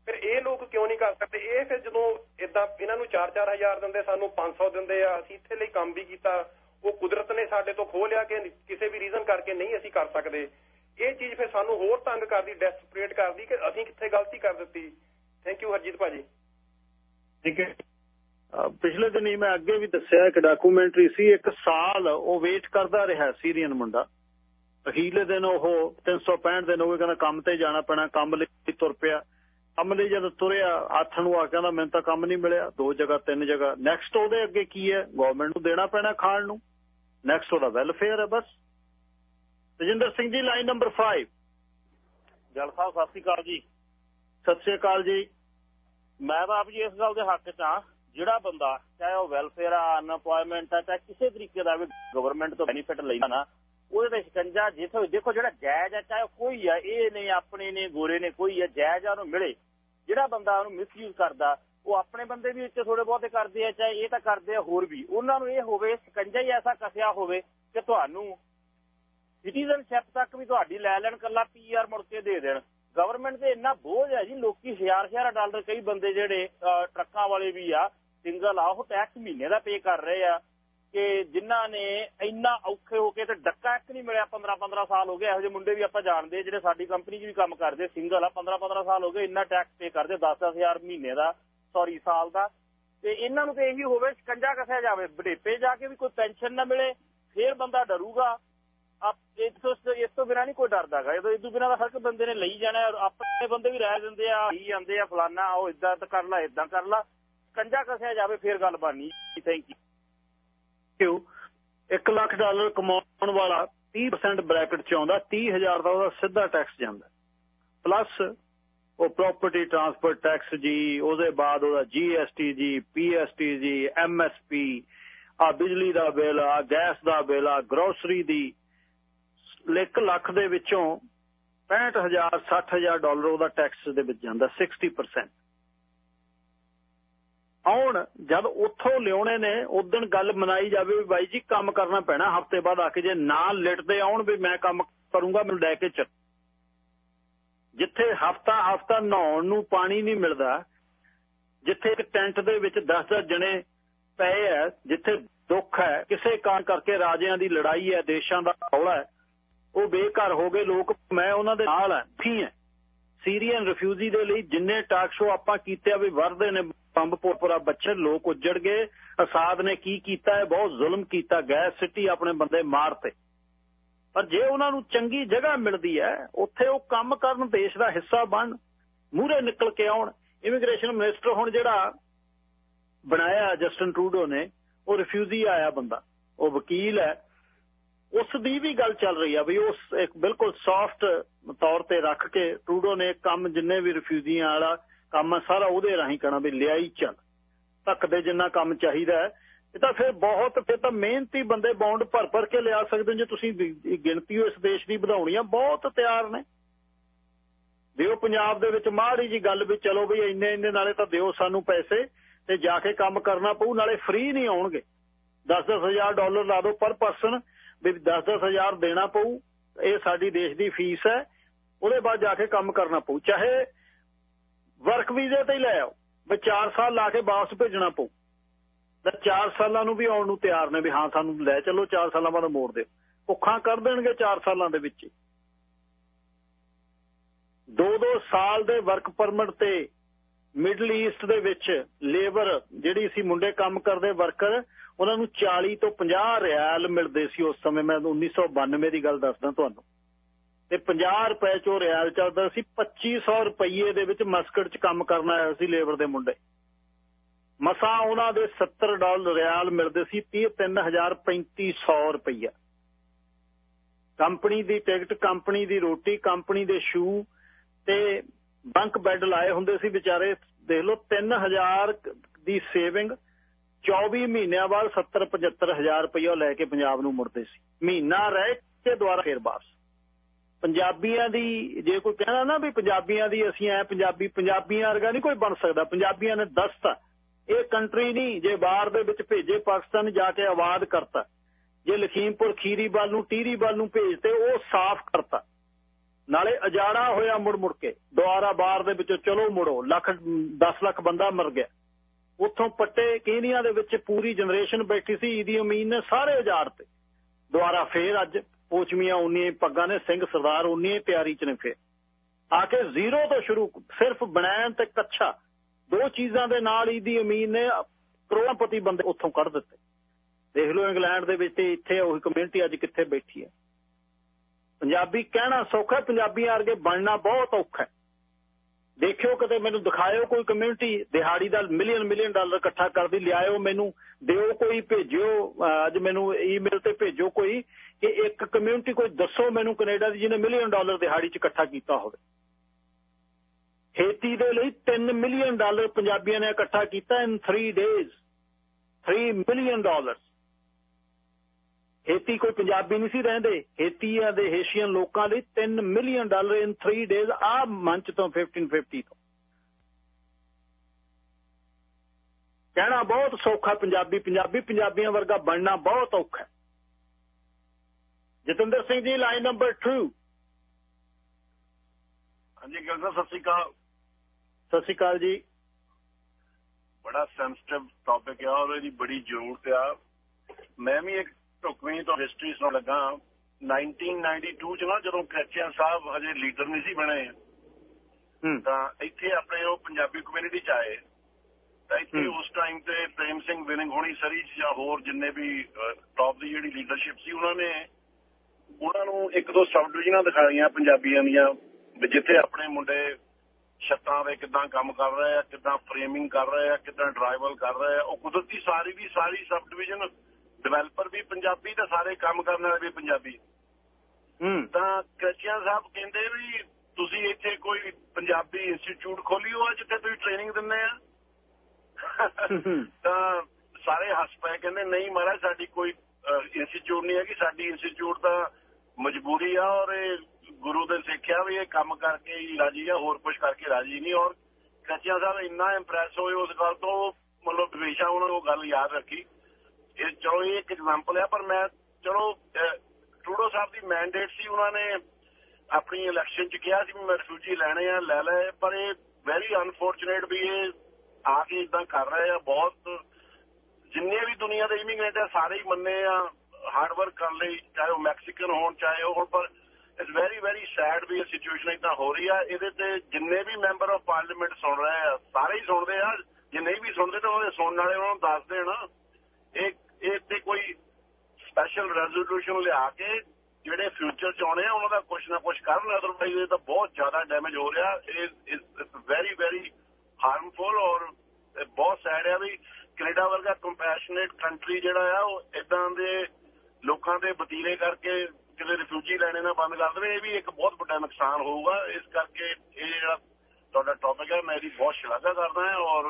ਫਿਰ ਇਹ ਲੋਕ ਕਿਉਂ ਨਹੀਂ ਕਰ ਸਕਦੇ? ਇਹ ਫਿਰ ਜਦੋਂ ਇਦਾਂ ਇਹਨਾਂ ਨੂੰ 4-4000 ਦਿੰਦੇ, ਸਾਨੂੰ 500 ਦਿੰਦੇ ਆ, ਅਸੀਂ ਇੱਥੇ ਲਈ ਕੰਮ ਵੀ ਕੀਤਾ, ਉਹ ਕੁਦਰਤ ਨੇ ਸਾਡੇ ਤੋਂ ਖੋਹ ਲਿਆ ਕਿ ਕਿਸੇ ਵੀ ਰੀਜ਼ਨ ਕਰਕੇ ਨਹੀਂ ਅਸੀਂ ਕਰ ਸਕਦੇ। ਇਹ ਚੀਜ਼ ਫਿਰ ਸਾਨੂੰ ਹੋਰ ਤੰਗ ਕਰਦੀ ਡੈਸਪਰੇਟ ਕਰਦੀ ਕਿ ਅਸੀਂ ਕਿੱਥੇ ਗਲਤੀ ਕਰ ਦਿੱਤੀ। ਥੈਂਕ ਯੂ ਹਰਜੀਤ ਭਾਜੀ। ਠੀਕ ਹੈ। ਪਿਛਲੇ ਦਿਨੀ ਮੈਂ ਅੱਗੇ ਵੀ ਦੱਸਿਆ, ਇੱਕ ਡਾਕੂਮੈਂਟਰੀ ਸੀ, ਇੱਕ ਸਾਲ ਉਹ ਵੇਟ ਕਰਦਾ ਰਿਹਾ ਸੀਰੀਅਨ ਮੁੰਡਾ। ਅਖੀਰਲੇ ਦਿਨ ਉਹ 365 ਦਿਨ ਹੋ ਗਏ ਕਹਿੰਦਾ ਕੰਮ ਤੇ ਜਾਣਾ ਪੈਣਾ, ਕੰਮ ਲਈ ਤੁਰ ਪਿਆ। ਕੰਮ ਲਈ ਜਦ ਤੁਰਿਆ, ਹੱਥ ਨੂੰ ਆ ਕਹਿੰਦਾ ਮੈਨੂੰ ਤਾਂ ਕੰਮ ਨਹੀਂ ਮਿਲਿਆ, ਦੋ ਜਗ੍ਹਾ, ਤਿੰਨ ਜਗ੍ਹਾ। ਨੈਕਸਟ ਉਹਦੇ ਅੱਗੇ ਕੀ ਹੈ? ਗਵਰਨਮੈਂਟ ਨੂੰ ਦੇਣਾ ਪੈਣਾ ਖਾਣ ਨੂੰ। ਨੈਕਸਟ ਉਹਦਾ ਵੈਲਫੇਅਰ ਹੈ ਬਸ। ਤਜਿੰਦਰ ਸਿੰਘ ਜੀ ਲਾਈਨ ਨੰਬਰ 5 ਜਲ ਸਾਹਿਬ, ਸਤਿ ਸ੍ਰੀ ਅਕਾਲ ਜੀ। ਸਤਿ ਸ੍ਰੀ ਅਕਾਲ ਜੀ। ਮੈਂ ਤਾਂ ਆਪ ਜੀ ਇਸ ਗੱਲ ਦੇ ਹੱਕ 'ਚ ਆ ਜਿਹੜਾ ਬੰਦਾ, ਚਾਹੇ ਉਹ ਵੈਲਫੇਅਰ ਆ ਅਨਪਲੋਇਮੈਂਟ ਆ, ਚਾਹੇ ਕਿਸੇ ਤਰੀਕੇ ਦਾ ਵੀ ਗਵਰਨਮੈਂਟ ਤੋਂ ਬੈਨੀਫਿਟ ਲੈਂਦਾ ਨਾ ਉਹਦੇ ਤੇ ਸ਼ਿਕੰਜਾ ਜਿੱਥੇ ਦੇਖੋ ਜਿਹੜਾ ਜਾਇਜ਼ ਆ ਚਾਹੇ ਕੋਈ ਆ ਇਹ ਨੇ, ਆਪਣੇ ਨੇ, ਗੋਰੇ ਨੇ, ਕੋਈ ਆ ਜਾਇਜ਼ ਆ ਉਹਨੂੰ ਮਿਲੇ। ਜਿਹੜਾ ਬੰਦਾ ਉਹਨੂੰ ਮਿਸਯੂਜ਼ ਕਰਦਾ, ਉਹ ਆਪਣੇ ਬੰਦੇ ਵੀ ਵਿੱਚ ਥੋੜੇ ਬਹੁਤੇ ਕਰਦੇ ਆ, ਚਾਹੇ ਇਹ ਤਾਂ ਕਰਦੇ ਆ ਹੋਰ ਵੀ। ਉਹਨਾਂ ਨੂੰ ਇਹ ਹੋਵੇ, ਸ਼ਿਕੰਜਾ ਹੀ ਐਸਾ ਕਸਿਆ ਹੋਵੇ ਕਿ ਤੁਹਾਨੂੰ ਸਿਟੀਜ਼ਨਸ਼ਿਪ ਤੱਕ ਵੀ ਤੁਹਾਡੀ ਲੈ ਲੈਣ ਕੱਲਾ ਪੀਆਰ ਮੁੜ ਕੇ ਦੇ ਦੇਣ। ਗਵਰਨਮੈਂਟ ਤੇ ਇੰਨਾ ਬੋਝ ਹੈ ਜੀ, ਲੋਕੀ ਹਜ਼ਾਰ ਹਜ਼ਾਰ ਡਾਲਰ ਕਈ ਬੰਦੇ ਜਿਹੜੇ ਟਰੱਕਾਂ ਵਾਲੇ ਵੀ ਆ ਸਿੰਗਲ ਆ, ਉਹ ਟੈਕਸ ਮਹੀਨੇ ਦਾ ਪੇ ਕਰ ਰਹੇ ਆ। ਕਿ ਜਿਨ੍ਹਾਂ ਨੇ ਇੰਨਾ ਔਖੇ ਹੋ ਕੇ ਤੇ ਡੱਕਾ ਇੱਕ ਨਹੀਂ ਮਿਲਿਆ 15 15 ਸਾਲ ਹੋ ਗਏ, ਇਹੋ ਜਿਹੇ ਮੁੰਡੇ ਵੀ ਆਪਾਂ ਜਾਣਦੇ ਜਿਹੜੇ ਸਾਡੀ ਕੰਪਨੀ 'ਚ ਵੀ ਕੰਮ ਕਰਦੇ ਸਿੰਗਲ ਆ 15 15 ਸਾਲ ਹੋ ਗਏ, ਇੰਨਾ ਟੈਕਸ ਪੇ ਕਰਦੇ 10-10000 ਮਹੀਨੇ ਦਾ ਸੌਰੀ ਸਾਲ ਦਾ। ਤੇ ਇਹਨਾਂ ਨੂੰ ਤੇ ਇਹੀ ਹੋਵੇ, ਸ਼ਿਕੰਜਾ ਕਸਿਆ ਜਾਵੇ ਬੜੇਪੇ ਜਾ ਕੇ ਵੀ ਕੋਈ ਪੈਨਸ਼ਨ ਨਾ ਮਿਲੇ, ਫੇਰ ਬੰਦਾ ਡਰੂਗਾ। ਆਪ ਇਸ ਤੋਂ ਇਸ ਤੋਂ ਬਿਨਾਂ ਨਹੀਂ ਕੋਈ ਡਰਦਾਗਾ ਇਹ ਤੋਂ, ਇਸ ਤੋਂ ਬਿਨਾਂ ਤਾਂ ਹਰ ਇੱਕ ਬੰਦੇ ਨੇ ਲਈ ਜਾਣਾ ਆਪਣੇ ਬੰਦੇ ਵੀ ਰਹਿ ਜਾਂਦੇ ਆ ਹੀ ਜਾਂਦੇ ਆ, ਫਲਾਨਾ ਉਹ ਇਦਾਂ ਕਰ ਲਾ ਇਦਾਂ ਕਰ ਲਾ। ਕੰਜਾ ਕਸਿਆ ਜਾਵੇ, ਫੇਰ ਗੱਲ ਬਣਨੀ। ਥੈਂਕ ਯੂ 1 ਲੱਖ ਡਾਲਰ ਕਮਾਉਣ ਵਾਲਾ 30% ਬ੍ਰੈਕਟ ਚ ਆਉਂਦਾ 30000 ਦਾ ਉਹਦਾ ਸਿੱਧਾ ਟੈਕਸ ਜਾਂਦਾ। ਪਲੱਸ ਉਹ ਪ੍ਰਾਪਰਟੀ ਟਰਾਂਸਫਰ ਟੈਕਸ ਜੀ, ਉਹਦੇ ਬਾਅਦ ਉਹਦਾ ਜੀਐਸਟੀ ਜੀ ਪੀਐਸਟੀ ਜੀ ਐਮਐਸਪੀ ਆ ਬਿਜਲੀ ਦਾ ਬਿੱਲ, ਆ ਗੈਸ ਦਾ ਬਿੱਲ, ਆ ਗਰੋਸਰੀ ਦੀ 1 ਲੱਖ ਦੇ ਵਿੱਚੋਂ 65000 60000 ਡਾਲਰ ਉਹਦਾ ਟੈਕਸ ਦੇ ਵਿੱਚ ਜਾਂਦਾ 60% ਆਉਣ, ਜਦ ਉੱਥੋਂ ਲਿਆਉਣੇ ਨੇ ਉਦੋਂ ਗੱਲ ਮਨਾਈ ਜਾਵੇ ਵੀ ਬਾਈ ਜੀ ਕੰਮ ਕਰਨਾ ਪੈਣਾ, ਹਫ਼ਤੇ ਬਾਅਦ ਆ ਕੇ ਜੇ ਨਾ ਲਿਟਦੇ ਆਉਣ ਵੀ ਮੈਂ ਕੰਮ ਕਰੂੰਗਾ, ਮੈਨੂੰ ਲੈ ਕੇ ਚੱਲ। ਜਿੱਥੇ ਹਫਤਾ ਹਫਤਾ ਨਹਾਉਣ ਨੂੰ ਪਾਣੀ ਨਹੀਂ ਮਿਲਦਾ, ਜਿੱਥੇ ਇੱਕ ਟੈਂਟ ਦੇ ਵਿੱਚ 10-10 ਜਣੇ ਪਏ ਐ, ਜਿੱਥੇ ਦੁੱਖ ਹੈ ਕਿਸੇ ਕਾਰਨ ਕਰਕੇ ਰਾਜਿਆਂ ਦੀ ਲੜਾਈ ਹੈ ਦੇਸ਼ਾਂ ਦਾ ਹੌਲਾ ਹੈ ਉਹ ਬੇਘਰ ਹੋ ਗਏ ਲੋਕ, ਮੈਂ ਉਹਨਾਂ ਦੇ ਨਾਲ ਹਾਂ ਫੀ ਹੈ ਸੀਰੀਅਨ ਰਿਫਿਊਜੀ ਦੇ ਲਈ ਜਿੰਨੇ ਟਾਕ ਸ਼ੋ ਆਪਾਂ ਕੀਤੇ ਆ ਵੀ ਵਰਦੇ ਨੇ ਪੰਬ ਪੋਪਰਾ ਬੱਚੇ ਲੋਕ ਉੱਜੜ ਗਏ। ਅਸਾਦ ਨੇ ਕੀ ਕੀਤਾ ਹੈ? ਬਹੁਤ ਜ਼ੁਲਮ ਕੀਤਾ ਗੈਸ ਸਿੱਟੀ ਆਪਣੇ ਬੰਦੇ ਮਾਰਤੇ ਪਰ ਜੇ ਉਹਨਾਂ ਨੂੰ ਚੰਗੀ ਜਗ੍ਹਾ ਮਿਲਦੀ ਹੈ, ਉੱਥੇ ਉਹ ਕੰਮ ਕਰਨ ਦੇਸ਼ ਦਾ ਹਿੱਸਾ ਬਣ, ਮੂਹਰੇ ਨਿਕਲ ਕੇ ਆਉਣ। ਇਮੀਗ੍ਰੇਸ਼ਨ ਮਿਨਿਸਟਰ ਹੁਣ ਜਿਹੜਾ ਬਣਾਇਆ ਜਸਟਨ ਟਰੂਡੋ ਨੇ, ਉਹ ਰਿਫਿਊਜੀ ਆਇਆ ਬੰਦਾ। ਉਹ ਵਕੀਲ ਹੈ। ਉਸ ਦੀ ਵੀ ਗੱਲ ਚੱਲ ਰਹੀ ਆ ਵੀ ਉਸ ਇੱਕ ਬਿਲਕੁਲ ਸੌਫਟ ਤੌਰ ਤੇ ਰੱਖ ਕੇ ਟਰੂਡੋ ਨੇ ਕੰਮ ਜਿੰਨੇ ਵੀ ਰਿਫਿਊਜੀਆਂ ਵਾਲਾ ਕੰਮ ਸਾਰਾ ਉਹਦੇ ਰਾਹੀਂ ਕਰਨਾ ਵੀ ਲਿਆਈ ਚੱਲ। ਤੱਕ ਦੇ ਜਿੰਨਾ ਕੰਮ ਚਾਹੀਦਾ ਇਹ ਤਾਂ ਫਿਰ ਬਹੁਤ, ਫਿਰ ਤਾਂ ਮਿਹਨਤੀ ਬੰਦੇ ਬੌਂਡ ਭਰ ਭਰ ਕੇ ਲਿਆ ਸਕਦੇ ਜੇ ਤੁਸੀਂ ਗਿਣਤੀ ਇਸ ਦੇਸ਼ ਦੀ ਵਧਾਉਣੀ ਆ, ਬਹੁਤ ਤਿਆਰ ਨੇ। ਦਿਓ ਪੰਜਾਬ ਦੇ ਵਿੱਚ ਮਾੜੀ ਜੀ ਗੱਲ ਵੀ ਚਲੋ ਵੀ ਇੰਨੇ ਇੰਨੇ ਨਾਲੇ ਤਾਂ ਦਿਓ ਸਾਨੂੰ ਪੈਸੇ ਤੇ ਜਾ ਕੇ ਕੰਮ ਕਰਨਾ ਪਊ, ਨਾਲੇ ਫ੍ਰੀ ਨਹੀਂ ਆਉਣਗੇ। 10-10000 ਡਾਲਰ ਲਾ ਦਿਓ ਪਰ ਪਰਸਨ ਵੀ 10-10000 ਦੇਣਾ ਪਊ, ਇਹ ਸਾਡੀ ਦੇਸ਼ ਦੀ ਫੀਸ ਹੈ, ਉਹਦੇ ਬਾਅਦ ਜਾ ਕੇ ਕੰਮ ਕਰਨਾ ਪਊ। ਚਾਹੇ ਵਰਕ ਵੀਜ਼ੇ ਤੇ ਹੀ ਲੈ ਆਓ। ਵੀ 4 ਸਾਲ ਲਾ ਕੇ ਵਾਪਸ ਭੇਜਣਾ ਪਊ। ਤਾਂ 4 ਸਾਲਾਂ ਨੂੰ ਵੀ ਆਉਣ ਨੂੰ ਤਿਆਰ ਨੇ ਵੀ ਹਾਂ, ਸਾਨੂੰ ਲੈ ਚੱਲੋ 4 ਸਾਲਾਂ ਬਾਅਦ ਮੋੜ ਦਿਓ। ਭੁੱਖਾਂ ਕਰ ਦੇਣਗੇ 4 ਸਾਲਾਂ ਦੇ ਵਿੱਚ। ਦੋ ਦੋ ਸਾਲ ਦੇ ਵਰਕ ਪਰਮਿਟ ਤੇ ਮਿਡਲ ਈਸਟ ਦੇ ਵਿੱਚ ਲੇਬਰ ਜਿਹੜੀ ਸੀ, ਮੁੰਡੇ ਕੰਮ ਕਰਦੇ ਵਰਕਰ ਉਹਨਾਂ ਨੂੰ 40 ਤੋਂ 50 ਰਿਆਲ ਮਿਲਦੇ ਸੀ ਉਸ ਸਮੇਂ। ਮੈਂ 1992 ਦੀ ਗੱਲ ਦੱਸਦਾ ਤੁਹਾਨੂੰ। ਤੇ 50 ਰੁਪਏ ਚੋਂ ਰਿਆਲ ਚੱਲਦਾ ਸੀ 2500 ਰੁਪਏ ਦੇ ਵਿੱਚ ਮਸਕਟ 'ਚ ਕੰਮ ਕਰਨ ਆਇਆ ਸੀ ਲੇਬਰ ਦੇ ਮੁੰਡੇ। ਮਸਾ ਉਹਨਾਂ ਦੇ 70 ਡਾਲਰ ਰਿਆਲ ਮਿਲਦੇ ਸੀ 33350 ਰੁਪਈਆ। ਕੰਪਨੀ ਦੀ ਟਿਕਟ, ਕੰਪਨੀ ਦੀ ਰੋਟੀ, ਕੰਪਨੀ ਦੇ ਸ਼ੂ ਤੇ ਬੰਕ ਬੈੱਡ ਲਾਏ ਹੁੰਦੇ ਸੀ ਵਿਚਾਰੇ। ਦੇਖ ਲਓ 3000 ਦੀ ਸੇਵਿੰਗ 24 ਮਹੀਨਿਆਂ ਬਾਅਦ 70 75000 ਰੁਪਇਆ ਲੈ ਕੇ ਪੰਜਾਬ ਨੂੰ ਮੁੜਦੇ ਸੀ। ਮਹੀਨਾ ਰਹਿ ਕੇ ਦੁਬਾਰਾ ਫੇਰ ਵਾਪਸ। ਪੰਜਾਬੀਆਂ ਦੀ, ਜੇ ਕੋਈ ਕਹਿੰਦਾ ਨਾ ਵੀ ਪੰਜਾਬੀਆਂ ਦੀ ਅਸੀਂ ਐ ਪੰਜਾਬੀ, ਪੰਜਾਬੀਆਂ ਵਰਗਾ ਨਹੀਂ ਕੋਈ ਬਣ ਸਕਦਾ। ਪੰਜਾਬੀਆਂ ਨੇ ਦੱਸਤਾ। ਇਹ ਕੰਟਰੀ ਨਹੀਂ, ਜੇ ਬਾਹਰ ਦੇ ਵਿੱਚ ਭੇਜੇ, ਪਾਕਿਸਤਾਨ ਜਾ ਕੇ ਆਵਾਜ਼ ਕਰਤਾ। ਜੇ ਲਖੀਮਪੁਰ ਖੀਰੀ ਵੱਲ ਨੂੰ ਟੀਰੀ ਵੱਲ ਨੂੰ ਭੇਜਤੇ, ਉਹ ਸਾਫ਼ ਕਰਤਾ। ਨਾਲੇ ਅਜਾੜਾ ਹੋਇਆ ਮੁੜ ਮੁੜ ਕੇ। ਦੁਆਰਾ ਬਾਹਰ ਦੇ ਵਿੱਚੋਂ ਚਲੋ ਮੁੜੋ। ਲੱਖ 10 ਲੱਖ ਬੰਦਾ ਮਰ ਗਿਆ। ਉੱਥੋਂ ਪੱਟੇ ਕੀਨੀਆ ਦੇ ਵਿੱਚ ਪੂਰੀ ਜਨਰੇਸ਼ਨ ਬੈਠੀ ਸੀ ਇਹਦੀ ਉਮੀਦ ਨੇ ਸਾਰੇ ਉਜਾੜ ਤੇ। ਦੁਆਰਾ ਫੇਰ ਅੱਜ ਪੋਚਮੀਆਂ ਉਨੀਆਂ ਪੱਗਾਂ ਨੇ, ਸਿੰਘ ਸਰਦਾਰ ਉਨੀਆਂ ਪਿਆਰੀ ਚ ਨੇ ਫੇਰ। ਆ ਕੇ ਜ਼ੀਰੋ ਤੋਂ ਸ਼ੁਰੂ, ਸਿਰਫ ਬਣਾਉਣ ਤੇ ਕੱਛਾ, ਦੋ ਚੀਜ਼ਾਂ ਦੇ ਨਾਲ ਈਦੀ ਅਮੀਨ ਨੇ ਕਰੋੜਪਤੀ ਬੰਦੇ ਉੱਥੋਂ ਕੱਢ ਦਿੱਤੇ। ਦੇਖ ਲਓ ਇੰਗਲੈਂਡ ਦੇ ਵਿੱਚ ਤੇ ਇੱਥੇ ਉਹੀ ਕਮਿਊਨਿਟੀ ਅੱਜ ਕਿੱਥੇ ਬੈਠੀ ਹੈ। ਪੰਜਾਬੀ ਕਹਿਣਾ ਸੌਖਾ ਪੰਜਾਬੀਆਂ ਵਰਗੇ ਬਣਨਾ ਬਹੁਤ ਔਖਾ ਹੈ। ਦੇਖਿਓ ਕਦੇ ਮੈਨੂੰ ਦਿਖਾਇਓ ਕੋਈ ਕਮਿਊਨਿਟੀ ਦਿਹਾੜੀ ਦਾ ਮਿਲੀਅਨ ਮਿਲੀਅਨ ਡਾਲਰ ਇਕੱਠਾ ਕਰਦੀ, ਲਿਆਇਓ ਮੈਨੂੰ, ਦਿਓ ਕੋਈ, ਭੇਜਿਓ ਅੱਜ ਮੈਨੂੰ ਈਮੇਲ ਤੇ ਭੇਜੋ ਕੋਈ ਕਿ ਇੱਕ ਕਮਿਊਨਿਟੀ ਕੋਈ ਦੱਸੋ ਮੈਨੂੰ ਕੈਨੇਡਾ ਦੀ ਜਿਹਨੇ ਮਿਲੀਅਨ ਡਾਲਰ ਦਿਹਾੜੀ 'ਚ ਇਕੱਠਾ ਕੀਤਾ ਹੋਵੇ ਖੇਤੀ ਦੇ ਲਈ 3 ਮਿਲੀਅਨ ਡਾਲਰ ਪੰਜਾਬੀਆਂ ਨੇ ਇਕੱਠਾ ਕੀਤਾ ਇਨ 3 ਡੇਜ਼ 3 ਮਿਲੀਅਨ ਡਾਲਰ ਖੇਤੀ ਕੋਈ ਪੰਜਾਬੀ ਨਹੀਂ ਸੀ ਰਹਿੰਦੇ ਖੇਤੀਆਂ ਦੇ ਹੇਸ਼ੀਅਨ ਲੋਕਾਂ ਲਈ 3 ਮਿਲੀਅਨ ਡਾਲਰ ਇਨ 3 ਡੇਜ਼ ਆ ਮੰਚ ਤੋਂ 1550 ਤੋਂ ਕਹਿਣਾ ਬਹੁਤ ਸੌਖਾ ਪੰਜਾਬੀ ਪੰਜਾਬੀ ਪੰਜਾਬੀਆਂ ਵਰਗਾ ਬਣਨਾ ਬਹੁਤ ਔਖਾ ਜਤਿੰਦਰ ਸਿੰਘ ਜੀ ਲਾਈਨ ਨੰਬਰ 2 ਹਾਂਜੀ ਗੱਲ ਸਤਿ ਸ਼੍ਰੀ ਅਕਾਲ। ਸਤਿ ਸ਼੍ਰੀ ਅਕਾਲ ਜੀ। ਬੜਾ ਸੈਂਸਿਟਿਵ ਟੌਪਿਕ ਆ ਔਰ ਇਹਦੀ ਬੜੀ ਜ਼ਰੂਰਤ ਆ। ਮੈਂ ਵੀ ਇੱਕ ਢੁਕਵੀਂ ਤੋਂ ਹਿਸਟਰੀ ਸੁਣ ਲੱਗਾ 1992 ਚ ਨਾ ਜਦੋਂ ਕ੍ਰਿਸਚੀਅਨ ਸਾਹਿਬ ਹਜੇ ਲੀਡਰ ਨਹੀਂ ਸੀ ਬਣੇ। ਤਾਂ ਇੱਥੇ ਆਪਣੇ ਉਹ ਪੰਜਾਬੀ ਕਮਿਊਨਿਟੀ ਚ ਆਏ। ਤਾਂ ਇੱਥੇ ਉਸ ਟਾਈਮ ਤੇ ਪ੍ਰੇਮ ਸਿੰਘ ਵਿਨਿੰਗ ਹੋਣੀ ਸਰੀ ਜਾਂ ਹੋਰ ਜਿੰਨੇ ਵੀ ਟੌਪ ਦੀ ਜਿਹੜੀ ਲੀਡਰਸ਼ਿਪ ਸੀ ਉਹਨਾਂ ਨੇ ਉਹਨਾਂ ਨੂੰ ਇੱਕ ਦੋ ਸਬ ਡਿਵੀਜ਼ਨਾਂ ਦਿਖਾਈਆਂ ਪੰਜਾਬੀਆਂ ਦੀਆਂ ਜਿੱਥੇ ਆਪਣੇ ਮੁੰਡੇ ਛੱਤਾਂ ਦੇ ਕਿਦਾਂ ਕੰਮ ਕਰ ਰਹੇ ਆ ਕਿਦਾਂ ਫਰੇਮਿੰਗ ਕਰ ਰਹੇ ਆ ਕਿਦਾਂ ਡਰਾਈਵਲ ਕਰ ਰਹੇ ਆ ਉਹ ਕੁਦਰਤੀ ਸਾਰੀ ਦੀ ਸਾਰੀ ਸਬ ਡਿਵੀਜ਼ਨ ਡਿਵੈਲਪਰ ਵੀ ਪੰਜਾਬੀ ਤੇ ਸਾਰੇ ਕੰਮ ਕਰਨ ਵਾਲੇ ਵੀ ਪੰਜਾਬੀ। ਹੂੰ। ਤਾਂ ਕ੍ਰਿਸਚੀਅਨ ਸਾਹਿਬ ਕਹਿੰਦੇ ਵੀ ਤੁਸੀਂ ਇੱਥੇ ਕੋਈ ਪੰਜਾਬੀ ਇੰਸਟੀਚਿਊਟ ਖੋਲਿਓ ਆ ਜਿੱਥੇ ਤੁਸੀਂ ਟ੍ਰੇਨਿੰਗ ਦਿੰਦੇ ਆ? ਤਾਂ ਸਾਰੇ ਹੱਸ ਪਏ ਕਹਿੰਦੇ ਨਹੀਂ ਮਹਾਰਾਜ ਸਾਡੀ ਕੋਈ ਇੰਸਟੀਚਿਊਟ ਨਹੀਂ ਹੈਗੀ ਸਾਡੀ ਇੰਸਟੀਚਿਊਟ ਤਾਂ ਮਜਬੂਰੀ ਆ ਔਰ ਇਹ ਗੁਰੂ ਦੇ ਸਿੱਖਿਆ ਵੀ ਇਹ ਕੰਮ ਕਰਕੇ ਹੀ ਰਾਜੀ ਆ, ਹੋਰ ਕੁਝ ਕਰਕੇ ਰਾਜੀ ਨਹੀਂ ਔਰ ਕ੍ਰਿਸਚੀਅਨ ਸਾਹਿਬ ਇੰਨਾ ਇੰਪ੍ਰੈਸ ਹੋਏ ਉਸ ਗੱਲ ਤੋਂ, ਮਤਲਬ ਹਮੇਸ਼ਾ ਉਹਨਾਂ ਨੂੰ ਗੱਲ ਯਾਦ ਰੱਖੀ। ਇਹ ਚਲੋ ਇਹ ਇੱਕ ਐਗਜ਼ਾਮਪਲ ਆ, ਪਰ ਮੈਂ ਚਲੋ ਟਰੂਡੋ ਸਾਹਿਬ ਦੀ ਮੈਂਡੇਟ ਸੀ, ਉਹਨਾਂ ਨੇ ਆਪਣੀ ਇਲੈਕਸ਼ਨ 'ਚ ਕਿਹਾ ਸੀ ਮੈਂ ਰਿਫਿਊਜੀ ਲੈਣੇ ਆ, ਲੈ ਲੈ, ਪਰ ਇਹ ਵੈਰੀ ਅਨਫੋਰਚੂਨੇਟ ਵੀ ਇਹ ਆ ਕੇ ਇਦਾਂ ਕਰ ਰਹੇ ਆ, ਬਹੁਤ ਜਿੰਨੇ ਵੀ ਦੁਨੀਆ ਦੇ ਇਮੀਗ੍ਰੈਂਟ ਆ, ਸਾਰੇ ਹੀ ਮੰਨੇ ਆ ਹਾਰਡ ਵਰਕ ਕਰਨ ਲਈ, ਚਾਹੇ ਉਹ ਮੈਕਸੀਕਨ ਹੋਣ, ਚਾਹੇ ਉਹ ਪਰ ਇਟਸ ਵੈਰੀ ਵੈਰੀ ਸੈਡ ਵੀ ਇਹ ਸਿਚੁਏਸ਼ਨ ਇਦਾਂ ਹੋ ਰਹੀ ਆ। ਇਹਦੇ ਤੇ ਜਿੰਨੇ ਵੀ ਮੈਂਬਰ ਆਫ ਪਾਰਲੀਮੈਂਟ ਸੁਣ ਰਹੇ ਆ, ਸਾਰੇ ਹੀ ਸੁਣਦੇ ਆ। ਜੇ ਨਹੀਂ ਵੀ ਸੁਣਦੇ ਤਾਂ ਉਹਦੇ ਸੁਣਨ ਵਾਲੇ ਉਹਨਾਂ ਨੂੰ ਦੱਸ ਦੇਣ। ਇਹ ਇਹ ਤੇ ਕੋਈ ਸਪੈਸ਼ਲ ਰੈਜ਼ੋਲੂਸ਼ਨ ਲਿਆ ਕੇ ਜਿਹੜੇ ਫਿਊਚਰ ਚ ਆਉਣੇ ਆ, ਉਹਨਾਂ ਦਾ ਕੁਝ ਨਾ ਕੁਝ ਕਰਨ ਅਦਰਵਾਈਜ਼ ਇਹ ਤਾਂ ਬਹੁਤ ਜ਼ਿਆਦਾ ਡੈਮੇਜ ਹੋ ਰਿਹਾ। It it's very very harmful ਔਰ ਬਹੁਤ ਸੈਡ ਆ ਵੀ ਕੈਨੇਡਾ ਵਰਗਾ ਕੰਪੈਸ਼ਨੇਟ ਕੰਟਰੀ ਜਿਹੜਾ ਆ, ਉਹ ਇਦਾਂ ਦੇ ਲੋਕਾਂ ਦੇ ਵਤੀਰੇ ਕਰਕੇ ਜਿਹੜੇ ਰਿਫਿਊਜੀ ਲੈਣੇ ਨਾ ਬੰਦ ਕਰ ਦੇਵੇ, ਇਹ ਵੀ ਇੱਕ ਬਹੁਤ ਵੱਡਾ ਨੁਕਸਾਨ ਹੋਊਗਾ। ਇਸ ਕਰਕੇ ਇਹ ਜਿਹੜਾ ਤੁਹਾਡਾ ਟੌਪਿਕ ਹੈ, ਮੈਂ ਇਹਦੀ ਬਹੁਤ ਸ਼ਲਾਘਾ ਕਰਦਾ ਹਾਂ ਔਰ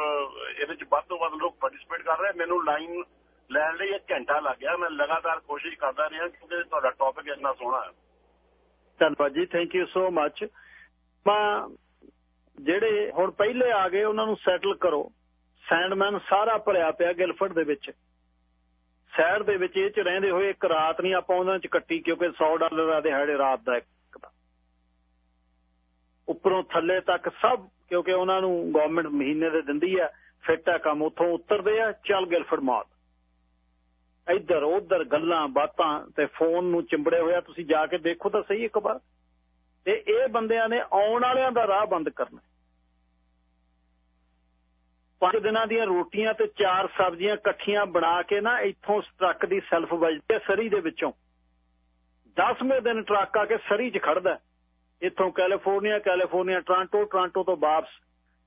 ਇਹਦੇ ਵਿੱਚ ਵੱਧ ਤੋਂ ਵੱਧ ਲੋਕ ਪਾਰਟਿਸਿਪੇਟ ਕਰ ਰਹੇ। ਮੈਨੂੰ ਲਾਈਨ ਲੈਣ ਲਈ ਇੱਕ ਘੰਟਾ ਲੱਗ ਗਿਆ। ਮੈਂ ਲਗਾਤਾਰ ਕੋਸ਼ਿਸ਼ ਕਰਦਾ ਰਿਹਾ ਕਿਉਂਕਿ ਤੁਹਾਡਾ ਟੌਪਿਕ ਇੰਨਾ ਸੋਹਣਾ ਹੈ। ਧੰਨਵਾਦ ਜੀ ਥੈਂਕ ਯੂ ਸੋ ਮੱਚ ਮੈਂ ਜਿਹੜੇ ਹੁਣ ਪਹਿਲੇ ਆ ਗਏ, ਉਹਨਾਂ ਨੂੰ ਸੈਟਲ ਕਰੋ। ਸੈਂਡਮੈਨ ਸਾਰਾ ਭਰਿਆ ਪਿਆ ਗਿਲਫਰਡ ਦੇ ਵਿੱਚ। ਸ਼ਹਿਰ ਦੇ ਵਿੱਚ ਇਹ ਚ ਰਹਿੰਦੇ ਹੋਏ ਇੱਕ ਰਾਤ ਨਹੀਂ ਆਪਾਂ ਉਹਨਾਂ ਚ ਕੱਟੀ ਕਿਉਂਕਿ 100 ਡਾਲਰ ਆ ਦਿਹਾੜੇ ਰਾਤ ਦਾ ਇੱਕ ਦਾ। ਉੱਪਰੋਂ ਥੱਲੇ ਤੱਕ ਸਭ ਕਿਉਂਕਿ ਉਹਨਾਂ ਨੂੰ ਗਵਰਨਮੈਂਟ ਮਹੀਨੇ ਦੇ ਦਿੰਦੀ ਆ, ਫਿੱਟ ਆ ਕੰਮ, ਉੱਥੋਂ ਉਤਰਦੇ ਆ, ਚੱਲ ਗਿਲਫਰਡ ਮਾਲ ਇੱਧਰ ਉੱਧਰ ਗੱਲਾਂ ਬਾਤਾਂ ਤੇ ਫੋਨ ਨੂੰ ਚਿੰਬੜੇ ਹੋਇਆ ਤੁਸੀਂ ਜਾ ਕੇ ਦੇਖੋ ਤਾਂ ਸਹੀ ਇੱਕ ਵਾਰ। ਤੇ ਇਹ ਬੰਦਿਆਂ ਨੇ ਆਉਣ ਵਾਲਿਆਂ ਦਾ ਰਾਹ ਬੰਦ ਕਰਨਾ। ਪੰਜ ਦਿਨਾਂ ਦੀਆਂ ਰੋਟੀਆਂ ਤੇ ਚਾਰ ਸਬਜ਼ੀਆਂ ਇਕੱਠੀਆਂ ਬਣਾ ਕੇ ਨਾ ਇੱਥੋਂ ਟਰੱਕ ਦੀ ਸੈਲਫ ਵੱਜਦੀ ਹੈ ਸਰੀ ਦੇ ਵਿੱਚੋਂ। 10ਵੇਂ ਦਿਨ ਟਰੱਕ ਆ ਕੇ ਸਰੀ 'ਚ ਖੜਦਾ। ਇੱਥੋਂ ਕੈਲੀਫੋਰਨੀਆ ਕੈਲੀਫੋਰਨੀਆ, ਟ੍ਰਾਂਟੋ ਟ੍ਰਾਂਟੋ ਤੋਂ ਵਾਪਸ।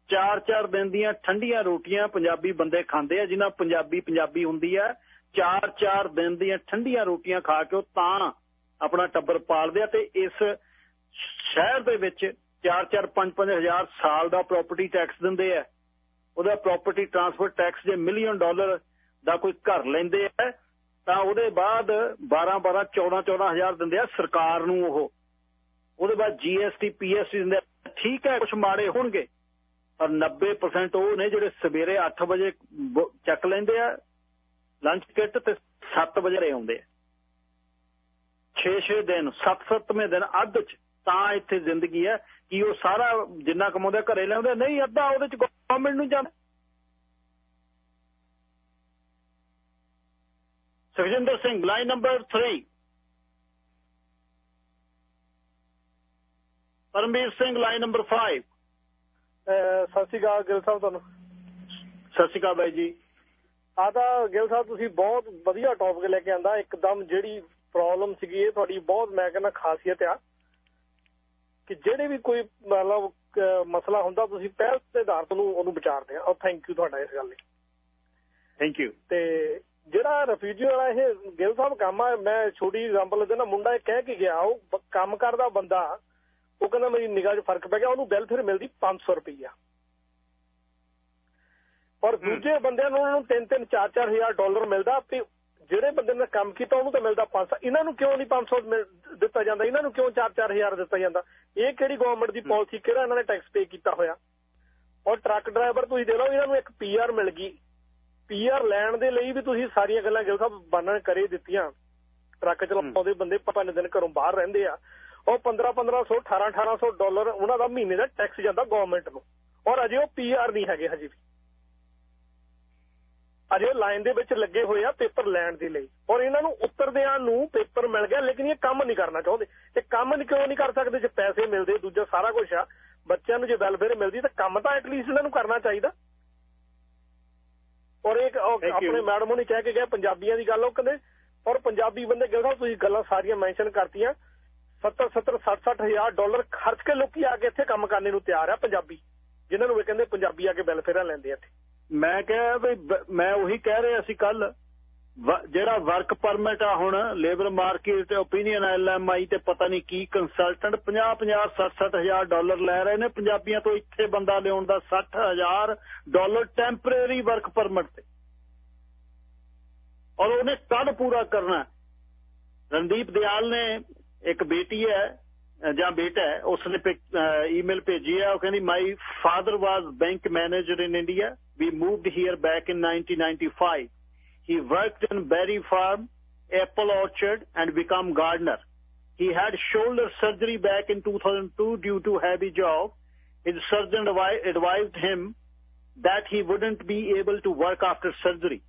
ਚਾਰ ਚਾਰ ਦਿਨ ਦੀਆਂ ਠੰਡੀਆਂ ਰੋਟੀਆਂ ਪੰਜਾਬੀ ਬੰਦੇ ਖਾਂਦੇ ਆ, ਜਿਨ੍ਹਾਂ ਪੰਜਾਬੀ ਪੰਜਾਬੀ ਹੁੰਦੀ ਆ। ਚਾਰ ਚਾਰ ਦਿਨ ਦੀਆਂ ਠੰਡੀਆਂ ਰੋਟੀਆਂ ਖਾ ਕੇ ਉਹ ਤਾਂ ਆਪਣਾ ਟੱਬਰ ਪਾਲਦੇ ਆ ਤੇ ਇਸ ਸ਼ਹਿਰ ਦੇ ਵਿੱਚ 4-4 5-5 ਹਜ਼ਾਰ ਸਾਲ ਦਾ ਪ੍ਰਾਪਰਟੀ ਟੈਕਸ ਦਿੰਦੇ ਆ। ਉਹਦਾ ਪ੍ਰਾਪਰਟੀ ਟਰਾਂਸਫਰ ਟੈਕਸ ਜੇ ਮਿਲੀਅਨ ਡਾਲਰ ਦਾ ਕੋਈ ਘਰ ਲੈਂਦੇ ਆ, ਤਾਂ ਉਹਦੇ ਬਾਅਦ 12-12 14-14 ਹਜ਼ਾਰ ਦਿੰਦੇ ਆ ਸਰਕਾਰ ਨੂੰ ਉਹ। ਉਹਦੇ ਬਾਅਦ ਜੀਐਸਟੀ ਪੀਐਸਟੀ ਦਿੰਦੇ ਠੀਕ ਹੈ ਕੁਝ ਮਾੜੇ ਹੋਣਗੇ, ਪਰ 90% ਉਹ ਨੇ ਜਿਹੜੇ ਸਵੇਰੇ 8 ਵਜੇ ਚੱਕ ਲੈਂਦੇ ਆ ਲੰਚ ਕਿੱਟ ਤੇ 7 ਵਜੇ ਆਉਂਦੇ ਆ। 6-6 ਦਿਨ 7-7ਵੇਂ ਦਿਨ ਅੱਧ ਚ ਤਾਂ ਇੱਥੇ ਜ਼ਿੰਦਗੀ ਹੈ ਕਿ ਉਹ ਸਾਰਾ ਜਿੰਨਾ ਕਮਾਉਂਦੇ ਘਰੇ ਲਿਆਉਂਦੇ ਨਹੀਂ, ਅੱਧਾ ਉਹਦੇ ਚ ਗਵਰਨਮੈਂਟ ਨੂੰ ਜਾਂਦਾ Sukhjinder Singh line number 3 Paramvir Singh line number 5 ਸਤਿ ਸ਼੍ਰੀ ਅਕਾਲ ਗਿਲ ਸਾਹਿਬ ਤੁਹਾਨੂੰ। ਸਤਿ ਸ਼੍ਰੀ ਅਕਾਲ ਬਾਈ ਜੀ। ਆ ਤਾਂ ਗਿਲ ਸਾਹਿਬ ਤੁਸੀਂ ਬਹੁਤ ਵਧੀਆ ਟੌਪਿਕ ਲੈ ਕੇ ਆਂਦਾ। ਇੱਕਦਮ ਜਿਹੜੀ ਪ੍ਰੋਬਲਮ ਸੀਗੀ ਇਹ ਤੁਹਾਡੀ ਬਹੁਤ ਮੈਂ ਕਹਿੰਦਾ ਖਾਸੀਅਤ ਆ। ਕਿ ਜਿਹੜੇ ਵੀ ਕੋਈ ਮਤਲਬ ਮਸਲਾ ਹੁੰਦਾ ਤੁਸੀਂ ਪਹਿਲ ਦੇ ਆਧਾਰ ਤੋਂ ਉਹਨੂੰ ਵਿਚਾਰਦੇ ਆ। ਔਰ ਥੈਂਕ ਯੂ ਤੁਹਾਡਾ ਇਸ ਗੱਲ ਲਈ। ਥੈਂਕ ਯੂ ਤੇ ਜਿਹੜਾ ਰਿਫਿਊਜੀ ਵਾਲਾ ਇਹ ਗਿਲ ਸਾਹਿਬ ਕੰਮ ਆ ਮੈਂ ਛੋਟੀ ਐਗਜ਼ਾਮਪਲ ਦੇਣਾ ਮੁੰਡਾ ਇਹ ਕਹਿ ਕੇ ਗਿਆ ਉਹ ਕੰਮ ਕਰਦਾ ਬੰਦਾ ਉਹ ਕਹਿੰਦਾ ਮੇਰੀ ਨਿਗਾਹ 'ਚ ਫ਼ਰਕ ਪੈ ਗਿਆ ਉਹਨੂੰ ਵੈਲਫੇਅਰ ਮਿਲਦੀ 500 ਰੁਪਈਆ। ਔਰ ਦੂਜੇ ਬੰਦਿਆਂ ਨੂੰ ਉਹਨਾਂ ਨੂੰ 3-3 4-4 ਹਜ਼ਾਰ ਡਾਲਰ ਮਿਲਦਾ ਤੇ ਜਿਹੜੇ ਬੰਦੇ ਨੇ ਕੰਮ ਕੀਤਾ ਉਹਨੂੰ ਤਾਂ ਮਿਲਦਾ 500 ਇਹਨਾਂ ਨੂੰ ਕਿਉਂ ਨਹੀਂ 500 ਦਿੱਤਾ ਜਾਂਦਾ? ਇਹਨਾਂ ਨੂੰ ਕਿਉਂ 4-4 ਹਜ਼ਾਰ ਦਿੱਤਾ ਜਾਂਦਾ? ਇਹ ਕਿਹੜੀ ਗਵਰਨਮੈਂਟ ਦੀ ਪਾਲਿਸੀ ਕਿਹੜਾ ਇਹਨਾਂ ਨੇ ਟੈਕਸ ਪੇ ਕੀਤਾ ਹੋਇਆ? ਔਰ ਟਰੱਕ ਡਰਾਈਵਰ ਤੁਸੀਂ ਦੇ ਲਓ ਇਹਨਾਂ ਨੂੰ ਇੱਕ ਪੀਆਰ ਮਿਲ ਗਈ। ਪੀਆਰ ਲੈਣ ਦੇ ਲਈ ਵੀ ਤੁਸੀਂ ਸਾਰੀਆਂ ਗੱਲਾਂ ਗਿਲ ਸਾਹਿਬ ਬਾਨਣ ਕਰੇ ਦਿੱਤੀਆਂ। ਟਰੱਕ ਚਲਾਉਂਦੇ ਬੰਦੇ ਪੰਜ ਦਿਨ ਘਰੋਂ ਬਾਹਰ ਰਹਿੰਦੇ ਆ। ਉਹ 15 1500 18 1800 ਡਾਲਰ ਉਹਨਾਂ ਦਾ ਮਹੀਨੇ ਦਾ ਟੈਕਸ ਜਾਂਦਾ ਗਵਰਨਮੈਂਟ ਨੂੰ। ਔਰ ਅਜੇ ਉਹ ਪੀਆਰ ਨਹੀਂ ਹੈਗੇ ਹਜੇ ਵੀ। ਅਜੇ ਲਾਈਨ ਦੇ ਵਿੱਚ ਲੱਗੇ ਹੋਏ ਆ ਪੇਪਰ ਲੈਣ ਦੇ ਲਈ। ਔਰ ਇਹਨਾਂ ਨੂੰ ਉਤਰਦਿਆਂ ਨੂੰ ਪੇਪਰ ਮਿਲ ਗਿਆ ਲੇਕਿਨ ਇਹ ਕੰਮ ਨਹੀਂ ਕਰਨਾ ਚਾਹੁੰਦੇ। ਤੇ ਕੰਮ ਕਿਉਂ ਨਹੀਂ ਕਰ ਸਕਦੇ? ਜੇ ਪੈਸੇ ਮਿਲਦੇ ਦੂਜਾ ਸਾਰਾ ਕੁਝ ਆ ਬੱਚਿਆਂ ਨੂੰ ਜੇ ਵੈਲਫੇਅਰ ਮਿਲਦੀ ਤਾਂ ਕੰਮ ਤਾਂ ਐਟਲੀਸਟ ਇਹਨਾਂ ਨੂੰ ਕਰਨਾ ਚਾਹੀਦਾ। ਔਰ ਇੱਕ ਆਪਣੇ ਮੈਡਮ ਉਹਨੇ ਕਹਿ ਕੇ ਗਿਆ ਪੰਜਾਬੀਆਂ ਦੀ ਗੱਲ ਉਹ ਕਹਿੰਦੇ ਔਰ ਪੰਜਾਬੀ ਬੰਦੇ ਕਹਿੰਦਾ ਤੁਸੀਂ ਗੱਲਾਂ ਸਾਰੀਆਂ ਮੈਂਸ਼ਨ ਕਰਤੀਆਂ। 70 70 60 60 ਹਜ਼ਾਰ ਡਾਲਰ ਖਰਚ ਕੇ ਲੋਕੀ ਆ ਕੇ ਇੱਥੇ ਕੰਮ ਕਰਨੇ ਨੂੰ ਤਿਆਰ ਆ ਪੰਜਾਬੀ। ਜਿਨ੍ਹਾਂ ਨੂੰ ਇਹ ਕਹਿੰਦੇ ਪੰਜਾਬੀ ਆ ਕੇ ਵੈਲਫੇਅਰ ਲੈਂਦੇ ਆ ਇੱਥੇ। ਮੈਂ ਕਿਹਾ ਵੀ ਮੈਂ ਉਹੀ ਕਹਿ ਰਿਹਾ ਸੀ ਕੱਲ ਜਿਹੜਾ ਵਰਕ ਪਰਮਿਟ ਆ ਹੁਣ ਲੇਬਰ ਮਾਰਕੀਟ ਤੇ ਓਪੀਨੀਅਨ ਐਲਐਮਆਈ ਤੇ ਪਤਾ ਨਹੀਂ ਕੀ ਕੰਸਲਟੈਂਟ 50 50 60 60 ਹਜ਼ਾਰ ਡਾਲਰ ਲੈ ਰਹੇ ਨੇ, ਪੰਜਾਬੀਆਂ ਤੋਂ ਇੱਥੇ ਬੰਦਾ ਲਿਆਉਣ ਦਾ 60 ਹਜ਼ਾਰ ਡਾਲਰ ਟੈਂਪਰੇਰੀ ਵਰਕ ਪਰਮਿਟ ਤੇ। ਔਰ ਉਹਨੇ ਕਦ ਪੂਰਾ ਕਰਨਾ। ਰਣਦੀਪ ਦਿਆਲ ਨੇ, ਇੱਕ ਬੇਟੀ ਹੈ ਜਾਂ ਬੇਟਾ ਹੈ ਉਸਨੇ ਈਮੇਲ ਭੇਜੀ ਹੈ ਉਹ ਕਹਿੰਦੀ my father was bank manager in India we moved here back in 1995 he worked in berry farm apple orchard and become gardener he had shoulder surgery back in 2002 due to heavy job his surgeon advised him that he wouldn't be able to work after surgery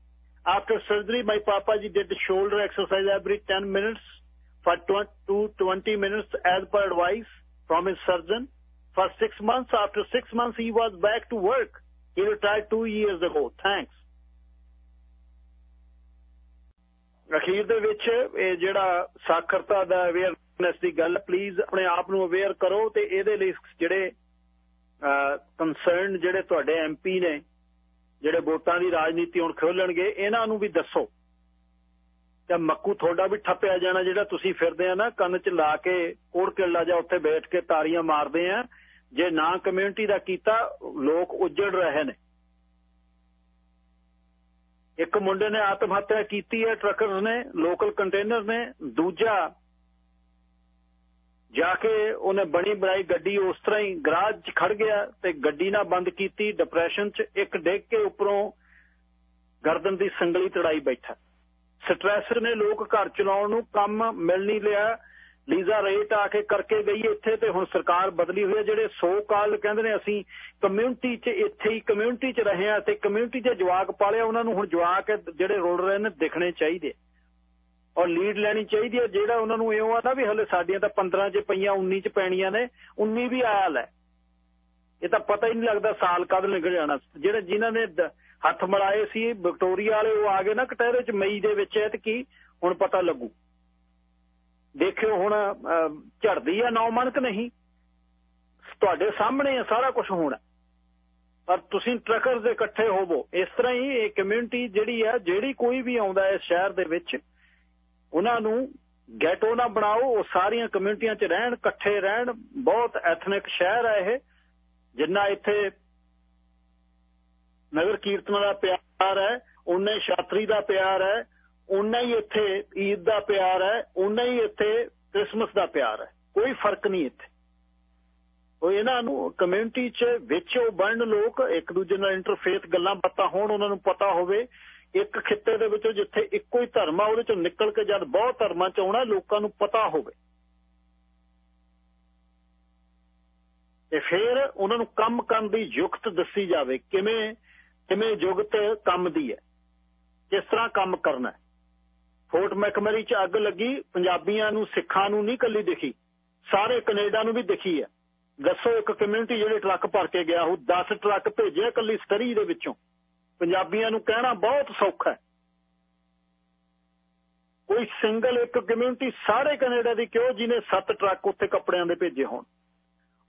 after surgery my papa ji did shoulder exercise every 10 minutes for 20 minutes as per advice from his surgeon. For six months, after six months, he was back to work. He retired two years ago. Thanks. ਅਖੀਰ ਦੇ ਵਿੱਚ ਇਹ ਜਿਹੜਾ ਸਾਖਰਤਾ ਦਾ awareness ਦੀ ਗੱਲ please ਆਪਣੇ ਆਪ ਨੂੰ ਅਵੇਅਰ ਕਰੋ ਤੇ ਇਹਦੇ ਲਈ ਜਿਹੜੇ ਕੰਸਰਨ ਜਿਹੜੇ ਤੁਹਾਡੇ ਐਮਪੀ ਨੇ ਜਿਹੜੇ ਵੋਟਾਂ ਦੀ ਰਾਜਨੀਤੀ ਹੁਣ ਖੋਲਣਗੇ ਇਹਨਾਂ ਨੂੰ ਵੀ ਦੱਸੋ ਤੇ ਮੱਕੂ ਤੁਹਾਡਾ ਵੀ ਠੱਪਿਆ ਜਾਣਾ ਜਿਹੜਾ ਤੁਸੀਂ ਫਿਰਦੇ ਆ ਨਾ, ਕੰਨ 'ਚ ਲਾ ਕੇ ਕੋੜ ਕਿੱਲਾ ਜਾ ਉੱਥੇ ਬੈਠ ਕੇ ਤਾਰੀਆਂ ਮਾਰਦੇ ਆ। ਜੇ ਨਾ ਕਮਿਊਨਿਟੀ ਦਾ ਕੀਤਾ, ਲੋਕ ਉੱਜੜ ਰਹੇ ਨੇ। ਇੱਕ ਮੁੰਡੇ ਨੇ ਆਤਮ ਹੱਤਿਆ ਕੀਤੀ ਹੈ ਟਰੱਕਰਸ ਨੇ ਲੋਕਲ ਕੰਟੇਨਰ ਨੇ। ਦੂਜਾ ਜਾ ਕੇ ਉਹਨੇ ਬਣੀ ਬਣਾਈ ਗੱਡੀ ਉਸ ਤਰ੍ਹਾਂ ਹੀ ਗਰਾਜ 'ਚ ਖੜ ਗਿਆ ਤੇ ਗੱਡੀ ਨਾ ਬੰਦ ਕੀਤੀ ਡਿਪਰੈਸ਼ਨ 'ਚ ਇੱਕ ਡਿੱਗ ਕੇ ਉੱਪਰੋਂ ਗਰਦਨ ਦੀ ਸੰਗਲੀ ਤੜਾਈ ਬੈਠਾ। ਸਟ੍ਰੈਸ ਨੇ ਲੋਕ ਘਰ ਚਲਾਉਣ ਨੂੰ ਕੰਮ ਮਿਲ ਨਹੀਂ ਲਿਆ। ਲੀਜ਼ਾ ਰੇਟ ਆ ਕੇ ਕਰਕੇ ਗਈ ਇੱਥੇ ਤੇ ਹੁਣ ਸਰਕਾਰ ਬਦਲੀ ਹੋਈ ਹੈ। ਜਿਹੜੇ ਸੋ ਕਾਲ ਕਹਿੰਦੇ ਨੇ, ਅਸੀਂ ਕਮਿਊਨਿਟੀ 'ਚ ਇੱਥੇ ਹੀ ਕਮਿਊਨਿਟੀ 'ਚ ਰਹੇ ਆ ਤੇ ਕਮਿਊਨਿਟੀ 'ਚ ਜਵਾਕ ਪਾਲਿਆ, ਉਹਨਾਂ ਨੂੰ ਹੁਣ ਜਵਾਕ ਜਿਹੜੇ ਰੁਲ ਰਹੇ ਨੇ, ਦਿਖਣੇ ਚਾਹੀਦੇ। ਔਰ ਲੀਡ ਲੈਣੀ ਚਾਹੀਦੀ ਹੈ। ਜਿਹੜਾ ਉਹਨਾਂ ਨੂੰ ਇਉਂ ਆ ਨਾ ਵੀ ਹਲੇ ਸਾਡੀਆਂ ਤਾਂ 15 'ਚ ਪਈਆਂ 19 'ਚ ਪੈਣੀਆਂ ਨੇ 19 ਵੀ ਆਇਆ ਲੈ ਇਹ ਤਾਂ ਪਤਾ ਹੀ ਨਹੀਂ ਲੱਗਦਾ ਸਾਲ ਕਦ ਨਿਕਲ ਜਾਣਾ। ਜਿਹੜੇ ਜਿਨ੍ਹਾਂ ਨੇ ਹੱਥ ਮਲਾਏ ਸੀ, ਵਿਕਟੋਰੀਆ ਵਾਲੇ ਉਹ ਆ ਗਏ ਨਾ ਕਟਹਿਰੇ ਚ ਮਈ ਦੇ ਵਿੱਚ ਐ ਤੇ ਕੀ ਹੁਣ ਪਤਾ ਲੱਗੂ। ਦੇਖਿਓ ਹੁਣ ਝੜਦੀ ਆ ਨੌ ਮਨ ਨਹੀਂ। ਤੁਹਾਡੇ ਸਾਹਮਣੇ ਸਾਰਾ ਕੁਝ ਹੋਣਾ। ਪਰ ਤੁਸੀਂ ਟਰੱਕਰ ਦੇ ਇਕੱਠੇ ਹੋਵੋ। ਇਸ ਤਰ੍ਹਾਂ ਹੀ ਇਹ ਕਮਿਊਨਿਟੀ ਜਿਹੜੀ ਆ, ਜਿਹੜੀ ਕੋਈ ਵੀ ਆਉਂਦਾ ਹੈ ਸ਼ਹਿਰ ਦੇ ਵਿੱਚ, ਉਹਨਾਂ ਨੂੰ ਗੈਟੋ ਨਾ ਬਣਾਓ, ਉਹ ਸਾਰੀਆਂ ਕਮਿਊਨਿਟੀਆਂ 'ਚ ਰਹਿਣ, ਇਕੱਠੇ ਰਹਿਣ। ਬਹੁਤ ਐਥਨਿਕ ਸ਼ਹਿਰ ਹੈ ਇਹ, ਜਿੰਨਾ ਇੱਥੇ ਨਗਰ ਕੀਰਤਨ ਦਾ ਪਿਆਰ ਹੈ ਉਨਾ ਹੀ ਛਾਤਰੀ ਦਾ ਪਿਆਰ ਹੈ ਉਨਾ ਹੀ ਇੱਥੇ ਈਦ ਦਾ ਪਿਆਰ ਹੈ ਉਨਾ ਹੀ ਇੱਥੇ ਕ੍ਰਿਸਮਸ ਦਾ ਪਿਆਰ ਹੈ। ਕੋਈ ਫ਼ਰਕ ਨਹੀਂ ਇੱਥੇ। ਉਹ ਇਹਨਾਂ ਨੂੰ ਕਮਿਊਨਿਟੀ 'ਚ ਵਿੱਚ ਉਹ ਬਣਨ ਲੋਕ, ਇੱਕ ਦੂਜੇ ਨਾਲ ਇੰਟਰਫੇਸ ਗੱਲਾਂ ਬਾਤਾਂ ਹੋਣ, ਉਹਨਾਂ ਨੂੰ ਪਤਾ ਹੋਵੇ, ਇੱਕ ਖਿੱਤੇ ਦੇ ਵਿੱਚੋਂ ਜਿੱਥੇ ਇੱਕੋ ਹੀ ਧਰਮ ਆ, ਉਹਦੇ ਚੋਂ ਨਿਕਲ ਕੇ ਜਦ ਬਹੁਤ ਧਰਮਾਂ 'ਚ ਆਉਣਾ, ਲੋਕਾਂ ਨੂੰ ਪਤਾ ਹੋਵੇ। ਤੇ ਫਿਰ ਉਹਨਾਂ ਨੂੰ ਕੰਮ ਕਰਨ ਦੀ ਯੁਕਤ ਦੱਸੀ ਜਾਵੇ, ਕਿਵੇਂ ਕਿਵੇਂ ਜੁਗਤ ਕੰਮ ਦੀ ਹੈ, ਕਿਸ ਤਰ੍ਹਾਂ ਕੰਮ ਕਰਨਾ ਹੈ। ਫੋਰਟ ਮੈਕਮਰੀ 'ਚ ਅੱਗ ਲੱਗੀ, ਪੰਜਾਬੀਆਂ ਨੂੰ, ਸਿੱਖਾਂ ਨੂੰ ਨਹੀਂ ਕੱਲੀ ਦਿਖੀ, ਸਾਰੇ ਕੈਨੇਡਾ ਨੂੰ ਵੀ ਦਿਖੀ ਹੈ। ਦੱਸੋ ਇੱਕ ਕਮਿਊਨਿਟੀ ਜਿਹੜੇ ਟਰੱਕ ਭਰ ਕੇ ਗਿਆ, ਉਹ 10 ਟਰੱਕ ਭੇਜਿਆ ਕੱਲੀ ਸਤਰੀ ਦੇ ਵਿੱਚੋਂ। ਪੰਜਾਬੀਆਂ ਨੂੰ ਕਹਿਣਾ ਬਹੁਤ ਸੌਖਾ ਹੈ। ਕੋਈ ਸਿੰਗਲ ਇੱਕ ਕਮਿਊਨਿਟੀ ਸਾਰੇ ਕੈਨੇਡਾ ਦੀ ਕਿਉਂ, ਜਿਹਨੇ 7 ਟਰੱਕ ਉੱਥੇ ਕੱਪੜਿਆਂ ਦੇ ਭੇਜੇ ਹੋਣ।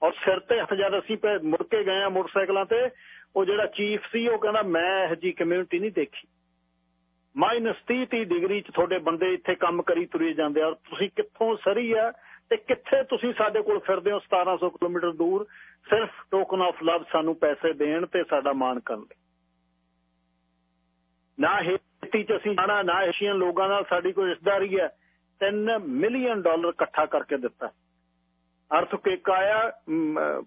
ਔਰ ਸਿਰ ਤੇ ਹੱਥ ਜਦ ਅਸੀਂ ਮੁੜ ਕੇ ਗਏ ਆ ਮੋਟਰਸਾਈਕਲਾਂ ਤੇ ਉਹ ਜਿਹੜਾ ਚੀਫ ਸੀ, ਉਹ ਕਹਿੰਦਾ, ਮੈਂ ਇਹ ਜੀ ਕਮਿਊਨਿਟੀ ਨਹੀਂ ਦੇਖੀ। ਮਾਈਨਸ 30 30 ਡਿਗਰੀ ਚ ਤੁਹਾਡੇ ਬੰਦੇ ਇੱਥੇ ਕੰਮ ਕਰੀ ਤੁਰੇ ਜਾਂਦੇ ਆ ਤੁਸੀਂ ਕਿੱਥੋਂ ਸਰੀ ਆ ਤੇ ਕਿੱਥੇ ਤੁਸੀਂ ਸਾਡੇ ਕੋਲ ਫਿਰਦੇ ਹੋ 1700 ਕਿਲੋਮੀਟਰ ਦੂਰ? ਸਿਰਫ ਟੋਕਨ ਆਫ ਲਵ ਸਾਨੂੰ ਪੈਸੇ ਦੇਣ ਤੇ ਸਾਡਾ ਮਾਣ ਕਰਨ ਲਈ। ਨਾ ਹੇਤੀ ਚ ਅਸੀਂ ਜਾਣਾ, ਨਾ ਏਸ਼ੀਅਨ ਲੋਕਾਂ ਨਾਲ ਸਾਡੀ ਕੋਈ ਰਿਸ਼ਤੇਦਾਰੀ ਹੈ 3 ਮਿਲੀਅਨ ਡਾਲਰ ਇਕੱਠਾ ਕਰਕੇ ਦਿੱਤਾ। ਅਰਥ ਅਰਥਕੇਕ ਆਇਆ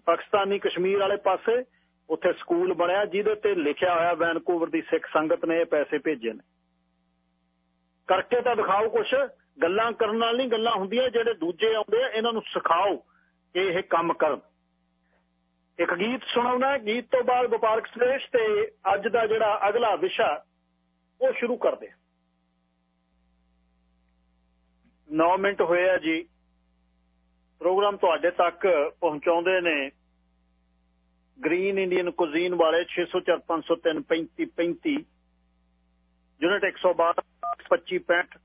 ਪਾਕਿਸਤਾਨੀ ਕਸ਼ਮੀਰ ਵਾਲੇ ਪਾਸੇ ਉੱਥੇ ਸਕੂਲ ਬਣਿਆ, ਜਿਹਦੇ ਤੇ ਲਿਖਿਆ ਹੋਇਆ ਵੈਨਕੂਵਰ ਦੀ ਸਿੱਖ ਸੰਗਤ ਨੇ ਇਹ ਪੈਸੇ ਭੇਜੇ ਨੇ। ਕਰਕੇ ਤਾਂ ਦਿਖਾਓ ਕੁਛ, ਗੱਲਾਂ ਕਰਨ ਨਾਲ ਨਹੀਂ ਗੱਲਾਂ ਹੁੰਦੀਆਂ, ਜਿਹੜੇ ਦੂਜੇ ਆਉਂਦੇ ਆ, ਇਹਨਾਂ ਨੂੰ ਸਿਖਾਓ ਕਿ ਇਹ ਕੰਮ ਕਰਨ। ਇੱਕ ਗੀਤ ਸੁਣਾਉਣਾ ਗੀਤ ਤੋਂ ਬਾਅਦ ਗੋਪਾਲ ਕ੍ਰਿਸ਼ ਤੇ ਅੱਜ ਦਾ ਜਿਹੜਾ ਅਗਲਾ ਵਿਸ਼ਾ, ਉਹ ਸ਼ੁਰੂ ਕਰਦੇ 9 ਮਿੰਟ ਹੋਏ ਆ ਜੀ। ਪ੍ਰੋਗਰਾਮ ਤੁਹਾਡੇ ਤੱਕ ਪਹੁੰਚਾਉਂਦੇ ਨੇ। ਗ੍ਰੀਨ ਇੰਡੀਅਨ ਕੁਜ਼ੀਨ ਵਾਲੇ 6045033535 ਯੂਨਿਟ 112 2565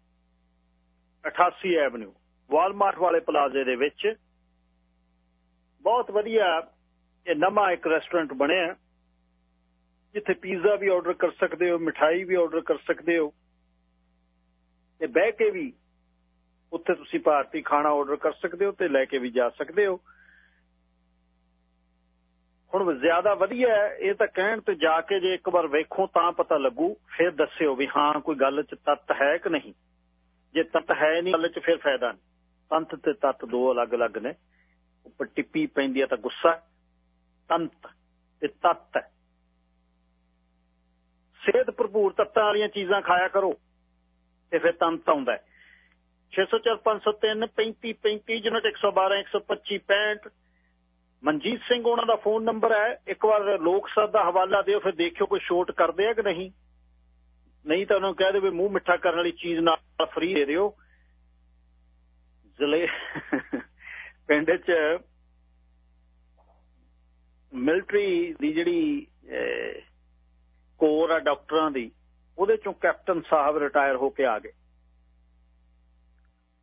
88 ਐਵਨਿਊ। ਵਾਲਮਾਰਟ ਵਾਲੇ ਪਲਾਜ਼ੇ ਦੇ ਵਿੱਚ ਬਹੁਤ ਵਧੀਆ ਇਹ ਨਵਾਂ ਇੱਕ ਰੈਸਟੋਰੈਂਟ ਬਣਿਆ। ਜਿੱਥੇ ਪੀਜ਼ਾ ਵੀ ਆਰਡਰ ਕਰ ਸਕਦੇ ਹੋ, ਮਠਾਈ ਵੀ ਆਰਡਰ ਕਰ ਸਕਦੇ ਹੋ। ਤੇ ਬਹਿ ਕੇ ਵੀ ਉੱਥੇ ਤੁਸੀਂ ਭਾਰਤੀ ਖਾਣਾ ਆਰਡਰ ਕਰ ਸਕਦੇ ਹੋ ਤੇ ਲੈ ਕੇ ਵੀ ਜਾ ਸਕਦੇ ਹੋ। ਹੁਣ ਜ਼ਿਆਦਾ ਵਧੀਆ ਇਹ ਤਾਂ ਕਹਿਣ ਤੇ ਜਾ ਕੇ ਜੇ ਇੱਕ ਵਾਰ ਵੇਖੋ ਤਾਂ ਪਤਾ ਲੱਗੂ, ਫਿਰ ਦੱਸਿਓ ਵੀ ਹਾਂ, ਕੋਈ ਗੱਲ 'ਚ ਤੱਤ ਹੈ ਕਿ ਨਹੀਂ। ਜੇ ਤੱਤ ਹੈ ਨਹੀਂ, ਗੱਲ 'ਚ ਫਿਰ ਫਾਇਦਾ ਨਹੀਂ। ਤੰਤ ਤੇ ਤੱਤ ਦੋ ਅਲੱਗ-ਅਲੱਗ ਨੇ। ਉੱਪਰ ਟਿੱਪੀ ਪੈਂਦੀ ਹੈ ਤਾਂ ਗੁੱਸਾ ਤੰਤ ਤੇ ਤੱਤ ਸਿਹਤ ਭਰਪੂਰ ਤੱਤਾਂ ਵਾਲੀਆਂ ਚੀਜ਼ਾਂ ਖਾਇਆ ਕਰੋ, ਤੇ ਫਿਰ ਤੰਤ ਆਉਂਦਾ 604 503 35 35 ਯੂਨਿਟ 112 125 65 ਮਨਜੀਤ ਸਿੰਘ ਉਹਨਾਂ ਦਾ ਫੋਨ ਨੰਬਰ ਹੈ। ਇੱਕ ਵਾਰ ਲੋਕ ਸਭ ਦਾ ਹਵਾਲਾ ਦਿਓ, ਫਿਰ ਦੇਖਿਓ ਕੋਈ ਸ਼ੋਟ ਕਰਦੇ ਆ ਕਿ ਨਹੀਂ। ਨਹੀਂ ਤਾਂ ਨੂੰ ਕਹਿ ਦੇਵੇ ਮੂੰਹ ਮਿੱਠਾ ਕਰਨ ਵਾਲੀ ਚੀਜ਼ ਨਾਲ ਫ੍ਰੀ ਦੇ ਦਿਓ। ਜ਼ਿਲ੍ਹੇ (laughs) ਪਿੰਡ 'ਚ ਮਿਲਟਰੀ ਦੀ ਜਿਹੜੀ ਕੋਰ ਆ, ਡਾਕਟਰਾਂ ਦੀ, ਉਹਦੇ ਚੋਂ ਕੈਪਟਨ ਸਾਹਿਬ ਰਿਟਾਇਰ ਹੋ ਕੇ ਆ ਗਏ।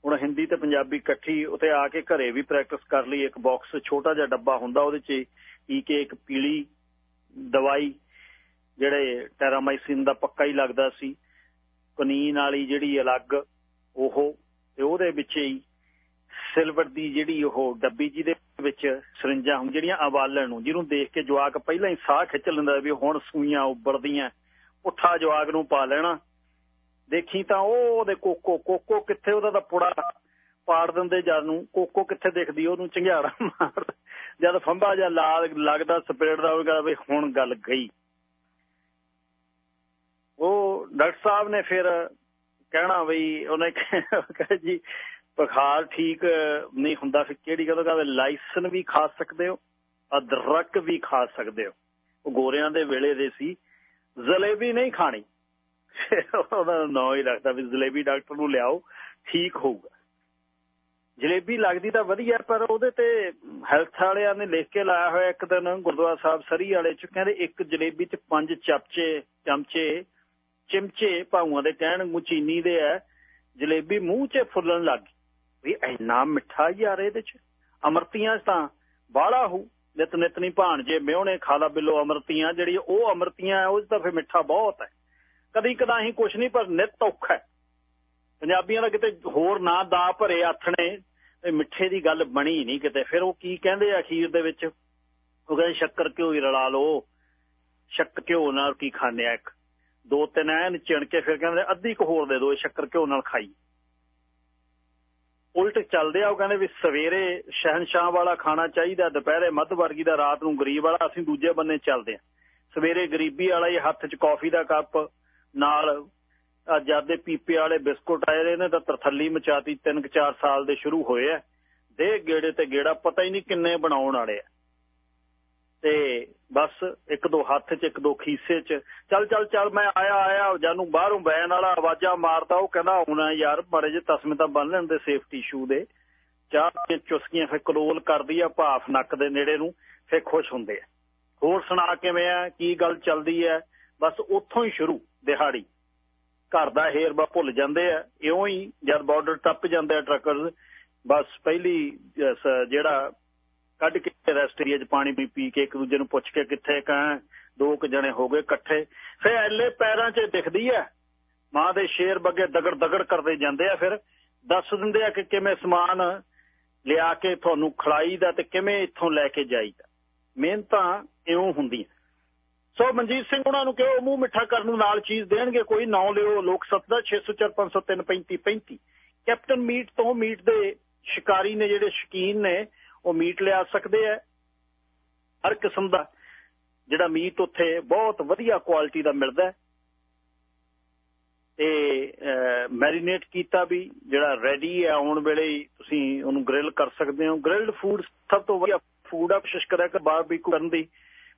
ਹੁਣ ਹਿੰਦੀ ਤੇ ਪੰਜਾਬੀ ਇਕੱਠੀ ਉਤੇ ਆ ਕੇ ਘਰੇ ਵੀ ਪ੍ਰੈਕਟਿਸ ਕਰ ਲਈ। ਇੱਕ ਬਾਕਸ ਛੋਟਾ ਜਿਹਾ ਡੱਬਾ ਹੁੰਦਾ ਉਹਦੇ 'ਚ ਈਕੇ ਇੱਕ ਪੀਲੀ ਦਵਾਈ, ਜਿਹੜੇ ਟੈਰਾਮਾਈਸਿਨ ਦਾ ਪੱਕਾ ਹੀ ਲੱਗਦਾ ਸੀ। ਕਨੀਨ ਵਾਲੀ ਜਿਹੜੀ ਅਲੱਗ, ਉਹ ਤੇ ਉਹਦੇ ਵਿੱਚ ਹੀ ਸਿਲਵਰ ਦੀ ਜਿਹੜੀ ਉਹ ਡੱਬੀ ਜਿਹਦੇ ਵਿੱਚ ਸਰਿੰਜਾਂ ਹੁਣ ਜਿਹੜੀਆਂ ਅਵਾਲਣ ਨੂੰ, ਜਿਹਨੂੰ ਦੇਖ ਕੇ ਜਵਾਕ ਪਹਿਲਾਂ ਹੀ ਸਾਹ ਖਿੱਚ ਲੈਂਦਾ ਵੀ ਹੁਣ ਸੂਈਆਂ ਉੱਬੜਦੀਆਂ ਉੱਠਾ ਜਵਾਕ ਨੂੰ ਪਾ ਲੈਣਾ। ਦੇਖੀ ਤਾਂ ਉਹਦੇ ਕੋਕੋ ਕੋਕੋ ਕਿੱਥੇ ਉਹਦਾ ਤਾਂ ਪੁੜਾ ਪਾੜ ਦਿੰਦੇ ਜਦ ਨੂੰ, ਕੋਕੋ ਕਿੱਥੇ ਦੇਖਦੀ ਉਹਨੂੰ ਚੰਗਿਆੜਾ ਮਾਰ ਜਦ ਫੰਬਾ ਜਾਂ ਲਾਲ ਲੱਗਦਾ ਸਪਰੇਡ ਦਾ ਹੋਵੇਗਾ ਵੀ ਹੁਣ ਗੱਲ ਗਈ। ਉਹ ਡਾਕਟਰ ਸਾਹਿਬ ਨੇ ਫਿਰ ਕਹਿਣਾ ਬਈ ਉਹਨੇ ਕਹੇ ਜੀ, ਬੁਖਾਰ ਠੀਕ ਨਹੀਂ ਹੁੰਦਾ, ਫਿਰ ਕਿਹੜੀ ਗੱਲ ਕਹਿੰਦਾ ਲਾਇਸਨ ਵੀ ਖਾ ਸਕਦੇ ਹੋ, ਅਦਰਕ ਵੀ ਖਾ ਸਕਦੇ ਹੋ। ਉਹ ਗੋਰਿਆਂ ਦੇ ਵੇਲੇ ਦੇ ਸੀ, ਜਲੇਬੀ ਨਹੀਂ ਖਾਣੀ। (laughs) ਉਹਦਾ ਨਾਂ ਹੀ ਰੱਖਦਾ ਵੀ ਜਲੇਬੀ ਡਾਕਟਰ ਨੂੰ ਲਿਆਓ, ਠੀਕ ਹੋਊਗਾ। ਜਲੇਬੀ ਲੱਗਦੀ ਤਾਂ ਵਧੀਆ, ਪਰ ਉਹਦੇ ਤੇ ਹੈਲਥ ਵਾਲਿਆਂ ਨੇ ਲਿਖ ਕੇ ਲਾਇਆ ਹੋਇਆ ਇੱਕ ਦਿਨ, ਗੁਰਦੁਆਰਾ ਸਾਹਿਬ ਸਰੀ ਵਾਲੇ ਚ, ਕਹਿੰਦੇ ਇੱਕ ਜਲੇਬੀ ਚ ਪੰਜ ਚਮਚੇ ਚਮਚੇ, ਚਿਮਚੇ ਭਾਊਆਂ ਦੇ ਕਹਿਣ ਨੂੰ ਚੀਨੀ ਦੇ ਆ ਜਲੇਬੀ ਮੂੰਹ 'ਚ ਫੁੱਲਣ ਲੱਗ ਗਈ। ਵੀ ਇੰਨਾ ਮਿੱਠਾ ਯਾਰ ਇਹਦੇ 'ਚ। ਅਮਰਤੀਆਂ ਤਾਂ ਬਾਹਲਾ ਹੋ। ਨਿਤ ਨਿਤ ਨਹੀਂ ਭਾਣਜੇ ਮਿਹਣੇ ਖਾਲਾ ਬਿੱਲੋ ਅਮਰਤੀਆਂ, ਜਿਹੜੀ ਉਹ ਅਮਰਤੀਆਂ ਉਹ 'ਚ ਤਾਂ ਫਿਰ ਮਿੱਠਾ ਬਹੁਤ ਹੈ ਕਦੀ ਕਦਾਹੀਂ ਕੁਛ ਨਹੀਂ ਪਰ ਨਿਤ ਔਖਾ ਪੰਜਾਬੀਆਂ ਦਾ ਕਿਤੇ ਹੋਰ ਨਾ ਦਾ ਭਰੇ ਆਥਣੇ ਤੇ ਮਿੱਠੇ ਦੀ ਗੱਲ ਬਣੀ ਨਹੀਂ ਕਿਤੇ। ਫਿਰ ਉਹ ਕੀ ਕਹਿੰਦੇ ਆ ਅਖੀਰ ਦੇ ਵਿੱਚ? ਉਹ ਕਹਿੰਦੇ, ਸ਼ੱਕਰ ਘਿਓ ਹੀ ਰਲਾ ਲਓ। ਸ਼ੱਕਰ ਘਿਓ ਨਾਲ ਕੀ ਖਾਣੇ ਆ ਇੱਕ? ਦੋ ਤਿੰਨ ਐਨ ਚਿਣ ਕੇ ਫਿਰ ਕਹਿੰਦੇ, ਅੱਧੀ ਕੁ ਹੋਰ ਦੇ ਦਿਓ ਸ਼ੱਕਰ ਘਿਓ ਨਾਲ ਖਾਈ। ਉਲਟ ਚੱਲਦੇ ਆ, ਉਹ ਕਹਿੰਦੇ ਵੀ ਸਵੇਰੇ ਸ਼ਹਿਨशाह ਵਾਲਾ ਖਾਣਾ ਚਾਹੀਦਾ, ਦੁਪਹਿਰੇ ਮੱਧ ਵਰਗੀ ਦਾ, ਰਾਤ ਨੂੰ ਗਰੀਬ ਵਾਲਾ, ਅਸੀਂ ਦੂਜੇ ਬੰਨੇ ਚੱਲਦੇ ਆ। ਸਵੇਰੇ ਗਰੀਬੀ ਵਾਲਾ ਇਹ ਹੱਥ 'ਚ ਕਾਫੀ ਦਾ ਕੱਪ ਨਾਲ ਜਦ ਪੀਪੇ ਵਾਲੇ ਬਿਸਕੁਟ ਆਏ ਰਹੇ ਨੇ ਤਾਂ ਤਰਥੱਲੀ ਮਚਾਤੀ 3-4 ਸਾਲ ਦੇ ਸ਼ੁਰੂ ਹੋਏ ਆ। ਦੇ ਗੇੜੇ ਤੇ ਗੇੜਾ ਪਤਾ ਹੀ ਨਹੀਂ ਕਿੰਨੇ ਬਣਾਉਣ ਵਾਲੇ ਆ। ਤੇ ਬਸ ਇੱਕ ਦੋ ਹੱਥ 'ਚ, ਇੱਕ ਦੋ ਖੀਸੇ 'ਚ, ਚੱਲ ਚੱਲ ਚੱਲ, ਮੈਂ ਆਇਆ ਆਇਆ, ਜਾਨੂੰ ਬਾਹਰੋਂ ਬੈਨ ਵਾਲਾ ਆਵਾਜ਼ਾਂ ਮਾਰਦਾ ਉਹ ਕਹਿੰਦਾ ਆਉਣਾ ਯਾਰ ਬੜੇ ਜੇ ਤਸਮੇ ਤਾਂ ਬੰਨ ਲੈਣ ਦੇ ਸੇਫਟੀ ਸ਼ੂ ਦੇ। ਚਾਹ ਕੇ ਚੁਸਕੀਆਂ ਫੇ ਕਲੋਲ ਕਰਦੀ ਆ, ਭਾਫ ਨੱਕ ਦੇ ਨੇੜੇ ਨੂੰ, ਫਿਰ ਖੁਸ਼ ਹੁੰਦੇ ਆ। ਹੋਰ ਸੁਣਾ ਕਿਵੇਂ ਆ, ਕੀ ਗੱਲ ਚੱਲਦੀ ਆ? ਬਸ ਉੱਥੋਂ ਹੀ ਸ਼ੁਰੂ, ਦਿਹਾੜੀ। ਘਰ ਦਾ ਹੇਰਬਾ ਭੁੱਲ ਜਾਂਦੇ ਆ, ਇਉਂ ਹੀ ਜਦ ਬਾਰਡਰ ਟੱਪ ਜਾਂਦਾ ਆ ਟਰੱਕਰਸ ਬਸ ਪਹਿਲੀ ਜਿਹੜਾ ਕੱਢ ਕੇ ਰੈਸਟ ਏਰੀਆ 'ਚ ਪਾਣੀ ਪੀ ਪੀ ਕੇ ਇੱਕ ਦੂਜੇ ਨੂੰ ਪੁੱਛ ਕੇ ਕਿੱਥੇ ਕਾਂ, ਦੋ ਕੁ ਜਣੇ ਹੋ ਗਏ ਇਕੱਠੇ। ਫੇ ਐਲੇ ਪੈਰਾਂ 'ਚ ਦਿਖਦੀ ਆ, ਮਾਂ ਦੇ ਸ਼ੇਰ ਬੱਗੇ ਦਗੜ ਦਗੜ ਕਰਦੇ ਜਾਂਦੇ ਆ ਫਿਰ, ਦੱਸ ਦਿੰਦੇ ਆ ਕਿ ਕਿਵੇਂ ਸਮਾਨ ਲਿਆ ਕੇ ਤੁਹਾਨੂੰ ਖੜਾਈ ਦਾ ਤੇ ਕਿਵੇਂ ਇੱਥੋਂ ਲੈ ਕੇ ਜਾਈਦਾ। ਮਿਹਨਤਾਂ ਇਉਂ ਹੁੰਦੀਆਂ। ਸੋ ਮਨਜੀਤ ਸਿੰਘ, ਉਹਨਾਂ ਨੂੰ ਕਿਹਾ ਮੂੰਹ ਮਿੱਠਾ ਕਰਨ ਨੂੰ ਨਾਲ ਚੀਜ਼ ਦੇਣਗੇ, ਕੋਈ ਨਾਂ ਲਿਓ, ਲੋਕ ਸੱਤ ਦਾ 604 ਕੈਪਟਨ ਮੀਟ ਤੋਂ ਮੀਟ ਦੇ ਸ਼ਿਕਾਰੀ ਨੇ ਜਿਹੜੇ ਸ਼ਕੀਨ ਨੇ, ਉਹ ਮੀਟ ਲਿਆ ਸਕਦੇ ਆ। ਹਰ ਕਿਸਮ ਦਾ ਜਿਹੜਾ ਮੀਟ ਉੱਥੇ ਬਹੁਤ ਵਧੀਆ ਕੁਆਲਿਟੀ ਦਾ ਮਿਲਦਾ ਹੈ। ਤੇ ਮੈਰੀਨੇਟ ਕੀਤਾ ਵੀ, ਜਿਹੜਾ ਰੈਡੀ ਹੈ, ਆਉਣ ਵੇਲੇ ਤੁਸੀਂ ਉਹਨੂੰ ਗ੍ਰਿਲ ਕਰ ਸਕਦੇ ਹੋ। ਗ੍ਰਿਲਡ ਫੂਡ ਸਭ ਤੋਂ ਵਧੀਆ ਫੂਡ ਆ ਕੋਸ਼ਿਸ਼ ਕਰਿਆ ਬਾਰਬੀਕਿਊ ਕਰਨ ਦੀ।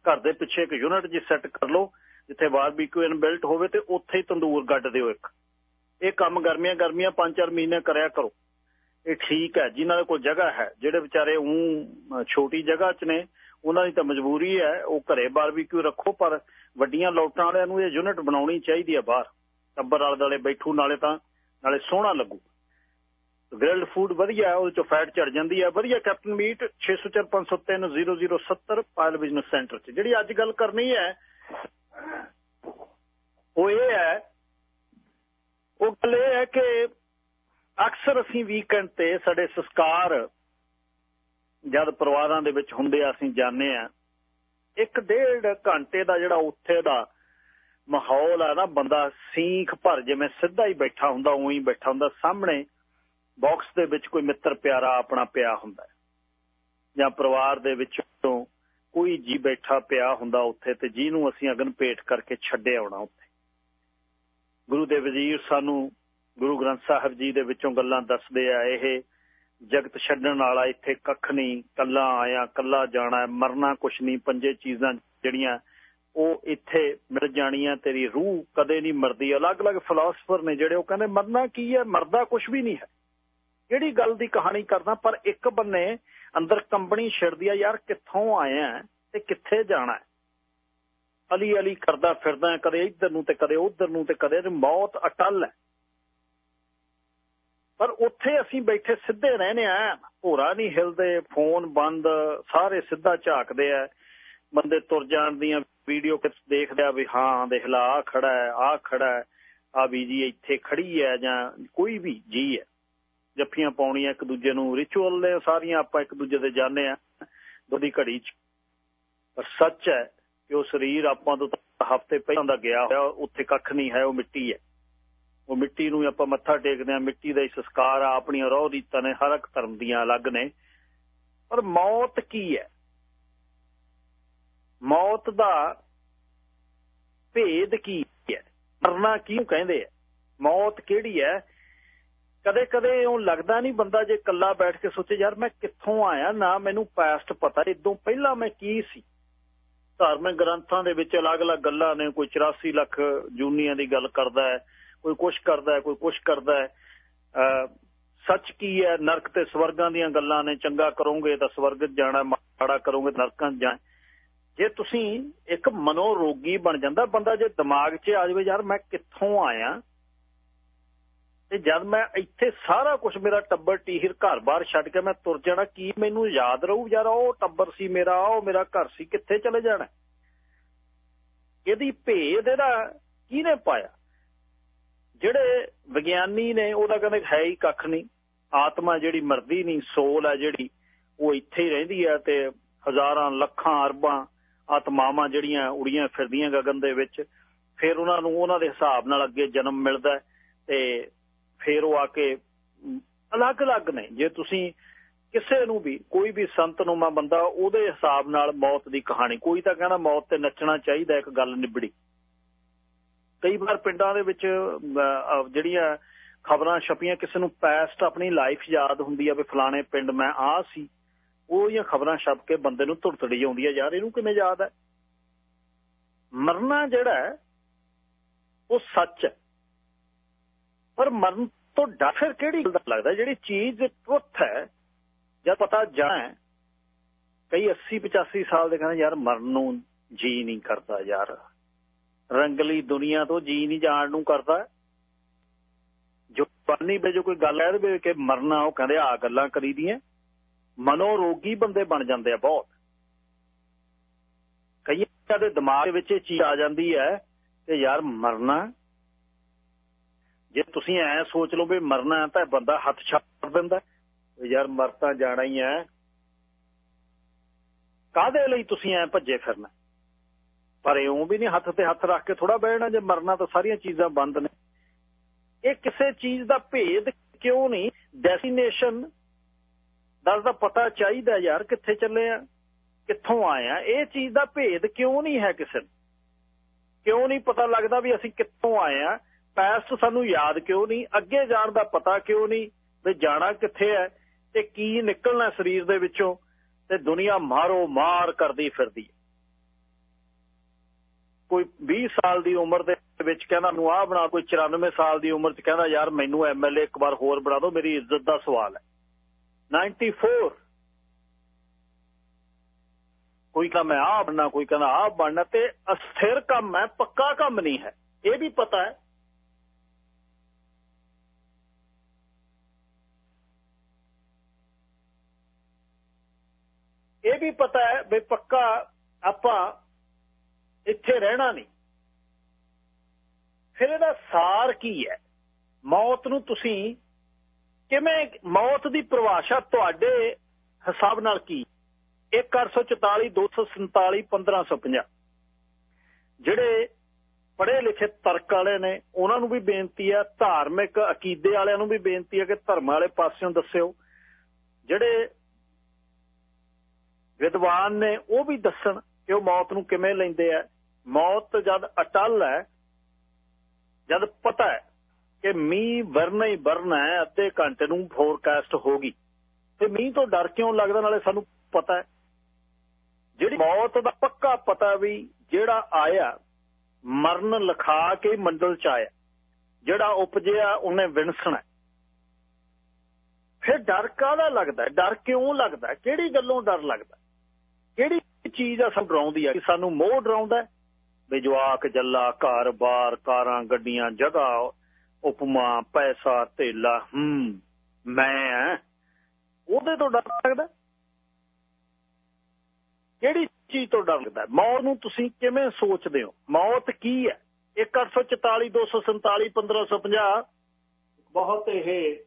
ਘਰ ਦੇ ਪਿੱਛੇ ਇੱਕ ਯੂਨਿਟ ਜੀ ਸੈੱਟ ਕਰ ਲਓ, ਜਿੱਥੇ ਬਾਰਬੀਕਿਊ ਇਨਬਿਲਟ ਹੋਵੇ ਤੇ ਉੱਥੇ ਹੀ ਤੰਦੂਰ ਗੱਡ ਦਿਓ ਇੱਕ। ਇਹ ਕੰਮ ਗਰਮੀਆਂ ਗਰਮੀਆਂ 5-4 ਮਹੀਨੇ ਕਰਿਆ ਕਰੋ। ਇਹ ਠੀਕ ਹੈ, ਜਿਨ੍ਹਾਂ ਦੇ ਕੋਲ ਜਗ੍ਹਾ ਹੈ, ਜਿਹੜੇ ਵਿਚਾਰੇ ਉਹ ਛੋਟੀ ਜਗ੍ਹਾ 'ਚ ਨੇ, ਉਹਨਾਂ ਦੀ ਤਾਂ ਮਜਬੂਰੀ ਹੈ, ਉਹ ਘਰੇ ਬਾਰਬੀਕਿਊ ਰੱਖੋ, ਪਰ ਵੱਡੀਆਂ ਲੋਟਾਂ ਵਾਲਿਆਂ ਨੂੰ ਇਹ ਯੂਨਿਟ ਬਣਾਉਣੀ ਚਾਹੀਦੀ ਹੈ ਬਾਹਰ। ਟੱਬਰ ਵਾਲੇ ਦਾਲੇ ਬੈਠੂ, ਨਾਲੇ ਤਾਂ, ਨਾਲੇ ਸੋਹਣਾ ਲੱਗੂ। ਗ੍ਰਿਲਡ ਫੂਡ ਵਧੀਆ ਉਹਦੇ ਚ ਫੈਟ ਚੜ ਜਾਂਦੀ ਹੈ। ਵਧੀਆ Captain Meat 6045030070 Payal business centre 'ਚ। ਜਿਹੜੀ ਅੱਜ ਗੱਲ ਕਰਨੀ ਹੈ, ਉਹ ਇਹ ਹੈ, ਉਹ ਗੱਲ ਇਹ ਹੈ ਕਿ ਅਕਸਰ ਅਸੀਂ ਵੀਕਐਂਡ ਤੇ ਸਾਡੇ ਸੰਸਕਾਰ ਜਦ ਪਰਿਵਾਰਾਂ ਦੇ ਵਿੱਚ ਹੁੰਦੇ ਆ, ਅਸੀਂ ਜਾਣਦੇ ਆ, ਇੱਕ ਡੇਢ ਘੰਟੇ ਦਾ ਜਿਹੜਾ ਉੱਥੇ ਦਾ ਮਾਹੌਲ ਆ ਨਾ, ਬੰਦਾ ਸੀਖ ਭਰ, ਜਿਵੇਂ ਸਿੱਧਾ ਹੀ ਬੈਠਾ ਹੁੰਦਾ, ਉਹੀ ਬੈਠਾ ਹੁੰਦਾ ਸਾਹਮਣੇ। ਬਾਕਸ ਦੇ ਵਿੱਚ ਕੋਈ ਮਿੱਤਰ ਪਿਆਰਾ ਆਪਣਾ ਪਿਆ ਹੁੰਦਾ ਜਾਂ ਪਰਿਵਾਰ ਦੇ ਵਿੱਚੋਂ ਕੋਈ ਜੀ ਬੈਠਾ ਪਿਆ ਹੁੰਦਾ ਉੱਥੇ ਤੇ ਜਿਹਨੂੰ ਅਸੀਂ ਅਗਨ ਭੇਟ ਕਰਕੇ ਛੱਡੇ ਆਉਣਾ ਉੱਥੇ। ਗੁਰੂ ਦੇ ਵਜ਼ੀਰ ਸਾਨੂੰ ਗੁਰੂ ਗ੍ਰੰਥ ਸਾਹਿਬ ਜੀ ਦੇ ਵਿੱਚੋਂ ਗੱਲਾਂ ਦੱਸਦੇ ਆ, ਇਹ ਜਗਤ ਛੱਡਣ ਵਾਲਾ ਇੱਥੇ ਕੱਖ ਨਹੀਂ ਕੱਲਾ ਆਇਆ ਕੱਲਾ ਜਾਣਾ ਮਰਨਾ ਕੁਛ ਨਹੀਂ, ਪੰਜੇ ਚੀਜ਼ਾਂ ਜਿਹੜੀਆਂ ਉਹ ਇੱਥੇ ਮਿਲ ਜਾਣੀਆਂ, ਤੇਰੀ ਰੂਹ ਕਦੇ ਨਹੀਂ ਮਰਦੀ। ਅਲੱਗ-ਅਲੱਗ ਫਿਲਾਸਫਰ ਨੇ ਜਿਹੜੇ ਉਹ ਕਹਿੰਦੇ, ਮਰਨਾ ਕੀ ਹੈ? ਮਰਦਾ ਕੁਛ ਵੀ ਨਹੀਂ ਹੈ। ਕਿਹੜੀ ਗੱਲ ਦੀ ਕਹਾਣੀ ਕਰਦਾ, ਪਰ ਇੱਕ ਬੰਨੇ ਅੰਦਰ ਕੰਬਣੀ ਛਿੜਦੀ ਆ, ਯਾਰ ਕਿੱਥੋਂ ਆਇਆ ਤੇ ਕਿੱਥੇ ਜਾਣਾ ਅਲੀ ਅਲੀ ਕਰਦਾ ਫਿਰਦਾ ਕਦੇ ਇੱਧਰ ਨੂੰ ਤੇ ਕਦੇ ਉੱਧਰ ਨੂੰ ਤੇ ਕਦੇ ਮੌਤ ਅਟਲ ਹੈ। ਪਰ ਉੱਥੇ ਅਸੀਂ ਬੈਠੇ ਸਿੱਧੇ ਰਹਿੰਦੇ ਆ ਹੋਰਾ ਨਹੀਂ ਹਿਲਦੇ, ਫੋਨ ਬੰਦ, ਸਾਰੇ ਸਿੱਧਾ ਝਾਕਦੇ ਆ। ਬੰਦੇ ਤੁਰ ਜਾਣ ਦੀਆਂ ਵੀਡੀਓ ਕਿਸ ਦੇਖਦੇ ਆ ਵੀ ਹਾਂ, ਦੇਖ ਲਾ ਆ ਖੜਾ ਹੈ ਆ ਖੜਾ ਹੈ ਆ ਵੀ ਜੀ ਇੱਥੇ ਖੜੀ ਹੈ ਜਾਂ ਕੋਈ ਵੀ ਜੀ ਹੈ। ਜੱਫੀਆਂ ਪਾਉਣੀਆਂ ਇੱਕ ਦੂਜੇ ਨੂੰ ਰਿਚੁਅਲ ਨੇ ਸਾਰੀਆਂ ਆਪਾਂ ਇੱਕ ਦੂਜੇ ਦੇ ਜਾਣਦੇ ਆ ਬੜੀ ਘੜੀ ਚ। ਪਰ ਸੱਚ ਹੈ ਕਿ ਉਹ ਸਰੀਰ ਆਪਾਂ ਤੋਂ ਹਫ਼ਤੇ ਪਹਿਲਾਂ ਦਾ ਗਿਆ ਹੋਇਆ, ਉੱਥੇ ਕੱਖ ਨਹੀਂ ਹੈ, ਉਹ ਮਿੱਟੀ ਹੈ। ਉਹ ਮਿੱਟੀ ਨੂੰ ਆਪਾਂ ਮੱਥਾ ਟੇਕਦੇ ਆ ਮਿੱਟੀ ਦਾ ਹੀ ਸੰਸਕਾਰ ਆ, ਆਪਣੀਆਂ ਰੋਹ ਰੀਤਾਂ ਨੇ, ਹਰ ਇੱਕ ਧਰਮ ਦੀਆਂ ਅਲੱਗ ਨੇ। ਪਰ ਮੌਤ ਕੀ ਹੈ? ਮੌਤ ਦਾ ਭੇਦ ਕੀ ਹੈ? ਮਰਨਾ ਕਿਉਂ ਕਹਿੰਦੇ ਆ? ਮੌਤ ਕਿਹੜੀ ਹੈ? ਕਦੇ ਕਦੇ ਉਹ ਲੱਗਦਾ ਨਹੀਂ ਬੰਦਾ ਜੇ ਇਕੱਲਾ ਬੈਠ ਕੇ ਸੋਚੇ, ਯਾਰ ਮੈਂ ਕਿੱਥੋਂ ਆਇਆ? ਨਾ ਮੈਨੂੰ ਪਾਸਟ ਪਤਾ, ਇਦੋਂ ਪਹਿਲਾਂ ਮੈਂ ਕੀ ਸੀ? ਧਾਰਮਿਕ ਗ੍ਰੰਥਾਂ ਦੇ ਵਿੱਚ ਅਲੱਗ-ਅਲੱਗ ਗੱਲਾਂ ਨੇ, ਕੋਈ 84 ਲੱਖ ਜੂਨੀਆਂ ਦੀ ਗੱਲ ਕਰਦਾ ਹੈ, ਕੋਈ ਕੁਛ ਕਰਦਾ ਹੈ, ਕੋਈ ਕੁਛ ਕਰਦਾ ਹੈ। ਸੱਚ ਕੀ ਹੈ? ਨਰਕ ਤੇ ਸਵਰਗਾਂ ਦੀਆਂ ਗੱਲਾਂ ਨੇ, ਚੰਗਾ ਕਰੋਗੇ ਤਾਂ ਸਵਰਗ ਜਾਣਾ, ਮਾੜਾ ਕਰੋਗੇ ਨਰਕਾਂ ਜਾ ਜੇ ਤੁਸੀਂ ਇੱਕ ਮਨੋਰੋਗੀ ਬਣ ਜਾਂਦਾ, ਬੰਦਾ ਜੇ ਦਿਮਾਗ 'ਚ ਆ ਜਾਵੇ, ਯਾਰ ਮੈਂ ਕਿੱਥੋਂ ਆਇਆ? ਤੇ ਜਦ ਮੈਂ ਇੱਥੇ ਸਾਰਾ ਕੁਝ ਮੇਰਾ ਟੱਬਰ ਟੀਹਰ ਘਰ-ਬਾਰ ਛੱਡ ਕੇ ਮੈਂ ਤੁਰ ਜਾਣਾ, ਕੀ ਮੈਨੂੰ ਯਾਦ ਰਹੂ ਯਾਰ, ਉਹ ਟੱਬਰ ਸੀ ਮੇਰਾ, ਉਹ ਮੇਰਾ ਘਰ ਸੀ, ਕਿੱਥੇ ਚਲੇ ਜਾਣਾ? ਇਹਦੀ ਭੇਦ ਇਹਦਾ ਕਿਹਨੇ ਪਾਇਆ? ਜਿਹੜੇ ਵਿਗਿਆਨੀ ਨੇ, ਉਹਦਾ ਕਹਿੰਦੇ ਹੈ ਹੀ ਕੱਖ ਨਹੀਂ। ਆਤਮਾ ਜਿਹੜੀ ਮਰਦੀ ਨਹੀਂ, ਸੋਲ ਹੈ ਜਿਹੜੀ, ਉਹ ਇੱਥੇ ਹੀ ਰਹਿੰਦੀ ਹੈ ਤੇ ਹਜ਼ਾਰਾਂ, ਲੱਖਾਂ, ਅਰਬਾਂ ਆਤਮਾਵਾਂ ਜਿਹੜੀਆਂ ਉੜੀਆਂ ਫਿਰਦੀਆਂ ਗਗਨ ਦੇ ਵਿੱਚ, ਫਿਰ ਉਹਨਾਂ ਨੂੰ ਉਹਨਾਂ ਦੇ ਹਿਸਾਬ ਨਾਲ ਅੱਗੇ ਜਨਮ ਮਿਲਦਾ ਤੇ ਫਿਰ ਉਹ ਆ ਕੇ ਅਲੱਗ-ਅਲੱਗ ਨੇ। ਜੇ ਤੁਸੀਂ ਕਿਸੇ ਨੂੰ ਵੀ, ਕੋਈ ਵੀ ਸੰਤ ਨੂੰ ਮਾ ਬੰਦਾ, ਉਹਦੇ ਹਿਸਾਬ ਨਾਲ ਮੌਤ ਦੀ ਕਹਾਣੀ, ਕੋਈ ਤਾਂ ਕਹਿੰਦਾ ਮੌਤ ਤੇ ਨੱਚਣਾ ਚਾਹੀਦਾ, ਇੱਕ ਗੱਲ ਨਿਬੜੀ। ਕਈ ਵਾਰ ਪਿੰਡਾਂ ਦੇ ਵਿੱਚ ਜਿਹੜੀਆਂ ਖਬਰਾਂ ਛਪੀਆਂ, ਕਿਸੇ ਨੂੰ ਪੈਸਟ ਆਪਣੀ ਲਾਈਫ ਯਾਦ ਹੁੰਦੀ ਆ ਵੀ ਫਲਾਣੇ ਪਿੰਡ ਮੈਂ ਆ ਸੀ, ਉਹ ਇਹ ਖਬਰਾਂ ਛਪ ਕੇ ਬੰਦੇ ਨੂੰ ਧੁੜਤੜੀ ਆਉਂਦੀ ਆ, ਯਾਰ ਇਹਨੂੰ ਕਿਵੇਂ ਯਾਦ ਹੈ ਮਰਨਾ ਜਿਹੜਾ ਉਹ ਸੱਚ ਹੈ। ਪਰ ਮਰਨ ਤੋਂ ਡਰ ਫਿਰ ਕਿਹੜੀ ਗੱਲ ਲੱਗਦਾ? ਜਿਹੜੀ ਚੀਜ਼ ਟਰੁੱਥ ਹੈ, ਜਦ ਪਤਾ ਜਾਣਾ ਕਈ 80 85 ਸਾਲ ਦੇ ਕਹਿੰਦੇ, ਯਾਰ ਮਰਨ ਨੂੰ ਜੀ ਨਹੀਂ ਕਰਦਾ ਯਾਰ। ਰੰਗਲੀ ਦੁਨੀਆ ਤੋਂ ਜੀ ਨਹੀਂ ਜਾਣ ਨੂੰ ਕਰਦਾ। ਜੋ ਪਾਣੀ ਵਿੱਚ ਜੋ ਕੋਈ ਗੱਲ ਹੈ ਤੇ ਕਿ ਮਰਨਾ ਉਹ ਕਹਿੰਦੇ ਆ ਗੱਲਾਂ ਕਰੀ ਦੀਆਂ ਮਨੋਰੋਗੀ ਬੰਦੇ ਬਣ ਜਾਂਦੇ ਆ ਬਹੁਤ। ਕਈਆਂ ਦੇ ਦਿਮਾਗ ਵਿੱਚ ਇਹ ਚੀਜ਼ ਆ ਜਾਂਦੀ ਹੈ ਤੇ ਯਾਰ ਮਰਨਾ ਜੇ ਤੁਸੀਂ ਐ ਸੋਚ ਲਓ ਵੀ ਮਰਨਾ ਤਾਂ ਬੰਦਾ ਹੱਥ ਛੱਡ ਦਿੰਦਾ ਯਾਰ ਮਰ ਤਾਂ ਜਾਣਾ ਹੀ ਹੈ। ਕਾਦੇ ਲਈ ਤੁਸੀਂ ਐ ਭੱਜੇ ਫਿਰਨਾ? ਪਰ ਇਉਂ ਵੀ ਨਹੀਂ ਹੱਥ ਤੇ ਹੱਥ ਰੱਖ ਕੇ ਥੋੜਾ ਬਹਿਣਾ, ਜੇ ਮਰਨਾ ਤਾਂ ਸਾਰੀਆਂ ਚੀਜ਼ਾਂ ਬੰਦ ਨੇ। ਇਹ ਕਿਸੇ ਚੀਜ਼ ਦਾ ਭੇਦ ਕਿਉਂ ਨਹੀਂ? ਡੈਸਟੀਨੇਸ਼ਨ ਦਾ ਪਤਾ ਚਾਹੀਦਾ ਯਾਰ, ਕਿੱਥੇ ਚੱਲੇ ਆ, ਕਿੱਥੋਂ ਆਏ ਆ। ਇਹ ਚੀਜ਼ ਦਾ ਭੇਦ ਕਿਉਂ ਨਹੀਂ ਹੈ ਕਿਸੇ ਨੂੰ? ਕਿਉਂ ਨਹੀਂ ਪਤਾ ਲੱਗਦਾ ਵੀ ਅਸੀਂ ਕਿੱਥੋਂ ਆਏ ਆ? ਪੈਸਟ ਸਾਨੂੰ ਯਾਦ ਕਿਉਂ ਨਹੀਂ? ਅੱਗੇ ਜਾਣ ਦਾ ਪਤਾ ਕਿਉਂ ਨਹੀਂ? ਤੇ ਜਾਣਾ ਕਿੱਥੇ ਹੈ ਤੇ ਕੀ ਨਿਕਲਣਾ ਸਰੀਰ ਦੇ ਵਿੱਚੋਂ? ਤੇ ਦੁਨੀਆ ਮਾਰੋ ਮਾਰ ਕਰਦੀ ਫਿਰਦੀ ਹੈ। ਕੋਈ 20 ਸਾਲ ਦੀ ਉਮਰ ਦੇ ਵਿੱਚ ਕਹਿੰਦਾ ਨੂੰ ਆਹ ਬਣਾ ਕੋਈ 94 ਸਾਲ ਦੀ ਉਮਰ 'ਚ ਕਹਿੰਦਾ, ਯਾਰ ਮੈਨੂੰ ਐਮਐਲਏ ਇੱਕ ਵਾਰ ਹੋਰ ਬਣਾ ਦਿਓ, ਮੇਰੀ ਇੱਜ਼ਤ ਦਾ ਸਵਾਲ ਹੈ। 94 ਕੋਈ ਕਹਿੰਦਾ, ਮੈਂ ਆਹ ਬਣਨਾ, ਕੋਈ ਕਹਿੰਦਾ, ਆਹ ਬਣਨਾ ਤੇ ਅਸਥਿਰ ਕੰਮ ਹੈ, ਪੱਕਾ ਕੰਮ ਨਹੀਂ ਹੈ। ਇਹ ਵੀ ਪਤਾ ਹੈ। ਇਹ ਵੀ ਪਤਾ ਹੈ ਵੀ ਪੱਕਾ ਆਪਾਂ ਇੱਥੇ ਰਹਿਣਾ ਨਹੀਂ। ਫਿਰ ਇਹਦਾ ਸਾਰ ਕੀ ਹੈ? ਮੌਤ ਨੂੰ ਤੁਸੀਂ ਕਿਵੇਂ ਮੌਤ ਦੀ ਪਰਿਭਾਸ਼ਾ ਤੁਹਾਡੇ ਹਿਸਾਬ ਨਾਲ ਕੀ 1844 247 1550 ਜਿਹੜੇ ਪੜ੍ਹੇ ਲਿਖੇ ਤਰਕ ਵਾਲੇ ਨੇ, ਉਹਨਾਂ ਨੂੰ ਵੀ ਬੇਨਤੀ ਹੈ, ਧਾਰਮਿਕ ਅਕੀਦੇ ਵਾਲਿਆਂ ਨੂੰ ਵੀ ਬੇਨਤੀ ਹੈ ਕਿ ਧਰਮ ਵਾਲੇ ਪਾਸਿਓਂ ਦੱਸਿਓ। ਜਿਹੜੇ ਵਿਦਵਾਨ ਨੇ ਉਹ ਵੀ ਦੱਸਣ ਕਿ ਉਹ ਮੌਤ ਨੂੰ ਕਿਵੇਂ ਲੈਂਦੇ ਆ। ਮੌਤ ਜਦ ਅਟਲ ਹੈ, ਜਦ ਪਤਾ ਹੈ ਕਿ ਮੀਂਹ ਵਰਨਾ ਹੀ ਵਰਨਾ ਹੈ ਅੱਧੇ ਘੰਟੇ ਨੂੰ ਫੋਰਕਾਸਟ ਹੋਗੀ ਤੇ ਮੀਂਹ ਤੋਂ ਡਰ ਕਿਉਂ ਲੱਗਦਾ ਨਾਲੇ ਸਾਨੂੰ ਪਤਾ ਹੈ। ਜਿਹੜੀ ਮੌਤ ਦਾ ਪੱਕਾ ਪਤਾ ਵੀ ਜਿਹੜਾ ਆਇਆ, ਮਰਨ ਲਿਖਾ ਕੇ ਮੰਡਲ ਚ ਆਇਆ। ਜਿਹੜਾ ਉਪਜਿਆ, ਉਹਨੇ ਵਿਣਸਣਾ ਫਿਰ ਡਰ ਕਾਹਦਾ ਲੱਗਦਾ ਡਰ ਕਿਉਂ ਲੱਗਦਾ ਕਿਹੜੀ ਗੱਲੋਂ ਡਰ ਲੱਗਦਾ ਕਿਹੜੀ ਚੀਜ਼ ਆ ਸਾਨੂੰ ਡਰਾਉਂਦੀ ਆ, ਕਿ ਸਾਨੂੰ ਮੋਹ ਡਰਾਉਂਦਾ ਵੀ ਜਵਾਕ, ਜੱਲਾ ਘਰ-ਬਾਰ ਕਾਰਾਂ, ਗੱਡੀਆਂ, ਜਗ੍ਹਾ, ਉਪਮਾ, ਪੈਸਾ, ਧੇਲਾ, ਹੂੰ, ਮੈਂ ਉਹਦੇ ਤੋਂ ਡਰ ਲੱਗਦਾ? ਕਿਹੜੀ ਚੀਜ਼ ਤੋਂ ਡਰ ਲੱਗਦਾ? ਮੌਤ ਨੂੰ ਤੁਸੀਂ ਕਿਵੇਂ ਸੋਚਦੇ ਹੋ? ਮੌਤ ਕੀ ਹੈ? 1844 247 1550 ਬਹੁਤ ਇਹ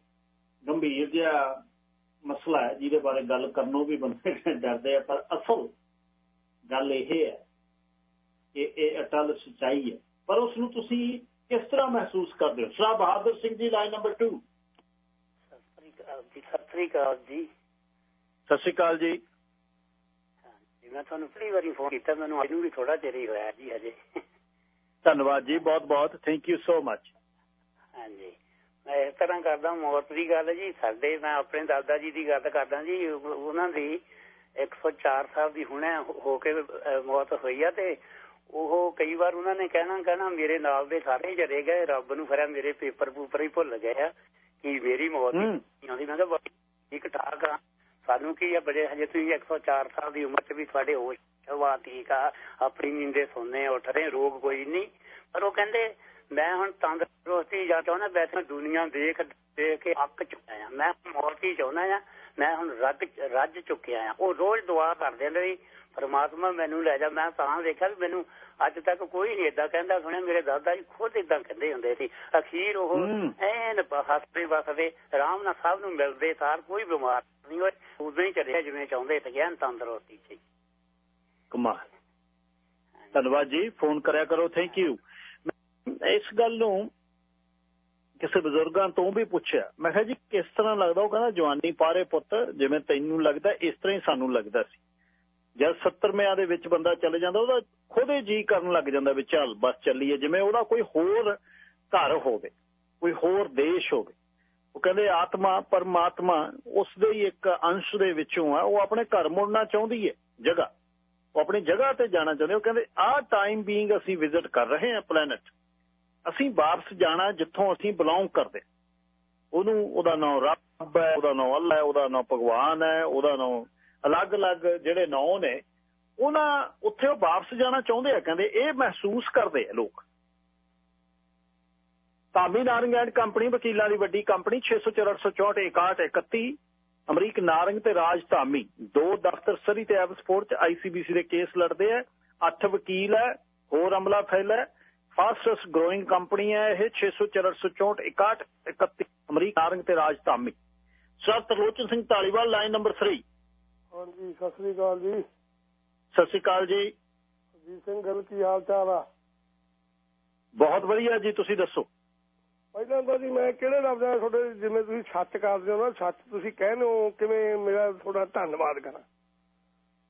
ਗੰਭੀਰ ਜਿਹਾ ਮਸਲਾ ਹੈ ਜਿਹਦੇ ਬਾਰੇ ਗੱਲ ਕਰਨੋਂ ਵੀ ਬੰਦੇ ਡਰਦੇ ਆ ਪਰ ਅਸਲ ਗੱਲ ਇਹ ਹੈ ਕਿ ਇਹ ਅਟਲ ਸਚਾਈ ਹੈ। ਪਰ ਉਸ ਨੂੰ ਤੁਸੀਂ ਕਿਸ ਤਰ੍ਹਾਂ ਮਹਿਸੂਸ ਕਰਦੇ ਹੋ? ਸ਼ਾਹ ਬਹਾਦਰ ਸਿੰਘ ਜੀ ਲਾਈਨ ਨੰਬਰ 2 ਸਤਿ ਸ੍ਰੀ ਅਕਾਲ ਜੀ। ਸਤਿ ਸ੍ਰੀ ਅਕਾਲ ਜੀ। ਮੈਂ ਤੁਹਾਨੂੰ ਪਹਿਲੀ ਵਾਰੀ ਫੋਨ ਕੀਤਾ ਮੈਨੂੰ ਅੱਜ ਵੀ ਥੋੜਾ ਚਿਰ ਹੀ ਹੋਇਆ ਜੀ ਹਜੇ। ਧੰਨਵਾਦ ਜੀ ਬਹੁਤ ਬਹੁਤ ਥੈਂਕ ਯੂ ਸੋ ਮਚ ਹਾਂਜੀ। ਮੈਂ ਇਸ ਤਰ੍ਹਾਂ ਕਰਦਾ ਮੌਤ ਦੀ ਗੱਲ ਜੀ। ਸਾਡੇ ਮੈਂ ਆਪਣੇ ਦਾਦਾ ਜੀ ਦੀ ਗੱਲ ਕਰਦਾ ਜੀ। ਉਹਨਾਂ ਦੀ 104 ਸਾਲ ਦੀ ਹੁਣੇ ਹੋ ਕੇ ਮੌਤ ਹੋਈ ਆ ਤੇ ਉਹ ਕਈ ਵਾਰ ਉਹਨਾਂ ਨੇ ਕਹਿਣਾ ਕਹਿਣਾ ਮੇਰੇ ਨਾਲ ਦੇ ਸਾਰੇ ਚਲੇ ਗਏ। ਰੱਬ ਨੂੰ ਫਰਿਆ ਮੇਰੇ ਪੇਪਰ ਪੂਪਰ ਹੀ ਭੁੱਲ ਗਏ ਆ ਕੀ ਮੇਰੀ ਮੌਤ ਨਹੀਂ ਆਉਂਦੀ ਮੈਂ ਕਿਹਾ ਠੀਕ ਠਾਕ ਆ। ਸਾਨੂੰ ਕੀ ਆ ਬੜੇ ਹਜੇ ਤੁਸੀਂ 104 ਸਾਲ ਦੀ ਉਮਰ 'ਚ ਵੀ ਤੁਹਾਡੇ ਹੋਸ਼ ਵਾ ਠੀਕ ਆ ਆਪਣੀ ਨੀਂਦੇ ਸੌਂਦੇ ਉੱਠਦੇ ਰੋਗ ਕੋਈ ਨਹੀਂ। ਪਰ ਉਹ ਕਹਿੰਦੇ ਮੈਂ ਹੁਣ ਤੰਦਰੁਸਤੀ ਜਾਂ ਚਾਹੁੰਦਾ ਵੈਸੇ ਦੁਨੀਆ ਦੇਖ ਦੇਖ ਕੇ ਅੱਕ ਚੁੱਕਾ ਆ। ਮੈਂ ਮੌਤ ਚਾਹੁੰਦਾ ਆ ਮੈਂ ਹੁਣ ਰੱਜ ਰੱਜ ਚੁੱਕਿਆ ਆ। ਉਹ ਰੋਜ਼ ਦੁਆ ਕਰਦੇ ਨੇ ਵੀ ਪਰਮਾਤਮਾ ਮੈਨੂੰ ਲੈ ਜਾ ਮੈਂ ਤਾਂ ਦੇਖਿਆ ਵੀ ਮੈਨੂੰ ਅੱਜ ਤੱਕ ਕੋਈ ਨਹੀਂ ਏਦਾਂ ਕਹਿੰਦਾ ਸੁਣਿਆ ਮੇਰੇ ਦਾਦਾ ਜੀ ਖੁਦ ਏਦਾਂ ਕਹਿੰਦੇ ਹੁੰਦੇ ਸੀ। ਅਖੀਰ ਉਹ ਐਨ ਹੱਸਦੇ ਵਸਦੇ ਆਰਾਮ ਨਾਲ ਸਭ ਨੂੰ ਮਿਲਦੇ ਸਾਰ ਕੋਈ ਬਿਮਾਰ ਨਹੀਂ ਹੋਏ ਉਦਾਂ ਹੀ ਚੱਲਿਆ ਜਿਵੇਂ ਚਾਹੁੰਦੇ ਸੀਗੇ ਐਨ ਤੰਦਰੁਸਤੀ ਸੀ ਕਮਾਲ। ਧੰਨਵਾਦ ਜੀ ਫੋਨ ਕਰਿਆ ਕਰੋ ਥੈਂਕ ਯੂ ਇਸ ਗੱਲ ਨੂੰ ਕਿਸੇ ਬਜ਼ੁਰਗਾਂ ਤੋਂ ਵੀ ਪੁੱਛਿਆ, ਮੈਂ ਕਿਹਾ ਜੀ ਕਿਸ ਤਰ੍ਹਾਂ ਲੱਗਦਾ? ਉਹ ਕਹਿੰਦਾ, ਜਵਾਨੀ ਪਾਰੇ ਪੁੱਤ, ਜਿਵੇਂ ਤੈਨੂੰ ਲੱਗਦਾ, ਇਸ ਤਰ੍ਹਾਂ ਹੀ ਸਾਨੂੰ ਲੱਗਦਾ ਸੀ। ਜਦ 70 ਦੇ ਵਿੱਚ ਬੰਦਾ ਚਲੇ ਜਾਂਦਾ, ਉਹਦਾ ਖੁਦੇ ਜੀ ਕਰਨ ਲੱਗ ਜਾਂਦਾ ਵੀ ਚੱਲ ਬਸ ਚੱਲੀਏ, ਜਿਵੇਂ ਉਹਦਾ ਕੋਈ ਹੋਰ ਘਰ ਹੋਵੇ, ਕੋਈ ਹੋਰ ਦੇਸ਼ ਹੋਵੇ। ਉਹ ਕਹਿੰਦੇ, ਆਤਮਾ, ਪਰਮਾਤਮਾ, ਉਸ ਦੇ ਹੀ ਇੱਕ ਅੰਸ਼ ਦੇ ਵਿੱਚੋਂ ਆ, ਉਹ ਆਪਣੇ ਘਰ ਮੁੜਨਾ ਚਾਹੁੰਦੀ ਹੈ ਜਗ੍ਹਾ। ਉਹ ਆਪਣੀ ਜਗ੍ਹਾ ਤੇ ਜਾਣਾ ਚਾਹੁੰਦੇ ਉਹ ਕਹਿੰਦੇ, ਆਹ ਟਾਈਮ ਬੀਇੰਗ ਅਸੀਂ ਵਿਜ਼ਿਟ ਕਰ ਰਹੇ ਹਾਂ ਪਲੈਨਟ ਅਸੀਂ ਵਾਪਸ ਜਾਣਾ ਜਿੱਥੋਂ ਅਸੀਂ ਬਿਲੋਂਗ ਕਰਦੇ ਉਹਨੂੰ, ਉਹਦਾ ਨਾਮ ਰੱਬ ਹੈ, ਉਹਦਾ ਨਾਮ ਅੱਲਾ ਹੈ, ਉਹਦਾ ਨਾਮ ਭਗਵਾਨ ਹੈ, ਉਹਦਾ ਨਾਮ ਅਲੱਗ-ਅਲੱਗ ਜਿਹੜੇ ਨਾਮ ਨੇ, ਉਹਨਾਂ ਉੱਥੇ ਉਹ ਵਾਪਸ ਜਾਣਾ ਚਾਹੁੰਦੇ ਆ, ਕਹਿੰਦੇ ਇਹ ਮਹਿਸੂਸ ਕਰਦੇ ਆ ਲੋਕ। ਧਾਮੀ ਨਾਰੰਗ ਐਂਡ ਕੰਪਨੀ, ਵਕੀਲਾਂ ਦੀ ਵੱਡੀ ਕੰਪਨੀ 604 61 ਅਮਰੀਕ ਨਾਰੰਗ ਤੇ ਰਾਜ ਧਾਮੀ। ਦੋ ਦਫ਼ਤਰ ਸਰੀ ਤੇ ਐਵਸਪੋਰਟ ਚ ਆਈਸੀਬੀਸੀ ਦੇ ਕੇਸ ਲੜਦੇ ਆ, ਅੱਠ ਵਕੀਲ ਹੈ, ਹੋਰ ਅਮਲਾ ਫੈਲਾ ਹੈ ਫਾਸਟੈਸਟ ਗਰੋਇੰਗ ਕੰਪਨੀ ਹੈ ਇਹ 604 61 31 ਅਮਰੀਕ ਨਾਰੰਗ ਤੇ Raj Dhami sir Tarlochan Singh Dhaliwal line number 3 ਹਾਂਜੀ ਸਤਿ ਸ੍ਰੀ ਅਕਾਲ ਜੀ। ਸਤਿ ਸ਼੍ਰੀ ਅਕਾਲ ਜੀ। ਜੀ ਸਿੰਘ ਗੱਲ ਕੀ ਹਾਲ ਚਾਲ ਆ? ਬਹੁਤ ਵਧੀਆ ਜੀ ਤੁਸੀਂ ਦੱਸੋ? ਪਹਿਲਾਂ ਤਾਂ ਜੀ ਮੈਂ ਕਿਹੜੇ ਲਫ਼ਜ਼ਾਂ ਤੁਹਾਡੇ ਜਿਵੇਂ ਤੁਸੀਂ ਸੱਚ ਕਰਦੇ ਹੋ ਨਾ ਸੱਚ ਤੁਸੀਂ ਕਹਿੰਦੇ ਹੋ ਕਿਵੇਂ ਮੇਰਾ ਤੁਹਾਡਾ ਧੰਨਵਾਦ ਕਰਾਂ?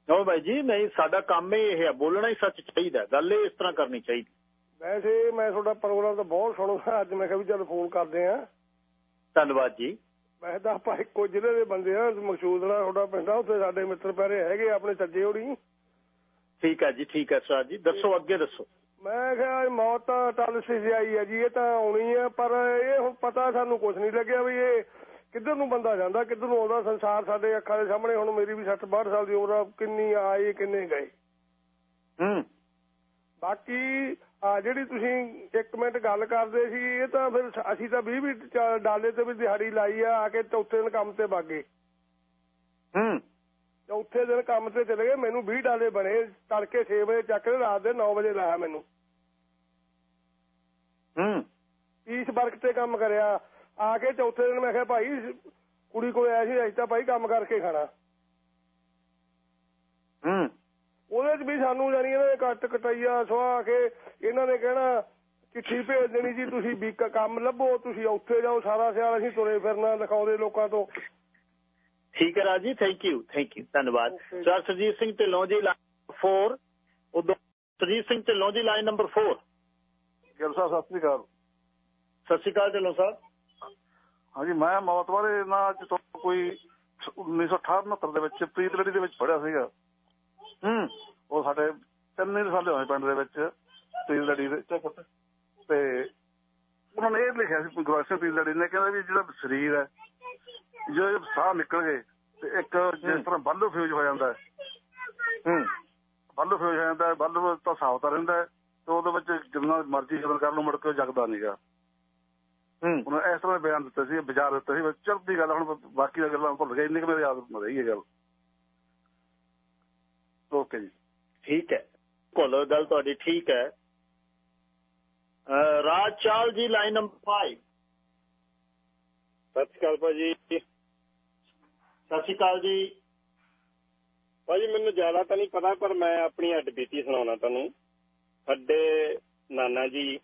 ਨੋ ਬਾਈ ਜੀ ਨਹੀਂ ਸਾਡਾ ਕੰਮ ਹੀ ਇਹ ਹੈ ਬੋਲਣਾ ਹੀ ਸੱਚ ਚਾਹੀਦਾ ਗੱਲ ਇਹ ਇਸ ਤਰ੍ਹਾਂ ਕਰਨੀ ਚਾਹੀਦੀ ਵੈਸੇ ਮੈਂ ਤੁਹਾਡਾ ਪ੍ਰੋਗਰਾਮ ਤਾਂ ਬਹੁਤ ਸੁਣਦਾ ਅੱਜ ਮੈਂ ਕਿਹਾ ਵੀ ਚੱਲ ਫੋਨ ਕਰਦੇ ਆ ਧੰਨਵਾਦ ਜੀ। ਮੈਂ ਤਾਂ ਆਪਾਂ ਇੱਕੋ ਜ਼ਿਲ੍ਹੇ ਦੇ ਬੰਦੇ ਆ ਮਕਸੂਦ ਨਾਲ ਤੁਹਾਡਾ ਪਿੰਡ ਆ ਉੱਥੇ ਸਾਡੇ ਮਿੱਤਰ ਪਿਆਰੇ ਹੈਗੇ ਆਪਣੇ ਸੱਜੇ ਹੋਣੀ ਠੀਕ ਹੈ ਜੀ ਠੀਕ ਹੈ ਸਰ ਜੀ। ਦੱਸੋ ਅੱਗੇ ਦੱਸੋ। ਮੈਂ ਕਿਹਾ ਇਹ ਮੌਤ ਤਾਂ ਟਲ ਸੀ ਆਈ ਹੈ ਜੀ ਇਹ ਤਾਂ ਆਉਣੀ ਹੈ ਪਰ ਇਹ ਹੁਣ ਪਤਾ ਸਾਨੂੰ ਕੁਝ ਨਹੀਂ ਲੱਗਿਆ ਵੀ ਇਹ ਕਿੱਧਰ ਨੂੰ ਬੰਦਾ ਜਾਂਦਾ ਕਿੱਧਰ ਨੂੰ ਆਉਂਦਾ। ਸੰਸਾਰ ਸਾਡੇ ਅੱਖਾਂ ਦੇ ਸਾਹਮਣੇ ਹੁਣ ਮੇਰੀ ਵੀ 60 62 ਸਾਲ ਦੀ ਉਮਰ ਆ ਕਿੰਨੀ ਆਏ ਕਿੰਨੇ ਗਏ। ਹੂੰ। ਬਾਕੀ ਜਿਹੜੀ ਤੁਸੀਂ ਇੱਕ ਮਿੰਟ ਗੱਲ ਕਰਦੇ ਸੀ ਇਹ ਤਾਂ ਫਿਰ ਅਸੀਂ ਤਾਂ 20 20 ਡਾਲੇ ਤੇ ਵੀ ਦਿਹਾੜੀ ਲਾਈ ਆ ਆ ਕੇ ਚੌਥੇ ਦਿਨ ਕੰਮ ਤੇ ਬਾਗੇ ਹੂੰ। ਚੌਥੇ ਦਿਨ ਕੰਮ ਤੇ ਚਲੇ ਗਏ ਮੈਨੂੰ 20 ਡਾਲੇ ਬਣੇ ਤੜਕੇ 6 ਵਜੇ ਚੱਕ ਕੇ ਰਾਤ ਦੇ 9 ਵਜੇ ਲਾਇਆ ਮੈਨੂੰ। ਹੂੰ। ਇਸ ਵਰਕ ਤੇ ਕੰਮ ਕਰਿਆ ਆ ਕੇ ਚੌਥੇ ਦਿਨ ਮੈਂ ਕਿਹਾ ਭਾਈ ਕੁੜੀ ਕੋਲ ਆਇਆ ਸੀ ਅਸੀਂ ਤਾਂ ਭਾਈ ਕੰਮ ਕਰਕੇ ਖਾਣਾ। ਹੂੰ। ਉਹਦੇ 'ਚ ਵੀ ਸਾਨੂੰ ਜਾਨੀ ਇਹਨਾਂ ਨੇ ਕੱਟ ਕਟਾਈਆ ਸੁਆ ਕੇ ਇਹਨਾਂ ਨੇ ਕਹਿਣਾ ਚਿੱਠੀ ਭੇਜ ਦੇਣੀ ਜੀ ਤੁਸੀਂ ਵੀ ਕੰਮ ਲੱਭੋ ਤੁਸੀਂ ਉੱਥੇ ਜਾਓ ਸਾਰਾ ਸਿਆਲ ਅਸੀਂ ਤੁਰੇ ਫਿਰਨਾ ਲਿਖਾਉਂਦੇ ਲੋਕਾਂ ਤੋਂ। ਠੀਕ ਹੈ Raji thank you thank you ਧੰਨਵਾਦ। ਸਰ ਸਰਜੀਤ ਸਿੰਘ ਢਿੱਲੋਂ ਜੀ ਲਾਈਨ 4 ਉਦੋਂ ਸਰਜੀਤ ਸਿੰਘ ਢਿੱਲੋਂ ਜੀ ਲਾਈਨ ਨੰਬਰ 4 ਗਿਲ ਸਾਹਿਬ ਸਤਿ ਸ੍ਰੀ ਅਕਾਲ। ਸਤਿ ਸ਼੍ਰੀ ਅਕਾਲ ਢਿੱਲੋਂ ਸਾਹਿਬ। ਹਾਂਜੀ ਮੈਂ ਮੌਤ ਬਾਰੇ ਨਾ ਅੱਜ ਤੋਂ ਕੋਈ 1968 69 ਦੇ ਵਿੱਚ ਪ੍ਰੀਤ ਲੜੀ ਦੇ ਵਿੱਚ ਪੜਿਆ ਸੀਗਾ। ਹੂੰ। ਉਹ ਸਾਡੇ ਤਿੰਨ ਹੀ ਸਾਲੇ ਹੋਏ ਪਿੰਡ ਦੇ ਵਿੱਚ ਪ੍ਰੀਤ ਲੜੀ ਦੇ। ਤੇ ਉਹਨਾਂ ਨੇ ਇਹ ਲਿਖਿਆ ਸੀ ਗੁਰਬਖਸ਼ ਪ੍ਰੀਤ ਲੜੀ ਨੇ ਕਹਿੰਦਾ ਵੀ ਜਿਹੜਾ ਸਰੀਰ ਹੈ ਜੇ ਸਾਹ ਨਿਕਲ ਗਏ ਤੇ ਇੱਕ ਜਿਸ ਤਰ੍ਹਾਂ ਬੱਲਬ ਫਿਊਜ਼ ਹੋ ਜਾਂਦਾ ਹੈ। ਹੂੰ। ਬੱਲਬ ਫਿਊਜ਼ ਹੋ ਜਾਂਦਾ ਹੈ ਬੱਲਬ ਤਾਂ ਸਾਫਤਾ ਰਹਿੰਦਾ ਹੈ ਤੇ ਉਹਦੇ ਵਿੱਚ ਜਿੰਨਾ ਮਰਜ਼ੀ ਸ਼ਗਨ ਕਰ ਲਓ ਮੁੜ ਕੇ ਜਗਦਾ ਨਹੀਂਗਾ ਹੂੰ। ਹੁਣ ਇਸ ਤਰ੍ਹਾਂ ਬਿਆਨ ਦਿੱਤੇ ਸੀ ਵਿਚਾਰ ਦਿੱਤੇ ਸੀ ਚਲਦੀ ਗੱਲ ਹੁਣ ਬਾਕੀ ਦੀਆਂ ਗੱਲਾਂ ਭੁੱਲ ਗਏ ਇੰਨੀ ਕਿ ਮੇਰੇ ਯਾਦ ਰਹੀ ਹੈ ਗੱਲ। ਓਕੇ ਜੀ। ਠੀਕ ਹੈ। ਕੋਲ ਗੱਲ ਤੁਹਾਡੀ ਠੀਕ ਹੈ। ਰਾਜ ਚਾਲ ਜੀ ਲਾਈਨ ਨੰਬਰ 5 ਸਤਿ ਸ਼੍ਰੀ ਅਕਾਲ ਭਾਜੀ। ਸਤਿ ਸ਼੍ਰੀ ਅਕਾਲ ਜੀ। ਭਾਜੀ ਮੈਨੂੰ ਜ਼ਿਆਦਾ ਤਾਂ ਨਹੀਂ ਪਤਾ ਪਰ ਮੈਂ ਆਪਣੀ ਹੱਡ ਬੀਤੀ ਸੁਣਾਉਣਾ ਤੁਹਾਨੂੰ। ਸਾਡੇ ਨਾਨਾ ਜੀ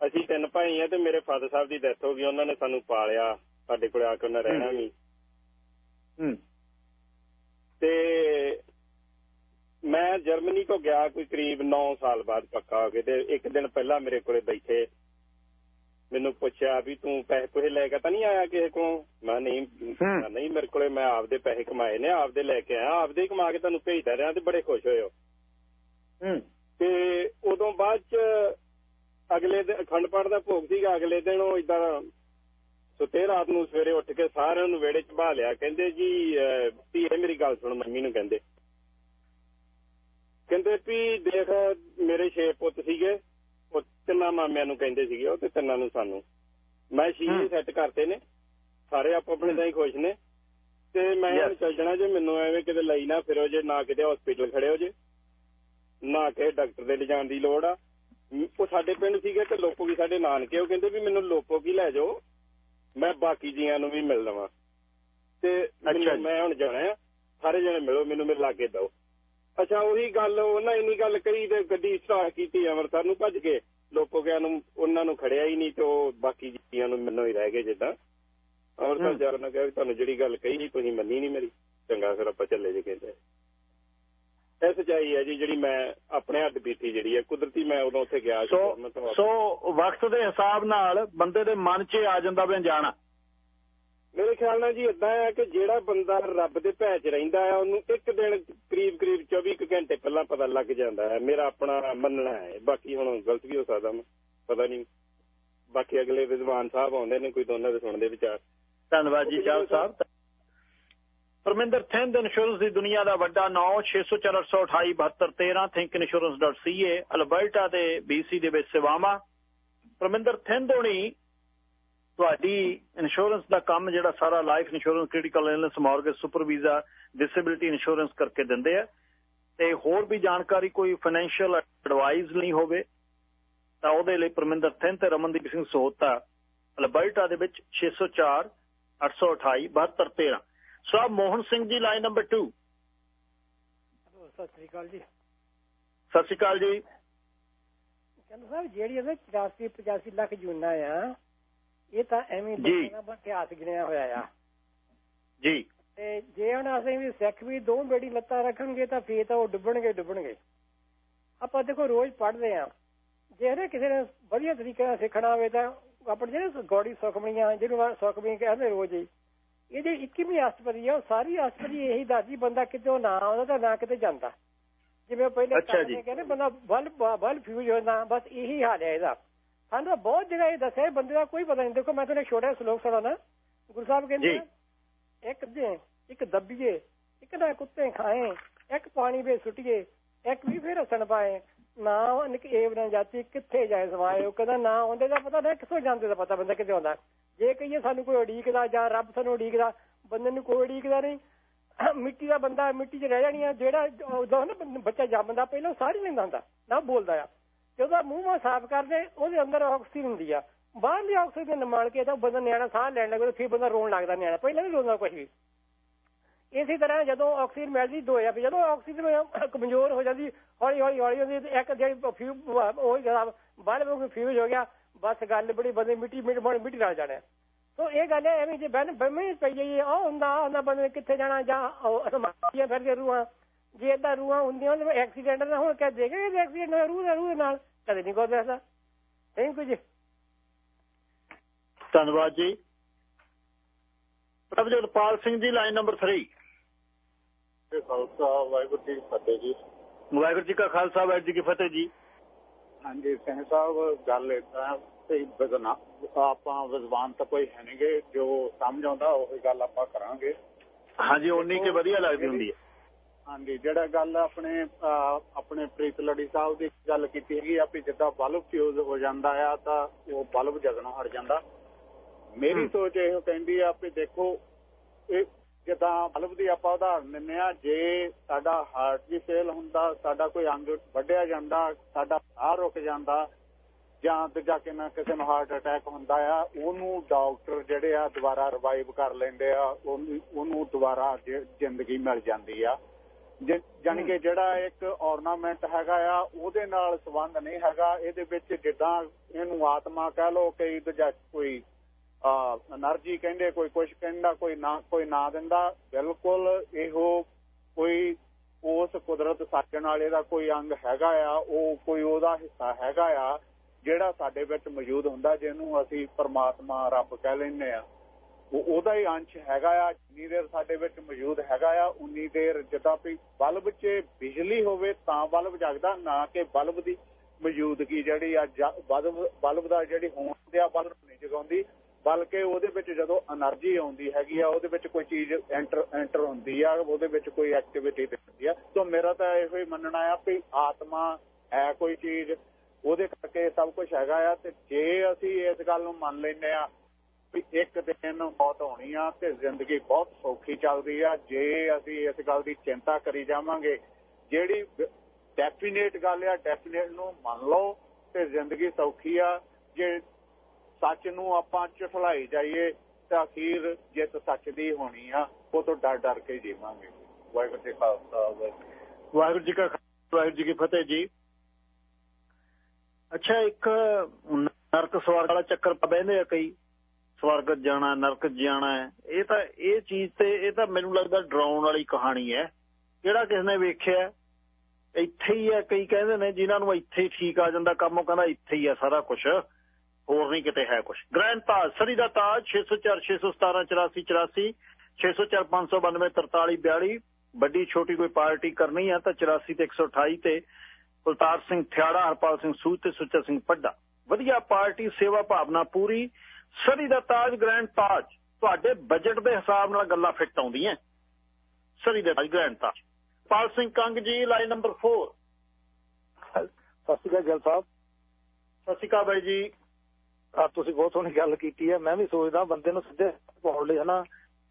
ਅਸੀਂ ਤਿੰਨ ਭਾਈ ਆ ਤੇ ਮੇਰੇ ਫਾਦਰ ਸਾਹਿਬ ਦੀ ਡੈਥ ਹੋ ਗਈ ਉਹਨਾਂ ਨੇ ਸਾਨੂੰ ਪਾਲਿਆ। ਸਾਡੇ ਕੋਲ ਆ ਕੇ ਉਹਨਾਂ ਰਹਿਣਾ ਵੀ ਹੂੰ। ਤੇ ਮੈਂ ਜਰਮਨੀ ਤੋਂ ਗਿਆ ਕੋਈ ਕਰੀਬ 9 ਸਾਲ ਬਾਅਦ ਪੱਕਾ ਹੋ ਕੇ ਤੇ ਇੱਕ ਦਿਨ ਪਹਿਲਾਂ ਮੇਰੇ ਕੋਲੇ ਬੈਠੇ। ਮੈਨੂੰ ਪੁੱਛਿਆ ਵੀ ਤੂੰ ਪੈਸੇ ਕੋਈ ਲੈ ਕੇ ਤਾਂ ਨਹੀਂ ਆਇਆ ਕਿਸੇ ਕੋਲੋਂ? ਮੈਂ ਨਹੀਂ ਨਹੀਂ ਮੇਰੇ ਕੋਲੇ ਮੈਂ ਆਪਦੇ ਪੈਸੇ ਕਮਾਏ ਨੇ ਆਪਦੇ ਲੈ ਕੇ ਆਇਆ। ਆਪਦੇ ਹੀ ਕਮਾ ਕੇ ਤੁਹਾਨੂੰ ਭੇਜਦਾ ਰਿਹਾ ਤੇ ਬੜੇ ਖੁਸ਼ ਹੋਏ ਹੋ। ਤੇ ਉਦੋਂ ਬਾਅਦ ਚ ਅਗਲੇ ਦਿਨ ਅਖੰਡ ਪਾਠ ਦਾ ਭੋਗ ਸੀਗਾ ਅਗਲੇ ਦਿਨ ਉਹ ਇਦਾਂ ਸੁੱਤੇ ਰਾਤ ਨੂੰ ਸਵੇਰੇ ਉੱਠ ਕੇ ਸਾਰਿਆਂ ਨੂੰ ਵਿਹੜੇ 'ਚ ਬਹਾ ਲਿਆ। ਕਹਿੰਦੇ ਜੀ ਧੀਏ ਮੇਰੀ ਗੱਲ ਸੁਣ ਮੰਮੀ ਨੂੰ ਕਹਿੰਦੇ। ਕਹਿੰਦੇ ਵੀ ਦੇਖ ਮੇਰੇ ਛੇ ਪੁੱਤ ਸੀਗੇ। ਉਹ ਤਿੰਨਾਂ ਮਾਮਿਆਂ ਨੂੰ ਕਹਿੰਦੇ ਸੀਗੇ ਉਹ ਤੇ ਤਿੰਨਾਂ ਨੂੰ ਸਾਨੂੰ। ਮੈਂ ਸ਼ੀਸ਼ੇ ਸੈੱਟ ਕਰਤੇ ਨੇ। ਸਾਰੇ ਆਪੋ ਆਪਣੇ ਤਾਂ ਹੀ ਖੁਸ਼ ਨੇ। ਤੇ ਮੈਂ ਚੱਲ ਜਾਣਾ ਜੇ ਮੈਨੂੰ ਐਵੇਂ ਕਿਤੇ ਲਈ ਨਾ ਫਿਰੋ ਜੇ ਨਾ ਕਿਤੇ ਹਸਪੀਟਲ ਖੜੇ ਹੋ ਜੇ। ਨਾ ਕਿ ਡਾਕਟਰ ਦੇ ਲਿਜਾਣ ਦੀ ਲੋੜ ਆ। ਉਹ ਸਾਡੇ ਪਿੰਡ ਸੀਗੇ ਤੇ ਲੋਕੋ ਵੀ ਸਾਡੇ ਨਾਨਕੇ ਉਹ ਕਹਿੰਦੇ ਵੀ ਮੈਨੂੰ ਲੋਕੋ ਕੀ ਲੈ ਜਾਓ? ਮੈਂ ਬਾਕੀ ਜੀਆਂ ਨੂੰ ਵੀ ਮਿਲ ਲਵਾਂ। ਤੇ ਮੈਂ ਹੁਣ ਜਾਣਾ ਆ। ਸਾਰੇ ਜਣੇ ਮਿਲੋ ਮੈਨੂੰ ਮੇਰੇ ਲਾਗੇ ਦਿਓ ਅੱਛਾ ਉਹੀ ਗੱਲ ਉਹਨਾਂ ਇੰਨੀ ਗੱਲ ਕਹੀ ਤੇ ਗੱਡੀ ਸਟਾਰਟ ਕੀਤੀ ਅੰਮ੍ਰਿਤਸਰ ਨੂੰ ਭੱਜ ਕੇ ਲੋਕੋ ਗਿਆ ਨੂੰ ਉਹਨਾਂ ਨੂੰ ਖੜਿਆ ਹੀ ਨਹੀਂ ਤੇ ਉਹ ਬਾਕੀ ਜੀਆਂ ਨੂੰ ਮੈਨੂੰ ਹੀ ਰਹਿ ਗਏ ਜਿੱਦਾਂ। ਅੰਮ੍ਰਿਤਸਰ ਜਾ ਉਹਨਾਂ ਕਿਹਾ ਤੁਹਾਨੂੰ ਜਿਹੜੀ ਗੱਲ ਕਹੀ ਸੀ ਤੁਸੀਂ ਮੰਨੀ ਨਹੀਂ ਮੇਰੀ। ਚੰਗਾ ਫਿਰ ਆਪਾਂ ਚੱਲੇ ਜੇ ਕਹਿੰਦੇ ਇਹ ਸੱਚਾਈ ਹੈ ਜੀ ਜਿਹੜੀ ਮੈਂ ਆਪਣੇ ਹੱਥ ਬੀਤੀ ਜਿਹੜੀ ਹੈ ਕੁਦਰਤੀ ਮੈਂ ਉਦੋਂ ਉੱਥੇ ਗਿਆ ਸੀ ਸੋ ਵਕਤ ਦੇ ਹਿਸਾਬ ਨਾਲ ਬੰਦੇ ਦੇ ਮਨ 'ਚ ਆ ਜਾਂਦਾ ਵੀ ਜਾਣਾ ਮੇਰੇ ਖਿਆਲ ਨਾਲ ਜੀ ਇਦਾਂ ਹੈ ਕਿ ਜਿਹੜਾ ਬੰਦਾ ਰੱਬ ਦੇ ਭੈ 'ਚ ਰਹਿੰਦਾ ਹੈ ਉਹਨੂੰ ਇੱਕ ਦਿਨ ਕਰੀਬ ਕਰੀਬ 24 ਕੁ ਘੰਟੇ ਪਹਿਲਾਂ ਪਤਾ ਲੱਗ ਜਾਂਦਾ ਹੈ। ਮੇਰਾ ਆਪਣਾ ਮੰਨਣਾ ਹੈ। ਬਾਕੀ ਹੁਣ ਗਲਤ ਵੀ ਹੋ ਸਕਦਾ ਮੈਂ ਪਤਾ ਨਹੀਂ। ਬਾਕੀ ਅਗਲੇ ਵਿਦਵਾਨ ਸਾਹਿਬ ਆਉਂਦੇ ਨੇ ਕੋਈ ਦੋਨਾਂ ਦੇ ਸੁਣਦੇ ਵਿਚਾਰ। ਧੰਨਵਾਦ ਜੀ ਚਾਲ ਸਾਹਿਬ। ਪਰਮਿੰਦਰ ਥਿੰਦ ਇੰਸ਼ੋਰੈਂਸ ਦੀ ਦੁਨੀਆ ਦਾ ਵੱਡਾ ਨਾਮ 6048287213 thinkinsurance.ca ਅਲਬਰਟਾ ਦੇ BC ਦੇ ਵਿੱਚ ਸੇਵਾਵਾਂ। ਪਰਮਿੰਦਰ ਥਿੰਦ ਹੋਣੀ ਤੁਹਾਡੀ ਇੰਸ਼ੋਰੈਂਸ ਦਾ ਕੰਮ ਜਿਹੜਾ ਸਾਰਾ life insurance critical illness mortgage super visa disability insurance ਕਰਕੇ ਦਿੰਦੇ ਆ। ਤੇ ਹੋਰ ਵੀ ਜਾਣਕਾਰੀ ਕੋਈ ਫਾਈਨੈਂਸ਼ੀਅਲ ਐਡਵਾਈਸ ਨਹੀਂ ਹੋਵੇ ਤਾਂ ਉਹਦੇ ਲਈ ਪਰਮਿੰਦਰ ਥਿੰਦ ਤੇ ਰਮਨਦੀਪ ਸਿੰਘ ਸੋਹਤਾ ਅਲਬਰਟਾ ਦੇ ਵਿੱਚ 604 828 7213 ਸਾਹਿਬ ਮੋਹਨ ਸਿੰਘ ਜੀ ਲਾਈਨ ਨੰਬਰ 2 ਸਤਿ ਸ੍ਰੀ ਅਕਾਲ ਜੀ। ਸਤਿ ਸ਼੍ਰੀ ਅਕਾਲ ਜੀ। ਕਹਿੰਦਾ ਸਾਹਿਬ ਜਿਹੜੀ ਇਹਦੇ 84 85 ਲੱਖ ਜੂਨਾ ਆ ਇਹ ਤਾਂ ਐਵੇਂ। ਲੋਕਾਂ ਦਾ ਇਤਿਹਾਸ ਗਿਣਿਆ ਹੋਇਆ ਆ। ਜੀ। ਤੇ ਜੇ ਹੁਣ ਅਸੀਂ ਵੀ ਸਿੱਖ ਵੀ ਦੋ ਬੇੜੀ ਲੱਤਾਂ ਰੱਖਣਗੇ ਤਾਂ ਫੇਰ ਤਾਂ ਉਹ ਡੁੱਬਣਗੇ ਡੁੱਬਣਗੇ। ਆਪਾਂ ਦੇਖੋ ਰੋਜ਼ ਪੜ੍ਹਦੇ ਆ ਜੇ ਨਾ ਕਿਸੇ ਨੇ ਵਧੀਆ ਤਰੀਕੇ ਨਾਲ ਸਿੱਖਣਾ ਹੋਵੇ ਤਾਂ ਆਪਣੇ ਜਿਹੜੇ ਗੋੜੀ ਸੁਖਮਣੀਆਂ ਜਿਹਨੂੰ ਸੁਖਮਣੀ ਕਹਿੰਦੇ ਰੋਜ਼ ਹੀ ਇਹ ਜਿਹੜੀ 21ਵੀਂ ਅਸ਼ਟਪਦੀ ਆ ਉਹ ਸਾਰੀ ਅਸ਼ਟਪਦੀ ਇਹੀ ਦੱਸਦੀ ਬੰਦਾ ਕਿਤੇ ਨਾ ਆਉਂਦਾ ਤਾਂ ਨਾ ਕਿਤੇ ਜਾਂਦਾ। ਜਿਵੇਂ ਪਹਿਲੇ। ਕਹਿੰਦੇ ਬੰਦਾ ਬਲ ਬਲ ਫਿਊਜ਼ ਹੁੰਦਾ ਬਸ ਇਹੀ ਹਾਲ ਹੈ ਇਹਦਾ। ਸਾਨੂੰ ਤਾਂ ਬਹੁਤ ਜਗ੍ਹਾ ਇਹ ਦੱਸਿਆ ਇਹ ਬੰਦੇ ਦਾ ਕੋਈ ਪਤਾ ਨਹੀਂ। ਦੇਖੋ ਮੈਂ ਤੁਹਾਨੂੰ ਛੋਟਾ ਸ਼ਲੋਕ ਸੁਣਾਉਣਾ ਗੁਰੂ ਸਾਹਿਬ ਕਹਿੰਦੇ ਜੀ। ਇੱਕ ਦੇ ਇੱਕ ਦੱਬੀਏ ਇੱਕ ਨਾ ਕੁੱਤੇ ਖਾਏ ਇੱਕ ਪਾਣੀ ਵਿੱਚ ਸੁੱਟੀਏ ਇੱਕ ਵੀ ਫਿਰ ਹਸਣ ਪਾਏ। ਨਾ ਨਿਕ ਏਵ ਨਾ ਜਾਤੀ ਕਿੱਥੇ ਜਾਏ ਸਮਾਏ ਉਹ ਕਹਿੰਦਾ ਨਾ ਆਉਂਦੇ ਦਾ ਪਤਾ ਨਾ ਕਿੱਥੋਂ ਜਾਂਦੇ ਦਾ ਪਤਾ ਬੰਦਾ ਕਿੱਥੇ ਆਉਂਦਾ। ਜੇ ਕਹੀਏ ਸਾਨੂੰ ਕੋਈ ਉਡੀਕਦਾ ਜਾਂ ਰੱਬ ਸਾਨੂੰ ਉਡੀਕਦਾ ਬੰਦੇ ਨੂੰ ਕੋਈ ਉਡੀਕਦਾ ਨਹੀਂ। ਮਿੱਟੀ ਦਾ ਬੰਦਾ ਮਿੱਟੀ 'ਚ ਰਹਿ ਜਾਣੀ ਆ ਜਿਹੜਾ ਉਦੋਂ ਨਾ ਬੱਚਾ ਜੰਮਦਾ ਪਹਿਲਾਂ ਸਾਰੀ ਲੈਂਦਾ ਹੁੰਦਾ ਨਾ ਬੋਲਦਾ ਆ। ਜਦੋਂ ਮੂੰਹ ਮਾ ਸਾਫ਼ ਕਰਦੇ, ਉਹਦੇ ਅੰਦਰ ਆਕਸੀਜਨ ਹੁੰਦੀ ਆ। ਬਾਹਰਲੀ ਆਕਸੀਜਨ ਮਲ ਕੇ ਤਾਂ ਬੰਦਾ ਨਿਆਣਾ ਸਾਹ ਲੈਣ ਲੱਗਦਾ, ਫਿਰ ਬੰਦਾ ਰੋਣ ਲੱਗਦਾ ਨਿਆਣਾ। ਪਹਿਲਾਂ ਨਹੀਂ ਰੋਂਦਾ ਕੁਝ ਵੀ। ਇਸੇ ਤਰ੍ਹਾਂ ਜਦੋਂ ਆਕਸੀਜਨ ਮਿਲਦੀ ਦੋ ਆ ਜਦੋਂ ਆਕਸੀਜਨ ਕਮਜ਼ੋਰ ਹੋ ਜਾਂਦੀ ਹੌਲੀ ਹੌਲੀ ਹੌਲੀ ਹੁੰਦੀ ਇੱਕ ਜਿਹੜੀ ਫਿਊ ਉਹ ਜਿਹੜਾ ਬਾਹਰ ਫਿਊਜ਼ ਹੋ ਗਿਆ, ਬਸ ਗੱਲ ਬੜੀ ਬੰਦੇ ਮਿੱਟੀ ਮਿੱਟੀ ਬਣ ਮਿੱਟੀ ਨਾਲ ਜਾਣਾ। ਸੋ ਇਹ ਗੱਲ ਹੈ ਐਵੇਂ ਜੇ ਬੈਨ ਬੈਵੇਂ ਪਈ ਜਾਈਏ ਆ ਹੁੰਦਾ ਹੁੰਦਾ ਬੰਦੇ ਕਿੱਥੇ ਜਾਣਾ ਜਾਂ ਅਸਮਾਨੀਆਂ ਫਿਰ ਰੂਹਾਂ। ਜੇ ਏਦਾਂ ਰੂਹਾਂ ਹੁੰਦੀਆਂ ਤੇ ਐਕਸੀਡੈਂਟ ਨਾ ਹੋਣ ਕਹਿ ਦੇਗੇ ਇਹ ਐਕਸੀਡੈਂਟ ਹੋਇਆ ਰੂਹ ਦਾ ਰੂਹ ਨਾਲ ਕਦੇ ਨਹੀਂ ਕੋਈ ਦੱਸਦਾ ਥੈਂਕ ਯੂ ਜੀ। ਧੰਨਵਾਦ ਜੀ ਪ੍ਰਭਜੋਤਪਾਲ ਸਿੰਘ ਜੀ ਲਾਈਨ ਨੰਬਰ 3 ਤੇ ਖਾਲਸਾ ਵਾਹਿਗੁਰੂ ਜੀ ਫਤਿਹ ਜੀ। ਵਾਹਿਗੁਰੂ ਜੀ ਕਾ ਖਾਲਸਾ ਵਾਹਿਗੁਰੂ ਜੀ ਕੀ ਫਤਿਹ ਜੀ। ਹਾਂਜੀ ਸਿੰਘ ਸਾਹਿਬ ਗੱਲ ਏਦਾਂ ਤੇ ਵਿਦਨਾ ਆਪਾਂ ਵਿਦਵਾਨ ਤਾਂ ਕੋਈ ਹੈ ਨਹੀਂਗੇ ਜੋ ਸਮਝ ਆਉਂਦਾ ਉਹੀ ਗੱਲ ਆਪਾਂ ਕਰਾਂਗੇ। ਹਾਂਜੀ ਉਨੀ ਕੇ ਵਧੀਆ ਲੱਗਦੀ ਹੁੰਦੀ ਹੈ। ਹਾਂਜੀ ਜਿਹੜਾ ਗੱਲ ਆਪਣੇ ਆਪਣੇ ਪ੍ਰੀਤ ਲੜੀ ਸਾਹਿਬ ਦੀ ਗੱਲ ਕੀਤੀ ਹੈਗੀ ਆ ਵੀ ਜਿੱਦਾਂ ਬਲਬ ਫਿਊਜ਼ ਹੋ ਜਾਂਦਾ ਆ ਤਾਂ ਉਹ ਬਲਬ ਜਗਣਾ ਹਟ ਜਾਂਦਾ। ਮੇਰੀ ਸੋਚ ਇਹ ਕਹਿੰਦੀ ਆ ਵੀ ਦੇਖੋ ਇਹ ਜਿੱਦਾਂ ਬਲਬ ਦੀ ਆਪਾਂ ਉਦਾਹਰਨ ਦਿੰਦੇ ਆ ਜੇ ਸਾਡਾ ਹਾਰਟ ਵੀ ਫੇਲ ਹੁੰਦਾ ਸਾਡਾ ਕੋਈ ਅੰਗ ਵੱਢਿਆ ਜਾਂਦਾ ਸਾਡਾ ਸਾਹ ਰੁਕ ਜਾਂਦਾ ਜਾਂ ਤੇ ਜਾ ਕੇ ਨਾ ਕਿਸੇ ਨੂੰ ਹਾਰਟ ਅਟੈਕ ਹੁੰਦਾ ਆ ਉਹਨੂੰ ਡਾਕਟਰ ਜਿਹੜੇ ਆ ਦੁਬਾਰਾ ਰਿਵਾਈਵ ਕਰ ਲੈਂਦੇ ਆ ਉਹਨੂੰ ਦੁਬਾਰਾ ਜ਼ਿੰਦਗੀ ਮਿਲ ਜਾਂਦੀ ਆ। ਜਾਨੀ ਕਿ ਜਿਹੜਾ ਇੱਕ ornament ਹੈਗਾ ਆ ਉਹਦੇ ਨਾਲ ਸੰਬੰਧ ਨਹੀਂ ਹੈਗਾ। ਇਹਦੇ ਵਿੱਚ ਜਿੱਦਾਂ ਇਹਨੂੰ ਆਤਮਾ ਕਹਿ ਲੋ ਕਿ ਦੂਜਾ ਕੋਈ એનર્ਜੀ ਕਹਿੰਦੇ ਕੋਈ ਕੁਛ ਕਹਿੰਦਾ ਕੋਈ ਨਾ ਕੋਈ ਨਾ ਦਿੰਦਾ ਬਿਲਕੁਲ ਇਹੋ ਕੋਈ ਉਸ ਕੁਦਰਤ ਸਾਜਣ ਵਾਲੇ ਦਾ ਕੋਈ ਅੰਗ ਹੈਗਾ ਆ ਉਹ ਕੋਈ ਉਹਦਾ ਹਿੱਸਾ ਹੈਗਾ ਆ ਜਿਹੜਾ ਸਾਡੇ ਵਿੱਚ ਮੌਜੂਦ ਹੁੰਦਾ ਜਿਹਨੂੰ ਅਸੀਂ ਪਰਮਾਤਮਾ ਰੱਬ ਕਹਿ ਲੈਂਦੇ ਆ। ਉਹਦਾ ਹੀ ਅੰਸ਼ ਹੈਗਾ ਆ, ਜਿੰਨੀ ਦੇਰ ਸਾਡੇ ਵਿੱਚ ਮੌਜੂਦ ਹੈਗਾ ਆ, ਉਨੀ ਦੇਰ ਜਿੱਦਾਂ ਵੀ ਬਲਬ 'ਚ ਬਿਜਲੀ ਹੋਵੇ ਤਾਂ ਬਲਬ ਜਗਦਾ, ਨਾ ਕਿ ਬਲਬ ਦੀ ਮੌਜੂਦਗੀ ਜਿਹੜੀ ਆ ਬਲਬ ਦਾ ਜਿਹੜੀ ਹੋਂਦ ਆ, ਬਲਬ ਨਹੀਂ ਜਗਾਉਂਦੀ, ਬਲਕਿ ਉਹਦੇ ਵਿੱਚ ਜਦੋਂ એનર્ਜੀ ਆਉਂਦੀ ਹੈਗੀ ਆ, ਉਹਦੇ ਵਿੱਚ ਕੋਈ ਚੀਜ਼ ਐਂਟਰ ਐਂਟਰ ਹੁੰਦੀ ਆ, ਉਹਦੇ ਵਿੱਚ ਕੋਈ ਐਕਟੀਵਿਟੀ ਹੁੰਦੀ ਆ। ਤਾਂ ਮੇਰਾ ਤਾਂ ਇਹੋ ਹੀ ਮੰਨਣਾ ਆ ਕਿ ਆਤਮਾ ਹੈ ਕੋਈ ਚੀਜ਼, ਉਹਦੇ ਕਰਕੇ ਸਭ ਕੁਝ ਹੈਗਾ ਆ, ਤੇ ਜੇ ਅਸੀਂ ਇਸ ਗੱਲ ਨੂੰ ਮੰਨ ਲੈਨੇ ਆ ਵੀ ਇੱਕ ਦਿਨ ਮੌਤ ਹੋਣੀ ਆ ਤੇ ਜ਼ਿੰਦਗੀ ਬਹੁਤ ਸੌਖੀ ਚੱਲਦੀ ਆ। ਜੇ ਅਸੀਂ ਇਸ ਗੱਲ ਦੀ ਚਿੰਤਾ ਕਰੀ ਜਾਵਾਂਗੇ, ਜਿਹੜੀ ਡੈਫੀਨੇਟ ਗੱਲ ਆ ਡੈਫੀਨੇਟ ਨੂੰ ਮੰਨ ਲਓ ਤੇ ਜ਼ਿੰਦਗੀ ਸੌਖੀ ਆ। ਜੇ ਸੱਚ ਨੂੰ ਆਪਾਂ ਝੁਠਲਾਈ ਜਾਈਏ ਤਾਂ ਅਖੀਰ ਜਿੱਤ ਸੱਚ ਦੀ ਹੋਣੀ ਆ, ਉਹ ਤੋਂ ਡਰ ਡਰ ਕੇ ਜੀਵਾਂਗੇ। ਵਾਹਿਗੁਰੂ ਜੀ ਖਾਲਸਾ, ਵਾਹਿਗੁਰੂ ਜੀ ਕਾ ਵਾਹਿਗੁਰੂ ਜੀ ਕੀ ਫਤਿਹ ਜੀ। ਅੱਛਾ, ਇੱਕ ਨਰਕ ਸਵਰਗ ਵਾਲਾ ਚੱਕਰ ਪਾ ਬਹਿੰਦੇ ਆ ਕਈ। ਸਵਰਗ ਜਾਣਾ ਨਰਕ ਜਾਣਾ ਇਹ ਤਾਂ, ਇਹ ਚੀਜ਼ ਤੇ, ਇਹ ਤਾਂ ਮੈਨੂੰ ਲੱਗਦਾ ਡਰਾਉਣ ਵਾਲੀ ਕਹਾਣੀ ਹੈ। ਜਿਹੜਾ ਕਿਸ ਨੇ ਵੇਖਿਆ, ਇੱਥੇ ਹੀ ਹੈ, ਕਈ ਕਹਿੰਦੇ ਨੇ, ਜਿਨ੍ਹਾਂ ਨੂੰ ਇੱਥੇ ਠੀਕ ਆ ਜਾਂਦਾ, ਕੰਮ ਉਹ ਕਹਿੰਦਾ ਇੱਥੇ ਹੀ ਆ ਸਾਰਾ ਕੁਝ ਹੋਰ ਨਹੀਂ ਕਿਤੇ ਹੈ ਕੁਝ ਗ੍ਰੈਂਡ ਤਾਜ, ਸਰੀ ਦਾ ਤਾਜ 604 617 84 84 604 592 43 42 ਵੱਡੀ ਛੋਟੀ ਕੋਈ ਪਾਰਟੀ ਕਰਨੀ ਹੈ ਤਾਂ 84 ਤੇ 128 ਤੇ ਕੁਲਤਾਰ ਸਿੰਘ ਥਿਆੜਾ, ਹਰਪਾਲ ਸਿੰਘ ਸੂਝ ਤੇ ਸੁੱਚਾ ਸਿੰਘ ਪੱਡਾ ਵਧੀਆ ਪਾਰਟੀ, ਸੇਵਾ ਭਾਵਨਾ ਪੂਰੀ ਸਰੀ ਦਾ ਤਾਜ ਗ੍ਰੈਂਡ ਤਾਜ ਤੁਹਾਡੇ ਬਜਟ ਦੇ ਹਿਸਾਬ ਨਾਲ ਗੱਲਾਂ ਫਿੱਟ ਆਉਂਦੀਆਂ। ਸਰੀ ਦਾ Taj grand Taj. Pal Singh Kang ji line number 4 ਸਤਿ ਸ਼੍ਰੀ ਅਕਾਲ ਸਾਹਿਬ। ਸਤਿ ਸ਼੍ਰੀ ਅਕਾਲ ਬਾਈ ਜੀ। ਆ ਤੁਸੀਂ ਬਹੁਤ ਸੋਹਣੀ ਗੱਲ ਕੀਤੀ ਹੈ। ਮੈਂ ਵੀ ਸੋਚਦਾ ਬੰਦੇ ਨੂੰ ਸਿੱਧੇ ਪਾਉਣ ਲਈ ਹਨਾ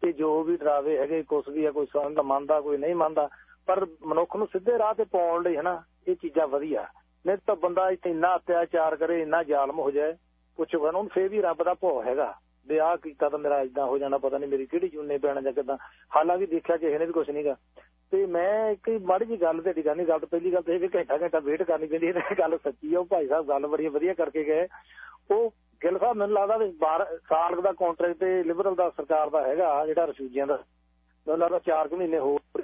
ਕਿ ਜੋ ਵੀ ਡਰਾਵੇ ਹੈਗੇ ਕੁਛ ਵੀ ਹੈ ਕੋਈ ਸਮਝਦਾ ਮੰਨਦਾ ਕੋਈ ਨਹੀਂ ਮੰਨਦਾ। ਪਰ ਮਨੁੱਖ ਨੂੰ ਸਿੱਧੇ ਰਾਹ ਤੇ ਪਾਉਣ ਲਈ ਹਨਾ ਇਹ ਚੀਜ਼ਾਂ ਵਧੀਆ। ਨਹੀਂ ਤਾਂ ਬੰਦਾ ਇੱਥੇ ਇੰਨਾ ਅਤਿਆਚਾਰ ਕਰੇ ਇੰਨਾ ਜ਼ਾਲਮ ਹੋ ਜਾਏ। ਪੁੱਛੋ ਉਹਨੂੰ ਫੇਰ ਵੀ ਰੱਬ ਦਾ ਭੋ ਹੈਗਾ। ਵੀ ਆਹ ਕੀਤਾ ਤਾਂ ਮੇਰਾ ਇਦਾਂ ਹੋ ਜਾਣਾ, ਪਤਾ ਨਹੀਂ ਮੇਰੀ ਕਿਹੜੀ ਜੁੰਨੇ ਪੈਣਾ ਜਾਂ ਕਿਦਾਂ। ਹਾਲਾਂਕਿ ਦੇਖਿਆ ਕਿਸੇ ਨੇ ਵੀ ਕੁਝ ਨਹੀਂਗਾ ਤੇ ਮੈਂ ਇੱਕ ਮਾੜੀ ਜੀ ਗੱਲ ਤੇ ਕਰਨੀ ਗੱਲ ਪਹਿਲੀ ਗੱਲ ਤੇ ਇਹ ਵੀ ਘੰਟਾ ਘੰਟਾ ਵੇਟ ਕਰਨੀ ਪੈਂਦੀ ਇਹ ਗੱਲ ਸੱਚੀ ਆ, ਉਹ ਭਾਈ ਸਾਹਿਬ ਗੱਲ ਬੜੀ ਵਧੀਆ ਕਰਕੇ ਗਏ। ਉਹ ਗਿੱਲ ਸਾਹਿਬ ਮੈਨੂੰ ਲੱਗਦਾ ਵੀ 12 ਸਾਲ ਦਾ ਕੰਟਰੈਕਟ ਤੇ ਲਿਬਰਲ ਦਾ ਸਰਕਾਰ ਦਾ ਹੈਗਾ ਜਿਹੜਾ ਰਸੂਜੀਆਂ ਦਾ। ਮੈਨੂੰ ਲੱਗਦਾ 4 ਮਹੀਨੇ ਹੋਰ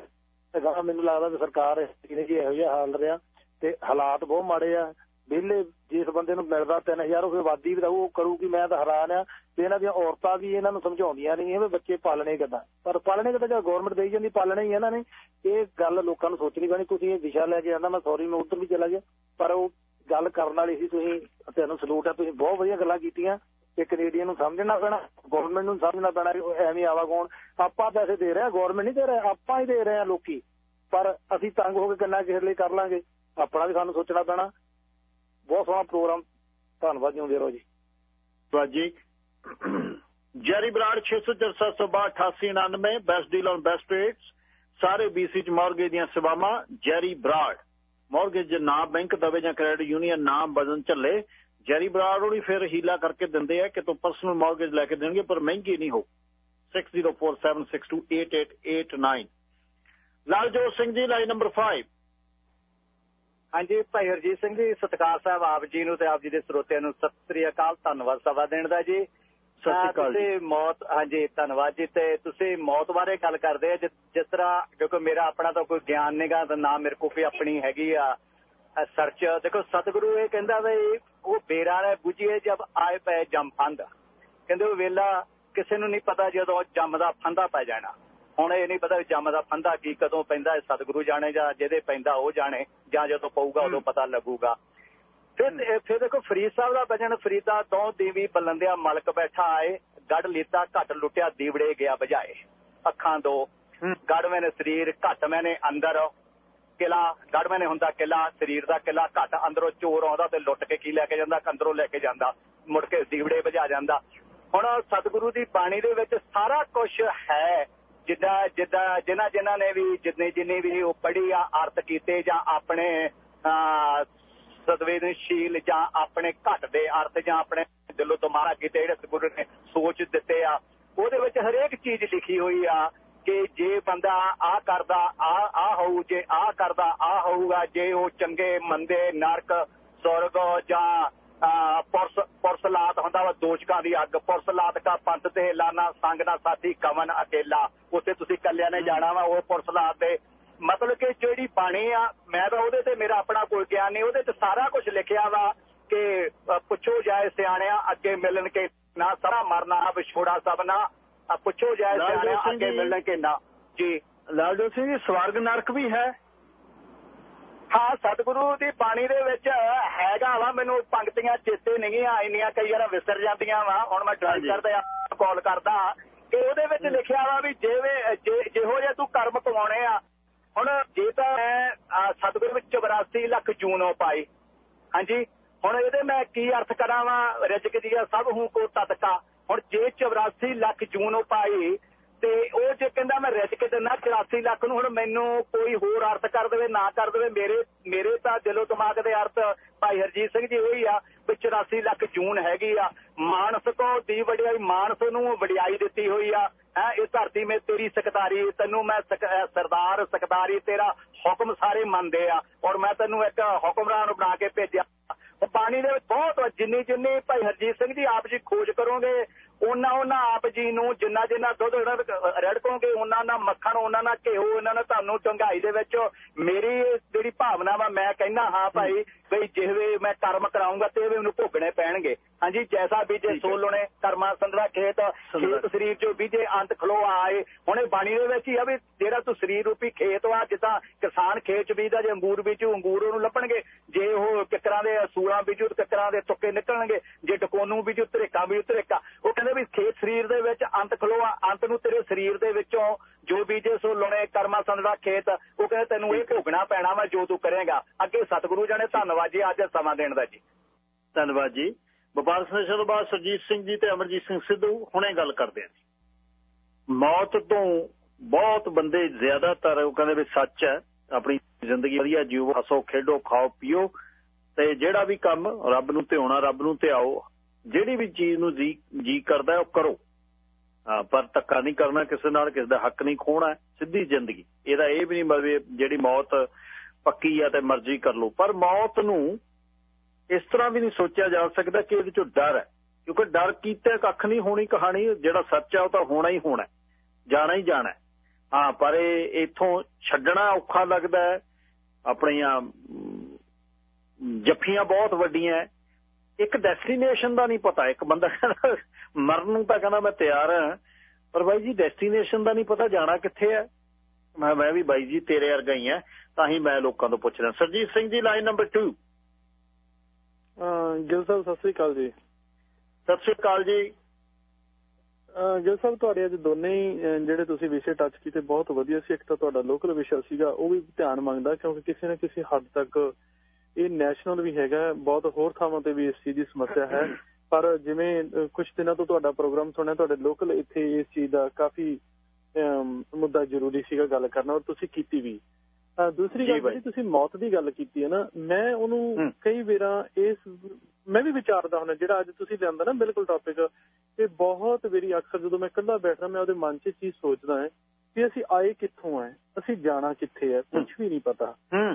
ਹੈਗਾ ਮੈਨੂੰ ਲੱਗਦਾ ਵੀ ਸਰਕਾਰ ਨੇ ਜੀ ਇਹੋ ਜਿਹਾ ਹਾਲ ਰਿਹਾ ਤੇ ਹਾਲਾਤ ਬਹੁਤ ਮਾੜੇ ਆ। ਵਿਹਲੇ ਜਿਸ ਬੰਦੇ ਨੂੰ ਮਿਲਦਾ 3000 ਉਹ ਆਬਾਦੀ ਵੀ ਉਹ ਕਰੂਗੀ ਮੈਂ ਤਾਂ ਹੈਰਾਨ ਆ ਤੇ ਇਹਨਾਂ ਦੀਆਂ ਔਰਤਾਂ ਵੀ ਇਹਨਾਂ ਨੂੰ ਸਮਝਾਉਂਦੀਆਂ ਨਹੀਂ, ਇਹ ਬੱਚੇ ਪਾਲਣੇ ਕਿੱਦਾਂ? ਪਰ ਪਾਲਣੇ ਕਿੱਦਾਂ? ਜੇ ਗਵਰਨਮੈਂਟ ਦੇਈ ਜਾਂਦੀ, ਪਾਲਣੇ ਹੀ ਇਹਨਾਂ ਨੇ। ਇਹ ਗੱਲ ਲੋਕਾਂ ਨੂੰ ਸੋਚਣੀ ਪੈਣੀ, ਤੁਸੀਂ ਇਹ ਦਿਸ਼ਾ ਲੈ ਕੇ ਆਂਦਾ, ਮੈਂ ਸੌਰੀ ਮੈਂ ਉੱਧਰ ਵੀ ਚਲਾ ਗਿਆ। ਪਰ ਉਹ ਗੱਲ ਕਰਨ ਵਾਲੀ ਸੀ, ਤੁਸੀਂ, ਤੁਹਾਨੂੰ ਸਲੂਟ ਹੈ ਤੁਸੀਂ ਬਹੁਤ ਵਧੀਆ ਗੱਲਾਂ ਕੀਤੀਆਂ। ਤੇ ਕੈਨੇਡੀਅਨ ਨੂੰ ਸਮਝਣਾ ਪੈਣਾ ਗਵਰਨਮੈਂਟ ਨੂੰ ਸਮਝਣਾ ਪੈਣਾ ਐਵੇਂ ਆਵਾ ਕੌਣ। ਆਪਾਂ ਪੈਸੇ ਦੇ ਰਹੇ ਆ ਗਵਰਨਮੈਂਟ ਨਹੀਂ ਦੇ ਰਿਹਾ, ਆਪਾਂ ਹੀ ਦੇ ਰਹੇ ਆ ਲੋਕੀ। ਪਰ ਅਸੀਂ ਤੰਗ ਹੋ ਕੇ ਕਿੰਨਾ ਕਿਸੇ ਲਈ ਕਰ ਲਾਂਗੇ। ਆਪਣਾ ਵੀ ਸਾਨੂੰ ਸੋਚਣਾ ਪੈਣਾ। ਬਹੁਤ ਸੋਹਣਾ ਪ੍ਰੋਗਰਾਮ। ਧੰਨਵਾਦ ਜੀ, ਹੁੰਦੇ ਰਹੋ ਜੀ। ਬਾਜੀ Jerry Brar 6047628899 best deal on best rates ਸਾਰੇ ਬੀਸੀ ਚ ਮਾਰਗੇਜ ਦੀਆਂ ਸੇਵਾਵਾਂ, ਜੈਰੀ ਬਰਾੜ। ਮਾਰਗੇਜ ਨਾ ਬੈਂਕ ਦਵੇ ਜਾਂ ਕ੍ਰੈਡਿਟ ਯੂਨੀਅਨ ਨਾ ਬਦਨ ਝੱਲੇ, ਜੈਰੀ ਬਰਾੜ ਉਹਦੀ ਫਿਰ ਹੀਲਾ ਕਰਕੇ ਦਿੰਦੇ ਆ ਕਿ ਤੂੰ ਪਰਸਨਲ ਮਾਰਗੇਜ ਲੈ ਕੇ ਦੇਣਗੇ, ਪਰ ਮਹਿੰਗੀ ਨਹੀਂ ਹੋ। 6047628889 ਲਾਲਜੋਤ ਸਿੰਘ ਜੀ ਲਾਈਨ ਨੰਬਰ 5 ਹਾਂਜੀ ਭਾਈ ਹਰਜੀਤ ਸਿੰਘ ਜੀ ਸਤਕਾਰ ਸਾਹਿਬ ਆਪ ਜੀ ਨੂੰ ਤੇ ਆਪ ਜੀ ਦੇ ਸਰੋਤਿਆਂ ਨੂੰ ਸਤਿ ਸ੍ਰੀ ਅਕਾਲ ਧੰਨਵਾਦ ਸਭਾ ਦੇਣ ਦਾ ਜੀ। ਸਤਿ ਸ੍ਰੀ ਅਕਾਲ ਜੀ। ਤੁਸੀਂ ਮੌਤ ਹਾਂਜੀ ਧੰਨਵਾਦ ਜੀ ਤੇ ਤੁਸੀਂ ਮੌਤ ਬਾਰੇ ਗੱਲ ਕਰਦੇ ਆ ਜਿਸ ਤਰ੍ਹਾਂ ਕਿਉਂਕਿ ਮੇਰਾ ਆਪਣਾ ਤਾਂ ਕੋਈ ਗਿਆਨ ਨਹੀਂਗਾ ਤਾਂ ਨਾ ਮੇਰੇ ਕੋਲ ਕੋਈ ਆਪਣੀ ਹੈਗੀ ਆ ਸਰਚ ਦੇਖੋ ਸਤਿਗੁਰੂ ਇਹ ਕਹਿੰਦਾ ਵੀ ਉਹ ਬੇਰਾਂ ਨੇ ਬੁਝੀਏ ਜਦ ਆਏ ਪਏ ਜੰਮ ਫੰਦ ਕਹਿੰਦੇ ਉਹ ਵੇਲਾ ਕਿਸੇ ਨੂੰ ਨਹੀਂ ਪਤਾ ਜਦੋਂ ਜੰਮ ਦਾ ਫੰਦਾ ਪੈ ਜਾਣਾ। ਹੁਣ ਇਹ ਨਹੀਂ ਪਤਾ ਜੰਮ ਦਾ ਫੰਦਾ ਕੀ ਕਦੋਂ ਪੈਂਦਾ ਸਤਿਗੁਰੂ ਜਾਣੇ ਜਾਂ ਜਿਹਦੇ ਪੈਂਦਾ ਉਹ ਜਾਣੇ ਜਾਂ ਜਦੋਂ ਪਊਗਾ ਉਦੋਂ ਪਤਾ ਲੱਗੂਗਾ। ਫਿਰ ਫਿਰ ਦੇਖੋ ਫਰੀਦ ਸਾਹਿਬ ਦਾ ਭਜਨ ਫਰੀਦਾ ਤੋਂ ਦੀਵੀ ਬਲੰਦਿਆ ਮਲਕ ਬੈਠਾ ਆਏ ਗੜ ਲੀਤਾ ਘਟ ਲੁੱਟਿਆ ਦੀਵੜੇ ਗਿਆ ਬਜਾਏ ਅੱਖਾਂ ਦੋ। ਗੜ ਮੈਨੇ ਸਰੀਰ ਘਟ ਮੈਨੇ ਅੰਦਰ। ਕਿਲਾ ਗੜ ਮੈਨੇ ਹੁੰਦਾ ਕਿਲਾ ਸਰੀਰ ਦਾ ਕਿਲਾ ਘਟ ਅੰਦਰੋਂ ਚੋਰ ਆਉਂਦਾ ਤੇ ਲੁੱਟ ਕੇ ਕੀ ਲੈ ਕੇ ਜਾਂਦਾ? ਅੰਦਰੋਂ ਲੈ ਕੇ ਜਾਂਦਾ। ਮੁੜ ਕੇ ਦੀਵੜੇ ਵਜਾ ਜਾਂਦਾ। ਹੁਣ ਸਤਿਗੁਰੂ ਦੀ ਬਾਣੀ ਦੇ ਵਿੱਚ ਸਾਰਾ ਕੁਝ ਹੈ। ਜਿੱਦਾਂ ਜਿੱਦਾਂ, ਜਿਨ੍ਹਾਂ ਜਿਨ੍ਹਾਂ ਨੇ ਵੀ ਜਿੰਨੇ, ਜਿੰਨੀ ਵੀ ਉਹ ਪੜ੍ਹੀ ਆ ਅਰਥ ਕੀਤੇ ਜਾਂ ਆਪਣੇ ਸੰਵੇਦਨਸ਼ੀਲ ਜਾਂ ਆਪਣੇ ਘਟ ਦੇ ਅਰਥ ਜਾਂ ਆਪਣੇ ਦਿਲੋਂ ਤੁਮਾਰਾ ਕੀਤੇ ਜਿਹੜੇ ਸਤਿਗੁਰੂ ਨੇ ਸੋਚ ਦਿੱਤੇ ਆ, ਉਹਦੇ ਵਿੱਚ ਹਰੇਕ ਚੀਜ਼ ਲਿਖੀ ਹੋਈ ਆ ਕਿ ਜੇ ਬੰਦਾ ਆ ਕਰਦਾ, ਆ ਆ ਹੋਊ, ਜੇ ਆ ਕਰਦਾ, ਆ ਹੋਊਗਾ, ਜੇ ਉਹ ਚੰਗੇ, ਮੰਦੇ, ਨਰਕ, ਸਵਰਗ ਜਾਂ ਪੁਰਸ ਪੁਰਸਲਾਤ ਹੁੰਦਾ ਵਾ ਦੋਸ਼ਕਾਂ ਦੀ ਅੱਗ। ਪੁਰਸਲਾਤ ਕਾ ਪੰਥ ਤੇ ਲਾਣਾ ਸੰਗ ਨਾ ਸਾਥੀ ਕਵਨ ਅਕੇਲਾ। ਉੱਥੇ ਤੁਸੀਂ ਕੱਲਿਆਂ ਨੇ ਜਾਣਾ ਵਾ ਉਹ ਪੁਰਸਲਾਤ ਦੇ। ਮਤਲਬ ਕਿ ਜਿਹੜੀ ਬਾਣੀ ਆ ਮੈਂ ਤਾਂ ਉਹਦੇ ਤੇ ਮੇਰਾ ਆਪਣਾ ਕੋਈ ਗਿਆਨ ਨਹੀਂ ਉਹਦੇ ਤੇ ਸਾਰਾ ਕੁਝ ਲਿਖਿਆ ਵਾ ਕਿ ਪੁੱਛੋ ਜਾਏ ਸਿਆਣਿਆ ਅੱਗੇ ਮਿਲਣ ਕੇ ਨਾ ਸਾਰਾ ਮਰਨਾ ਵਿਛੋੜਾ ਸਭ ਨਾ। ਪੁੱਛੋ ਜਾਏ ਸਿਆਣਿਆ ਅੱਗੇ ਮਿਲਣ ਕੇ ਨਾ। ਜੀ। ਲਾਲਜੋਤ ਸਿੰਘ ਜੀ ਸਵਰਗ ਨਰਕ ਵੀ ਹੈ। ਹਾਂ ਸਤਿਗੁਰੂ ਦੀ ਬਾਣੀ ਦੇ ਵਿੱਚ ਹੈਗਾ ਵਾ ਮੈਨੂੰ ਪੰਕਤੀਆਂ ਚੇਤੇ ਨਹੀਂ ਆ ਇੰਨੀਆਂ ਕਈ ਵਾਰ ਵਿਸਰ ਜਾਂਦੀਆਂ ਵਾ। ਹੁਣ ਮੈਂ ਡਰਾਈਵ ਕਰਦਾ ਕਾਲ ਕਰਦਾ। ਕਿ ਉਹਦੇ ਵਿੱਚ ਲਿਖਿਆ ਵਾ ਵੀ ਜਿਵੇਂ ਜੇ- ਜਿਹੋ ਜਿਹਾ ਤੂੰ ਕਰਮ ਕਮਾਉਣੇ ਆ ਹੁਣ ਜੇ ਤਾਂ ਮੈਂ ਸਤਿਗੁਰੂ ਵਿੱਚ 84 ਲੱਖ ਜੂਨੋਂ ਪਾਈ ਹਾਂਜੀ? ਹੁਣ ਇਹਦੇ ਮੈਂ ਕੀ ਅਰਥ ਕਰਾਂ ਵਾ? ਰਿਜਕ ਦੀਆ ਸਭ ਹੂੰ ਕੋ ਤਤਕਾ। ਹੁਣ ਜੇ 84 ਲੱਖ ਜੂਨੋਂ ਪਾਈ ਤੇ ਉਹ ਜੇ ਕਹਿੰਦਾ ਮੈਂ ਰਿਜਕ ਦਿੰਦਾ 84 ਲੱਖ ਨੂੰ ਹੁਣ ਮੈਨੂੰ ਕੋਈ ਹੋਰ ਅਰਥ ਕਰ ਦੇਵੇ, ਨਾ ਕਰ ਦੇਵੇ, ਮੇਰੇ ਮੇਰੇ ਤਾਂ ਦਿਲੋਂ ਦਿਮਾਗ ਦੇ ਅਰਥ ਭਾਈ ਹਰਜੀਤ ਸਿੰਘ ਜੀ ਉਹੀ ਆ ਵੀ 84 ਲੱਖ ਜੂਨ ਹੈਗੀ ਆ। ਮਾਨਸ ਕੋ ਦੀ ਵਡਿਆਈ, ਮਾਨਸ ਨੂੰ ਵਡਿਆਈ ਦਿੱਤੀ ਹੋਈ ਆ। ਹੈ, ਇਹ ਧਰਤੀ ਮੇ ਤੇਰੀ ਸਕਤਾਰੀ ਤੈਨੂੰ ਮੈਂ ਸਰਦਾਰ ਸਕਤਾਰੀ ਤੇਰਾ ਹੁਕਮ ਸਾਰੇ ਮੰਨਦੇ ਆ। ਔਰ ਮੈਂ ਤੈਨੂੰ ਇੱਕ ਹੁਕਮਰਾਨ ਬਣਾ ਕੇ ਭੇਜਿਆ। ਪਾਣੀ ਦੇ ਵਿੱਚ ਬਹੁਤ ਜਿੰਨੀ ਜਿੰਨੀ ਭਾਈ ਹਰਜੀਤ ਸਿੰਘ ਜੀ ਆਪ ਜੀ ਖੋਜ ਕਰੋਗੇ ਉਹਨਾਂ ਉਹਨਾਂ ਆਪ ਜੀ ਨੂੰ ਜਿੰਨਾ ਜਿੰਨਾ ਦੁੱਧ ਰੜ- ਰੜਕੋਗੇ ਉਹਨਾਂ ਨਾਲ ਮੱਖਣ ਉਹਨਾਂ ਨਾਲ ਘਿਓ ਉਹਨਾਂ ਨਾਲ ਤੁਹਾਨੂੰ ਡੰਗਾਈ ਦੇ ਵਿੱਚ ਮੇਰੀ ਜਿਹੜੀ ਭਾਵਨਾ ਵਾ ਮੈਂ ਕਹਿੰਦਾ ਹਾਂ ਭਾਈ ਬਈ ਜਿਹਵੇ ਮੈਂ ਕਰਮ ਕਰਾਉਂਗਾ ਤੇ ਮੈਨੂੰ ਭੋਗਣੇ ਪੈਣਗੇ। ਹਾਂਜੀ ਜੈਸਾ ਬੀਜੇ ਸੋ ਲੋਣੇ ਕਰਮਾ ਸੰਦਰਾ ਖੇਤ ਖੇਤ ਸਰੀਰ ਜੋ ਬੀਜੇ ਅੰਤ ਖਲੋ ਆਏ ਹੁਣ ਇਹ ਬਾਣੀ ਦੇ ਵਿੱਚ ਹੀ ਆ ਵੀ ਜਿਹੜਾ ਤੂੰ ਸਰੀਰ ਰੂਪੀ ਖੇਤ ਵਾ ਜਿੱਦਾਂ ਕਿਸਾਨ ਖੇਤ ਚ ਬੀਜਦਾ ਜੇ ਅੰਗੂਰ ਬੀਜੂ ਅੰਗੂਰ ਉਹਨੂੰ ਲੱਭਣਗੇ। ਜੇ ਉਹ ਕਿਕਰਾਂ ਦੇ ਅਸੂਲਾਂ ਬੀਜੂ ਕਿਕਰਾਂ ਦੇ ਤੁੱਕੇ ਨਿਕਲਣਗੇ। ਜੇ ਡਕੋਨੂ ਬੀਜੂ ਧਰੇਕਾ ਬੀਜੂ ਧਰੇਕਾ। ਉਹ ਕਹਿੰਦੇ ਵੀ ਖੇਤ ਸਰੀਰ ਦੇ ਵਿੱਚ ਅੰਤ ਖਲੋ ਅੰਤ ਨੂੰ ਤੇਰੇ ਸਰੀਰ ਦੇ ਵਿੱਚੋਂ ਜੋ ਬੀਜੇ ਸੋ ਲੋਣੇ ਕਰਮਾ ਸੰਦਰਾ ਖੇਤ ਉਹ ਕਹਿੰਦੇ ਤੈਨੂੰ ਇਹ ਭੋਗਣਾ ਪੈਣਾ ਵਾ ਜੋ ਤੂੰ ਕਰੇਗਾ। ਅੱਗੇ ਸਤਿਗੁਰੂ ਜਾਣੇ ਧੰਨਵਾਦ ਜੀ ਅੱਜ ਸਮਾਂ ਦੇਣ ਦਾ ਜੀ। ਧੰਨਵਾਦ ਜੀ। ਵਪਾਰ ਸੰਦੇਸ਼ਾਂ ਤੋਂ ਬਾਅਦ ਸਰਜੀਤ ਸਿੰਘ ਜੀ ਤੇ ਅਮਰਜੀਤ ਸਿੰਘ ਸਿੱਧੂ ਹੁਣੇ ਗੱਲ ਕਰਦੇ ਆ ਮੌਤ ਤੋਂ ਬਹੁਤ ਬੰਦੇ ਜ਼ਿਆਦਾਤਰ ਉਹ ਕਹਿੰਦੇ ਵੀ ਸੱਚ ਹੈ। ਆਪਣੀ ਜ਼ਿੰਦਗੀ ਵਧੀਆ ਜੀਵੋ ਹੱਸੋ ਖੇਡੋ ਖਾਓ ਪੀਓ। ਤੇ ਜਿਹੜਾ ਵੀ ਕੰਮ ਰੱਬ ਨੂੰ ਧਿਆਉਣਾ ਰੱਬ ਨੂੰ ਧਿਆਓ ਜਿਹੜੀ ਵੀ ਚੀਜ਼ ਨੂੰ ਜੀ ਜੀ ਕਰਦਾ ਉਹ ਕਰੋ। ਹਾਂ, ਪਰ ਧੱਕਾ ਨਹੀਂ ਕਰਨਾ ਕਿਸੇ ਨਾਲ, ਕਿਸੇ ਦਾ ਹੱਕ ਨਹੀਂ ਖੋਣਾ ਸਿੱਧੀ ਜ਼ਿੰਦਗੀ। ਇਹਦਾ ਇਹ ਵੀ ਨਹੀਂ ਮਤਲਬ ਜਿਹੜੀ ਮੌਤ ਪੱਕੀ ਆ ਤੇ ਮਰਜ਼ੀ ਕਰ ਲਓ। ਪਰ ਮੌਤ ਨੂੰ ਇਸ ਤਰ੍ਹਾਂ ਵੀ ਨਹੀਂ ਸੋਚਿਆ ਜਾ ਸਕਦਾ ਕਿ ਇਹਦੇ ਚੋਂ ਡਰ ਹੈ। ਕਿਉਂਕਿ ਡਰ ਕੀਤਾ ਕੱਖ ਨਹੀਂ, ਹੋਣੀ ਕਹਾਣੀ, ਜਿਹੜਾ ਸੱਚ ਹੈ ਉਹ ਤਾਂ ਹੋਣਾ ਹੀ ਹੋਣਾ ਜਾਣਾ ਹੀ ਜਾਣਾ ਹਾਂ। ਪਰ ਇਹ ਇਥੋਂ ਛੱਡਣਾ ਔਖਾ ਲੱਗਦਾ ਆਪਣੀਆਂ ਜੱਫੀਆਂ ਬਹੁਤ ਵੱਡੀਆਂ ਇੱਕ ਡੈਸਟੀਨੇਸ਼ਨ ਦਾ ਨਹੀਂ ਪਤਾ ਇੱਕ ਬੰਦਾ ਕਹਿੰਦਾ ਮਰਨ ਨੂੰ ਤਾਂ ਕਹਿੰਦਾ ਮੈਂ ਤਿਆਰ ਹਾਂ ਪਰ ਬਾਈ ਜੀ ਡੈਸਟੀਨੇਸ਼ਨ ਦਾ ਨਹੀਂ ਪਤਾ ਜਾਣਾ ਕਿੱਥੇ ਹੈ? ਮੈਂ ਮੈਂ ਵੀ ਬਾਈ ਜੀ ਤੇਰੇ ਵਰਗਾ ਹੀ ਆ ਤਾਂ ਹੀ ਮੈਂ ਲੋਕਾਂ ਤੋਂ ਪੁੱਛ ਰਿਹਾ। ਸਰਜੀਤ ਸਿੰਘ ਜੀ ਲਾਈਨ ਨੰਬਰ 2 ਅਹ ਗਿੱਲ ਸਾਹਿਬ ਸਤਿ ਸ੍ਰੀ ਅਕਾਲ ਜੀ। ਸਤਿ ਸ੍ਰੀ ਅਕਾਲ ਜੀ। ਗਿੱਲ ਸਾਹਿਬ ਤੁਹਾਡੇ ਅੱਜ ਦੋਨੇ ਹੀ ਜਿਹੜੇ ਤੁਸੀਂ ਵਿਸ਼ੇ ਟੱਚ ਕੀਤੇ ਬਹੁਤ ਵਧੀਆ ਸੀ। ਇੱਕ ਤਾਂ ਤੁਹਾਡਾ ਲੋਕਲ ਵਿਸ਼ਾ ਸੀਗਾ ਉਹ ਵੀ ਧਿਆਨ ਮੰਗਦਾ ਕਿਉਂਕਿ ਕਿਸੇ ਨਾ ਕਿਸੇ ਹੱਦ ਤੱਕ ਇਹ ਨੈਸ਼ਨਲ ਵੀ ਹੈਗਾ ਬਹੁਤ ਹੋਰ ਥਾਵਾਂ ਤੇ ਵੀ ਇਸ ਚੀਜ਼ ਦੀ ਸਮੱਸਿਆ ਹੈ। ਪਰ ਜਿਵੇਂ ਕੁਝ ਦਿਨਾਂ ਤੋਂ ਤੁਹਾਡਾ ਪ੍ਰੋਗਰਾਮ ਸੁਣਿਆ ਤੁਹਾਡੇ ਲੋਕਲ ਇੱਥੇ ਇਸ ਚੀਜ਼ ਦਾ ਕਾਫੀ ਮੁੱਦਾ ਜ਼ਰੂਰੀ ਸੀਗਾ ਗੱਲ ਕਰਨਾ ਔਰ ਤੁਸੀਂ ਕੀਤੀ ਵੀ। ਦੂਸਰੀ ਗੱਲ। ਜਿਹੜੀ ਤੁਸੀਂ ਮੌਤ ਦੀ ਗੱਲ ਕੀਤੀ ਹੈ ਨਾ ਮੈਂ ਉਹਨੂੰ ਕਈ ਵਾਰਾਂ ਇਸ ਮੈਂ ਵੀ ਵਿਚਾਰਦਾ ਹੁੰਦਾ ਜਿਹੜਾ ਅੱਜ ਤੁਸੀਂ ਲਿਆਂਦਾ ਨਾ ਬਿਲਕੁਲ ਟੌਪਿਕ ਤੇ ਬਹੁਤ ਵਾਰੀ ਅਕਸਰ ਜਦੋਂ ਮੈਂ ਇਕੱਲਾ ਬੈਠਦਾ ਮੈਂ ਉਹਦੇ ਮਨ 'ਚ ਇਹ ਚੀਜ਼ ਸੋਚਦਾ ਹਾਂ ਕਿ ਅਸੀਂ ਆਏ ਕਿੱਥੋਂ ਆ ਅਸੀਂ ਜਾਣਾ ਕਿੱਥੇ ਹੈ ਕੁਝ ਵੀ ਨਹੀਂ ਪਤਾ।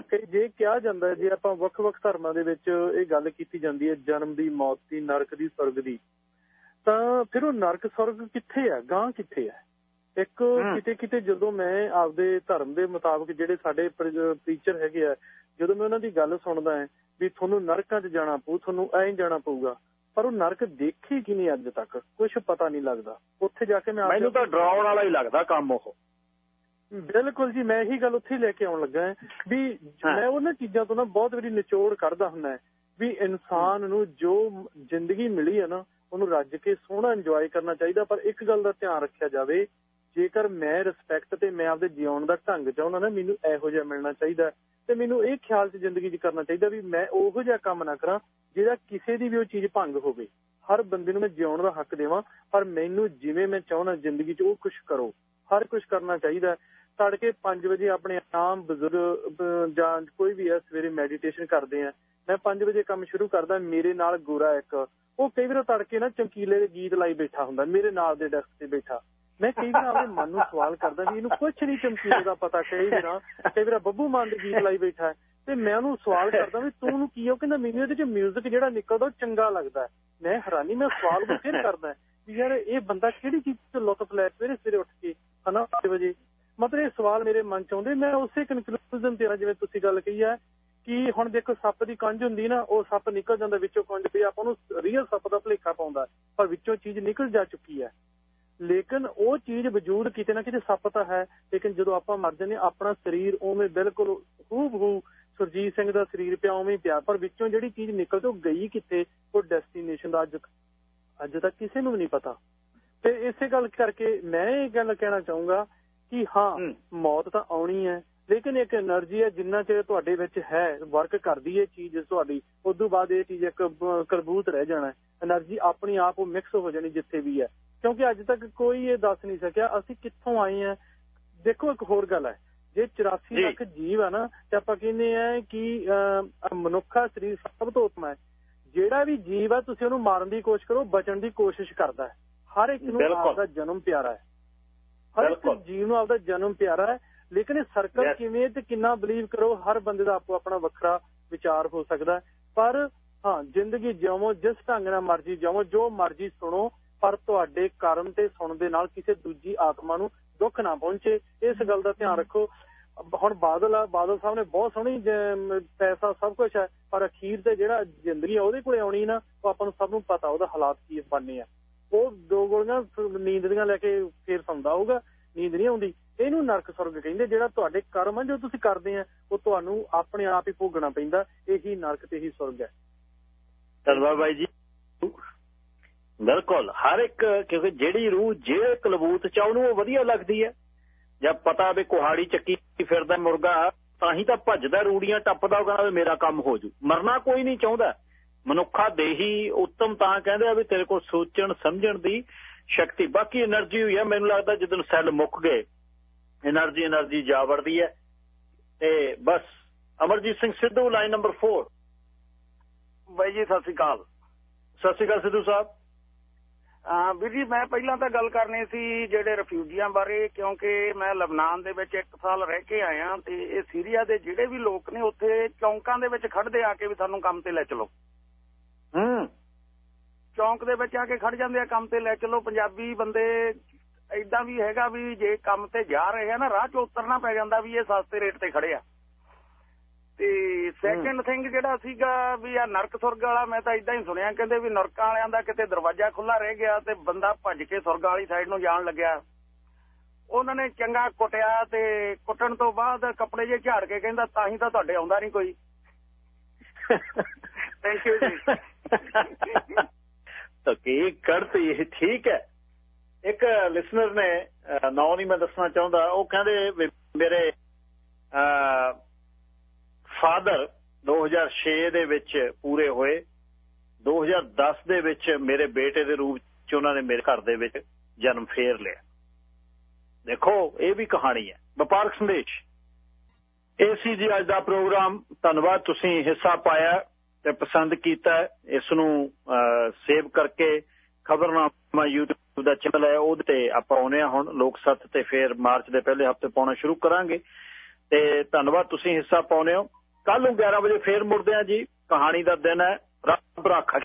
ਕਿ ਜੇ ਕਿਹਾ ਜਾਂਦਾ ਜੇ ਆਪਾਂ ਵੱਖ-ਵੱਖ ਧਰਮਾਂ ਦੇ ਵਿੱਚ ਇਹ ਗੱਲ ਕੀਤੀ ਜਾਂਦੀ ਹੈ ਜਨਮ ਦੀ ਮੌਤ ਦੀ ਨਰਕ ਦੀ ਸਵਰਗ ਦੀ ਤਾਂ ਫਿਰ ਉਹ ਨਰਕ ਸਵਰਗ ਕਿੱਥੇ ਹੈ ਗਾਂ ਕਿੱਥੇ ਹੈ ਇੱਕ ਕਿਤੇ ਕਿਤੇ ਜਦੋਂ ਮੈਂ ਆਪਦੇ ਧਰਮ ਦੇ ਮੁਤਾਬਕ ਜਿਹੜੇ ਸਾਡੇ ਟੀਚਰ ਹੈਗੇ ਆ ਜਦੋਂ ਮੈਂ ਉਹਨਾਂ ਦੀ ਗੱਲ ਸੁਣਦਾ ਹਾਂ ਵੀ ਤੁਹਾਨੂੰ ਨਰਕਾਂ 'ਚ ਜਾਣਾ ਪਊ ਤੁਹਾਨੂੰ ਐਂ ਜਾਣਾ ਪਊਗਾ ਪਰ ਉਹ ਨਰਕ ਦੇਖੀ ਕਿ ਨਹੀਂ ਅੱਜ ਤੱਕ। ਕੁਝ ਪਤਾ ਨਹੀਂ ਲੱਗਦਾ। ਉੱਥੇ ਜਾ ਕੇ ਮੈਂ ਮੈਨੂੰ ਤਾਂ ਡਰਾਉਣ ਵਾਲਾ ਹੀ ਲੱਗਦਾ ਕੰਮ ਉਹ। ਬਿਲਕੁਲ ਜੀ ਮੈਂ ਇਹੀ ਗੱਲ ਉੱਥੇ ਲੈ ਕੇ ਆਉਣ ਲੱਗਾ ਹਾਂ ਵੀ ਮੈਂ ਉਹਨਾਂ ਚੀਜ਼ਾਂ ਤੋਂ ਨਾ ਬਹੁਤ ਵਾਰੀ ਨਿਚੋੜ ਕੱਢਦਾ ਹੁੰਦਾ ਵੀ ਇਨਸਾਨ ਨੂੰ ਜੋ ਜ਼ਿੰਦਗੀ ਮਿਲੀ ਹੈ ਨਾ ਉਹਨੂੰ ਰੱਜ ਕੇ ਸੋਹਣਾ ਇੰਜੋਏ ਕਰਨਾ ਚਾਹੀਦਾ। ਪਰ ਇੱਕ ਗੱਲ ਦਾ ਧਿਆਨ ਰੱਖਿਆ ਜਾਵੇ ਜੇਕਰ ਮੈਂ ਰਿਸਪੈਕਟ ਤੇ ਮੈਂ ਆਪਦੇ ਜਿਉਣ ਦਾ ਢੰਗ ਚਾਹੁੰਦਾ ਨਾ ਮੈਨੂੰ ਇਹੋ ਜਿਹਾ ਮਿਲਣਾ ਚਾਹੀਦਾ ਤੇ ਮੈਨੂੰ ਇਹ ਖਿਆਲ 'ਚ ਜ਼ਿੰਦਗੀ 'ਚ ਕਰਨਾ ਚਾਹੀਦਾ ਵੀ ਮੈਂ ਉਹੋ ਜਿਹਾ ਕੰਮ ਨਾ ਕਰਾਂ ਜਿਹੜਾ ਕਿਸੇ ਦੀ ਵੀ ਉਹ ਚੀਜ਼ ਭੰਗ ਹੋਵੇ। ਹਰ ਬੰਦੇ ਨੂੰ ਮੈਂ ਜਿਉਣ ਦਾ ਹੱਕ ਦੇਵਾਂ ਪਰ ਮੈਨੂੰ ਜਿਵੇਂ ਮੈਂ ਚਾਹੁੰਦਾ ਜ਼ਿੰਦਗੀ 'ਚ ਉਹ ਕੁਝ ਕਰੋ। ਹਰ ਕੁਝ ਕਰਨਾ ਚਾਹੀਦਾ। ਤੜਕੇ 5 ਵਜੇ ਆਪਣੇ ਆਮ ਬਜ਼ੁਰਗ ਜਾਂ ਕੋਈ ਵੀ ਹੈ, ਸਵੇਰੇ ਮੈਡੀਟੇਸ਼ਨ ਕਰਦੇ ਆ। ਮੈਂ 5 ਵਜੇ ਕੰਮ ਸ਼ੁਰੂ ਕਰਦਾ, ਮੇਰੇ ਨਾਲ ਗੋਰਾ ਇੱਕ। ਉਹ ਕਈ ਵਾਰ ਤੜਕੇ ਨਾ ਚਮਕੀਲੇ ਦੇ ਗੀਤ ਲਾਈ ਬੈਠਾ ਹੁੰਦਾ, ਮੇਰੇ ਨਾਲ ਦੇ ਡੈਸਕ ਤੇ ਬੈਠਾ। ਮੈਂ ਕਈ ਵਾਰ ਆਪਣੇ ਮਨ ਨੂੰ ਸਵਾਲ ਕਰਦਾ ਵੀ ਇਹਨੂੰ ਕੁਝ ਨਹੀਂ ਚਮਕੀਲੇ ਦਾ ਪਤਾ, ਕਈ ਵਾਰ ਕਈ ਵਾਰ ਬੱਬੂ ਮਾਨ ਦੇ ਗੀਤ ਲਾਈ ਬੈਠਾ ਤੇ ਮੈਂ ਉਹਨੂੰ ਸਵਾਲ ਕਰਦਾ ਵੀ ਤੂੰ ਉਹਨੂੰ ਕੀ ਉਹ ਕਹਿੰਦਾ ਮੈਨੂੰ ਇਹਦੇ ਚ 뮤직 ਜਿਹੜਾ ਨਿਕਲਦਾ ਉਹ ਚੰਗਾ ਲੱਗਦਾ ਮੈਂ ਹੈਰਾਨੀ, ਮੈਂ ਸਵਾਲ ਫਿਰ ਕਰਦਾ ਵੀ ਯਾਰ ਇਹ ਬੰਦਾ ਕਿਹੜੀ ਚੀਜ਼ ਤੋਂ ਲੁਤਫ ਲੈ ਸਵੇਰੇ ਸਵੇਰੇ ਉੱਠ ਕੇ, ਹਨਾ 8 ਵਜੇ। ਮਤਲਬ ਇਹ ਸਵਾਲ ਮੇਰੇ ਮਨ ਚ ਆਉਂਦੇ ਮੈਂ ਉਸੇ ਕਨਕਲੂਜਨ ਤੇ ਆ ਜਿਵੇਂ ਤੁਸੀਂ ਗੱਲ ਕਹੀ ਹੈ ਕਿ ਹੁਣ ਦੇਖੋ ਸੱਪ ਦੀ ਕੰਜ ਹੁੰਦੀ ਨਾ ਉਹ ਸੱਪ ਨਿਕਲ ਜਾਂਦਾ ਵਿੱਚੋਂ ਕੰਜ ਤੇ ਆਪਾਂ ਨੂੰ ਰੀਅਲ ਸੱਪ ਦਾ ਭਲੇਖਾ ਪਾਉਂਦਾ ਪਰ ਵਿੱਚੋਂ ਚੀਜ਼ ਨਿਕਲ ਜਾ ਚੁੱਕੀ ਹੈ ਲੇਕਿਨ ਉਹ ਚੀਜ਼ ਵਜੂਦ ਕਿਤੇ ਨਾ ਕਿਤੇ ਸੱਪ ਤਾਂ ਹੈ ਲੇਕਿਨ ਜਦੋਂ ਆਪਾਂ ਮਰ ਜਾਂਦੇ ਹਾਂ, ਆਪਣਾ ਸਰੀਰ ਉਵੇਂ ਬਿਲਕੁਲ ਹੂਬਹੂ ਸੁਰਜੀਤ ਸਿੰਘ ਦਾ ਸਰੀਰ ਪਿਆ ਉਵੇਂ ਪਿਆ ਪਰ ਵਿੱਚੋਂ ਜਿਹੜੀ ਚੀਜ਼ ਨਿਕਲ ਕੇ ਉਹ ਗਈ ਕਿੱਥੇ ਉਹ ਡੈਸਟੀਨੇਸ਼ਨ ਦਾ ਅੱਜ ਅੱਜ ਤੱਕ ਕਿਸੇ ਨੂੰ ਵੀ ਨਹੀਂ ਪਤਾ। ਤੇ ਇਸੇ ਗੱਲ ਕਰਕੇ ਮੈਂ ਇਹ ਗੱਲ ਕਹਿਣਾ ਚਾਹੂੰਗਾ ਕਿ ਹਾਂ ਮੌਤ ਤਾਂ ਆਉਣੀ ਹੈ ਲੇਕਿਨ ਇੱਕ એનર્ਜੀ ਹੈ ਜਿੰਨਾ ਚਿਰ ਤੁਹਾਡੇ ਵਿੱਚ ਹੈ ਵਰਕ ਕਰਦੀ ਹੈ ਚੀਜ਼ ਤੁਹਾਡੀ ਉਸ ਤੋਂ ਬਾਅਦ ਇਹ ਚੀਜ਼ ਇੱਕ ਕਰਬੂਤ ਰਹਿ ਜਾਣਾ એનર્ਜੀ ਆਪਣੀ ਆਪ ਉਹ ਮਿਕਸ ਹੋ ਜਾਣੀ ਜਿੱਥੇ ਵੀ ਹੈ। ਕਿਉਂਕਿ ਅੱਜ ਤੱਕ ਕੋਈ ਇਹ ਦੱਸ ਨਹੀਂ ਸਕਿਆ ਅਸੀਂ ਕਿੱਥੋਂ ਆਏ ਆ ਦੇਖੋ ਇੱਕ ਹੋਰ ਗੱਲ ਹੈ ਜੇ 84 ਲੱਖ ਜੀਵ ਆ ਨਾ ਤੇ ਆਪਾਂ ਕਹਿੰਦੇ ਆ ਕਿ ਮਨੁੱਖਾ ਸਰੀਰ ਸਭ ਤੋਂ ਉੱਤਮ ਹੈ। ਜਿਹੜਾ ਵੀ ਜੀਵ ਆ ਤੁਸੀਂ ਉਹਨੂੰ ਮਾਰਨ ਦੀ ਕੋਸ਼ਿਸ਼ ਕਰੋ ਬਚਣ ਦੀ ਕੋਸ਼ਿਸ਼ ਕਰਦਾ ਹੈ। ਹਰ ਇੱਕ ਨੂੰ ਆਪਦਾ ਜਨਮ ਪਿਆਰਾ ਹੈ। ਹਰ ਇੱਕ। ਜੀਵ ਨੂੰ ਆਪਦਾ ਜਨਮ ਪਿਆਰਾ ਹੈ ਲੇਕਿਨ ਇਹ ਸਰਕਲ. ਕਿਵੇਂ ਤੇ ਕਿੰਨਾ ਬਲੀਵ ਕਰੋ ਹਰ ਬੰਦੇ ਦਾ ਆਪੋ ਆਪਣਾ ਵੱਖਰਾ ਵਿਚਾਰ ਹੋ ਸਕਦਾ ਪਰ ਹਾਂ ਜ਼ਿੰਦਗੀ ਜਿਉਵੋ ਜਿਸ ਢੰਗ ਨਾਲ ਮਰਜ਼ੀ ਜਿਉਵੋ ਜੋ ਮਰਜ਼ੀ ਸੁਣੋ ਪਰ ਤੁਹਾਡੇ ਕਰਮ ਤੇ ਸੁਣਨ ਦੇ ਨਾਲ ਕਿਸੇ ਦੂਜੀ ਆਤਮਾ ਨੂੰ ਦੁੱਖ ਨਾ ਪਹੁੰਚੇ ਇਸ ਗੱਲ ਦਾ ਧਿਆਨ ਰੱਖੋ ਹੁਣ ਬਾਦਲ ਆ ਬਾਦਲ ਸਾਹਿਬ ਨੇ ਬਹੁਤ ਸੋਹਣੀ ਪੈਸਾ ਸਭ ਕੁਝ ਹੈ ਪਰ ਅਖੀਰ ਤੇ ਜਿਹੜਾ ਜ਼ਿੰਦਗੀ ਆ ਉਹਦੇ ਕੋਲੇ ਆਉਣੀ ਨਾ ਉਹ ਆਪਾਂ ਨੂੰ ਸਭ ਨੂੰ ਪਤਾ ਉਹਦਾ ਹਾਲਾਤ ਕੀ ਬਣਨੇ ਆ ਉਹ ਦੋ ਗੋਲੀਆਂ ਨੀਂਦ ਦੀਆਂ ਲੈ ਕੇ ਫੇਰ ਸੌਂਦਾ ਹੋਊਗਾ, ਨੀਂਦ ਨਹੀਂ ਆਉਂਦੀ। ਇਹਨੂੰ ਨਰਕ ਸੁਰਗ ਕਹਿੰਦੇ, ਜਿਹੜਾ ਤੁਹਾਡੇ ਕਰਮ ਆ, ਜੋ ਤੁਸੀਂ ਕਰਦੇ ਆ, ਉਹ ਤੁਹਾਨੂੰ ਆਪਣੇ ਆਪ ਹੀ ਭੋਗਣਾ ਪੈਂਦਾ। ਇਹੀ ਨਰਕ ਤੇ ਹੀ ਸੁਰਗ ਹੈ। ਧੰਨਵਾਦ ਬਾਈ ਜੀ। ਬਿਲਕੁਲ, ਹਰ ਇੱਕ, ਕਿਉਂਕਿ ਜਿਹੜੀ ਰੂਹ ਜਿਹੜੇ ਕਲਬੂਤ ਚ ਉਹਨੂੰ ਉਹ ਵਧੀਆ ਲੱਗਦੀ ਹੈ। ਜਦ ਪਤਾ ਵੀ ਕੁਹਾੜੀ ਚੱਕੀ ਫਿਰਦਾ ਮੁਰਗਾ, ਤਾਂ ਹੀ ਤਾਂ ਭੱਜਦਾ, ਰੂੜੀਆਂ ਟੱਪਦਾ, ਉਹ ਕਹਿੰਦਾ ਵੀ ਮੇਰਾ ਕੰਮ ਹੋ ਜੂ। ਮਰਨਾ ਕੋਈ ਨਹੀਂ ਚਾਹੁੰਦਾ। ਮਨੁੱਖਾ ਦੇਹੀ ਉੱਤਮ ਤਾਂ ਕਹਿੰਦੇ ਆ ਵੀ ਤੇਰੇ ਕੋਲ ਸੋਚਣ ਸਮਝਣ ਦੀ ਸ਼ਕਤੀ। ਬਾਕੀ એનર્ਜੀ ਹੋਈ ਹੈ। ਮੈਨੂੰ ਲੱਗਦਾ ਜਦੋਂ ਸੈੱਲ ਮੁੱਕ ਗਏ એનર્ਜੀ એનર્ਜੀ ਜਾ ਵੜਦੀ ਹੈ। ਤੇ ਬਸ ਅਮਰਜੀਤ ਸਿੰਘ ਸਿੱਧੂ ਲਾਈਨ ਨੰਬਰ 4 ਬਾਈ ਜੀ ਸਤਿ ਸ੍ਰੀ ਅਕਾਲ। ਸਤਿ ਸ੍ਰੀ ਅਕਾਲ ਸਿੱਧੂ ਸਾਹਿਬ। ਵੀਰ ਜੀ ਮੈਂ ਪਹਿਲਾਂ ਤਾਂ ਗੱਲ ਕਰਨੀ ਸੀ ਜਿਹੜੇ ਰਫਿਊਜੀਆਂ ਬਾਰੇ ਕਿਉਂਕਿ ਮੈਂ ਲਬਨਾਨ ਦੇ ਵਿੱਚ ਇੱਕ ਸਾਲ ਰਹਿ ਕੇ ਆਇਆ ਤੇ ਇਹ ਸੀਰੀਆ ਦੇ ਜਿਹੜੇ ਵੀ ਲੋਕ ਨੇ ਉੱਥੇ ਚੌਂਕਾਂ ਦੇ ਵਿੱਚ ਖੜਦੇ ਆ ਕੇ ਵੀ ਸਾਨੂੰ ਕੰਮ ਤੇ ਲੈ ਚਲੋ। ਹੂੰ। ਚੌਂਕ ਦੇ ਵਿੱਚ ਆ ਕੇ ਖੜ ਜਾਂਦੇ ਆ ਕੰਮ ਤੇ ਲੈ ਚਲੋ। ਪੰਜਾਬੀ ਬੰਦੇ ਐਦਾਂ ਵੀ ਹੈਗਾ ਵੀ ਜੇ ਕੰਮ ਤੇ ਜਾ ਰਹੇ ਆ ਨਾ ਰਾਹ 'ਚ ਉਤਰਨਾ ਪੈ ਜਾਂਦਾ ਵੀ ਇਹ ਸਸਤੇ ਰੇਟ ਤੇ ਖੜੇ ਆ। ਤੇ ਸੈਕੰਡ ਥਿੰਗ ਜਿਹੜਾ ਸੀਗਾ ਵੀ ਆ ਨਰਕ ਸੁਰਗ ਵਾਲਾ ਮੈਂ ਤਾਂ ਇਦਾਂ ਹੀ ਸੁਣਿਆ ਕਹਿੰਦੇ ਵੀ ਨਰਕਾਂ ਵਾਲਿਆਂ ਦਾ ਕਿਤੇ ਦਰਵਾਜ਼ਾ ਖੁੱਲਾ ਰਹਿ ਗਿਆ ਤੇ ਬੰਦਾ ਭੱਜ ਕੇ ਸੁਰਗ ਵਾਲੀ ਸਾਈਡ ਨੂੰ ਜਾਣ ਲੱਗਿਆ। ਉਹਨਾਂ ਨੇ ਚੰਗਾ ਕੁੱਟਿਆ ਤੇ ਕੁੱਟਣ ਤੋਂ ਬਾਅਦ ਕੱਪੜੇ ਜੇ ਝਾੜ ਕੇ ਕਹਿੰਦਾ ਤਾਂ ਹੀ ਤਾਂ ਤੁਹਾਡੇ ਆਉਂਦਾ ਨਹੀਂ ਕੋਈ। ਥੈਂਕ ਯੂ ਜੀ ਤਾਂ ਕੀ ਇਹ ਠੀਕ ਹੈ। ਇੱਕ ਲਿਸਨਰ ਨੇ ਨਾਂ ਨਹੀਂ ਮੈਂ ਦੱਸਣਾ ਚਾਹੁੰਦਾ। ਉਹ ਕਹਿੰਦੇ ਮੇਰੇ ਫਾਦਰ 2006 ਦੇ ਵਿੱਚ ਪੂਰੇ ਹੋਏ। 2010 ਦੇ ਵਿੱਚ ਮੇਰੇ ਬੇਟੇ ਦੇ ਰੂਪ ਚ ਉਹਨਾਂ ਨੇ ਮੇਰੇ ਘਰ ਦੇ ਵਿੱਚ ਜਨਮ ਫੇਰ ਲਿਆ। ਦੇਖੋ, ਇਹ ਵੀ ਕਹਾਣੀ ਹੈ। ਵਪਾਰਕ ਸੰਦੇਸ਼। ਇਹ ਸੀ ਜੀ ਅੱਜ ਦਾ ਪ੍ਰੋਗਰਾਮ। ਧੰਨਵਾਦ, ਤੁਸੀਂ ਹਿੱਸਾ ਪਾਇਆ। ਤੇ ਪਸੰਦ ਕੀਤਾ ਇਸ ਨੂੰ ਸੇਵ ਕਰਕੇ ਖਬਰਨਾਮਾ YouTube ਦਾ ਚੈਨਲ ਹੈ, ਉਹਦੇ ਤੇ ਆਪਾਂ ਆਉਨੇ ਆ ਹੁਣ ਲੋਕ ਸੱਤ ਤੇ ਫੇਰ ਮਾਰਚ ਦੇ ਪਹਿਲੇ ਹਫ਼ਤੇ ਪਾਉਣਾ ਸ਼ੁਰੂ ਕਰਾਂਗੇ। ਤੇ ਧੰਨਵਾਦ, ਤੁਸੀਂ ਹਿੱਸਾ ਪਾਉਨੇ ਹੋ। ਕੱਲ ਨੂੰ 11 ਵਜੇ ਫੇਰ ਮੁੜਦੇ ਆ ਜੀ। ਕਹਾਣੀ ਦਾ ਦਿਨ ਹੈ, ਰੱਬ ਰਾਖਾ।